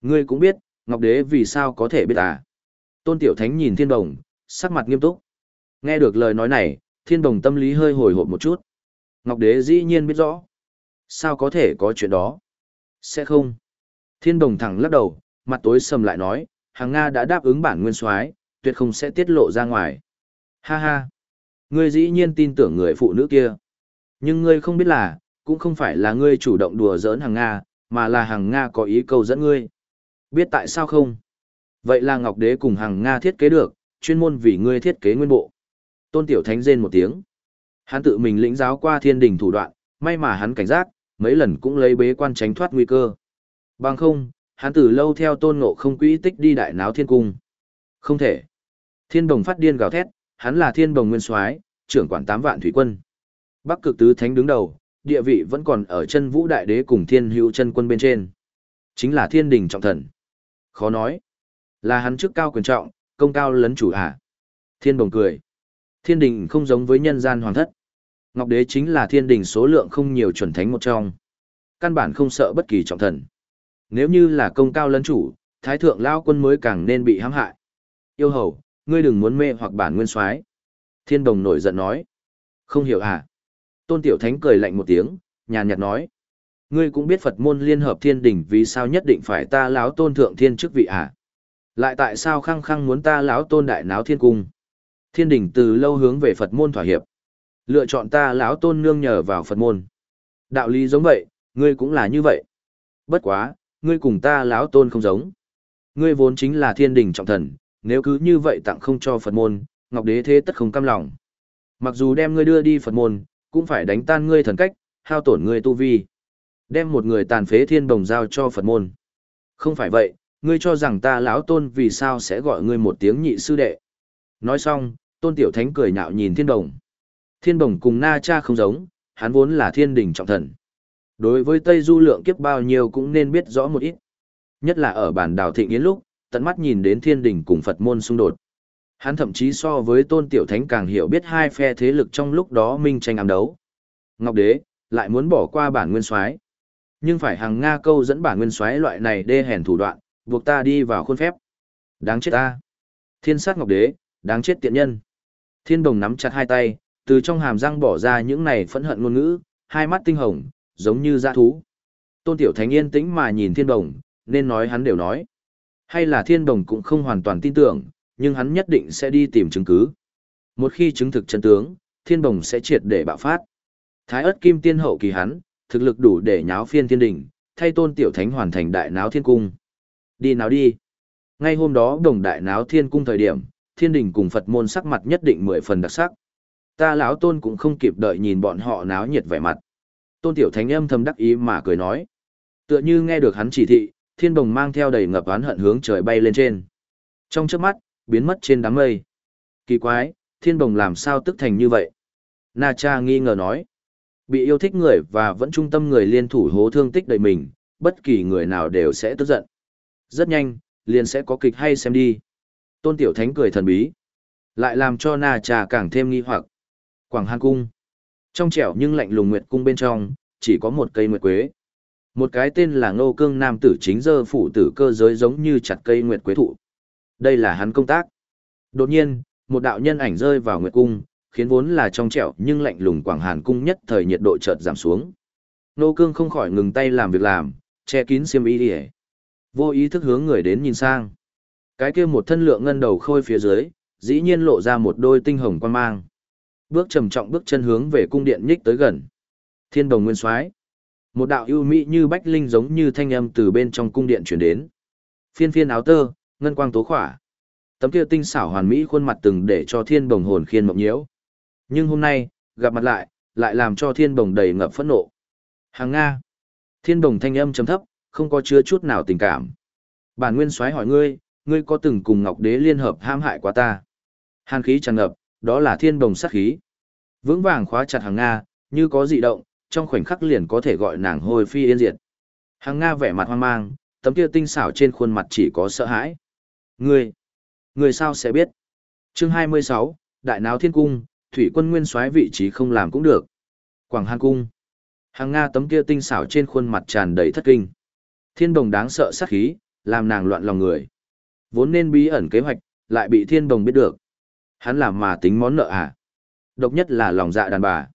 Speaker 1: Ngươi cũng biết, Ngọc Đế vì sao có thể biết à? Tôn Tiểu Thánh nhìn Thiên Đồng, sắc mặt nghiêm túc. Nghe được lời nói này, Thiên Đồng tâm lý hơi hồi hộp một chút. Ngọc Đế dĩ nhiên biết rõ. Sao có thể có chuyện đó? Sẽ không. Thiên Đồng thẳng lắc đầu, mặt tối sầm lại nói, hàng Nga đã đáp ứng bản nguyên soái, tuyệt không sẽ tiết lộ ra ngoài. Ha ha. Ngươi dĩ nhiên tin tưởng người phụ nữ kia. Nhưng ngươi không biết là, cũng không phải là ngươi chủ động đùa giỡn hàng Nga, mà là hàng Nga có ý cầu dẫn ngươi. Biết tại sao không? Vậy là Ngọc Đế cùng hàng Nga thiết kế được, chuyên môn vì ngươi thiết kế nguyên bộ. Tôn Tiểu Thánh rên một tiếng. Hắn tự mình lĩnh giáo qua thiên đình thủ đoạn, may mà hắn cảnh giác, mấy lần cũng lấy bế quan tránh thoát nguy cơ. Bằng không, hắn từ lâu theo tôn ngộ không quỹ tích đi đại náo thiên cung. Không thể. Thiên đồng phát điên gào thét, hắn là thiên đồng nguyên soái trưởng quản tám vạn thủy quân. Bắc cực tứ thánh đứng đầu, địa vị vẫn còn ở chân vũ đại đế cùng thiên hữu chân quân bên trên. Chính là thiên đình trọng thần. Khó nói. Là hắn chức cao quyền trọng, công cao lấn chủ à? Thiên đồng cười. Thiên đình không giống với nhân gian hoàng thất. Ngọc đế chính là thiên đình số lượng không nhiều chuẩn thánh một trong. Căn bản không sợ bất kỳ trọng thần. Nếu như là công cao lấn chủ, thái thượng lao quân mới càng nên bị hãm hại. Yêu hầu, ngươi đừng muốn mê hoặc bản nguyên soái Thiên đồng nổi giận nói. Không hiểu à? Tôn Tiểu Thánh cười lạnh một tiếng, nhàn nhạt nói. Ngươi cũng biết Phật môn liên hợp thiên đình vì sao nhất định phải ta láo tôn thượng thiên chức vị à? Lại tại sao khăng khăng muốn ta láo tôn đại náo thiên cung? Thiên đỉnh từ lâu hướng về Phật môn thỏa hiệp. Lựa chọn ta lão tôn nương nhờ vào Phật môn. Đạo lý giống vậy, ngươi cũng là như vậy. Bất quá, ngươi cùng ta lão tôn không giống. Ngươi vốn chính là thiên đỉnh trọng thần, nếu cứ như vậy tặng không cho Phật môn, Ngọc Đế thế tất không cam lòng. Mặc dù đem ngươi đưa đi Phật môn, cũng phải đánh tan ngươi thần cách, hao tổn ngươi tu vi. Đem một người tàn phế thiên bồng giao cho Phật môn. Không phải vậy, ngươi cho rằng ta lão tôn vì sao sẽ gọi ngươi một tiếng nhị sư đệ. Nói xong, tôn tiểu thánh cười nhạo nhìn thiên đồng. Thiên đồng cùng na cha không giống, hắn vốn là thiên đình trọng thần. Đối với Tây Du lượng kiếp bao nhiêu cũng nên biết rõ một ít. Nhất là ở bản đảo thịnh yến lúc, tận mắt nhìn đến thiên đình cùng Phật môn xung đột. Hắn thậm chí so với tôn tiểu thánh càng hiểu biết hai phe thế lực trong lúc đó minh tranh ám đấu. Ngọc Đế, lại muốn bỏ qua bản nguyên soái Nhưng phải hàng Nga câu dẫn bản nguyên soái loại này đê hèn thủ đoạn, buộc ta đi vào khuôn phép. Đáng chết ta. Thiên sát Ngọc Đế, đáng chết tiện nhân. Thiên đồng nắm chặt hai tay, từ trong hàm răng bỏ ra những này phẫn hận ngôn ngữ, hai mắt tinh hồng, giống như dã thú. Tôn Tiểu Thánh yên tĩnh mà nhìn Thiên Đồng, nên nói hắn đều nói. Hay là Thiên Đồng cũng không hoàn toàn tin tưởng, nhưng hắn nhất định sẽ đi tìm chứng cứ. Một khi chứng thực chân tướng, Thiên Đồng sẽ triệt để bạo phát. Thái ớt kim tiên hậu kỳ hắn, thực lực đủ để nháo phiên thiên đỉnh, thay Tôn Tiểu Thánh hoàn thành đại náo thiên cung. Đi nào đi. Ngay hôm đó đồng đại náo thiên cung thời điểm, thiên đình cùng Phật môn sắc mặt nhất định mười phần đặc sắc. Ta lão tôn cũng không kịp đợi nhìn bọn họ náo nhiệt vẻ mặt. Tôn Tiểu Thánh âm thầm đắc ý mà cười nói. Tựa như nghe được hắn chỉ thị, thiên bồng mang theo đầy ngập oán hận hướng trời bay lên trên. Trong chớp mắt, biến mất trên đám mây. Kỳ quái, thiên bồng làm sao tức thành như vậy? Na cha nghi ngờ nói. Bị yêu thích người và vẫn trung tâm người liên thủ hố thương tích đầy mình, bất kỳ người nào đều sẽ tức giận. Rất nhanh, liền sẽ có kịch hay xem đi. Tôn Tiểu Thánh cười thần bí. Lại làm cho Na Trà càng thêm nghi hoặc. Quảng Hàn Cung. Trong trẻo nhưng lạnh lùng nguyệt cung bên trong, chỉ có một cây nguyệt quế. Một cái tên là Ngô Cương nam tử chính dơ phủ tử cơ giới giống như chặt cây nguyệt quế thụ. Đây là hắn công tác. Đột nhiên, một đạo nhân ảnh rơi vào nguyệt cung, khiến vốn là trong trẻo nhưng lạnh lùng Quảng Hàn cung nhất thời nhiệt độ chợt giảm xuống. Ngô Cương không khỏi ngừng tay làm việc làm, che kín xiêm y đi Vô ý thức hướng người đến nhìn sang. Cái kia một thân lượng ngân đầu khôi phía dưới, dĩ nhiên lộ ra một đôi tinh hồng quan mang bước trầm trọng bước chân hướng về cung điện nhích tới gần. Thiên đồng nguyên soái Một đạo ưu mỹ như bách linh giống như thanh âm từ bên trong cung điện truyền đến. Phiên phiên áo tơ, ngân quang tố khỏa. Tấm kia tinh xảo hoàn mỹ khuôn mặt từng để cho thiên bồng hồn khiên mộng nhiễu. Nhưng hôm nay, gặp mặt lại, lại làm cho thiên bồng đầy ngập phẫn nộ. Hàng Nga. Thiên bồng thanh âm chấm thấp, không có chứa chút nào tình cảm. Bản nguyên soái hỏi ngươi, ngươi có từng cùng Ngọc Đế liên hợp ham hại quá ta? Hàn khí tràn ngập, đó là thiên bồng sát khí. Vững vàng khóa chặt hàng Nga, như có dị động, trong khoảnh khắc liền có thể gọi nàng hồi phi yên diệt. Hàng Nga vẻ mặt hoang mang, tấm kia tinh xảo trên khuôn mặt chỉ có sợ hãi. Ngươi, ngươi sao sẽ biết? Chương 26, Đại Náo Thiên Cung, Thủy quân nguyên soái vị trí không làm cũng được. Quảng Hàn Cung. Hàng Nga tấm kia tinh xảo trên khuôn mặt tràn đầy thất kinh. Thiên đồng đáng sợ sát khí, làm nàng loạn lòng người. Vốn nên bí ẩn kế hoạch, lại bị thiên đồng biết được. Hắn làm mà tính món nợ à? Độc nhất là lòng dạ đàn bà.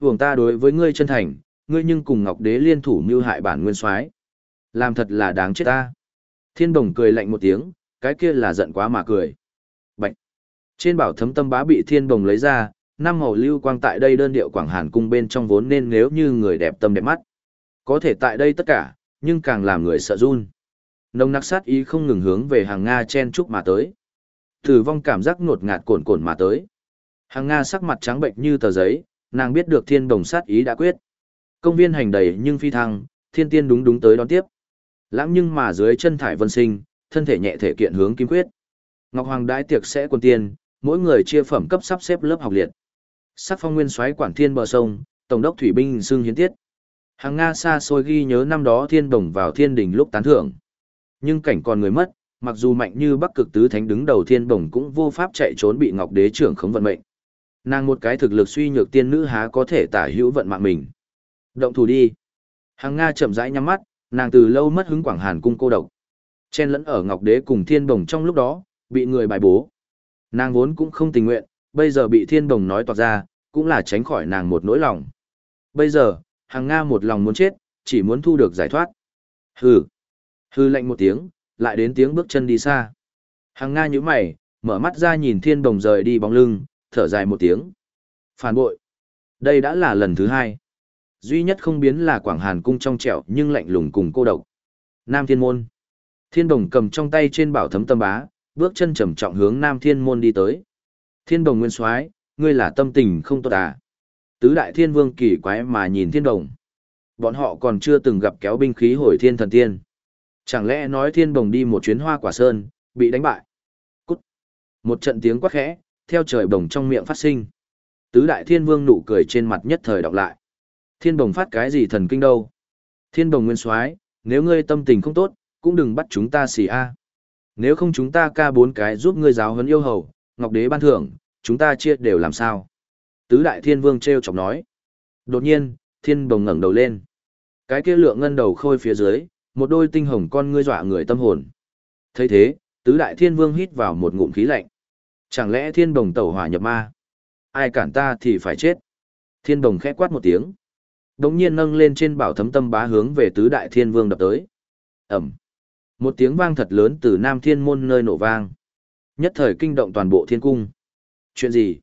Speaker 1: Vùng ta đối với ngươi chân thành, ngươi nhưng cùng Ngọc Đế liên thủ mưu hại bản nguyên soái Làm thật là đáng chết ta. Thiên đồng cười lạnh một tiếng, cái kia là giận quá mà cười. Bạch. Trên bảo thấm tâm bá bị thiên đồng lấy ra, năm màu lưu quang tại đây đơn điệu quảng hàn cung bên trong vốn nên nếu như người đẹp tâm đẹp mắt. Có thể tại đây tất cả, nhưng càng làm người sợ run. Nông nặc sát ý không ngừng hướng về hàng Nga chen chúc mà tới. Tử vong cảm giác ngột ngạt cồn cồn mà tới. Hàng Nga sắc mặt trắng bệnh như tờ giấy, nàng biết được thiên đồng sát ý đã quyết. Công viên hành đầy nhưng phi thăng, thiên tiên đúng đúng tới đón tiếp. Lãng nhưng mà dưới chân thải vân sinh, thân thể nhẹ thể kiện hướng kim quyết. Ngọc Hoàng đãi tiệc sẽ quân tiên, mỗi người chia phẩm cấp sắp xếp lớp học liệt. Sắc phong nguyên xoáy quản thiên bờ sông, tổng đốc thủy binh xương hiến tiết. Hàng Nga xa xôi ghi nhớ năm đó thiên đồng vào thiên đình lúc tán thưởng. Nhưng cảnh còn người mất, mặc dù mạnh như bắc cực tứ thánh đứng đầu thiên bổng cũng vô pháp chạy trốn bị ngọc đế trưởng khống vận mệnh. Nàng một cái thực lực suy nhược tiên nữ há có thể tả hữu vận mạng mình. Động thủ đi. Hàng Nga chậm rãi nhắm mắt, nàng từ lâu mất hứng quảng hàn cung cô độc. Chen lẫn ở ngọc đế cùng thiên bổng trong lúc đó, bị người bài bố. Nàng vốn cũng không tình nguyện, bây giờ bị thiên bổng nói toạc ra, cũng là tránh khỏi nàng một nỗi lòng. Bây giờ, hàng Nga một lòng muốn chết, chỉ muốn thu được giải thoát. Hừ hư lạnh một tiếng, lại đến tiếng bước chân đi xa. Hàng Nga như mày, mở mắt ra nhìn thiên bồng rời đi bóng lưng, thở dài một tiếng. Phản bội. Đây đã là lần thứ hai. Duy nhất không biến là Quảng Hàn cung trong trẻo nhưng lạnh lùng cùng cô độc. Nam Thiên Môn. Thiên Đồng cầm trong tay trên bảo thấm tâm bá, bước chân trầm trọng hướng Nam Thiên Môn đi tới. Thiên Đồng Nguyên Soái, ngươi là tâm tình không tốt à? Tứ đại thiên vương kỳ quái mà nhìn Thiên Đồng. Bọn họ còn chưa từng gặp kéo binh khí hồi thiên thần tiên. Chẳng lẽ nói thiên bồng đi một chuyến hoa quả sơn, bị đánh bại? Cút! Một trận tiếng quát khẽ, theo trời bồng trong miệng phát sinh. Tứ đại thiên vương nụ cười trên mặt nhất thời đọc lại. Thiên bồng phát cái gì thần kinh đâu? Thiên bồng nguyên soái nếu ngươi tâm tình không tốt, cũng đừng bắt chúng ta xì a. Nếu không chúng ta ca bốn cái giúp ngươi giáo huấn yêu hầu, ngọc đế ban thưởng, chúng ta chia đều làm sao? Tứ đại thiên vương treo chọc nói. Đột nhiên, thiên bồng ngẩng đầu lên. Cái kia lượng ngân đầu khôi phía dưới, một đôi tinh hồng con ngươi dọa người tâm hồn. thấy thế, tứ đại thiên vương hít vào một ngụm khí lạnh. Chẳng lẽ thiên bồng tẩu hỏa nhập ma? Ai cản ta thì phải chết. Thiên bồng khẽ quát một tiếng. Đống nhiên nâng lên trên bảo thấm tâm bá hướng về tứ đại thiên vương đập tới. Ẩm. Một tiếng vang thật lớn từ nam thiên môn nơi nổ vang. Nhất thời kinh động toàn bộ thiên cung. Chuyện gì?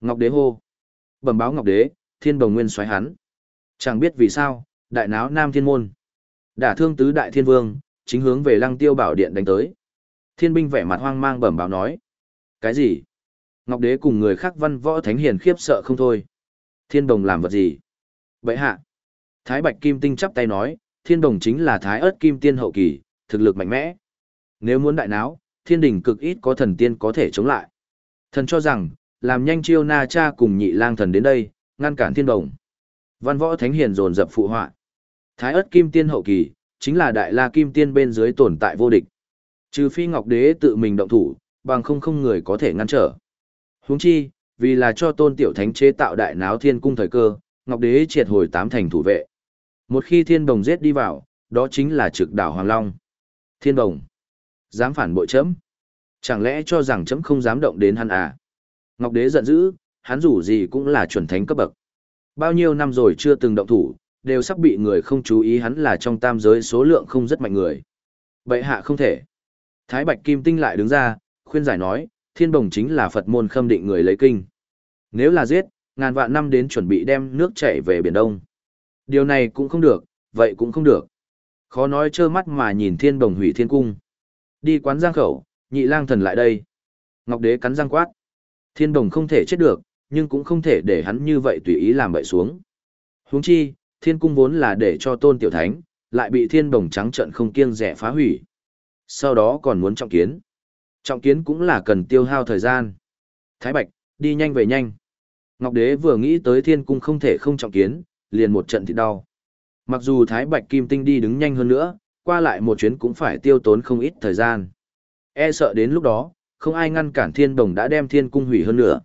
Speaker 1: Ngọc đế hô. Bẩm báo Ngọc đế, thiên bồng nguyên xoáy hắn. Chẳng biết vì sao, đại náo nam thiên môn. Đả thương tứ đại thiên vương, chính hướng về lăng tiêu bảo điện đánh tới. Thiên binh vẻ mặt hoang mang bẩm báo nói. Cái gì? Ngọc đế cùng người khác văn võ thánh hiền khiếp sợ không thôi. Thiên đồng làm vật gì? Vậy hạ. Thái bạch kim tinh chắp tay nói, thiên đồng chính là thái ớt kim tiên hậu kỳ, thực lực mạnh mẽ. Nếu muốn đại náo, thiên đình cực ít có thần tiên có thể chống lại. Thần cho rằng, làm nhanh chiêu na cha cùng nhị lang thần đến đây, ngăn cản thiên đồng. Văn võ thánh hiền dồn dập phụ họa. Thái ớt kim tiên hậu kỳ, chính là đại la kim tiên bên dưới tồn tại vô địch. Trừ phi ngọc đế tự mình động thủ, bằng không không người có thể ngăn trở. Huống chi, vì là cho tôn tiểu thánh chế tạo đại náo thiên cung thời cơ, ngọc đế triệt hồi tám thành thủ vệ. Một khi thiên đồng giết đi vào, đó chính là trực đảo Hoàng Long. Thiên đồng, dám phản bội chấm. Chẳng lẽ cho rằng chấm không dám động đến hắn à? Ngọc đế giận dữ, hắn dù gì cũng là chuẩn thánh cấp bậc. Bao nhiêu năm rồi chưa từng động thủ, đều sắp bị người không chú ý hắn là trong tam giới số lượng không rất mạnh người. Bệ hạ không thể. Thái Bạch Kim Tinh lại đứng ra, khuyên giải nói, thiên bồng chính là Phật môn khâm định người lấy kinh. Nếu là giết, ngàn vạn năm đến chuẩn bị đem nước chảy về Biển Đông. Điều này cũng không được, vậy cũng không được. Khó nói trơ mắt mà nhìn thiên bồng hủy thiên cung. Đi quán giang khẩu, nhị lang thần lại đây. Ngọc đế cắn răng quát. Thiên bồng không thể chết được, nhưng cũng không thể để hắn như vậy tùy ý làm bậy xuống. Huống chi, thiên cung vốn là để cho tôn tiểu thánh, lại bị thiên bồng trắng trận không kiêng rẻ phá hủy. Sau đó còn muốn trọng kiến. Trọng kiến cũng là cần tiêu hao thời gian. Thái Bạch, đi nhanh về nhanh. Ngọc Đế vừa nghĩ tới thiên cung không thể không trọng kiến, liền một trận thì đau. Mặc dù Thái Bạch Kim Tinh đi đứng nhanh hơn nữa, qua lại một chuyến cũng phải tiêu tốn không ít thời gian. E sợ đến lúc đó, không ai ngăn cản thiên đồng đã đem thiên cung hủy hơn nữa.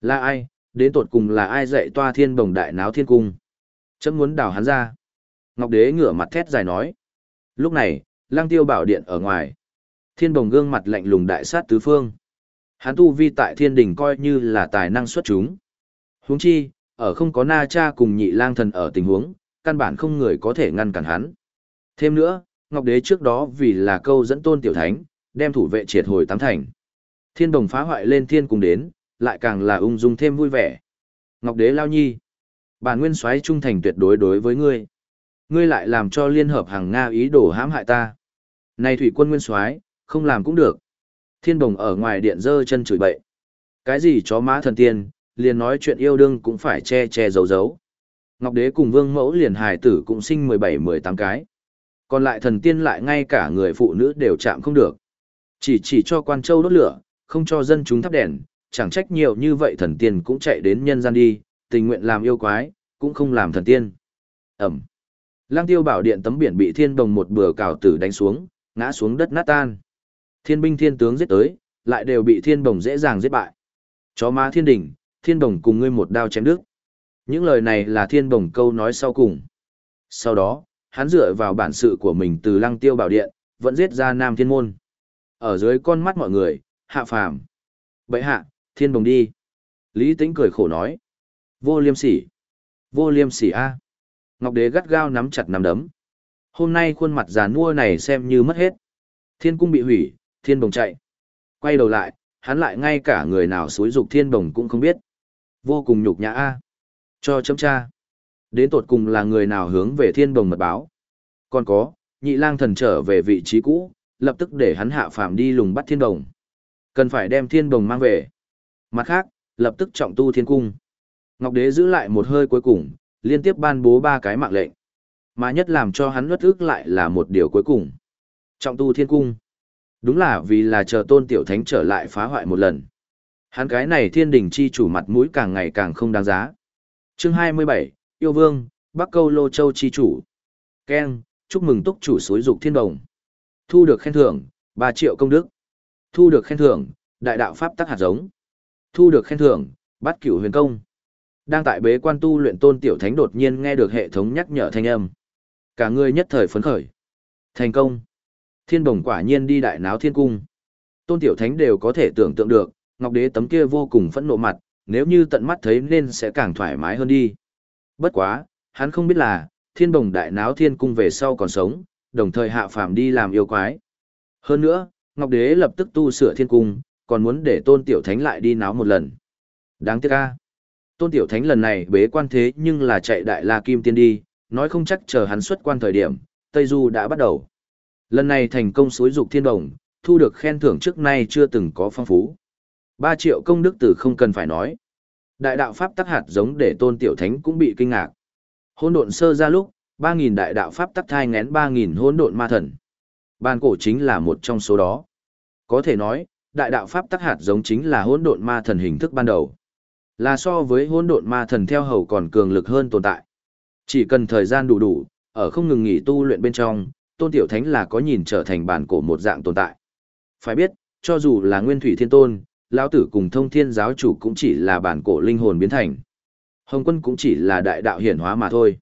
Speaker 1: Là ai, đến tột cùng là ai dạy toa thiên bồng đại náo thiên cung. Chấm muốn đào hắn ra. Ngọc Đế ngửa mặt thét dài nói. Lúc này, lang tiêu bảo điện ở ngoài. Thiên bồng gương mặt lạnh lùng đại sát tứ phương. Hắn tu vi tại thiên đình coi như là tài năng xuất chúng. Huống chi, ở không có na cha cùng nhị lang thần ở tình huống, căn bản không người có thể ngăn cản hắn. Thêm nữa, Ngọc Đế trước đó vì là câu dẫn tôn tiểu thánh, đem thủ vệ triệt hồi tám thành. Thiên đồng phá hoại lên thiên cùng đến, lại càng là ung dung thêm vui vẻ. Ngọc Đế Lao Nhi, bản nguyên soái trung thành tuyệt đối đối với ngươi. Ngươi lại làm cho liên hợp hàng Nga ý đồ hãm hại ta. Này thủy quân nguyên soái, không làm cũng được. Thiên đồng ở ngoài điện dơ chân chửi bậy. Cái gì chó má thần tiên, liền nói chuyện yêu đương cũng phải che che giấu giấu. Ngọc Đế cùng Vương Mẫu liền hài tử cũng sinh 17-18 cái. Còn lại thần tiên lại ngay cả người phụ nữ đều chạm không được. Chỉ chỉ cho quan châu đốt lửa, không cho dân chúng thắp đèn, chẳng trách nhiều như vậy thần tiên cũng chạy đến nhân gian đi, tình nguyện làm yêu quái, cũng không làm thần tiên. Ẩm. lăng tiêu bảo điện tấm biển bị thiên đồng một bừa cào tử đánh xuống, ngã xuống đất nát tan. Thiên binh thiên tướng giết tới, lại đều bị thiên đồng dễ dàng giết bại. Chó má thiên đỉnh, thiên đồng cùng ngươi một đao chém đứt. Những lời này là thiên đồng câu nói sau cùng. Sau đó, hắn dựa vào bản sự của mình từ lăng tiêu bảo điện, vẫn giết ra nam thiên môn. Ở dưới con mắt mọi người, hạ phàm. Bậy hạ, thiên đồng đi. Lý tĩnh cười khổ nói. Vô liêm sỉ. Vô liêm sỉ a. Ngọc đế gắt gao nắm chặt nắm đấm. Hôm nay khuôn mặt già nua này xem như mất hết. Thiên cung bị hủy, thiên bồng chạy. Quay đầu lại, hắn lại ngay cả người nào xúi dục thiên bồng cũng không biết. Vô cùng nhục nhã a. Cho chấm cha. Đến tột cùng là người nào hướng về thiên bồng mật báo. Còn có, nhị lang thần trở về vị trí cũ, lập tức để hắn hạ phàm đi lùng bắt thiên đồng. Cần phải đem thiên đồng mang về. Mặt khác, lập tức trọng tu thiên cung. Ngọc Đế giữ lại một hơi cuối cùng, liên tiếp ban bố ba cái mạng lệnh. Mà nhất làm cho hắn nuốt ức lại là một điều cuối cùng. Trọng tu thiên cung. Đúng là vì là chờ tôn tiểu thánh trở lại phá hoại một lần. Hắn cái này thiên đình chi chủ mặt mũi càng ngày càng không đáng giá. Chương 27, Yêu Vương, Bắc Câu Lô Châu chi chủ. Ken, chúc mừng túc chủ suối dục thiên đồng. Thu được khen thưởng, 3 triệu công đức. Thu được khen thưởng, đại đạo pháp tắc hạt giống. Thu được khen thưởng, bắt cửu huyền công. Đang tại bế quan tu luyện tôn tiểu thánh đột nhiên nghe được hệ thống nhắc nhở thanh âm. Cả người nhất thời phấn khởi. Thành công. Thiên bồng quả nhiên đi đại náo thiên cung. Tôn tiểu thánh đều có thể tưởng tượng được, ngọc đế tấm kia vô cùng phẫn nộ mặt, nếu như tận mắt thấy nên sẽ càng thoải mái hơn đi. Bất quá, hắn không biết là, thiên bồng đại náo thiên cung về sau còn sống, đồng thời hạ phàm đi làm yêu quái. Hơn nữa, Ngọc Đế lập tức tu sửa thiên cung, còn muốn để tôn tiểu thánh lại đi náo một lần. Đáng tiếc a. Tôn tiểu thánh lần này bế quan thế nhưng là chạy đại la kim tiên đi, nói không chắc chờ hắn xuất quan thời điểm, Tây Du đã bắt đầu. Lần này thành công suối dục thiên đồng, thu được khen thưởng trước nay chưa từng có phong phú. 3 triệu công đức tử không cần phải nói. Đại đạo pháp tắc hạt giống để tôn tiểu thánh cũng bị kinh ngạc. Hỗn độn sơ ra lúc, 3.000 đại đạo pháp tắc thai ngén 3.000 hỗn độn ma thần. Ban cổ chính là một trong số đó. Có thể nói, đại đạo pháp tắc hạt giống chính là hỗn độn ma thần hình thức ban đầu. Là so với hỗn độn ma thần theo hầu còn cường lực hơn tồn tại. Chỉ cần thời gian đủ đủ, ở không ngừng nghỉ tu luyện bên trong, tôn tiểu thánh là có nhìn trở thành bản cổ một dạng tồn tại. Phải biết, cho dù là nguyên thủy thiên tôn, lão tử cùng thông thiên giáo chủ cũng chỉ là bản cổ linh hồn biến thành. Hồng quân cũng chỉ là đại đạo hiển hóa mà thôi.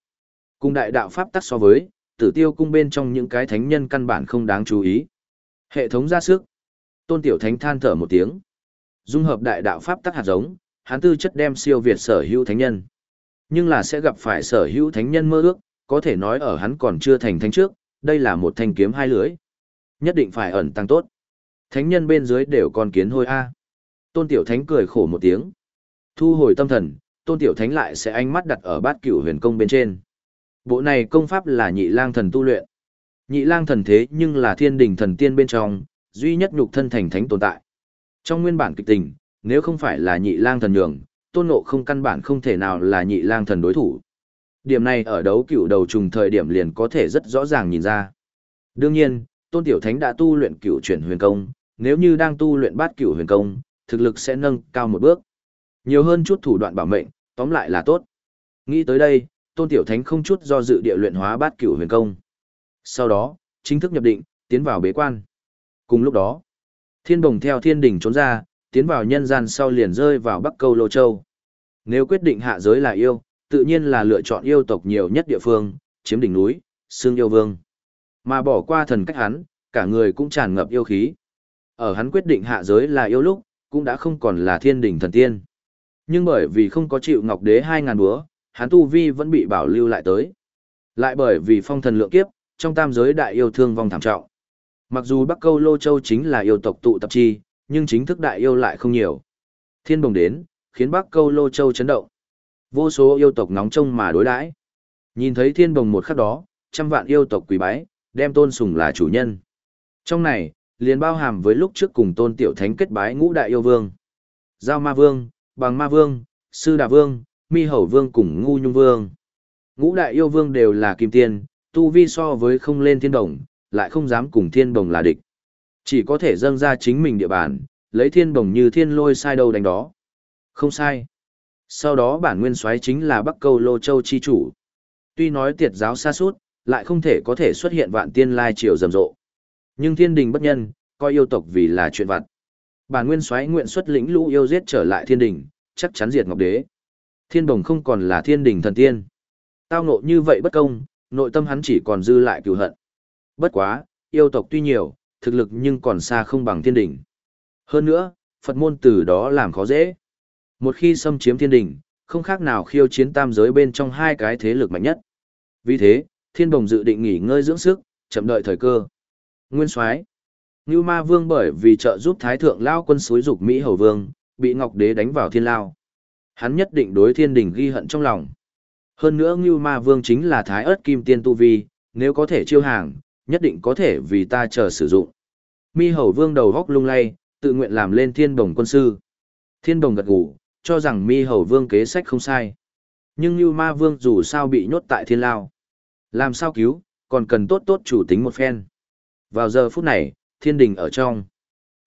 Speaker 1: Cùng đại đạo pháp tắc so với, tử tiêu cung bên trong những cái thánh nhân căn bản không đáng chú ý. Hệ thống ra sức. Tôn tiểu thánh than thở một tiếng. Dung hợp đại đạo pháp tắc hạt giống, hắn tư chất đem siêu việt sở hữu thánh nhân. Nhưng là sẽ gặp phải sở hữu thánh nhân mơ ước, có thể nói ở hắn còn chưa thành thánh trước, đây là một thanh kiếm hai lưỡi. Nhất định phải ẩn tăng tốt. Thánh nhân bên dưới đều còn kiến hôi a. Tôn Tiểu Thánh cười khổ một tiếng. Thu hồi tâm thần, Tôn Tiểu Thánh lại sẽ ánh mắt đặt ở bát cửu huyền công bên trên. Bộ này công pháp là nhị lang thần tu luyện. Nhị lang thần thế nhưng là thiên đình thần tiên bên trong, duy nhất nhục thân thành thánh tồn tại. Trong nguyên bản kịch tình, nếu không phải là nhị lang thần nhường, tôn ngộ không căn bản không thể nào là nhị lang thần đối thủ. Điểm này ở đấu cựu đầu trùng thời điểm liền có thể rất rõ ràng nhìn ra. Đương nhiên, Tôn Tiểu Thánh đã tu luyện cựu chuyển huyền công, nếu như đang tu luyện bát cựu huyền công, thực lực sẽ nâng cao một bước. Nhiều hơn chút thủ đoạn bảo mệnh, tóm lại là tốt. Nghĩ tới đây, Tôn Tiểu Thánh không chút do dự địa luyện hóa bát cửu huyền công. Sau đó, chính thức nhập định, tiến vào bế quan. Cùng lúc đó, Thiên Bồng theo Thiên Đình trốn ra, tiến vào nhân gian sau liền rơi vào Bắc Câu Lô Châu. Nếu quyết định hạ giới là yêu, tự nhiên là lựa chọn yêu tộc nhiều nhất địa phương, chiếm đỉnh núi, xương yêu vương. Mà bỏ qua thần cách hắn, cả người cũng tràn ngập yêu khí. Ở hắn quyết định hạ giới là yêu lúc, cũng đã không còn là thiên đỉnh thần tiên. Nhưng bởi vì không có chịu ngọc đế hai ngàn búa, hắn tu vi vẫn bị bảo lưu lại tới. Lại bởi vì phong thần lượng kiếp, trong tam giới đại yêu thương vong thảm trọng. Mặc dù Bắc Câu Lô Châu chính là yêu tộc tụ tập chi, nhưng chính thức đại yêu lại không nhiều. Thiên bồng đến, khiến Bắc Câu Lô Châu chấn động. Vô số yêu tộc nóng trông mà đối đãi. Nhìn thấy thiên bồng một khắc đó, trăm vạn yêu tộc quỳ bái, đem tôn sùng là chủ nhân. Trong này, liền bao hàm với lúc trước cùng tôn tiểu thánh kết bái ngũ đại yêu vương. Giao ma vương, bằng ma vương, sư đà vương, mi hầu vương cùng ngu nhung vương. Ngũ đại yêu vương đều là kim tiên, tu vi so với không lên thiên đồng, lại không dám cùng thiên đồng là địch. Chỉ có thể dâng ra chính mình địa bàn, lấy thiên đồng như thiên lôi sai đâu đánh đó. Không sai. Sau đó bản nguyên soái chính là Bắc Câu Lô Châu chi chủ. Tuy nói tiệt giáo xa suốt, lại không thể có thể xuất hiện vạn tiên lai triều rầm rộ. Nhưng thiên đình bất nhân, coi yêu tộc vì là chuyện vặt. Bản nguyên soái nguyện xuất lĩnh lũ yêu giết trở lại thiên đình, chắc chắn diệt ngọc đế. Thiên đồng không còn là thiên đình thần tiên. Tao nộ như vậy bất công, nội tâm hắn chỉ còn dư lại cựu hận. Bất quá, yêu tộc tuy nhiều, thực lực nhưng còn xa không bằng thiên Đỉnh. Hơn nữa, Phật môn từ đó làm khó dễ. Một khi xâm chiếm thiên Đỉnh, không khác nào khiêu chiến tam giới bên trong hai cái thế lực mạnh nhất. Vì thế, thiên đồng dự định nghỉ ngơi dưỡng sức, chậm đợi thời cơ. Nguyên soái Ngưu Ma Vương bởi vì trợ giúp Thái Thượng Lao quân suối dục Mỹ Hầu Vương, bị Ngọc Đế đánh vào thiên lao. Hắn nhất định đối thiên đình ghi hận trong lòng. Hơn nữa Ngưu Ma Vương chính là Thái ớt Kim Tiên Tu Vi, nếu có thể chiêu hàng, nhất định có thể vì ta chờ sử dụng. Mi Hầu Vương đầu góc lung lay, tự nguyện làm lên thiên đồng quân sư. Thiên đồng gật gù, cho rằng Mi Hầu Vương kế sách không sai. Nhưng Như Ma Vương dù sao bị nhốt tại thiên lao. Làm sao cứu, còn cần tốt tốt chủ tính một phen. Vào giờ phút này, thiên đình ở trong.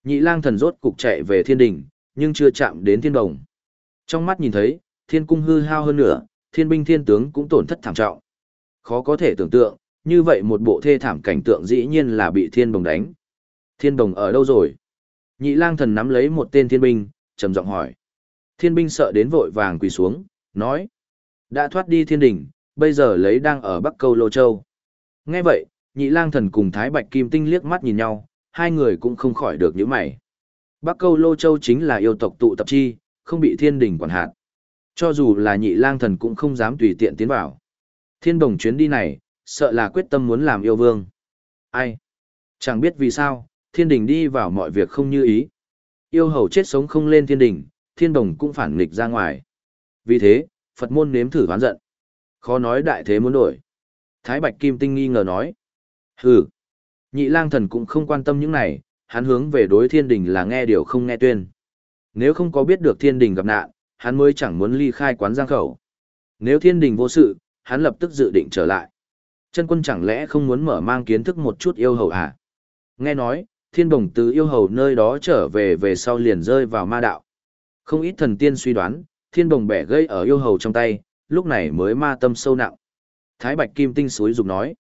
Speaker 1: Nhị lang thần rốt cục chạy về thiên đình, nhưng chưa chạm đến thiên đồng. Trong mắt nhìn thấy, thiên cung hư hao hơn nữa, thiên binh thiên tướng cũng tổn thất thảm trọng. Khó có thể tưởng tượng, như vậy một bộ thê thảm cảnh tượng dĩ nhiên là bị thiên đồng đánh. Thiên đồng ở đâu rồi? Nhị lang thần nắm lấy một tên thiên binh, trầm giọng hỏi. Thiên binh sợ đến vội vàng quỳ xuống, nói. Đã thoát đi thiên đình, bây giờ lấy đang ở Bắc Câu Lô Châu. Nghe vậy, nhị lang thần cùng Thái Bạch Kim Tinh liếc mắt nhìn nhau, hai người cũng không khỏi được những mày. Bắc Câu Lô Châu chính là yêu tộc tụ tập chi, không bị thiên đình quản hạt. Cho dù là nhị lang thần cũng không dám tùy tiện tiến vào. Thiên đồng chuyến đi này, sợ là quyết tâm muốn làm yêu vương. Ai? Chẳng biết vì sao, thiên đình đi vào mọi việc không như ý. Yêu hầu chết sống không lên thiên đình, thiên đồng cũng phản nghịch ra ngoài. Vì thế, Phật môn nếm thử ván giận. Khó nói đại thế muốn đổi. Thái Bạch Kim Tinh nghi ngờ nói. Hừ. Nhị lang thần cũng không quan tâm những này, hắn hướng về đối thiên đình là nghe điều không nghe tuyên. Nếu không có biết được thiên đình gặp nạn, hắn mới chẳng muốn ly khai quán giang khẩu. Nếu thiên đình vô sự, hắn lập tức dự định trở lại. Chân quân chẳng lẽ không muốn mở mang kiến thức một chút yêu hầu à? Nghe nói, thiên đồng từ yêu hầu nơi đó trở về về sau liền rơi vào ma đạo. Không ít thần tiên suy đoán, thiên đồng bẻ gây ở yêu hầu trong tay, lúc này mới ma tâm sâu nặng. Thái Bạch Kim Tinh suối dục nói.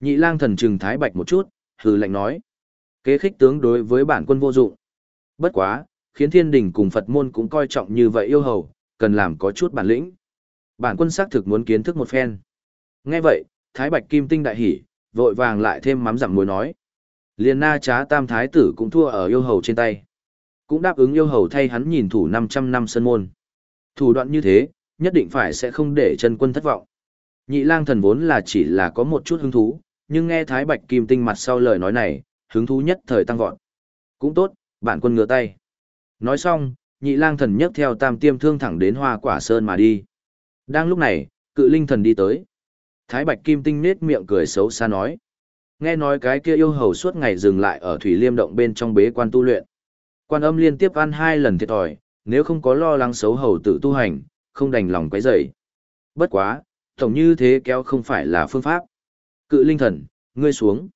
Speaker 1: Nhị lang thần trừng Thái Bạch một chút, hừ lạnh nói. Kế khích tướng đối với bản quân vô dụng. Bất quá, khiến thiên đình cùng Phật môn cũng coi trọng như vậy yêu hầu, cần làm có chút bản lĩnh. Bản quân xác thực muốn kiến thức một phen. Nghe vậy, Thái Bạch Kim Tinh đại hỉ, vội vàng lại thêm mắm dặm muối nói. Liên na trá tam thái tử cũng thua ở yêu hầu trên tay. Cũng đáp ứng yêu hầu thay hắn nhìn thủ 500 năm sân môn. Thủ đoạn như thế, nhất định phải sẽ không để chân quân thất vọng. Nhị lang thần vốn là chỉ là có một chút hứng thú, nhưng nghe Thái Bạch Kim Tinh mặt sau lời nói này, hứng thú nhất thời tăng vọt. Cũng tốt, bản quân ngửa tay. Nói xong, nhị lang thần nhấc theo tam tiêm thương thẳng đến hoa quả sơn mà đi. Đang lúc này, cự linh thần đi tới. Thái Bạch Kim Tinh nết miệng cười xấu xa nói. Nghe nói cái kia yêu hầu suốt ngày dừng lại ở Thủy Liêm Động bên trong bế quan tu luyện. Quan âm liên tiếp ăn hai lần thiệt thòi, nếu không có lo lắng xấu hầu tự tu hành, không đành lòng quấy rầy. Bất quá, Tổng như thế kéo không phải là phương pháp. Cự linh thần, ngươi xuống.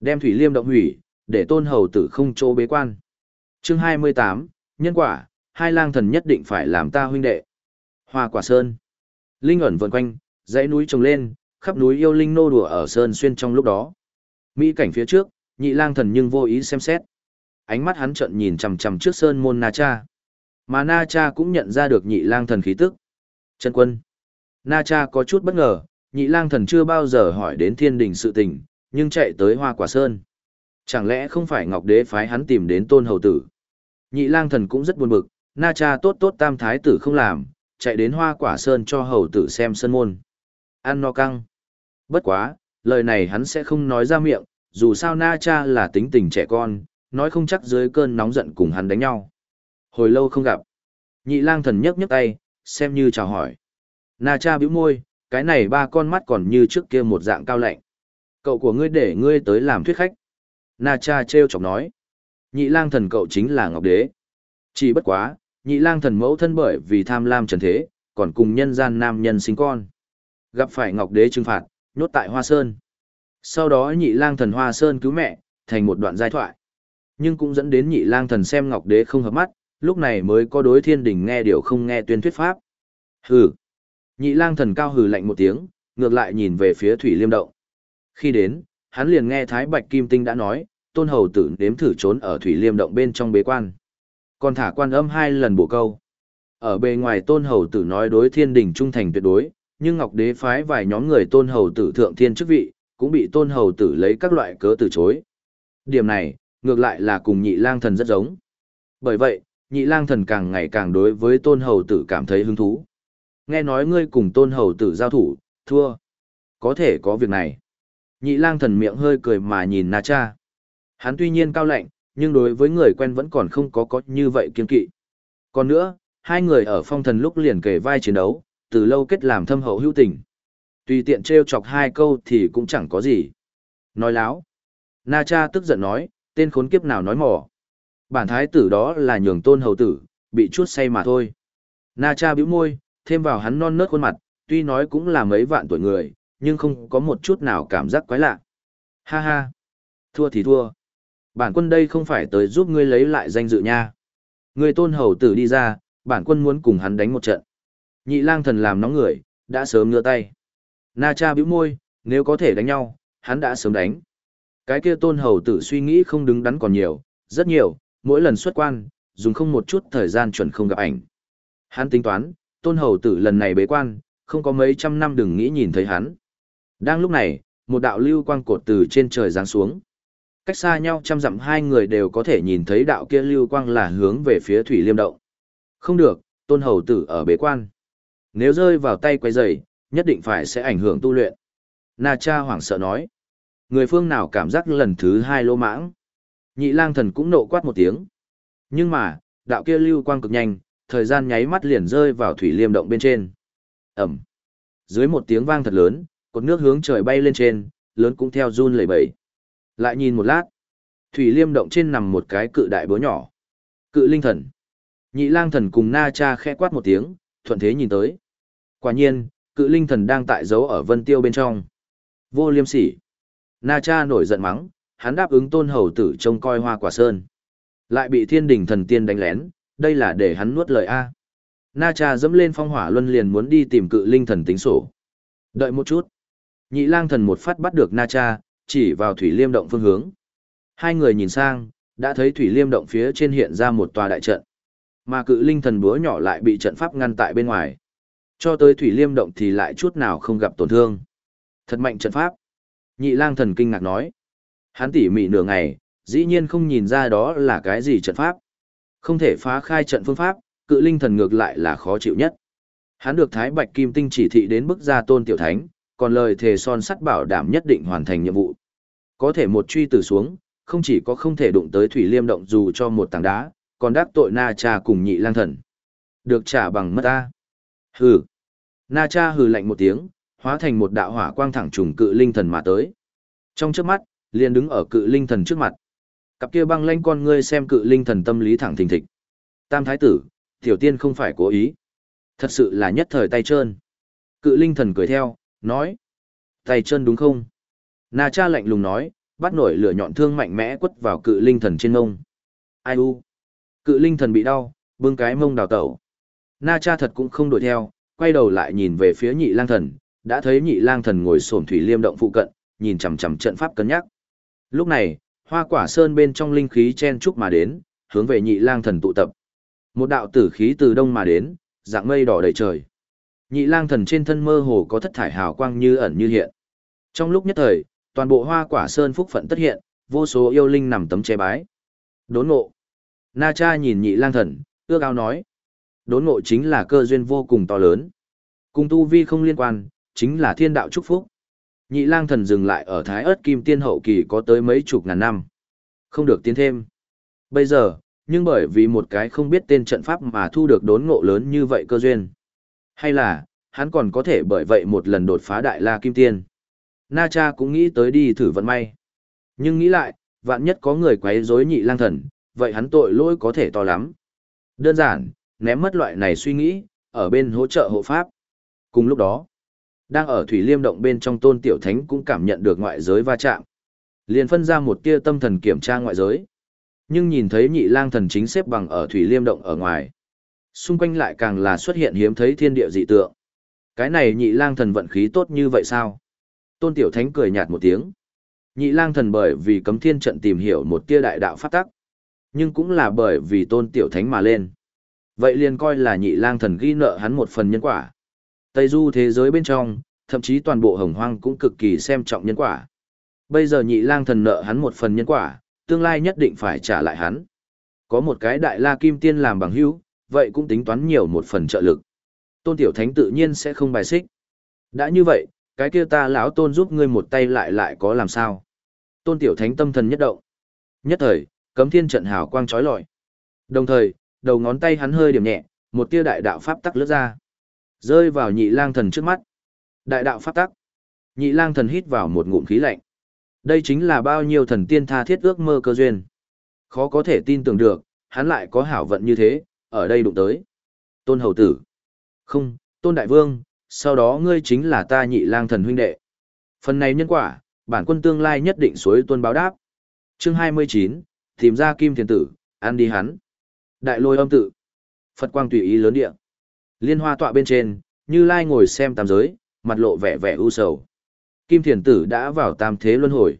Speaker 1: Đem thủy liêm động hủy, để tôn hầu tử không chỗ bế quan. chương 28, nhân quả, hai lang thần nhất định phải làm ta huynh đệ. Hoa quả sơn. Linh ẩn vần quanh, dãy núi trồng lên, khắp núi yêu linh nô đùa ở sơn xuyên trong lúc đó. Mỹ cảnh phía trước, nhị lang thần nhưng vô ý xem xét. Ánh mắt hắn trận nhìn chằm chằm trước sơn môn Na Cha. Mà Na Cha cũng nhận ra được nhị lang thần khí tức. Chân quân. Na Cha có chút bất ngờ, nhị lang thần chưa bao giờ hỏi đến thiên đình sự tình, nhưng chạy tới hoa quả sơn. Chẳng lẽ không phải Ngọc Đế phái hắn tìm đến tôn hầu tử? Nhị lang thần cũng rất buồn bực, Na Cha tốt tốt tam thái tử không làm, chạy đến hoa quả sơn cho hầu tử xem sân môn. Ăn no căng. Bất quá, lời này hắn sẽ không nói ra miệng, dù sao Na Cha là tính tình trẻ con, nói không chắc dưới cơn nóng giận cùng hắn đánh nhau. Hồi lâu không gặp. Nhị lang thần nhấc nhấc tay, xem như chào hỏi. Na Cha bĩu môi, cái này ba con mắt còn như trước kia một dạng cao lạnh. Cậu của ngươi để ngươi tới làm thuyết khách. Na Cha treo chọc nói. Nhị lang thần cậu chính là Ngọc Đế. Chỉ bất quá, nhị lang thần mẫu thân bởi vì tham lam trần thế, còn cùng nhân gian nam nhân sinh con. Gặp phải Ngọc Đế trừng phạt, nhốt tại Hoa Sơn. Sau đó nhị lang thần Hoa Sơn cứu mẹ, thành một đoạn giai thoại. Nhưng cũng dẫn đến nhị lang thần xem Ngọc Đế không hợp mắt, lúc này mới có đối thiên đình nghe điều không nghe tuyên thuyết pháp. Hừ. Nhị lang thần cao hừ lạnh một tiếng, ngược lại nhìn về phía Thủy Liêm Động. Khi đến, hắn liền nghe Thái Bạch Kim Tinh đã nói, tôn hầu tử nếm thử trốn ở Thủy Liêm Động bên trong bế quan. Còn thả quan âm hai lần bổ câu. Ở bề ngoài tôn hầu tử nói đối thiên đình trung thành tuyệt đối, nhưng Ngọc Đế phái vài nhóm người tôn hầu tử thượng thiên chức vị, cũng bị tôn hầu tử lấy các loại cớ từ chối. Điểm này, ngược lại là cùng nhị lang thần rất giống. Bởi vậy, nhị lang thần càng ngày càng đối với tôn hầu tử cảm thấy hứng thú. Nghe nói ngươi cùng tôn hầu tử giao thủ, thua. Có thể có việc này. Nhị lang thần miệng hơi cười mà nhìn Na Cha. Hắn tuy nhiên cao lạnh, nhưng đối với người quen vẫn còn không có có như vậy kiên kỵ. Còn nữa, hai người ở phong thần lúc liền kề vai chiến đấu, từ lâu kết làm thâm hậu hữu tình. Tùy tiện trêu chọc hai câu thì cũng chẳng có gì. Nói láo. Na cha tức giận nói, tên khốn kiếp nào nói mỏ. Bản thái tử đó là nhường tôn hầu tử, bị chút say mà thôi. Na cha bĩu môi, thêm vào hắn non nớt khuôn mặt, tuy nói cũng là mấy vạn tuổi người, nhưng không có một chút nào cảm giác quái lạ. Ha ha. Thua thì thua. Bản quân đây không phải tới giúp ngươi lấy lại danh dự nha. Ngươi tôn hầu tử đi ra, bản quân muốn cùng hắn đánh một trận. Nhị lang thần làm nóng người, đã sớm ngđưa tay. Na cha bĩu môi, nếu có thể đánh nhau, hắn đã sớm đánh. Cái kia tôn hầu tử suy nghĩ không đứng đắn còn nhiều, rất nhiều, mỗi lần xuất quan, dùng không một chút thời gian chuẩn không gặp ảnh. Hắn tính toán, tôn hầu tử lần này bế quan, không có mấy trăm năm đừng nghĩ nhìn thấy hắn. Đang lúc này, một đạo lưu quang cột từ trên trời giáng xuống. Cách xa nhau trăm dặm hai người đều có thể nhìn thấy đạo kia lưu quang là hướng về phía thủy liêm động. Không được, tôn hầu tử ở bế quan. Nếu rơi vào tay quay dày, nhất định phải sẽ ảnh hưởng tu luyện. Na cha hoảng sợ nói. Người phương nào cảm giác lần thứ hai lô mãng. Nhị lang thần cũng nộ quát một tiếng. Nhưng mà, đạo kia lưu quang cực nhanh, thời gian nháy mắt liền rơi vào thủy liêm động bên trên. Ẩm. Dưới một tiếng vang thật lớn, cột nước hướng trời bay lên trên, lớn cũng theo run lẩy bẩy. Lại nhìn một lát, thủy liêm động trên nằm một cái cự đại bố nhỏ. Cự linh thần. Nhị lang thần cùng na cha khẽ quát một tiếng, thuận thế nhìn tới. Quả nhiên, cự linh thần đang tại giấu ở vân tiêu bên trong. Vô liêm sỉ. Na cha nổi giận mắng, hắn đáp ứng tôn hầu tử trông coi hoa quả sơn. Lại bị thiên đình thần tiên đánh lén, đây là để hắn nuốt lời A. Na cha dẫm lên phong hỏa luân liền muốn đi tìm cự linh thần tính sổ. Đợi một chút. Nhị lang thần một phát bắt được Na cha, chỉ vào thủy liêm động phương hướng. Hai người nhìn sang, đã thấy thủy liêm động phía trên hiện ra một tòa đại trận. Mà cự linh thần búa nhỏ lại bị trận pháp ngăn tại bên ngoài. Cho tới thủy liêm động thì lại chút nào không gặp tổn thương. Thật mạnh trận pháp. Nhị lang thần kinh ngạc nói. Hắn tỉ mỉ nửa ngày, dĩ nhiên không nhìn ra đó là cái gì trận pháp. Không thể phá khai trận phương pháp, cự linh thần ngược lại là khó chịu nhất. Hắn được Thái Bạch Kim Tinh chỉ thị đến bức gia tôn tiểu thánh, còn lời thề son sắt bảo đảm nhất định hoàn thành nhiệm vụ. Có thể một truy từ xuống, không chỉ có không thể đụng tới thủy liêm động dù cho một tảng đá, còn đắc tội na cha cùng nhị lang thần. Được trả bằng mất ta. Hừ. Na cha hừ lạnh một tiếng, hóa thành một đạo hỏa quang thẳng trùng cự linh thần mà tới. Trong trước mắt, liền đứng ở cự linh thần trước mặt. Cặp kia băng lanh con ngươi xem cự linh thần tâm lý thẳng thình thịch. Tam thái tử, tiểu tiên không phải cố ý. Thật sự là nhất thời tay trơn. Cự linh thần cười theo, nói. Tay chân đúng không? Na cha lạnh lùng nói, bắt nổi lửa nhọn thương mạnh mẽ quất vào cự linh thần trên mông. Ai u? Cự linh thần bị đau, bưng cái mông đào tẩu. Na cha thật cũng không đuổi theo, quay đầu lại nhìn về phía nhị lang thần, đã thấy nhị lang thần ngồi sổm thủy liêm động phụ cận, nhìn chằm chằm trận pháp cân nhắc. Lúc này, hoa quả sơn bên trong linh khí chen chúc mà đến, hướng về nhị lang thần tụ tập. Một đạo tử khí từ đông mà đến, dạng mây đỏ đầy trời. Nhị lang thần trên thân mơ hồ có thất thải hào quang như ẩn như hiện. Trong lúc nhất thời, toàn bộ hoa quả sơn phúc phận tất hiện, vô số yêu linh nằm tấm che bái. Đốn ngộ. Na cha nhìn nhị lang thần, ước ao nói. Đốn ngộ chính là cơ duyên vô cùng to lớn. Cùng tu vi không liên quan, chính là thiên đạo chúc phúc. Nhị lang thần dừng lại ở thái ớt kim tiên hậu kỳ có tới mấy chục ngàn năm. Không được tiến thêm. Bây giờ, nhưng bởi vì một cái không biết tên trận pháp mà thu được đốn ngộ lớn như vậy cơ duyên. Hay là, hắn còn có thể bởi vậy một lần đột phá đại la kim tiên. Na cha cũng nghĩ tới đi thử vận may. Nhưng nghĩ lại, vạn nhất có người quấy rối nhị lang thần, vậy hắn tội lỗi có thể to lắm. Đơn giản, ném mất loại này suy nghĩ, ở bên hỗ trợ hộ pháp. Cùng lúc đó, đang ở Thủy Liêm động bên trong Tôn Tiểu Thánh cũng cảm nhận được ngoại giới va chạm. Liền phân ra một tia tâm thần kiểm tra ngoại giới. Nhưng nhìn thấy nhị lang thần chính xếp bằng ở Thủy Liêm động ở ngoài. Xung quanh lại càng là xuất hiện hiếm thấy thiên địa dị tượng. Cái này nhị lang thần vận khí tốt như vậy sao? Tôn Tiểu Thánh cười nhạt một tiếng. Nhị lang thần bởi vì cấm thiên trận tìm hiểu một tia đại đạo phát tắc. Nhưng cũng là bởi vì Tôn Tiểu Thánh mà lên. Vậy liền coi là nhị lang thần ghi nợ hắn một phần nhân quả. Tây du thế giới bên trong, thậm chí toàn bộ hồng hoang cũng cực kỳ xem trọng nhân quả. Bây giờ nhị lang thần nợ hắn một phần nhân quả, tương lai nhất định phải trả lại hắn. Có một cái đại la kim tiên làm bằng hữu, vậy cũng tính toán nhiều một phần trợ lực. Tôn Tiểu Thánh tự nhiên sẽ không bài xích. Đã như vậy, cái kia ta lão tôn giúp ngươi một tay lại lại có làm sao. Tôn Tiểu Thánh tâm thần nhất động. Nhất thời, cấm thiên trận hào quang trói lọi. Đồng thời, đầu ngón tay hắn hơi điểm nhẹ, một tia đại đạo pháp tắc lướt ra. Rơi vào nhị lang thần trước mắt. Đại đạo pháp tắc. Nhị lang thần hít vào một ngụm khí lạnh. Đây chính là bao nhiêu thần tiên tha thiết ước mơ cơ duyên. Khó có thể tin tưởng được, hắn lại có hảo vận như thế, ở đây đụng tới. Tôn hầu tử. Không, tôn đại vương, sau đó ngươi chính là ta nhị lang thần huynh đệ. Phần này nhân quả, bản quân tương lai nhất định suối tuân báo đáp. Chương 29, tìm ra kim thiền tử, ăn đi hắn. Đại lôi âm tự. Phật quang tùy ý lớn địa. Liên hoa tọa bên trên, Như Lai ngồi xem tam giới, mặt lộ vẻ vẻ u sầu. Kim thiền tử đã vào tam thế luân hồi.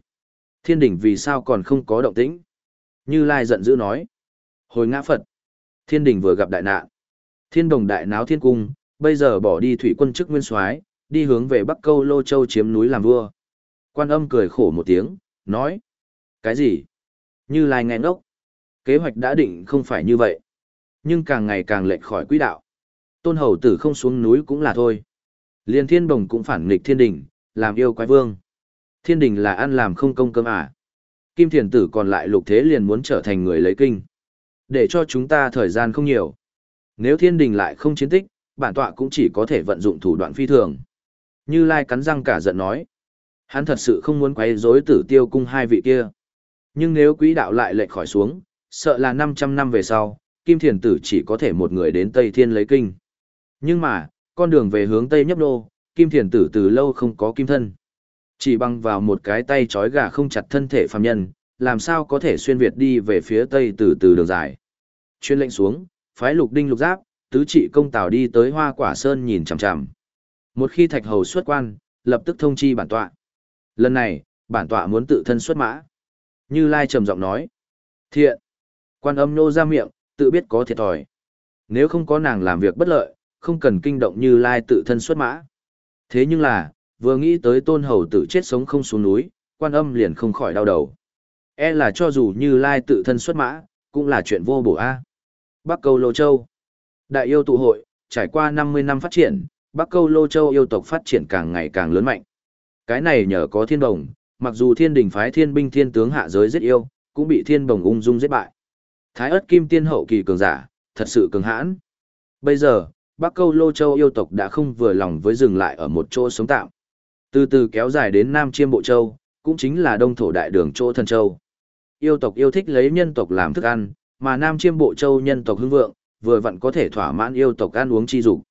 Speaker 1: Thiên đỉnh vì sao còn không có động tĩnh? Như Lai giận dữ nói. Hồi ngã Phật. Thiên đỉnh vừa gặp đại nạn. Thiên đồng đại náo thiên cung, bây giờ bỏ đi thủy quân chức nguyên soái, đi hướng về Bắc Câu Lô Châu chiếm núi làm vua. Quan âm cười khổ một tiếng, nói. Cái gì? Như Lai nghe ngốc. Kế hoạch đã định không phải như vậy. Nhưng càng ngày càng lệch khỏi quỹ đạo. Tôn hầu tử không xuống núi cũng là thôi. Liên thiên Đồng cũng phản nghịch thiên đình, làm yêu quái vương. Thiên đình là ăn làm không công cơm à. Kim thiền tử còn lại lục thế liền muốn trở thành người lấy kinh. Để cho chúng ta thời gian không nhiều. Nếu thiên đình lại không chiến tích, bản tọa cũng chỉ có thể vận dụng thủ đoạn phi thường. Như Lai cắn răng cả giận nói. Hắn thật sự không muốn quấy rối tử tiêu cung hai vị kia. Nhưng nếu quỹ đạo lại lệch khỏi xuống, sợ là 500 năm về sau, Kim Thiền Tử chỉ có thể một người đến Tây Thiên lấy kinh. Nhưng mà, con đường về hướng Tây nhấp đô, Kim Thiền Tử từ lâu không có kim thân. Chỉ bằng vào một cái tay trói gà không chặt thân thể phàm nhân, làm sao có thể xuyên Việt đi về phía Tây từ từ đường dài. Chuyên lệnh xuống, phái lục đinh lục giáp, tứ trị công tào đi tới hoa quả sơn nhìn chằm chằm. Một khi thạch hầu xuất quan, lập tức thông chi bản tọa. Lần này, bản tọa muốn tự thân xuất mã. Như Lai trầm giọng nói. Thiện. Quan âm nô ra miệng, tự biết có thiệt thòi. Nếu không có nàng làm việc bất lợi, không cần kinh động như Lai tự thân xuất mã. Thế nhưng là, vừa nghĩ tới tôn hầu tử chết sống không xuống núi, quan âm liền không khỏi đau đầu. E là cho dù như Lai tự thân xuất mã, cũng là chuyện vô bổ a. Bắc Câu Lô Châu Đại yêu tụ hội, trải qua 50 năm phát triển, Bắc Câu Lô Châu yêu tộc phát triển càng ngày càng lớn mạnh. Cái này nhờ có thiên đồng, mặc dù thiên đình phái thiên binh thiên tướng hạ giới giết yêu, cũng bị thiên đồng ung dung giết bại. Thái ớt kim tiên hậu kỳ cường giả, thật sự cường hãn. Bây giờ, Bắc Câu Lô Châu yêu tộc đã không vừa lòng với dừng lại ở một chỗ sống tạm. Từ từ kéo dài đến Nam Chiêm Bộ Châu, cũng chính là đông thổ đại đường chỗ thần châu. Yêu tộc yêu thích lấy nhân tộc làm thức ăn, mà Nam Chiêm Bộ Châu nhân tộc hưng vượng, vừa vặn có thể thỏa mãn yêu tộc ăn uống chi dục.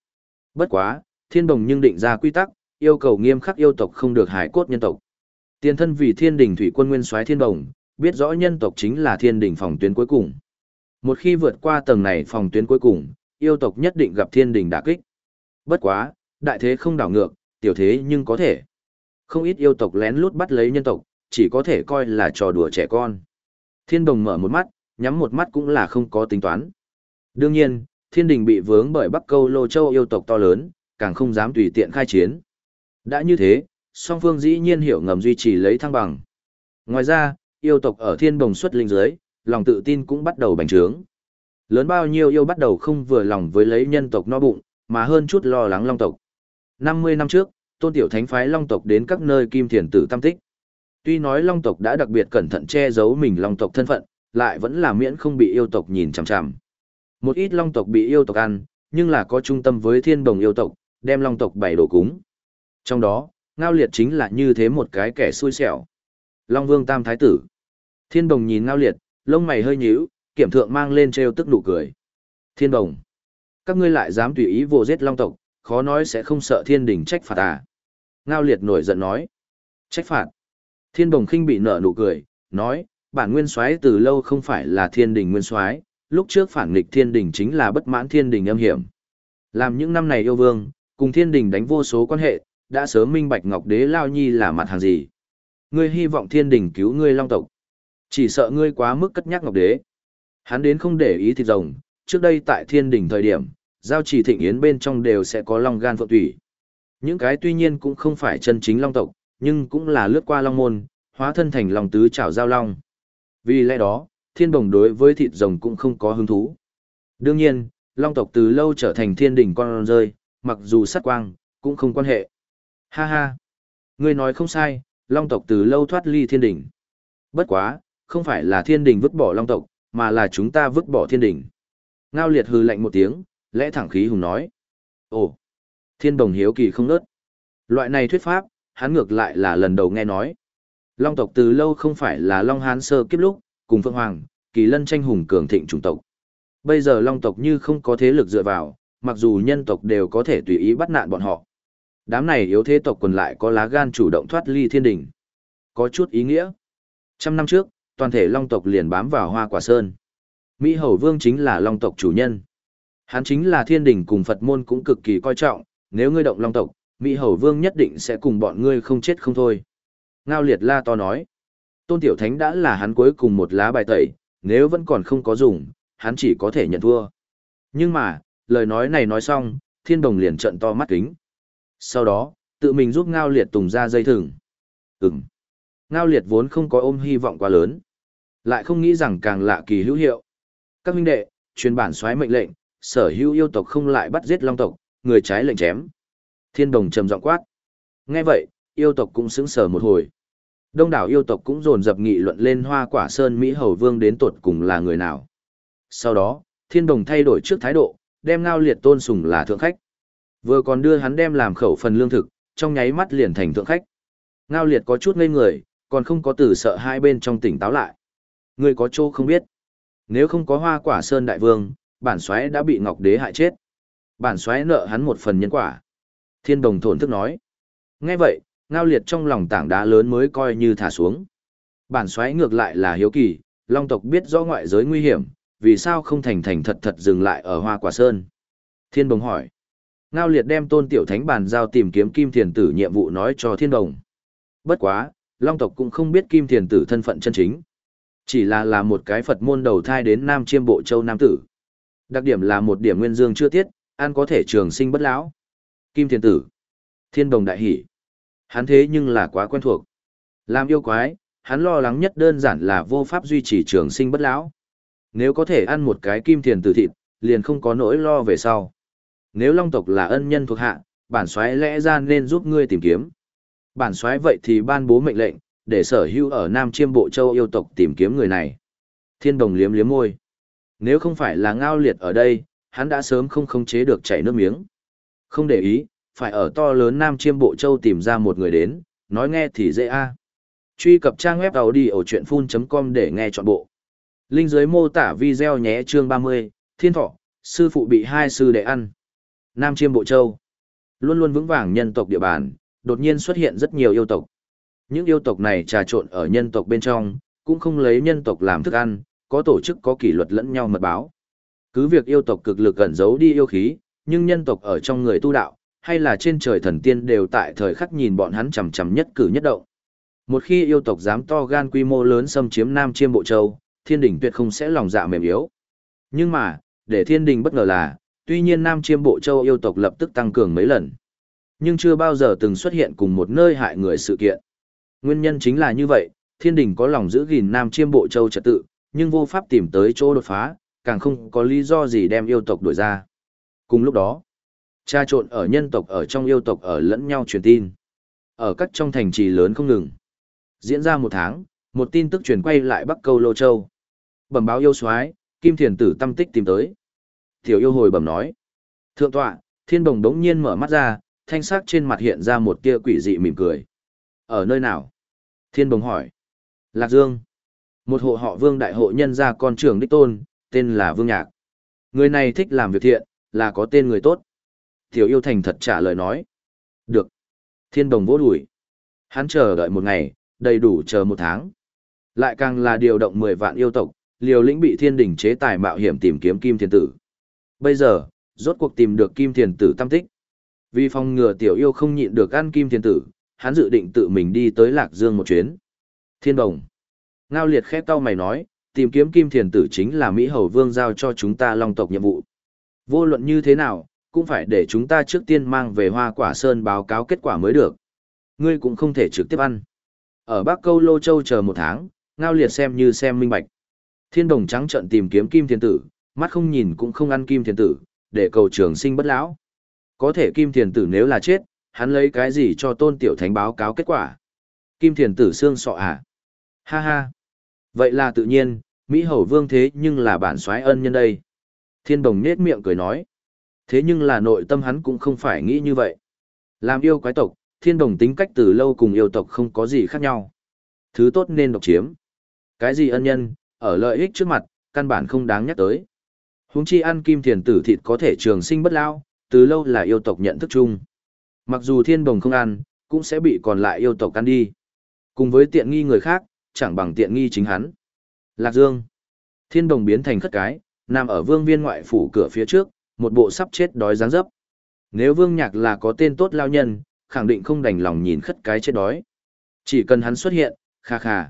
Speaker 1: Bất quá, Thiên Đồng nhưng định ra quy tắc, yêu cầu nghiêm khắc yêu tộc không được hải cốt nhân tộc. Tiền thân vì thiên đình thủy quân nguyên soái thiên đồng, biết rõ nhân tộc chính là thiên đình phòng tuyến cuối cùng. Một khi vượt qua tầng này phòng tuyến cuối cùng, yêu tộc nhất định gặp thiên đình đả kích. Bất quá, đại thế không đảo ngược, tiểu thế nhưng có thể. Không ít yêu tộc lén lút bắt lấy nhân tộc, chỉ có thể coi là trò đùa trẻ con. Thiên đồng mở một mắt, nhắm một mắt cũng là không có tính toán. Đương nhiên, thiên đình bị vướng bởi bắc câu lô châu yêu tộc to lớn, càng không dám tùy tiện khai chiến. Đã như thế, song phương dĩ nhiên hiểu ngầm duy trì lấy thăng bằng. Ngoài ra, yêu tộc ở thiên đồng xuất linh giới, lòng tự tin cũng bắt đầu bành trướng. Lớn bao nhiêu yêu bắt đầu không vừa lòng với lấy nhân tộc no bụng, mà hơn chút lo lắng long tộc. 50 năm trước, tôn tiểu thánh phái long tộc đến các nơi kim thiền tử tam tích. Tuy nói long tộc đã đặc biệt cẩn thận che giấu mình long tộc thân phận, lại vẫn là miễn không bị yêu tộc nhìn chằm chằm. Một ít long tộc bị yêu tộc ăn, nhưng là có trung tâm với thiên đồng yêu tộc, đem long tộc bày đồ cúng. Trong đó, ngao liệt chính là như thế một cái kẻ xui xẻo. Long Vương Tam Thái Tử. Thiên Đồng nhìn ngao liệt, lông mày hơi nhíu, kiểm thượng mang lên trêu tức nụ cười. Thiên Đồng. Các ngươi lại dám tùy ý vô giết long tộc, khó nói sẽ không sợ thiên đình trách phạt à. Ngao liệt nổi giận nói. Trách phạt. Thiên Đồng khinh bị nở nụ cười, nói, bản nguyên soái từ lâu không phải là thiên đình nguyên soái, lúc trước phản nghịch thiên đình chính là bất mãn thiên đình âm hiểm. Làm những năm này yêu vương, cùng thiên đình đánh vô số quan hệ, đã sớm minh bạch Ngọc Đế Lao Nhi là mặt hàng gì. Ngươi hy vọng thiên đình cứu ngươi long tộc. Chỉ sợ ngươi quá mức cất nhắc Ngọc Đế. Hắn đến không để ý thịt rồng, trước đây tại thiên đình thời điểm, giao trì thịnh yến bên trong đều sẽ có long gan phượng thủy. Những cái tuy nhiên cũng không phải chân chính long tộc, nhưng cũng là lướt qua long môn, hóa thân thành lòng tứ trảo giao long. Vì lẽ đó, thiên đồng đối với thịt rồng cũng không có hứng thú. Đương nhiên, long tộc từ lâu trở thành thiên đình con rơi, mặc dù sát quang, cũng không quan hệ. Ha ha! Ngươi nói không sai, long tộc từ lâu thoát ly thiên đình. Bất quá, không phải là thiên đình vứt bỏ long tộc, mà là chúng ta vứt bỏ thiên đình. Ngao liệt hư lạnh một tiếng, lẽ thẳng khí hùng nói. Ồ! Thiên đồng hiếu kỳ không nớt. Loại này thuyết pháp, hắn ngược lại là lần đầu nghe nói. Long tộc từ lâu không phải là Long Hán sơ kiếp lúc, cùng Phương Hoàng, kỳ lân tranh hùng cường thịnh chủng tộc. Bây giờ Long tộc như không có thế lực dựa vào, mặc dù nhân tộc đều có thể tùy ý bắt nạn bọn họ. Đám này yếu thế tộc quần lại có lá gan chủ động thoát ly thiên đình. Có chút ý nghĩa. Trăm năm trước, toàn thể long tộc liền bám vào hoa quả sơn. Mỹ Hầu Vương chính là long tộc chủ nhân. Hắn chính là thiên đình cùng Phật môn cũng cực kỳ coi trọng, nếu ngươi động long tộc, Mỹ Hầu Vương nhất định sẽ cùng bọn ngươi không chết không thôi. Ngao liệt la to nói. Tôn Tiểu Thánh đã là hắn cuối cùng một lá bài tẩy, nếu vẫn còn không có dùng, hắn chỉ có thể nhận thua. Nhưng mà, lời nói này nói xong, thiên đồng liền trận to mắt kính. Sau đó, tự mình giúp Ngao Liệt tùng ra dây thừng. Ừm. Ngao Liệt vốn không có ôm hy vọng quá lớn. Lại không nghĩ rằng càng lạ kỳ hữu hiệu. Các huynh đệ, truyền bản xoáy mệnh lệnh, sở hữu yêu tộc không lại bắt giết long tộc, người trái lệnh chém. Thiên đồng trầm giọng quát. Nghe vậy, yêu tộc cũng sững sờ một hồi. Đông đảo yêu tộc cũng dồn dập nghị luận lên hoa quả sơn Mỹ Hầu Vương đến tột cùng là người nào. Sau đó, thiên đồng thay đổi trước thái độ, đem ngao liệt tôn sùng là thượng khách. Vừa còn đưa hắn đem làm khẩu phần lương thực, trong nháy mắt liền thành thượng khách. Ngao liệt có chút ngây người, còn không có từ sợ hai bên trong tỉnh táo lại. ngươi có chỗ không biết. Nếu không có hoa quả sơn đại vương, bản xoáy đã bị ngọc đế hại chết. Bản xoáy nợ hắn một phần nhân quả. Thiên đồng thổn thức nói. Nghe vậy, ngao liệt trong lòng tảng đá lớn mới coi như thả xuống. Bản xoáy ngược lại là hiếu kỳ, long tộc biết rõ ngoại giới nguy hiểm, vì sao không thành thành thật thật dừng lại ở hoa quả sơn. Thiên đồng hỏi. Ngao liệt đem tôn tiểu thánh bàn giao tìm kiếm kim thiền tử nhiệm vụ nói cho thiên đồng. Bất quá, long tộc cũng không biết kim thiền tử thân phận chân chính. Chỉ là là một cái Phật môn đầu thai đến Nam Chiêm Bộ Châu Nam Tử. Đặc điểm là một điểm nguyên dương chưa tiết, ăn có thể trường sinh bất lão. Kim thiền tử. Thiên đồng đại hỷ. Hắn thế nhưng là quá quen thuộc. Làm yêu quái, hắn lo lắng nhất đơn giản là vô pháp duy trì trường sinh bất lão. Nếu có thể ăn một cái kim thiền tử thịt, liền không có nỗi lo về sau nếu long tộc là ân nhân thuộc hạ, bản soái lẽ ra nên giúp ngươi tìm kiếm. Bản soái vậy thì ban bố mệnh lệnh, để sở hữu ở Nam Chiêm Bộ Châu yêu tộc tìm kiếm người này. Thiên đồng liếm liếm môi. Nếu không phải là ngao liệt ở đây, hắn đã sớm không khống chế được chảy nước miếng. Không để ý, phải ở to lớn Nam Chiêm Bộ Châu tìm ra một người đến, nói nghe thì dễ a. Truy cập trang web đầu đi ở chuyện full.com để nghe trọn bộ. Linh dưới mô tả video nhé chương 30, Thiên Thọ, sư phụ bị hai sư đệ ăn. Nam Chiêm Bộ Châu. Luôn luôn vững vàng nhân tộc địa bàn, đột nhiên xuất hiện rất nhiều yêu tộc. Những yêu tộc này trà trộn ở nhân tộc bên trong, cũng không lấy nhân tộc làm thức ăn, có tổ chức có kỷ luật lẫn nhau mật báo. Cứ việc yêu tộc cực lực gần giấu đi yêu khí, nhưng nhân tộc ở trong người tu đạo, hay là trên trời thần tiên đều tại thời khắc nhìn bọn hắn chằm chằm nhất cử nhất động. Một khi yêu tộc dám to gan quy mô lớn xâm chiếm Nam Chiêm Bộ Châu, thiên đình tuyệt không sẽ lòng dạ mềm yếu. Nhưng mà, để thiên đình bất ngờ là, tuy nhiên Nam Chiêm Bộ Châu yêu tộc lập tức tăng cường mấy lần. Nhưng chưa bao giờ từng xuất hiện cùng một nơi hại người sự kiện. Nguyên nhân chính là như vậy, thiên đình có lòng giữ gìn Nam Chiêm Bộ Châu trật tự, nhưng vô pháp tìm tới chỗ đột phá, càng không có lý do gì đem yêu tộc đuổi ra. Cùng lúc đó, tra trộn ở nhân tộc ở trong yêu tộc ở lẫn nhau truyền tin. Ở các trong thành trì lớn không ngừng. Diễn ra một tháng, một tin tức truyền quay lại Bắc Câu Lô Châu. Bẩm báo yêu soái, Kim Thiền Tử tâm tích tìm tới. Tiểu yêu hồi bẩm nói. Thượng tọa, Thiên Bồng đống nhiên mở mắt ra, thanh sắc trên mặt hiện ra một tia quỷ dị mỉm cười. Ở nơi nào? Thiên Bồng hỏi. Lạc Dương. Một hộ họ Vương đại hộ nhân gia con trưởng đích tôn, tên là Vương Nhạc. Người này thích làm việc thiện, là có tên người tốt. Tiểu yêu thành thật trả lời nói. Được. Thiên Bồng vỗ đùi. Hắn chờ đợi một ngày, đầy đủ chờ một tháng. Lại càng là điều động 10 vạn yêu tộc, liều lĩnh bị thiên đỉnh chế tài mạo hiểm tìm kiếm kim thiền tử. Bây giờ, rốt cuộc tìm được kim thiền tử tâm tích. Vì phòng ngừa tiểu yêu không nhịn được ăn kim thiên tử, hắn dự định tự mình đi tới Lạc Dương một chuyến. Thiên đồng. Ngao liệt khép tao mày nói, tìm kiếm kim thiền tử chính là Mỹ Hầu Vương giao cho chúng ta long tộc nhiệm vụ. Vô luận như thế nào, cũng phải để chúng ta trước tiên mang về hoa quả sơn báo cáo kết quả mới được. Ngươi cũng không thể trực tiếp ăn. Ở Bắc Câu Lô Châu chờ một tháng, Ngao liệt xem như xem minh bạch. Thiên đồng trắng trận tìm kiếm kim thiền tử, mắt không nhìn cũng không ăn kim thiền tử, để cầu trường sinh bất lão. Có thể kim thiền tử nếu là chết, hắn lấy cái gì cho tôn tiểu thánh báo cáo kết quả? Kim thiền tử xương sọ à? Ha ha! Vậy là tự nhiên, Mỹ hầu vương thế nhưng là bản soái ân nhân đây. Thiên đồng nết miệng cười nói. Thế nhưng là nội tâm hắn cũng không phải nghĩ như vậy. Làm yêu quái tộc, thiên đồng tính cách từ lâu cùng yêu tộc không có gì khác nhau. Thứ tốt nên độc chiếm. Cái gì ân nhân, ở lợi ích trước mặt, căn bản không đáng nhắc tới. Huống chi ăn kim thiền tử thịt có thể trường sinh bất lao, từ lâu là yêu tộc nhận thức chung. Mặc dù thiên bồng không ăn, cũng sẽ bị còn lại yêu tộc ăn đi. Cùng với tiện nghi người khác, chẳng bằng tiện nghi chính hắn. Lạc Dương. Thiên đồng biến thành khất cái, nằm ở vương viên ngoại phủ cửa phía trước, một bộ sắp chết đói dáng dấp. Nếu vương nhạc là có tên tốt lao nhân, khẳng định không đành lòng nhìn khất cái chết đói. Chỉ cần hắn xuất hiện, kha kha.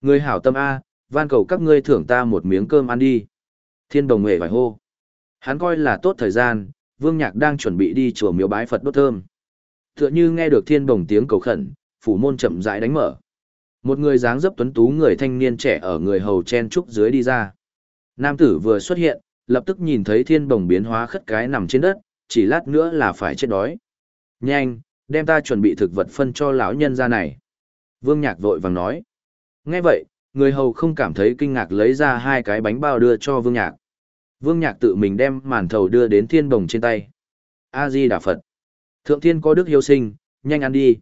Speaker 1: Người hảo tâm A, van cầu các ngươi thưởng ta một miếng cơm ăn đi. Thiên đồng nghệ vài hô. Hắn coi là tốt thời gian, vương nhạc đang chuẩn bị đi chùa miếu bái Phật đốt thơm. Tựa như nghe được thiên đồng tiếng cầu khẩn, phủ môn chậm rãi đánh mở. Một người dáng dấp tuấn tú người thanh niên trẻ ở người hầu chen trúc dưới đi ra. Nam tử vừa xuất hiện, lập tức nhìn thấy thiên đồng biến hóa khất cái nằm trên đất, chỉ lát nữa là phải chết đói. Nhanh, đem ta chuẩn bị thực vật phân cho lão nhân ra này. Vương Nhạc vội vàng nói. Nghe vậy, người hầu không cảm thấy kinh ngạc lấy ra hai cái bánh bao đưa cho Vương Nhạc. Vương Nhạc tự mình đem màn thầu đưa đến thiên đồng trên tay. A-di Đà Phật. Thượng thiên có đức hiếu sinh, nhanh ăn đi.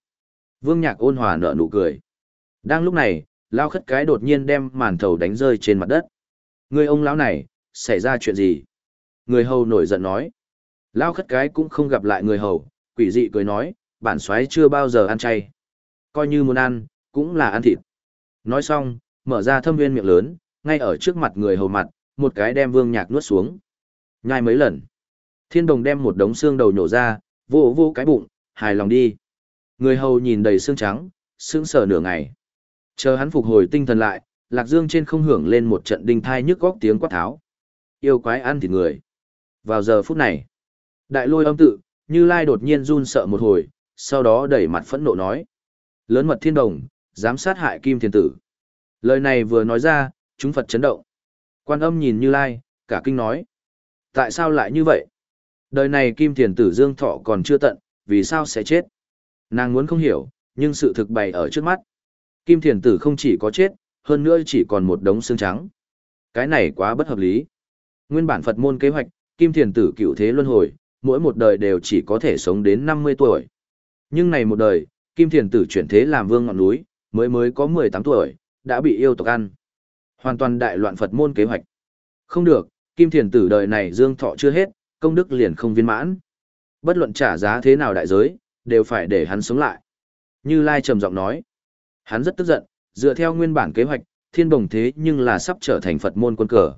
Speaker 1: Vương Nhạc ôn hòa nở nụ cười. Đang lúc này, lao khất cái đột nhiên đem màn thầu đánh rơi trên mặt đất. Người ông lão này, xảy ra chuyện gì? Người hầu nổi giận nói. Lao khất cái cũng không gặp lại người hầu, quỷ dị cười nói, bản xoáy chưa bao giờ ăn chay. Coi như muốn ăn, cũng là ăn thịt. Nói xong, mở ra thâm viên miệng lớn, ngay ở trước mặt người hầu mặt, một cái đem vương nhạc nuốt xuống. Nhai mấy lần. Thiên đồng đem một đống xương đầu nhổ ra, vô vô cái bụng, hài lòng đi. Người hầu nhìn đầy xương trắng, sững sờ nửa ngày. Chờ hắn phục hồi tinh thần lại, Lạc Dương trên không hưởng lên một trận đinh thai nhức góc tiếng quát tháo. Yêu quái ăn thịt người. Vào giờ phút này, đại lôi âm tự, như lai đột nhiên run sợ một hồi, sau đó đẩy mặt phẫn nộ nói. Lớn mật thiên đồng, dám sát hại kim thiên tử. Lời này vừa nói ra, chúng Phật chấn động. Quan âm nhìn như lai, cả kinh nói. Tại sao lại như vậy? Đời này kim thiền tử dương thọ còn chưa tận, vì sao sẽ chết? Nàng muốn không hiểu, nhưng sự thực bày ở trước mắt. Kim thiền tử không chỉ có chết, hơn nữa chỉ còn một đống xương trắng. Cái này quá bất hợp lý. Nguyên bản Phật môn kế hoạch, kim thiền tử cựu thế luân hồi, mỗi một đời đều chỉ có thể sống đến 50 tuổi. Nhưng này một đời, kim thiền tử chuyển thế làm vương ngọn núi, mới mới có 18 tuổi, đã bị yêu tộc ăn. Hoàn toàn đại loạn Phật môn kế hoạch. Không được, kim thiền tử đời này dương thọ chưa hết, công đức liền không viên mãn. Bất luận trả giá thế nào đại giới, đều phải để hắn sống lại. Như Lai trầm giọng nói. Hắn rất tức giận, dựa theo nguyên bản kế hoạch, thiên bồng thế nhưng là sắp trở thành Phật môn quân cờ.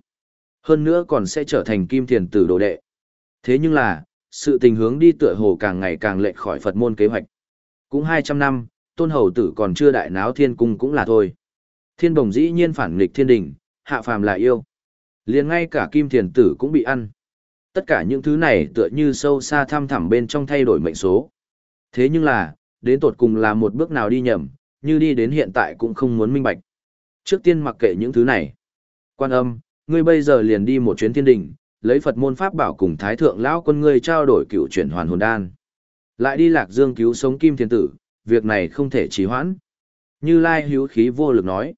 Speaker 1: Hơn nữa còn sẽ trở thành kim thiền tử đồ đệ. Thế nhưng là, sự tình hướng đi tựa hồ càng ngày càng lệch khỏi Phật môn kế hoạch. Cũng 200 năm, tôn hầu tử còn chưa đại náo thiên cung cũng là thôi. Thiên bồng dĩ nhiên phản nghịch thiên đình, hạ phàm là yêu. liền ngay cả kim thiền tử cũng bị ăn. Tất cả những thứ này tựa như sâu xa thăm thẳm bên trong thay đổi mệnh số. Thế nhưng là, đến tột cùng là một bước nào đi nhầm, như đi đến hiện tại cũng không muốn minh bạch. Trước tiên mặc kệ những thứ này. Quan âm, ngươi bây giờ liền đi một chuyến thiên đình, lấy Phật môn pháp bảo cùng Thái Thượng lão quân ngươi trao đổi cựu chuyển hoàn hồn đan. Lại đi Lạc Dương cứu sống Kim Thiên Tử, việc này không thể trì hoãn. Như Lai hữu khí vô lực nói.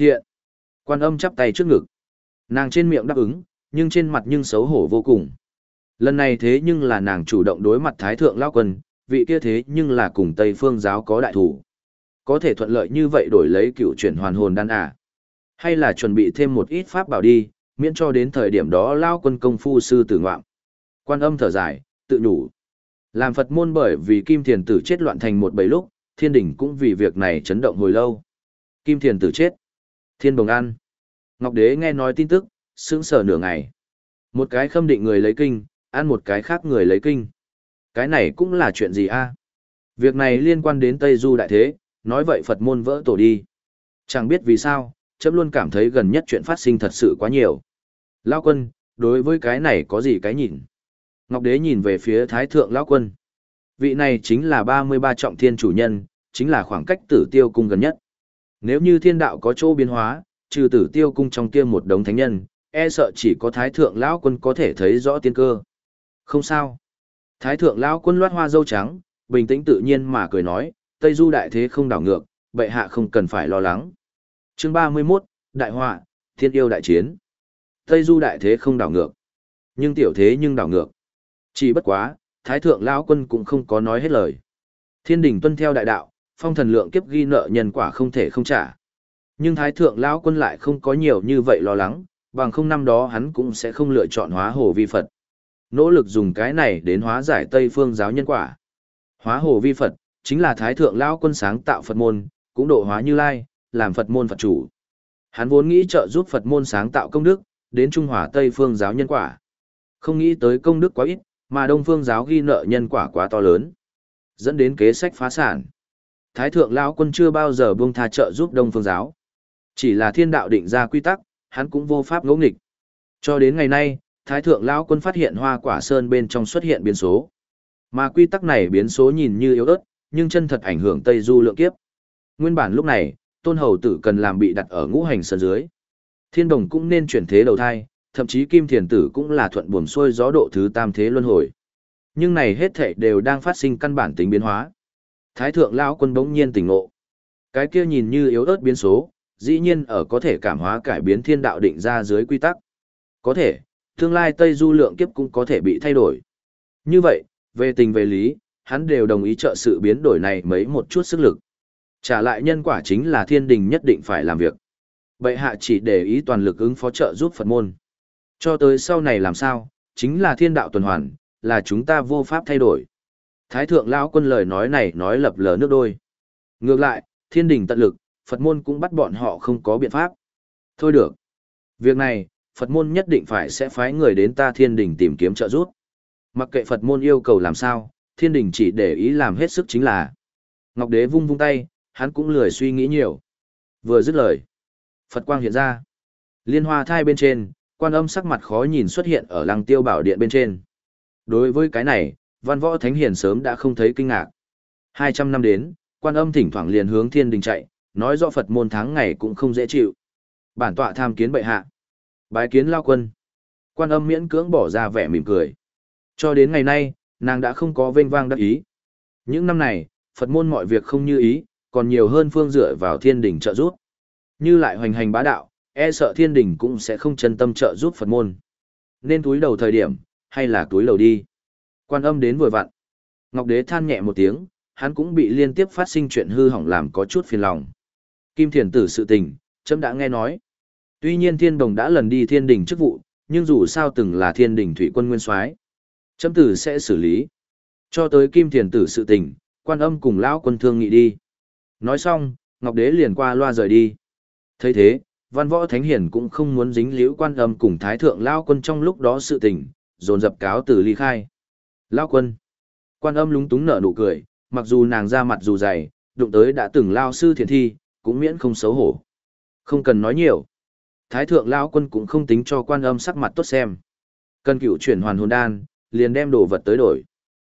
Speaker 1: Thiện. Quan âm chắp tay trước ngực. Nàng trên miệng đáp ứng, nhưng trên mặt nhưng xấu hổ vô cùng. Lần này thế nhưng là nàng chủ động đối mặt Thái Thượng lão quân, vị kia thế nhưng là cùng Tây Phương giáo có đại thủ. Có thể thuận lợi như vậy đổi lấy cựu chuyển hoàn hồn đan à? Hay là chuẩn bị thêm một ít pháp bảo đi, miễn cho đến thời điểm đó lao quân công phu sư tử ngoạm. Quan âm thở dài, tự nhủ. Làm Phật môn bởi vì Kim Thiền Tử chết loạn thành một bầy lúc, thiên đỉnh cũng vì việc này chấn động hồi lâu. Kim Thiền Tử chết. Thiên Bồng An. Ngọc Đế nghe nói tin tức, sững sờ nửa ngày. Một cái khâm định người lấy kinh, ăn một cái khác người lấy kinh. Cái này cũng là chuyện gì a? Việc này liên quan đến Tây Du Đại Thế, nói vậy Phật môn vỡ tổ đi. Chẳng biết vì sao, chấm luôn cảm thấy gần nhất chuyện phát sinh thật sự quá nhiều. Lao quân, đối với cái này có gì cái nhìn? Ngọc Đế nhìn về phía Thái Thượng Lao quân. Vị này chính là 33 trọng thiên chủ nhân, chính là khoảng cách tử tiêu cung gần nhất. Nếu như thiên đạo có chỗ biến hóa, trừ tử tiêu cung trong kia một đống thánh nhân, e sợ chỉ có Thái Thượng Lão quân có thể thấy rõ tiên cơ. Không sao. Thái Thượng Lão quân loát hoa dâu trắng, bình tĩnh tự nhiên mà cười nói, Tây Du đại thế không đảo ngược, bệ hạ không cần phải lo lắng. Chương 31, Đại họa, Thiên yêu đại chiến. Tây Du đại thế không đảo ngược. Nhưng tiểu thế nhưng đảo ngược. Chỉ bất quá, Thái thượng lão quân cũng không có nói hết lời. Thiên đình tuân theo đại đạo, phong thần lượng kiếp ghi nợ nhân quả không thể không trả. Nhưng Thái thượng lão quân lại không có nhiều như vậy lo lắng, bằng không năm đó hắn cũng sẽ không lựa chọn hóa hồ vi Phật. Nỗ lực dùng cái này đến hóa giải Tây phương giáo nhân quả. Hóa hồ vi Phật, chính là Thái thượng lão quân sáng tạo Phật môn, cũng độ hóa Như Lai, làm Phật môn Phật chủ. Hắn vốn nghĩ trợ giúp Phật môn sáng tạo công đức, đến Trung Hòa Tây phương giáo nhân quả. Không nghĩ tới công đức quá ít, mà Đông phương giáo ghi nợ nhân quả quá to lớn, dẫn đến kế sách phá sản. Thái thượng lão quân chưa bao giờ buông tha trợ giúp Đông phương giáo. Chỉ là thiên đạo định ra quy tắc, hắn cũng vô pháp ngỗ nghịch. Cho đến ngày nay, Thái thượng lão quân phát hiện hoa quả sơn bên trong xuất hiện biến số. Mà quy tắc này biến số nhìn như yếu ớt, nhưng chân thật ảnh hưởng Tây Du lượng kiếp. Nguyên bản lúc này, tôn hầu tử cần làm bị đặt ở ngũ hành sơn dưới. Thiên đồng cũng nên chuyển thế đầu thai, thậm chí kim thiền tử cũng là thuận buồm xuôi gió độ thứ tam thế luân hồi. Nhưng này hết thảy đều đang phát sinh căn bản tính biến hóa. Thái thượng lão quân bỗng nhiên tỉnh ngộ. Cái kia nhìn như yếu ớt biến số, dĩ nhiên ở có thể cảm hóa cải biến thiên đạo định ra dưới quy tắc. Có thể, tương lai Tây Du lượng kiếp cũng có thể bị thay đổi. Như vậy, về tình về lý, hắn đều đồng ý trợ sự biến đổi này mấy một chút sức lực. Trả lại nhân quả chính là thiên đình nhất định phải làm việc. Bệ hạ chỉ để ý toàn lực ứng phó trợ giúp Phật môn. Cho tới sau này làm sao, chính là thiên đạo tuần hoàn, là chúng ta vô pháp thay đổi. Thái thượng lão quân lời nói này nói lập lờ nước đôi. Ngược lại, thiên đình tận lực, Phật môn cũng bắt bọn họ không có biện pháp. Thôi được. Việc này, Phật môn nhất định phải sẽ phái người đến ta thiên đình tìm kiếm trợ giúp. Mặc kệ Phật môn yêu cầu làm sao, thiên đình chỉ để ý làm hết sức chính là. Ngọc đế vung vung tay, hắn cũng lười suy nghĩ nhiều. Vừa dứt lời. Phật quang hiện ra. Liên hoa thai bên trên, quan âm sắc mặt khó nhìn xuất hiện ở lăng tiêu bảo điện bên trên. Đối với cái này, văn võ thánh hiền sớm đã không thấy kinh ngạc. 200 năm đến, quan âm thỉnh thoảng liền hướng thiên đình chạy, nói rõ Phật môn tháng ngày cũng không dễ chịu. Bản tọa tham kiến bệ hạ. Bái kiến lao quân. Quan âm miễn cưỡng bỏ ra vẻ mỉm cười. Cho đến ngày nay, nàng đã không có vênh vang đắc ý. Những năm này, Phật môn mọi việc không như ý, còn nhiều hơn phương dựa vào thiên đình trợ giúp. Như lại hoành hành bá đạo, e sợ thiên đình cũng sẽ không chân tâm trợ giúp Phật môn. Nên túi đầu thời điểm, hay là túi đầu đi. Quan âm đến vừa vặn. Ngọc Đế than nhẹ một tiếng, hắn cũng bị liên tiếp phát sinh chuyện hư hỏng làm có chút phiền lòng. Kim Thiền Tử sự tình, chấm đã nghe nói. Tuy nhiên Thiên Đồng đã lần đi thiên đình chức vụ, nhưng dù sao từng là thiên đình thủy quân nguyên soái chấm tử sẽ xử lý. Cho tới kim thiền tử sự tình, quan âm cùng lão quân thương nghị đi. Nói xong, Ngọc Đế liền qua loa rời đi. thấy thế, văn võ thánh hiển cũng không muốn dính liễu quan âm cùng thái thượng lão quân trong lúc đó sự tình, dồn dập cáo từ ly khai. Lão quân. Quan âm lúng túng nở nụ cười, mặc dù nàng ra mặt dù dày, đụng tới đã từng lao sư thiền thi, cũng miễn không xấu hổ. Không cần nói nhiều. Thái thượng lão quân cũng không tính cho quan âm sắc mặt tốt xem. Cần cựu chuyển hoàn hồn đan, liền đem đồ vật tới đổi.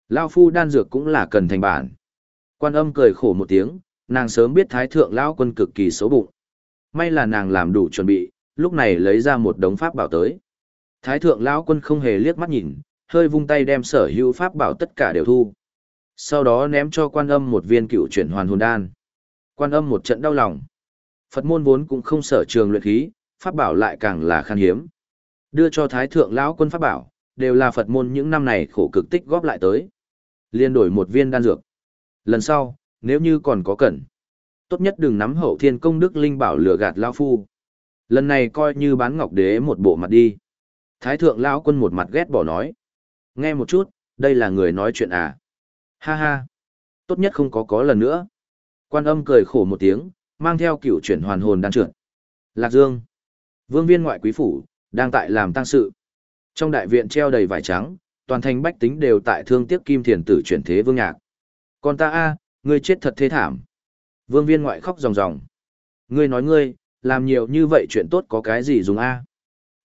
Speaker 1: Lao phu đan dược cũng là cần thành bản. Quan âm cười khổ một tiếng, nàng sớm biết thái thượng lão quân cực kỳ xấu bụng. May là nàng làm đủ chuẩn bị, lúc này lấy ra một đống pháp bảo tới. Thái thượng lão quân không hề liếc mắt nhìn, hơi vung tay đem sở hữu pháp bảo tất cả đều thu. Sau đó ném cho quan âm một viên cựu chuyển hoàn hồn đan. Quan âm một trận đau lòng. Phật môn vốn cũng không sở trường luyện khí, pháp bảo lại càng là khan hiếm. Đưa cho thái thượng lão quân pháp bảo, đều là Phật môn những năm này khổ cực tích góp lại tới. Liên đổi một viên đan dược. Lần sau, nếu như còn có cần, tốt nhất đừng nắm hậu thiên công đức linh bảo lừa gạt lão phu. Lần này coi như bán ngọc đế một bộ mặt đi. Thái thượng lão quân một mặt ghét bỏ nói. Nghe một chút, đây là người nói chuyện à. Ha ha. Tốt nhất không có có lần nữa. Quan âm cười khổ một tiếng, mang theo cựu chuyển hoàn hồn đan trượt. Lạc Dương. Vương viên ngoại quý phủ, đang tại làm tăng sự. Trong đại viện treo đầy vải trắng, toàn thành bách tính đều tại thương tiếc kim thiền tử chuyển thế vương nhạc. Còn ta a, ngươi chết thật thế thảm. Vương viên ngoại khóc ròng ròng. Ngươi nói ngươi, làm nhiều như vậy chuyện tốt có cái gì dùng a?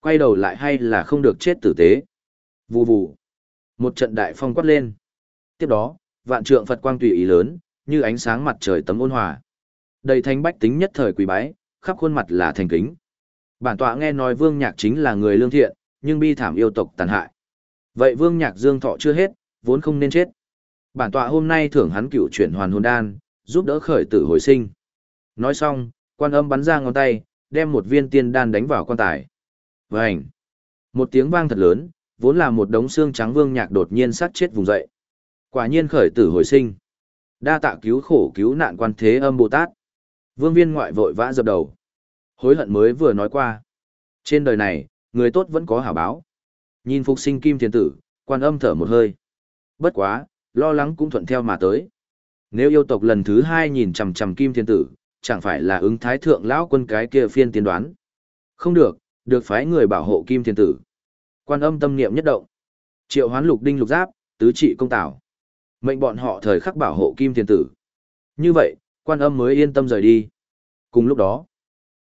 Speaker 1: Quay đầu lại hay là không được chết tử tế. Vù vù. Một trận đại phong quát lên. Tiếp đó, vạn trượng Phật quang tùy ý lớn, như ánh sáng mặt trời tấm ôn hòa. Đầy thanh bách tính nhất thời quỳ bái, khắp khuôn mặt là thành kính. Bản tọa nghe nói Vương Nhạc chính là người lương thiện, nhưng bi thảm yêu tộc tàn hại. Vậy Vương Nhạc Dương thọ chưa hết, vốn không nên chết. Bản tọa hôm nay thưởng hắn cựu chuyển hoàn hồn đan, giúp đỡ khởi tử hồi sinh. Nói xong, quan âm bắn ra ngón tay, đem một viên tiên đan đánh vào quan tài. Vành! Một tiếng vang thật lớn, vốn là một đống xương trắng Vương Nhạc đột nhiên sát chết vùng dậy. Quả nhiên khởi tử hồi sinh. Đa tạ cứu khổ cứu nạn quan thế âm Bồ Tát. Vương viên ngoại vội vã dập đầu. Hối hận mới vừa nói qua. Trên đời này, người tốt vẫn có hảo báo. Nhìn phục sinh kim thiên tử, quan âm thở một hơi. Bất quá, lo lắng cũng thuận theo mà tới. Nếu yêu tộc lần thứ hai nhìn chằm chằm kim thiên tử, chẳng phải là ứng thái thượng lão quân cái kia phiên tiên đoán. Không được, được phái người bảo hộ kim thiên tử. Quan âm tâm niệm nhất động. Triệu hoán lục đinh lục giáp, tứ trị công tảo. Mệnh bọn họ thời khắc bảo hộ kim thiền tử. Như vậy, quan âm mới yên tâm rời đi. Cùng lúc đó,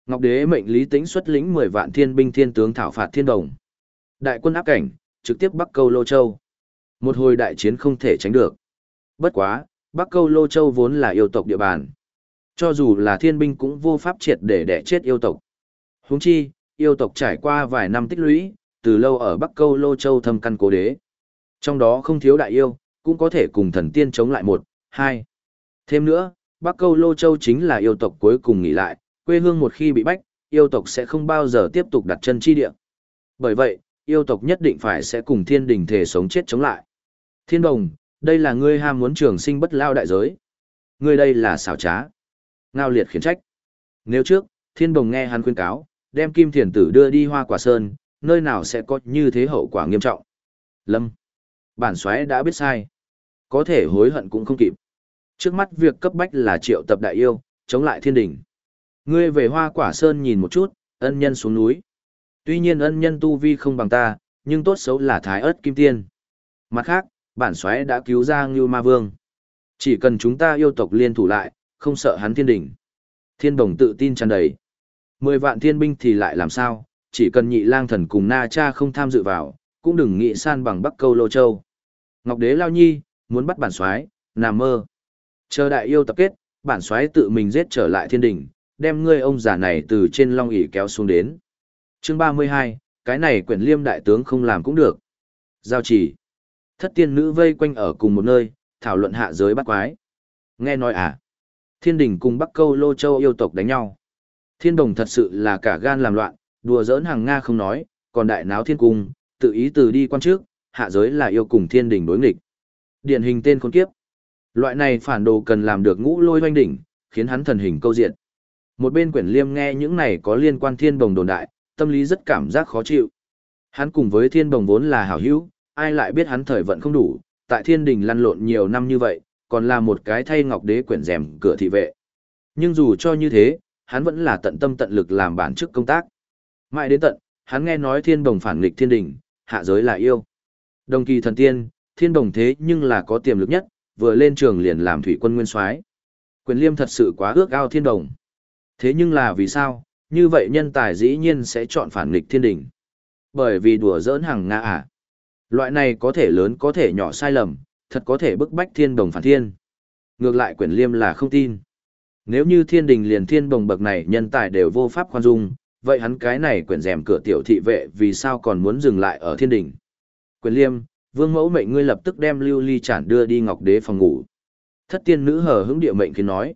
Speaker 1: Ngọc Đế mệnh Lý Tĩnh xuất lĩnh 10 vạn thiên binh thiên tướng thảo phạt thiên đồng. Đại quân áp cảnh, trực tiếp Bắc Câu Lô Châu. Một hồi đại chiến không thể tránh được. Bất quá, Bắc Câu Lô Châu vốn là yêu tộc địa bàn. Cho dù là thiên binh cũng vô pháp triệt để đẻ chết yêu tộc. Huống chi, yêu tộc trải qua vài năm tích lũy, từ lâu ở Bắc Câu Lô Châu thâm căn cố đế. Trong đó không thiếu đại yêu, cũng có thể cùng thần tiên chống lại một, hai. Thêm nữa, Bắc Câu Lô Châu chính là yêu tộc cuối cùng nghỉ lại, quê hương một khi bị bách, yêu tộc sẽ không bao giờ tiếp tục đặt chân chi địa. Bởi vậy, yêu tộc nhất định phải sẽ cùng thiên đình thể sống chết chống lại. Thiên đồng, đây là ngươi ham muốn trường sinh bất lao đại giới. Ngươi đây là xảo trá. Ngao liệt khiển trách. Nếu trước, thiên đồng nghe hắn khuyên cáo, đem kim thiền tử đưa đi hoa quả sơn, nơi nào sẽ có như thế hậu quả nghiêm trọng. Lâm. Bản xoáy đã biết sai. Có thể hối hận cũng không kịp. Trước mắt việc cấp bách là triệu tập đại yêu, chống lại thiên đình. Ngươi về hoa quả sơn nhìn một chút, ân nhân xuống núi. Tuy nhiên ân nhân tu vi không bằng ta, nhưng tốt xấu là thái ớt kim tiên. Mặt khác, bản xoáy đã cứu ra Ngưu Ma Vương. Chỉ cần chúng ta yêu tộc liên thủ lại, không sợ hắn thiên đỉnh. Thiên đồng tự tin tràn đầy. Mười vạn thiên binh thì lại làm sao, chỉ cần nhị lang thần cùng Na Cha không tham dự vào, cũng đừng nghĩ san bằng Bắc Câu Lô Châu. Ngọc Đế Lao Nhi, muốn bắt bản xoáy, nằm mơ. Chờ đại yêu tập kết, bản xoáy tự mình giết trở lại thiên đỉnh, đem ngươi ông già này từ trên long ỷ kéo xuống đến. Chương 32, cái này quyển liêm đại tướng không làm cũng được. Giao chỉ. Thất tiên nữ vây quanh ở cùng một nơi, thảo luận hạ giới bắt quái. Nghe nói à, thiên đình cùng Bắc Câu Lô Châu yêu tộc đánh nhau. Thiên đồng thật sự là cả gan làm loạn, đùa giỡn hàng Nga không nói, còn đại náo thiên cung, tự ý từ đi quan trước, hạ giới là yêu cùng thiên đình đối nghịch. Điển hình tên khốn kiếp. Loại này phản đồ cần làm được ngũ lôi hoanh đỉnh, khiến hắn thần hình câu diện. Một bên quyển liêm nghe những này có liên quan thiên bồng đồn đại, tâm lý rất cảm giác khó chịu. Hắn cùng với thiên bồng vốn là hảo hữu, ai lại biết hắn thời vận không đủ, tại thiên đình lăn lộn nhiều năm như vậy, còn là một cái thay ngọc đế quyển rèm cửa thị vệ. Nhưng dù cho như thế, hắn vẫn là tận tâm tận lực làm bản chức công tác. Mãi đến tận, hắn nghe nói thiên đồng phản nghịch thiên đình, hạ giới là yêu. Đồng kỳ thần tiên, thiên đồng thế nhưng là có tiềm lực nhất, vừa lên trường liền làm thủy quân nguyên soái. Quyền liêm thật sự quá ước ao thiên đồng. Thế nhưng là vì sao, như vậy nhân tài dĩ nhiên sẽ chọn phản nghịch thiên đình. Bởi vì đùa giỡn hàng ngã à. Loại này có thể lớn có thể nhỏ sai lầm, thật có thể bức bách thiên đồng phản thiên. Ngược lại quyển liêm là không tin. Nếu như thiên đình liền thiên đồng bậc này nhân tài đều vô pháp khoan dung, vậy hắn cái này quyển rèm cửa tiểu thị vệ vì sao còn muốn dừng lại ở thiên đình. Quyển liêm, vương mẫu mệnh ngươi lập tức đem lưu ly chản đưa đi ngọc đế phòng ngủ. Thất tiên nữ hờ hững địa mệnh khiến nói.